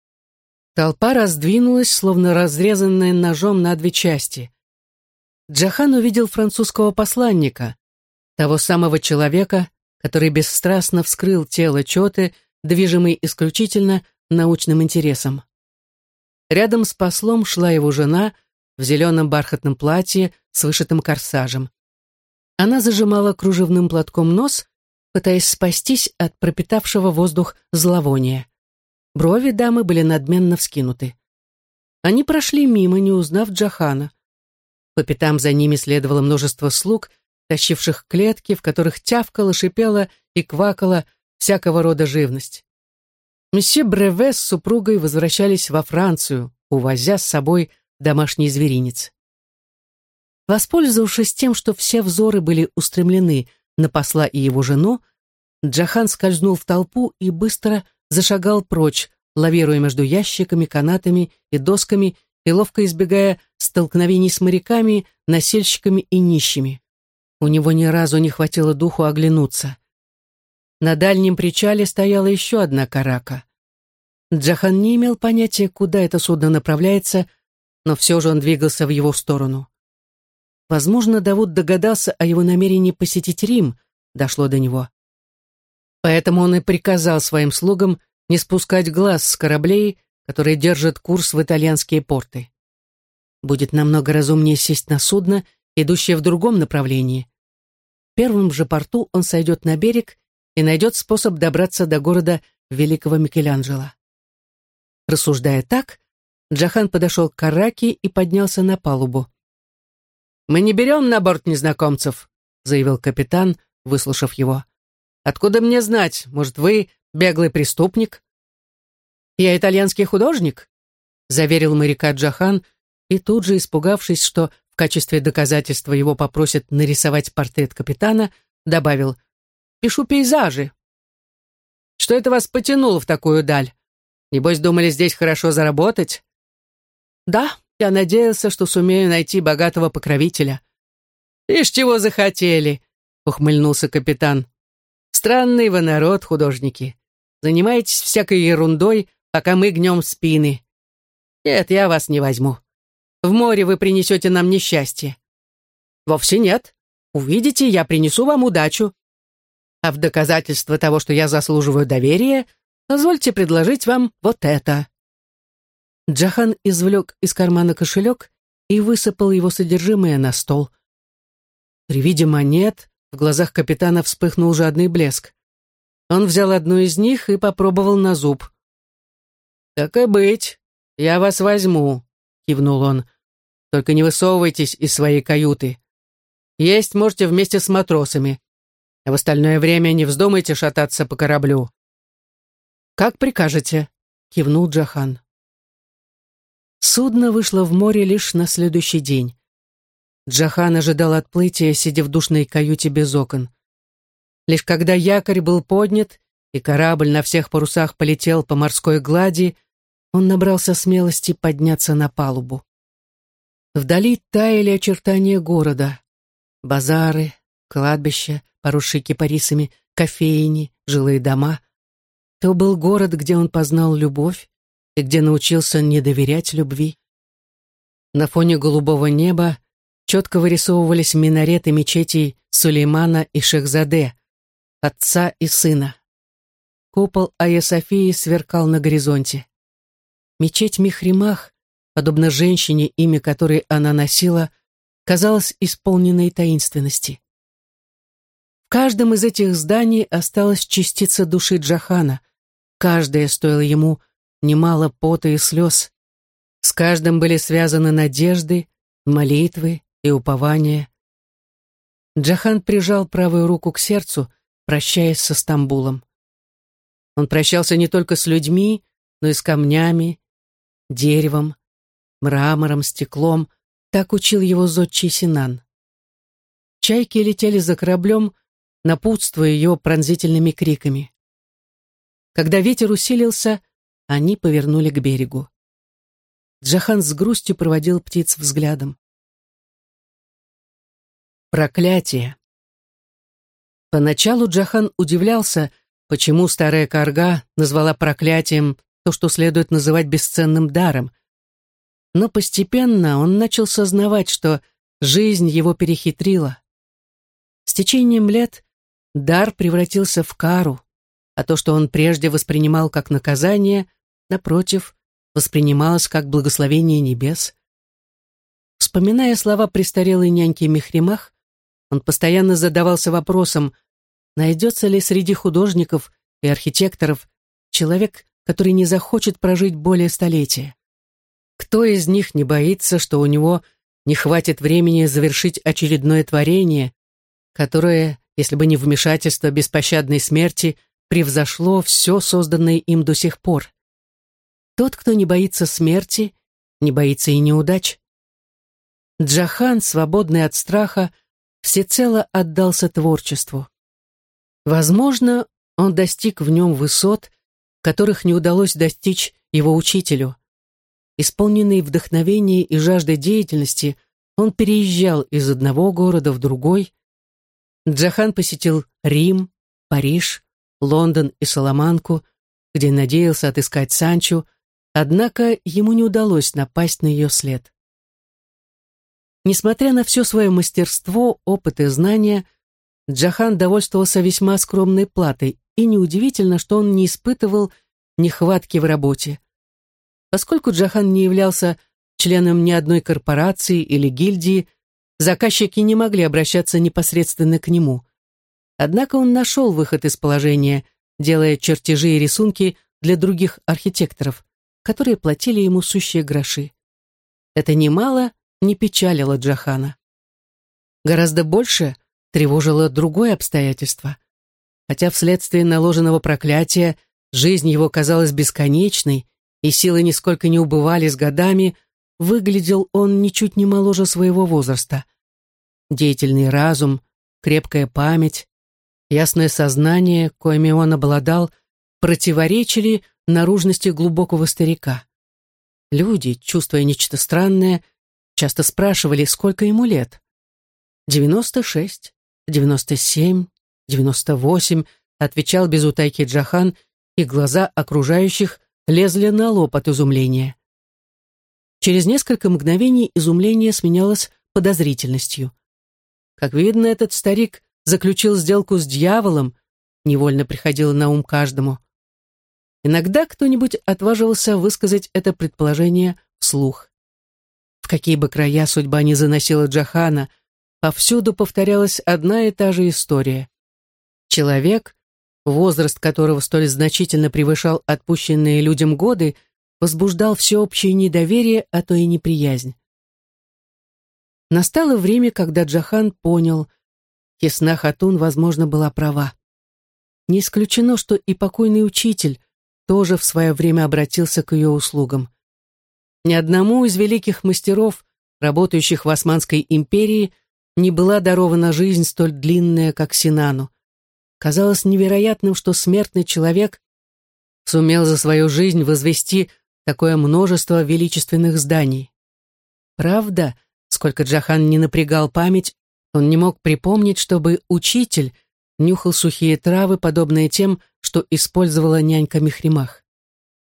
толпа раздвинулась, словно разрезанная ножом на две части. Джахан увидел французского посланника, того самого человека, который бесстрастно вскрыл тело Чоты, движимый исключительно научным интересом. Рядом с послом шла его жена в зеленом бархатном платье с вышитым корсажем. Она зажимала кружевным платком нос, пытаясь спастись от пропитавшего воздух зловония. Брови дамы были надменно вскинуты. Они прошли мимо, не узнав Джахана. По пятам за ними следовало множество слуг, тащивших клетки, в которых тявкала, шипела и квакала всякого рода живность. Месье Бреве с супругой возвращались во Францию, увозя с собой домашний зверинец. Воспользовавшись тем, что все взоры были устремлены на посла и его жену, Джахан скользнул в толпу и быстро зашагал прочь, лавируя между ящиками, канатами и досками и ловко избегая столкновений с моряками, носильщиками и нищими. У него ни разу не хватило духу оглянуться. На дальнем причале стояла еще одна карака. Джахан не имел понятия, куда это судно направляется, но все же он двигался в его сторону. Возможно, Давуд догадался о его намерении посетить Рим, дошло до него. Поэтому он и приказал своим слугам не спускать глаз с кораблей, которые держат курс в итальянские порты. Будет намного разумнее сесть на судно, идущее в другом направлении. В первом же порту он сойдет на берег и найдет способ добраться до города Великого Микеланджело. Рассуждая так, Джахан подошел к Караке и поднялся на палубу. «Мы не берем на борт незнакомцев», — заявил капитан, выслушав его. «Откуда мне знать? Может, вы беглый преступник?» «Я итальянский художник», — заверил моряка Джахан, и тут же, испугавшись, что качестве доказательства его попросят нарисовать портрет капитана, добавил «Пишу пейзажи». «Что это вас потянуло в такую даль? Небось, думали здесь хорошо заработать?» «Да, я надеялся, что сумею найти богатого покровителя». «Ишь, чего захотели!» — ухмыльнулся капитан. «Странный вы народ, художники. Занимаетесь всякой ерундой, пока мы гнем спины. Нет, я вас не возьму. В море вы принесете нам несчастье. Вовсе нет. Увидите, я принесу вам удачу. А в доказательство того, что я заслуживаю доверия, позвольте предложить вам вот это». Джахан извлек из кармана кошелек и высыпал его содержимое на стол. При виде монет в глазах капитана вспыхнул жадный блеск. Он взял одну из них и попробовал на зуб. «Так и быть, я вас возьму», — кивнул он. «Только не высовывайтесь из своей каюты. Есть можете вместе с матросами, а в остальное время не вздумайте шататься по кораблю». «Как прикажете», — кивнул Джахан. Судно вышло в море лишь на следующий день. Джахан ожидал отплытия, сидя в душной каюте без окон. Лишь когда якорь был поднят, и корабль на всех парусах полетел по морской глади, он набрался смелости подняться на палубу. Вдали таяли очертания города. Базары, кладбища, поросшие кипарисами, кофейни, жилые дома. То был город, где он познал любовь и где научился не доверять любви. На фоне голубого неба четко вырисовывались минареты мечетей Сулеймана и Шехзаде, отца и сына. Купол Айя Софии сверкал на горизонте. Мечеть Михримах, подобно женщине, имя которой она носила, казалась исполненной таинственности. В каждом из этих зданий осталась частица души Джахана. Каждая стоила ему немало пота и слез. С каждым были связаны надежды, молитвы и упования. Джахан прижал правую руку к сердцу, прощаясь со Стамбулом. Он прощался не только с людьми, но и с камнями, деревом, мрамором, стеклом, так учил его зодчий Синан. Чайки летели за кораблем, напутствуя его пронзительными криками. Когда ветер усилился, они повернули к берегу. Джахан с грустью проводил птиц взглядом. Проклятие. Поначалу Джахан удивлялся, почему старая карга назвала проклятием то, что следует называть бесценным даром. Но постепенно он начал сознавать, что жизнь его перехитрила. С течением лет дар превратился в кару, а то, что он прежде воспринимал как наказание, напротив, воспринималось как благословение небес. Вспоминая слова престарелой няньки Мехримах, он постоянно задавался вопросом, найдется ли среди художников и архитекторов человек, который не захочет прожить более столетия? Кто из них не боится, что у него не хватит времени завершить очередное творение, которое, если бы не вмешательство беспощадной смерти, превзошло все созданное им до сих пор? Тот, кто не боится смерти, не боится и неудач. Джахан, свободный от страха, всецело отдался творчеству. Возможно, он достиг в нем высот, которых не удалось достичь его учителю. Исполненный вдохновения и жаждой деятельности, он переезжал из одного города в другой, Джахан посетил Рим, Париж, Лондон и Саламанку, где надеялся отыскать Санчо, однако ему не удалось напасть на ее след. Несмотря на все свое мастерство, опыт и знания, Джахан довольствовался весьма скромной платой, и неудивительно, что он не испытывал нехватки в работе. Поскольку Джахан не являлся членом ни одной корпорации или гильдии, заказчики не могли обращаться непосредственно к нему. Однако он нашел выход из положения, делая чертежи и рисунки для других архитекторов, которые платили ему сущие гроши. Это немало не печалило Джахана. Гораздо больше тревожило другое обстоятельство. Хотя вследствие наложенного проклятия жизнь его казалась бесконечной, и силы нисколько не убывали с годами, выглядел он ничуть не моложе своего возраста. Деятельный разум, крепкая память, ясное сознание, коими он обладал, противоречили наружности глубокого старика. Люди, чувствуя нечто странное, часто спрашивали, сколько ему лет. «Девяносто шесть, девяносто семь, девяносто восемь», отвечал без утайки Джахан, и глаза окружающих лезли на лоб от изумления. Через несколько мгновений изумление сменялось подозрительностью. Как видно, этот старик заключил сделку с дьяволом, невольно приходило на ум каждому. Иногда кто-нибудь отваживался высказать это предположение вслух. В какие бы края судьба ни заносила Джахана, повсюду повторялась одна и та же история. Человек, возраст которого столь значительно превышал отпущенные людям годы, возбуждал всеобщее недоверие, а то и неприязнь. Настало время, когда Джахан понял, Ясна Хатун, возможно, была права. Не исключено, что и покойный учитель тоже в свое время обратился к ее услугам. Ни одному из великих мастеров, работающих в Османской империи, не была дарована жизнь столь длинная, как Синану. Казалось невероятным, что смертный человек сумел за свою жизнь возвести такое множество величественных зданий. Правда, сколько Джахан не напрягал память, он не мог припомнить, чтобы учитель нюхал сухие травы, подобные тем, что использовала нянька Мехримах.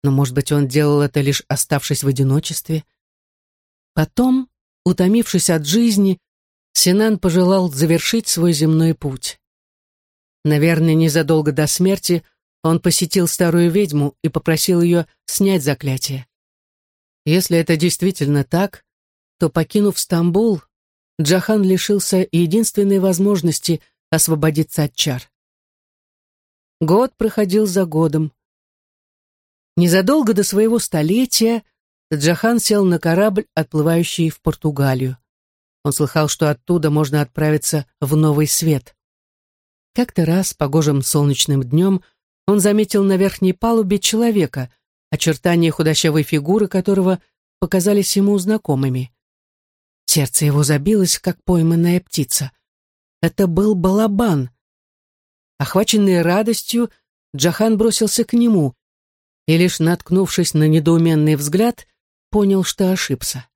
Но, может быть, он делал это лишь оставшись в одиночестве. Потом, утомившись от жизни, Синан пожелал завершить свой земной путь. Наверное, незадолго до смерти он посетил старую ведьму и попросил ее снять заклятие. Если это действительно так, то, покинув Стамбул, Джахан лишился единственной возможности освободиться от чар. Год проходил за годом. Незадолго до своего столетия Джахан сел на корабль, отплывающий в Португалию. Он слыхал, что оттуда можно отправиться в новый свет. Как-то раз, погожим солнечным днем, он заметил на верхней палубе человека, очертания худощавой фигуры которого показались ему знакомыми. Сердце его забилось, как пойманная птица. Это был балабан. Охваченный радостью, Джахан бросился к нему и, лишь наткнувшись на недоуменный взгляд, понял, что ошибся.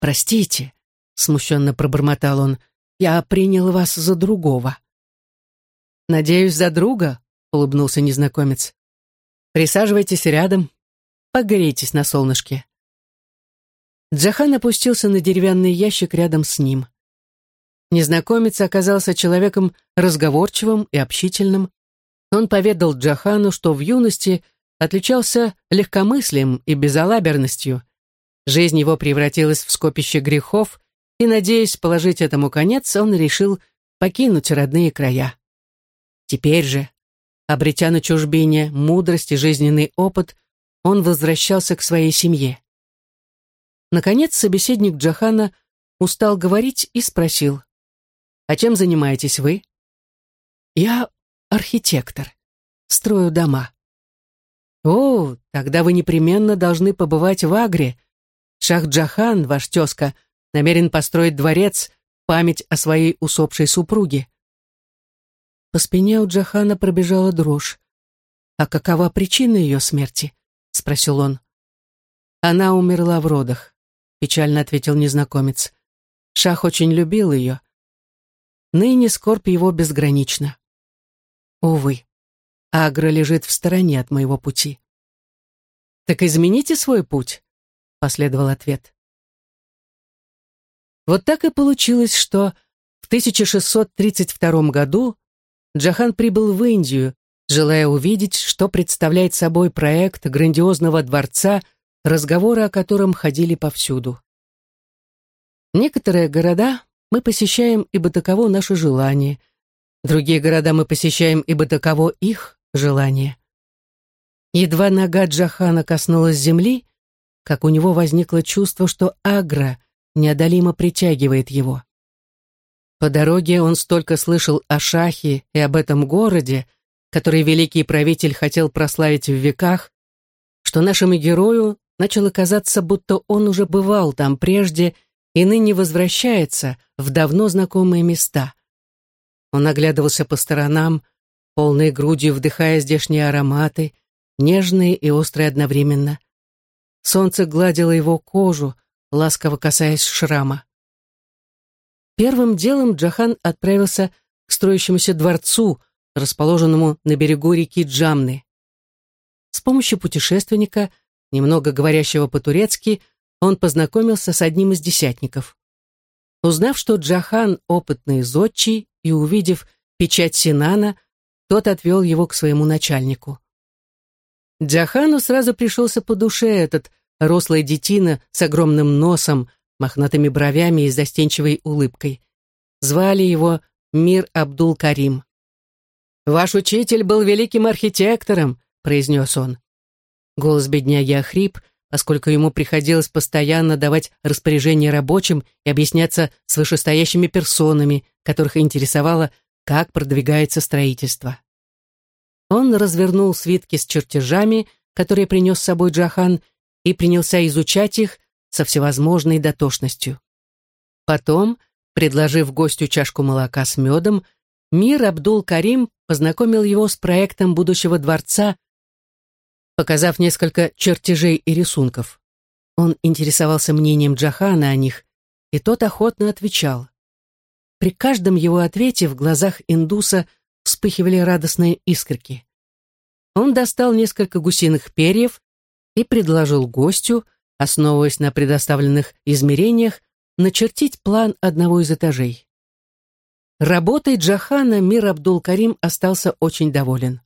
«Простите», — смущенно пробормотал он, — «я принял вас за другого». «Надеюсь, за друга», — улыбнулся незнакомец. «Присаживайтесь рядом, погрейтесь на солнышке». Джахан опустился на деревянный ящик рядом с ним. Незнакомец оказался человеком разговорчивым и общительным. Он поведал Джахану, что в юности отличался легкомыслием и безалаберностью. Жизнь его превратилась в скопище грехов, и, надеясь положить этому конец, он решил покинуть родные края. Теперь же, обретя на чужбине мудрость и жизненный опыт, он возвращался к своей семье. Наконец собеседник Джахана устал говорить и спросил, «А чем занимаетесь вы?» «Я архитектор, строю дома». «О, тогда вы непременно должны побывать в Агре. Шах-Джахан, ваш тезка, намерен построить дворец в память о своей усопшей супруге». По спине у Джахана пробежала дрожь. «А какова причина ее смерти?» — спросил он. Она умерла в родах. — печально ответил незнакомец. Шах очень любил ее. ныне скорбь его безгранична. Увы, Агра лежит в стороне от моего пути. «Так измените свой путь», — последовал ответ. Вот так и получилось, что в 1632 году Джахан прибыл в Индию, желая увидеть, что представляет собой проект грандиозного дворца, разговоры о котором ходили повсюду. Некоторые города мы посещаем, ибо таково наше желание. Другие города мы посещаем, ибо таково их желание. Едва нога Джахана коснулась земли, как у него возникло чувство, что Агра неодолимо притягивает его. По дороге он столько слышал о Шахе и об этом городе, который великий правитель хотел прославить в веках, что нашему герою начало казаться, будто он уже бывал там прежде и ныне возвращается в давно знакомые места. Он оглядывался по сторонам, полной грудью вдыхая здешние ароматы, нежные и острые одновременно. Солнце гладило его кожу, ласково касаясь шрама. Первым делом Джахан отправился к строящемуся дворцу, расположенному на берегу реки Джамны. С помощью путешественника, немного говорящего по-турецки, он познакомился с одним из десятников. Узнав, что Джахан — опытный зодчий, и увидев печать Синана, тот отвел его к своему начальнику. Джахану сразу пришелся по душе этот рослый детина с огромным носом, мохнатыми бровями и застенчивой улыбкой. Звали его Мир Абдул-Карим. «Ваш учитель был великим архитектором», — произнес он. Голос бедняги охрип, поскольку ему приходилось постоянно давать распоряжения рабочим и объясняться с вышестоящими персонами, которых интересовало, как продвигается строительство. Он развернул свитки с чертежами, которые принес с собой Джахан, и принялся изучать их со всевозможной дотошностью. Потом, предложив гостю чашку молока с медом, Мир Абдул-Карим познакомил его с проектом будущего дворца, показав несколько чертежей и рисунков. Он интересовался мнением Джахана о них, и тот охотно отвечал. При каждом его ответе в глазах индуса вспыхивали радостные искорки. Он достал несколько гусиных перьев и предложил гостю, основываясь на предоставленных измерениях, начертить план одного из этажей. Работой Джахана Мир Абдул-Карим остался очень доволен.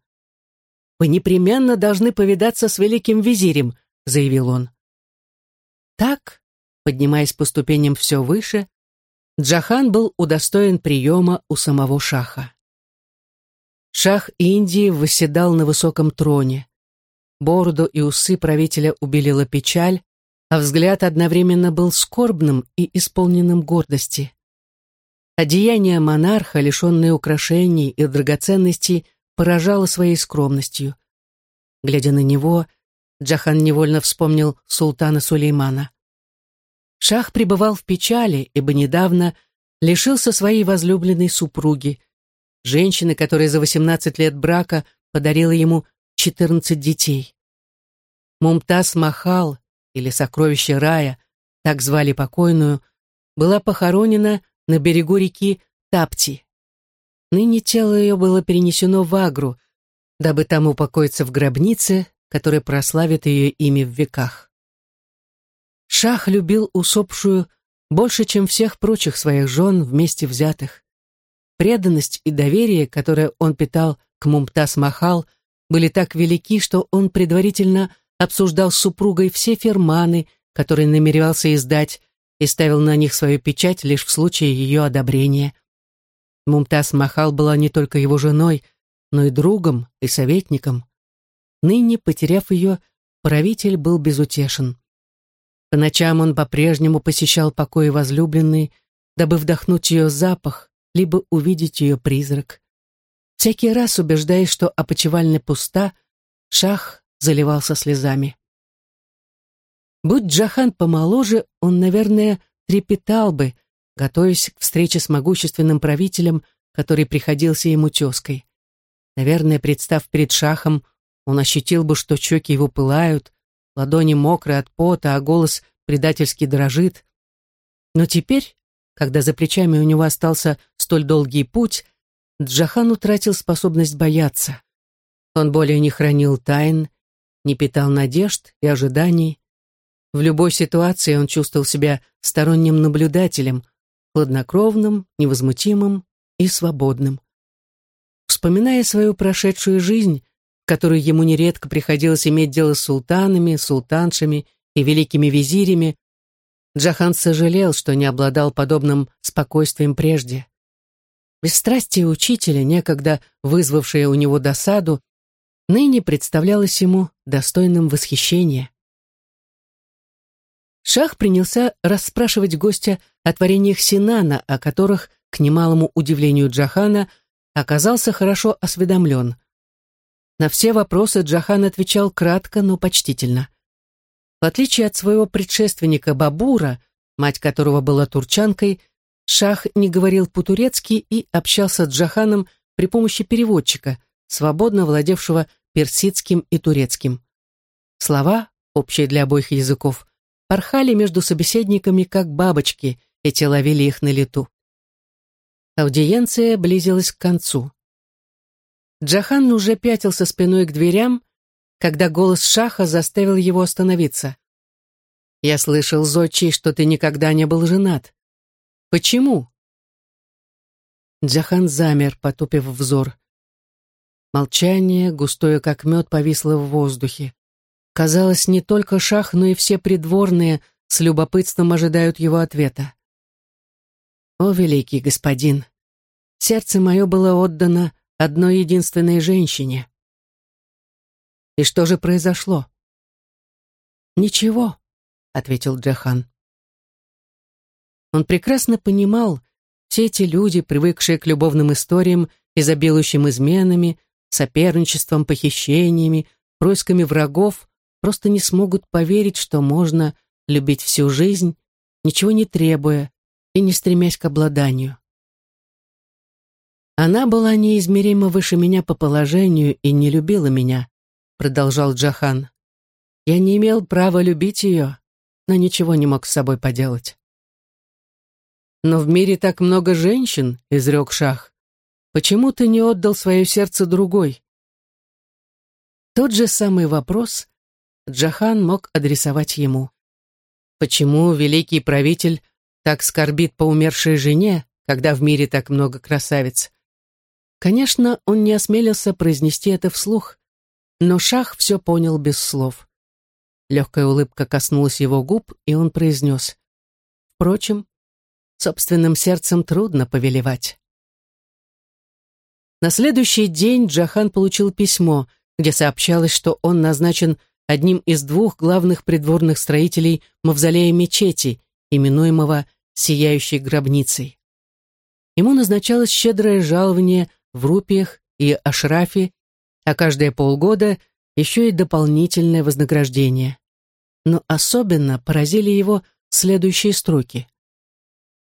«Вы непременно должны повидаться с великим визирем», — заявил он. Так, поднимаясь по ступеням все выше, Джахан был удостоен приема у самого шаха. Шах Индии восседал на высоком троне. Бороду и усы правителя убелила печаль, а взгляд одновременно был скорбным и исполненным гордости. Одеяние монарха, лишенное украшений и драгоценностей, поражало своей скромностью. Глядя на него, Джахан невольно вспомнил султана Сулеймана. Шах пребывал в печали, ибо недавно лишился своей возлюбленной супруги, женщины, которая за 18 лет брака подарила ему 14 детей. Мумтаз Махал, или Сокровище рая, так звали покойную, была похоронена на берегу реки Тапти. Ныне тело ее было перенесено в Агру, дабы там упокоиться в гробнице, которая прославит ее имя в веках. Шах любил усопшую больше, чем всех прочих своих жен вместе взятых. Преданность и доверие, которое он питал к Мумтаз Махал, были так велики, что он предварительно обсуждал с супругой все ферманы, которые намеревался издать, и ставил на них свою печать лишь в случае ее одобрения. Мумтаз Махал была не только его женой, но и другом, и советником. Ныне, потеряв ее, правитель был безутешен. По ночам он по-прежнему посещал покои возлюбленной, дабы вдохнуть ее запах, либо увидеть ее призрак. Всякий раз, убеждаясь, что опочивальня пуста, Шах заливался слезами. Будь Джахан помоложе, он, наверное, трепетал бы, готовясь к встрече с могущественным правителем, который приходился ему тезкой. Наверное, представ перед Шахом, он ощутил бы, что щеки его пылают, ладони мокрые от пота, а голос предательски дрожит. Но теперь, когда за плечами у него остался столь долгий путь, Джахан утратил способность бояться. Он более не хранил тайн, не питал надежд и ожиданий. В любой ситуации он чувствовал себя сторонним наблюдателем, хладнокровным, невозмутимым и свободным. Вспоминая свою прошедшую жизнь, в которой ему нередко приходилось иметь дело с султанами, султаншами и великими визирями, Джахан сожалел, что не обладал подобным спокойствием прежде. Бесстрастие учителя, некогда вызвавшее у него досаду, ныне представлялось ему достойным восхищения. Шах принялся расспрашивать гостя о творениях Синана, о которых, к немалому удивлению Джахана, оказался хорошо осведомлен. На все вопросы Джахан отвечал кратко, но почтительно. В отличие от своего предшественника Бабура, мать которого была турчанкой, Шах не говорил по-турецки и общался с Джаханом при помощи переводчика, свободно владевшего персидским и турецким. Слова, общие для обоих языков, порхали между собеседниками, как бабочки, и те ловили их на лету. Аудиенция близилась к концу. Джахан уже пятился спиной к дверям, когда голос Шаха заставил его остановиться. «Я слышал, Зодчий, что ты никогда не был женат. Почему?» Джахан замер, потупив взор. Молчание, густое как мед, повисло в воздухе. Казалось, не только Шах, но и все придворные с любопытством ожидают его ответа. «О, великий господин, сердце мое было отдано одной единственной женщине». «И что же произошло?» «Ничего», — ответил Джахан. Он прекрасно понимал, все эти люди, привыкшие к любовным историям, изобилующим изменами, соперничеством, похищениями, происками врагов, просто не смогут поверить, что можно любить всю жизнь, ничего не требуя и не стремясь к обладанию. Она была неизмеримо выше меня по положению и не любила меня, продолжал Джахан. Я не имел права любить ее, но ничего не мог с собой поделать. Но в мире так много женщин, изрек Шах. Почему ты не отдал свое сердце другой? Тот же самый вопрос Джахан мог адресовать ему. Почему великий правитель так скорбит по умершей жене, когда в мире так много красавиц? Конечно, он не осмелился произнести это вслух, но Шах все понял без слов. Легкая улыбка коснулась его губ, и он произнес. Впрочем, собственным сердцем трудно повелевать. На следующий день Джахан получил письмо, где сообщалось, что он назначен одним из двух главных придворных строителей мавзолея мечети, именуемого «Сияющей гробницей». Ему назначалось щедрое жалование в рупиях и ашрафе, а каждые полгода еще и дополнительное вознаграждение. Но особенно поразили его следующие строки.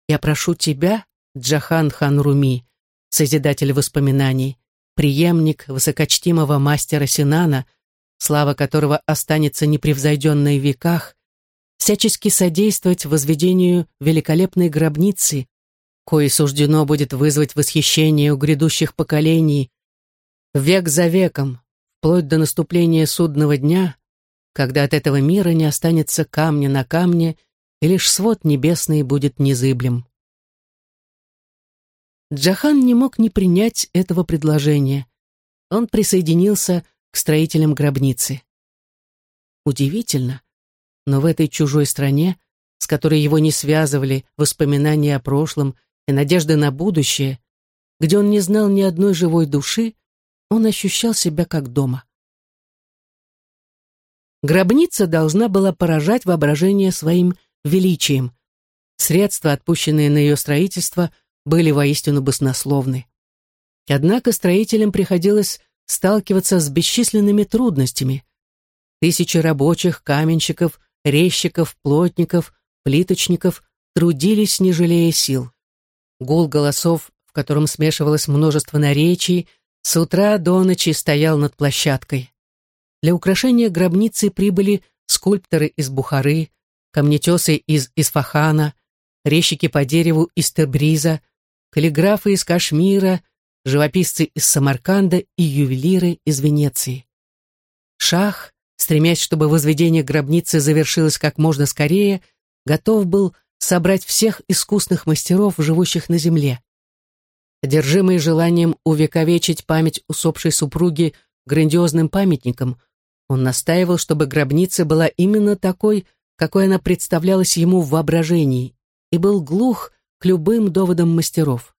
«Я прошу тебя, Джахан хан Руми, созидатель воспоминаний, преемник высокочтимого мастера Синана, слава которого останется непревзойденной в веках, всячески содействовать возведению великолепной гробницы, кое суждено будет вызвать восхищение у грядущих поколений, век за веком, вплоть до наступления судного дня, когда от этого мира не останется камня на камне, и лишь свод небесный будет незыблем. Джахан не мог не принять этого предложения. Он присоединился к строителям гробницы. Удивительно, но в этой чужой стране, с которой его не связывали воспоминания о прошлом и надежды на будущее, где он не знал ни одной живой души, он ощущал себя как дома. Гробница должна была поражать воображение своим величием. Средства, отпущенные на ее строительство, были воистину баснословны. Однако строителям приходилось сталкиваться с бесчисленными трудностями. Тысячи рабочих, каменщиков, резчиков, плотников, плиточников трудились, не жалея сил. Гул голосов, в котором смешивалось множество наречий, с утра до ночи стоял над площадкой. Для украшения гробницы прибыли скульпторы из Бухары, камнетесы из Исфахана, резчики по дереву из Тебриза, каллиграфы из Кашмира, живописцы из Самарканда и ювелиры из Венеции. Шах, стремясь, чтобы возведение гробницы завершилось как можно скорее, готов был собрать всех искусных мастеров, живущих на земле. Одержимый желанием увековечить память усопшей супруги грандиозным памятником, он настаивал, чтобы гробница была именно такой, какой она представлялась ему в воображении, и был глух к любым доводам мастеров.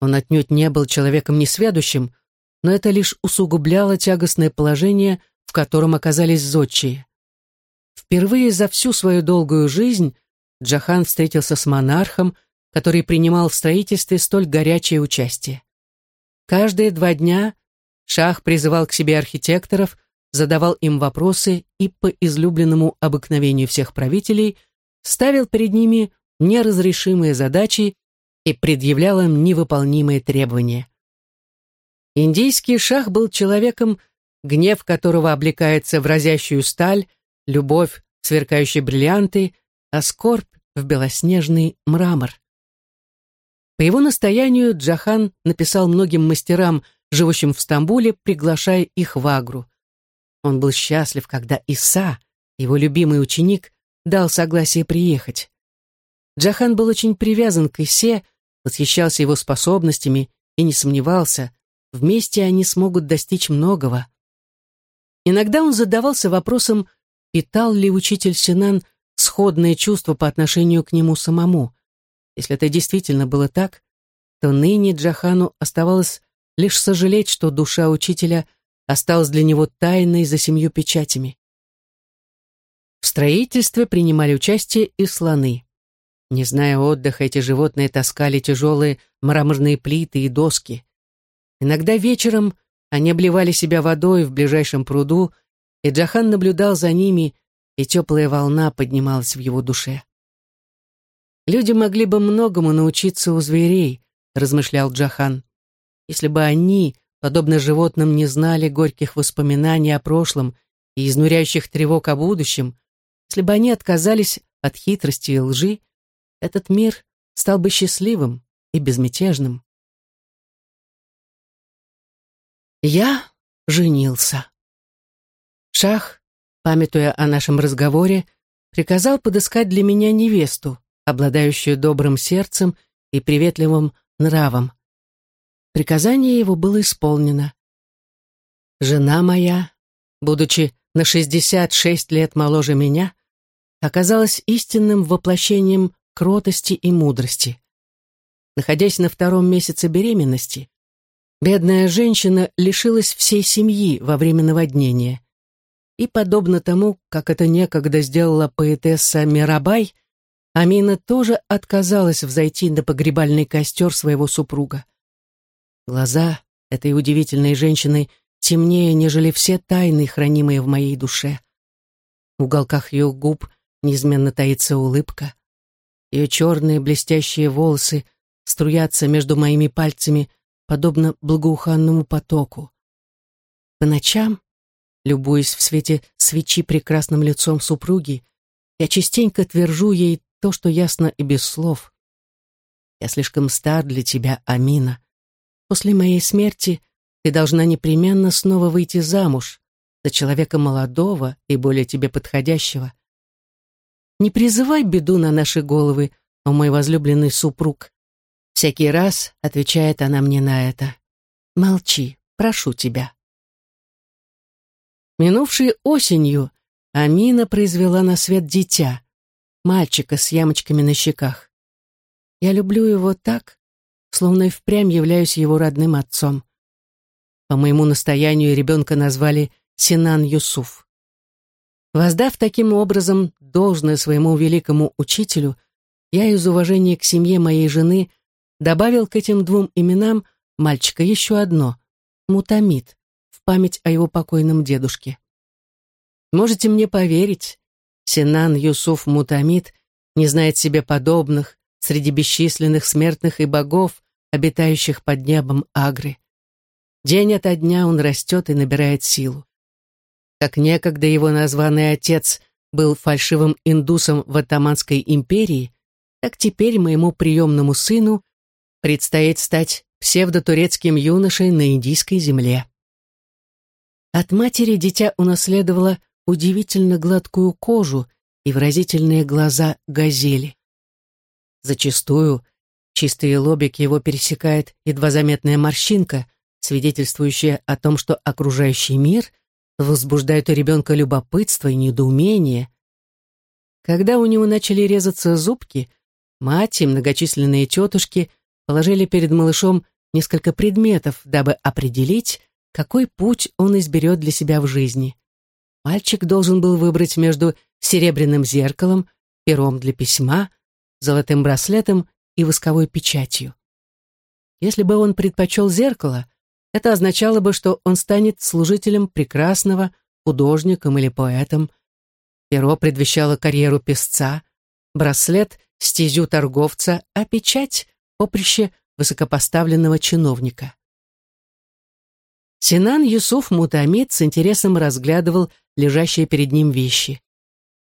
Он отнюдь не был человеком несведущим, но это лишь усугубляло тягостное положение, в котором оказались зодчие. Впервые за всю свою долгую жизнь Джахан встретился с монархом, который принимал в строительстве столь горячее участие. Каждые два дня Шах призывал к себе архитекторов, задавал им вопросы и по излюбленному обыкновению всех правителей ставил перед ними неразрешимые задачи и предъявлял им невыполнимые требования. Индийский шах был человеком, гнев которого облекается в разящую сталь, любовь в сверкающие бриллианты, а скорбь в белоснежный мрамор. По его настоянию Джахан написал многим мастерам, живущим в Стамбуле, приглашая их в Агру. Он был счастлив, когда Иса, его любимый ученик, дал согласие приехать. Джахан был очень привязан к Исе, восхищался его способностями и не сомневался, вместе они смогут достичь многого. Иногда он задавался вопросом, питал ли учитель Синан сходное чувство по отношению к нему самому. Если это действительно было так, то ныне Джахану оставалось лишь сожалеть, что душа учителя осталась для него тайной за семью печатями. В строительстве принимали участие и слоны. Не зная отдыха, эти животные таскали тяжелые мраморные плиты и доски. Иногда вечером они обливали себя водой в ближайшем пруду, и Джахан наблюдал за ними, и теплая волна поднималась в его душе. «Люди могли бы многому научиться у зверей», — размышлял Джахан, «если бы они, подобно животным, не знали горьких воспоминаний о прошлом и изнуряющих тревог о будущем, если бы они отказались от хитрости и лжи, этот мир стал бы счастливым и безмятежным. Я женился. Шах, памятуя о нашем разговоре, приказал подыскать для меня невесту, обладающую добрым сердцем и приветливым нравом. Приказание его было исполнено. Жена моя, будучи на 66 лет моложе меня, оказалась истинным воплощением кротости и мудрости. Находясь на втором месяце беременности, бедная женщина лишилась всей семьи во время наводнения. И подобно тому, как это некогда сделала поэтесса Мирабай, Амина тоже отказалась взойти на погребальный костер своего супруга. Глаза этой удивительной женщины темнее, нежели все тайны, хранимые в моей душе. В уголках ее губ неизменно таится улыбка. Ее черные блестящие волосы струятся между моими пальцами, подобно благоуханному потоку. По ночам, любуясь в свете свечи прекрасным лицом супруги, я частенько твержу ей то, что ясно и без слов. Я слишком стар для тебя, Амина. После моей смерти ты должна непременно снова выйти замуж за человека молодого и более тебе подходящего. Не призывай беду на наши головы, о мой возлюбленный супруг. Всякий раз отвечает она мне на это. Молчи, прошу тебя. Минувшей осенью Амина произвела на свет дитя, мальчика с ямочками на щеках. Я люблю его так, словно и впрямь являюсь его родным отцом. По моему настоянию ребенка назвали Синан Юсуф. Воздав таким образом должное своему великому учителю, я из уважения к семье моей жены добавил к этим двум именам мальчика еще одно — Мутамид, в память о его покойном дедушке. Можете мне поверить, Синан Юсуф Мутамид не знает себе подобных среди бесчисленных смертных и богов, обитающих под небом Агры. День ото дня он растет и набирает силу. Как некогда его названный отец был фальшивым индусом в Оттоманской империи, так теперь моему приемному сыну предстоит стать псевдотурецким юношей на индийской земле. От матери дитя унаследовало удивительно гладкую кожу и выразительные глаза газели. Зачастую чистый лобик его пересекает едва заметная морщинка, свидетельствующая о том, что окружающий мир возбуждает у ребенка любопытство и недоумение. Когда у него начали резаться зубки, мать и многочисленные тетушки положили перед малышом несколько предметов, дабы определить, какой путь он изберет для себя в жизни. Мальчик должен был выбрать между серебряным зеркалом, пером для письма, золотым браслетом и восковой печатью. Если бы он предпочел зеркало, это означало бы, что он станет служителем прекрасного, художником или поэтом. Перо предвещало карьеру песца, браслет — стезю торговца, а печать — поприще высокопоставленного чиновника. Синан Юсуф Мутамид с интересом разглядывал лежащие перед ним вещи.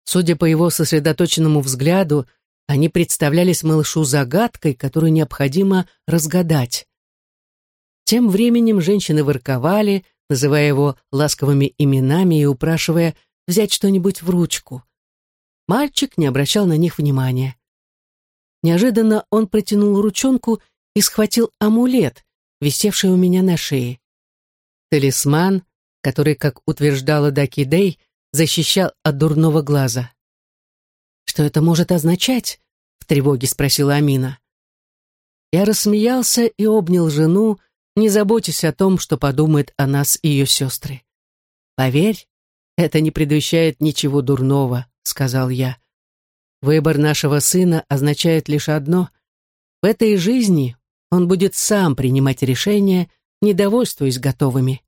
Судя по его сосредоточенному взгляду, они представлялись малышу загадкой, которую необходимо разгадать. Тем временем женщины ворковали, называя его ласковыми именами и упрашивая взять что-нибудь в ручку. Мальчик не обращал на них внимания. Неожиданно он протянул ручонку и схватил амулет, висевший у меня на шее. Талисман, который, как утверждала Даки Дэй, защищал от дурного глаза. «Что это может означать?» — в тревоге спросила Амина. Я рассмеялся и обнял жену, не заботясь о том, что подумает о нас ее сестры. «Поверь, это не предвещает ничего дурного», — сказал я. «Выбор нашего сына означает лишь одно. В этой жизни он будет сам принимать решения, не довольствуясь готовыми».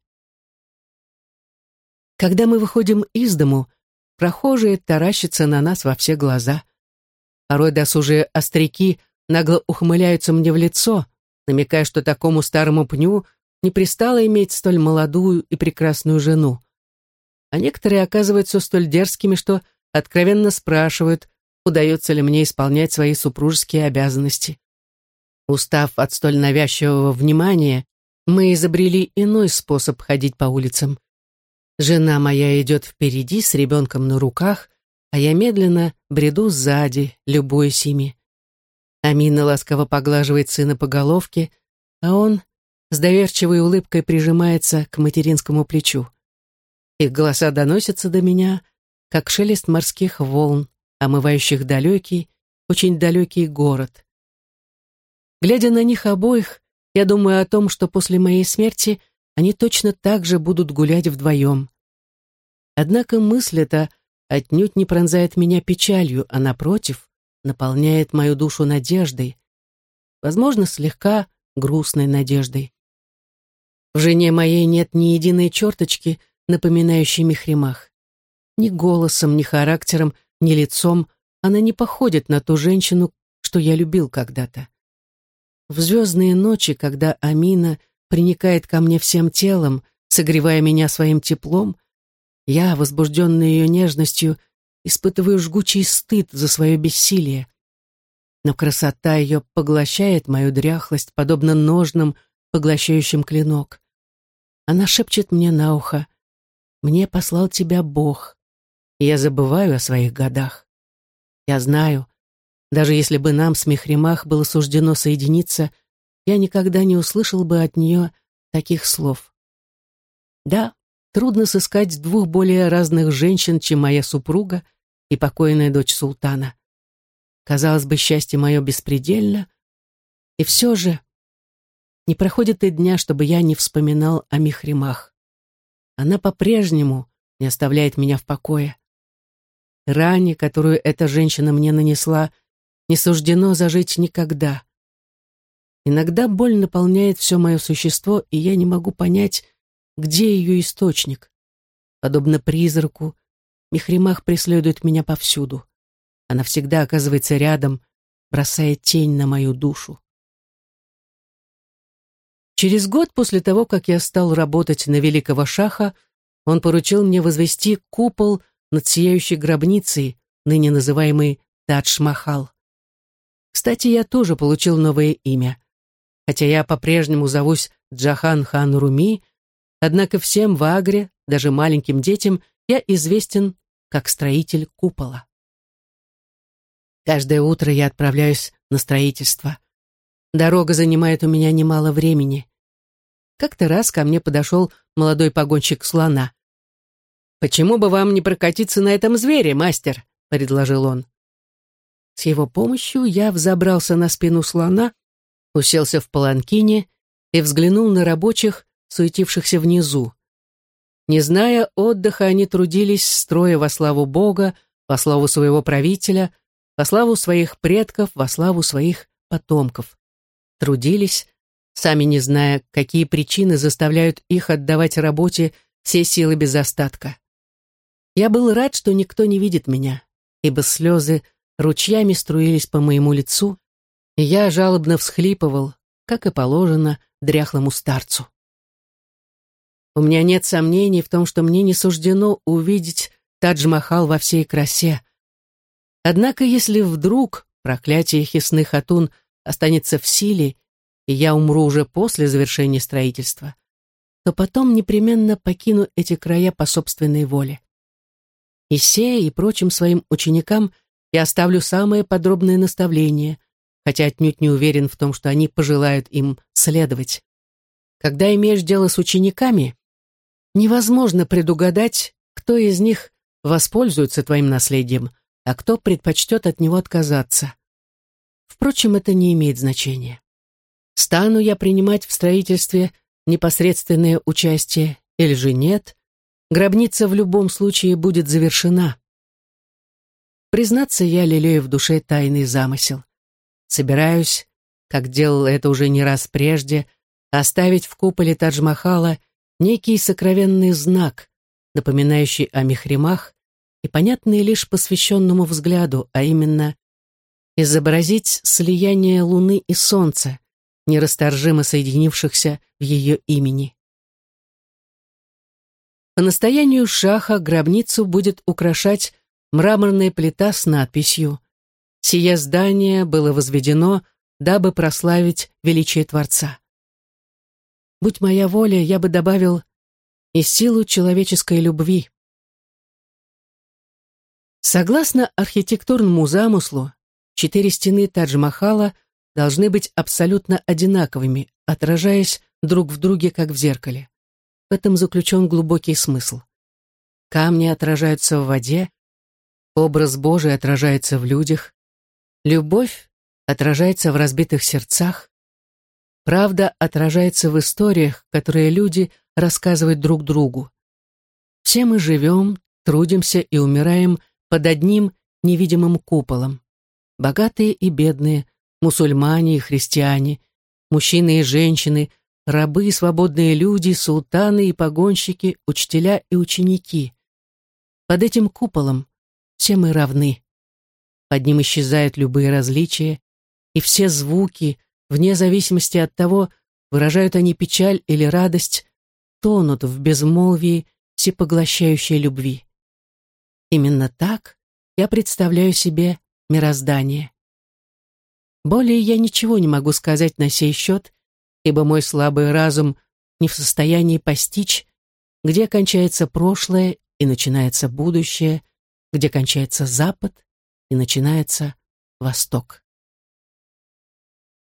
Когда мы выходим из дому, прохожие таращатся на нас во все глаза. Порой досужие остряки нагло ухмыляются мне в лицо, намекая, что такому старому пню не пристало иметь столь молодую и прекрасную жену. А некоторые оказываются столь дерзкими, что откровенно спрашивают, удается ли мне исполнять свои супружеские обязанности. Устав от столь навязчивого внимания, мы изобрели иной способ ходить по улицам. Жена моя идет впереди с ребенком на руках, а я медленно бреду сзади, любуясь ими. Амина ласково поглаживает сына по головке, а он с доверчивой улыбкой прижимается к материнскому плечу. Их голоса доносятся до меня, как шелест морских волн, омывающих далекий, очень далекий город. Глядя на них обоих, я думаю о том, что после моей смерти они точно так же будут гулять вдвоем. Однако мысль эта отнюдь не пронзает меня печалью, а напротив, наполняет мою душу надеждой, возможно, слегка грустной надеждой. В жене моей нет ни единой черточки, напоминающей Мехримах. Ни голосом, ни характером, ни лицом она не походит на ту женщину, что я любил когда-то. В звездные ночи, когда Амина приникает ко мне всем телом, согревая меня своим теплом, я, возбужденный ее нежностью, испытываю жгучий стыд за свое бессилие. Но красота ее поглощает мою дряхлость, подобно ножным, поглощающим клинок. Она шепчет мне на ухо, «Мне послал тебя Бог, и я забываю о своих годах. Я знаю, даже если бы нам с Мехримах было суждено соединиться, я никогда не услышал бы от нее таких слов. Да, трудно сыскать двух более разных женщин, чем моя супруга, и покойная дочь султана. Казалось бы, счастье мое беспредельно, и все же не проходит и дня, чтобы я не вспоминал о Михримах. Она по-прежнему не оставляет меня в покое. Ране, которую эта женщина мне нанесла, не суждено зажить никогда. Иногда боль наполняет все мое существо, и я не могу понять, где ее источник. Подобно призраку, Мехримах преследует меня повсюду. Она всегда оказывается рядом, бросая тень на мою душу. Через год после того, как я стал работать на великого шаха, он поручил мне возвести купол над сияющей гробницей, ныне называемый Тадж-Махал. Кстати, я тоже получил новое имя. Хотя я по-прежнему зовусь Джахан хан Руми, однако всем в Агре, даже маленьким детям, я известен как строитель купола. Каждое утро я отправляюсь на строительство. Дорога занимает у меня немало времени. Как-то раз ко мне подошел молодой погонщик слона. «Почему бы вам не прокатиться на этом звере, мастер?» — предложил он. С его помощью я взобрался на спину слона, уселся в паланкине и взглянул на рабочих, суетившихся внизу. Не зная отдыха, они трудились, строя во славу Бога, во славу своего правителя, во славу своих предков, во славу своих потомков. Трудились, сами не зная, какие причины заставляют их отдавать работе все силы без остатка. Я был рад, что никто не видит меня, ибо слезы ручьями струились по моему лицу, и я жалобно всхлипывал, как и положено дряхлому старцу. У меня нет сомнений в том, что мне не суждено увидеть Тадж-Махал во всей красе. Однако, если вдруг проклятие Хисны Хатун останется в силе, и я умру уже после завершения строительства, то потом непременно покину эти края по собственной воле. И Сея и прочим своим ученикам я оставлю самые подробные наставления, хотя отнюдь не уверен в том, что они пожелают им следовать. Когда имеешь дело с учениками, невозможно предугадать, кто из них воспользуется твоим наследием, а кто предпочтет от него отказаться. Впрочем, это не имеет значения. Стану я принимать в строительстве непосредственное участие или же нет, гробница в любом случае будет завершена. Признаться, я лелею в душе тайный замысел. Собираюсь, как делал это уже не раз прежде, оставить в куполе Тадж-Махала некий сокровенный знак, напоминающий о мехримах и понятный лишь посвященному взгляду, а именно изобразить слияние Луны и Солнца, нерасторжимо соединившихся в ее имени. По настоянию Шаха гробницу будет украшать мраморная плита с надписью «Сие здание было возведено, дабы прославить величие Творца». Будь моя воля, я бы добавил и силу человеческой любви. Согласно архитектурному замыслу, четыре стены Тадж-Махала должны быть абсолютно одинаковыми, отражаясь друг в друге, как в зеркале. В этом заключен глубокий смысл. Камни отражаются в воде, образ Божий отражается в людях, любовь отражается в разбитых сердцах, правда отражается в историях, которые люди рассказывают друг другу. Все мы живем, трудимся и умираем под одним невидимым куполом. Богатые и бедные, мусульмане и христиане, мужчины и женщины, рабы и свободные люди, султаны и погонщики, учителя и ученики. Под этим куполом все мы равны. Под ним исчезают любые различия, и все звуки, вне зависимости от того, выражают они печаль или радость, тонут в безмолвии всепоглощающей любви. Именно так я представляю себе мироздание. Более я ничего не могу сказать на сей счет, ибо мой слабый разум не в состоянии постичь, где кончается прошлое и начинается будущее, где кончается Запад и начинается Восток.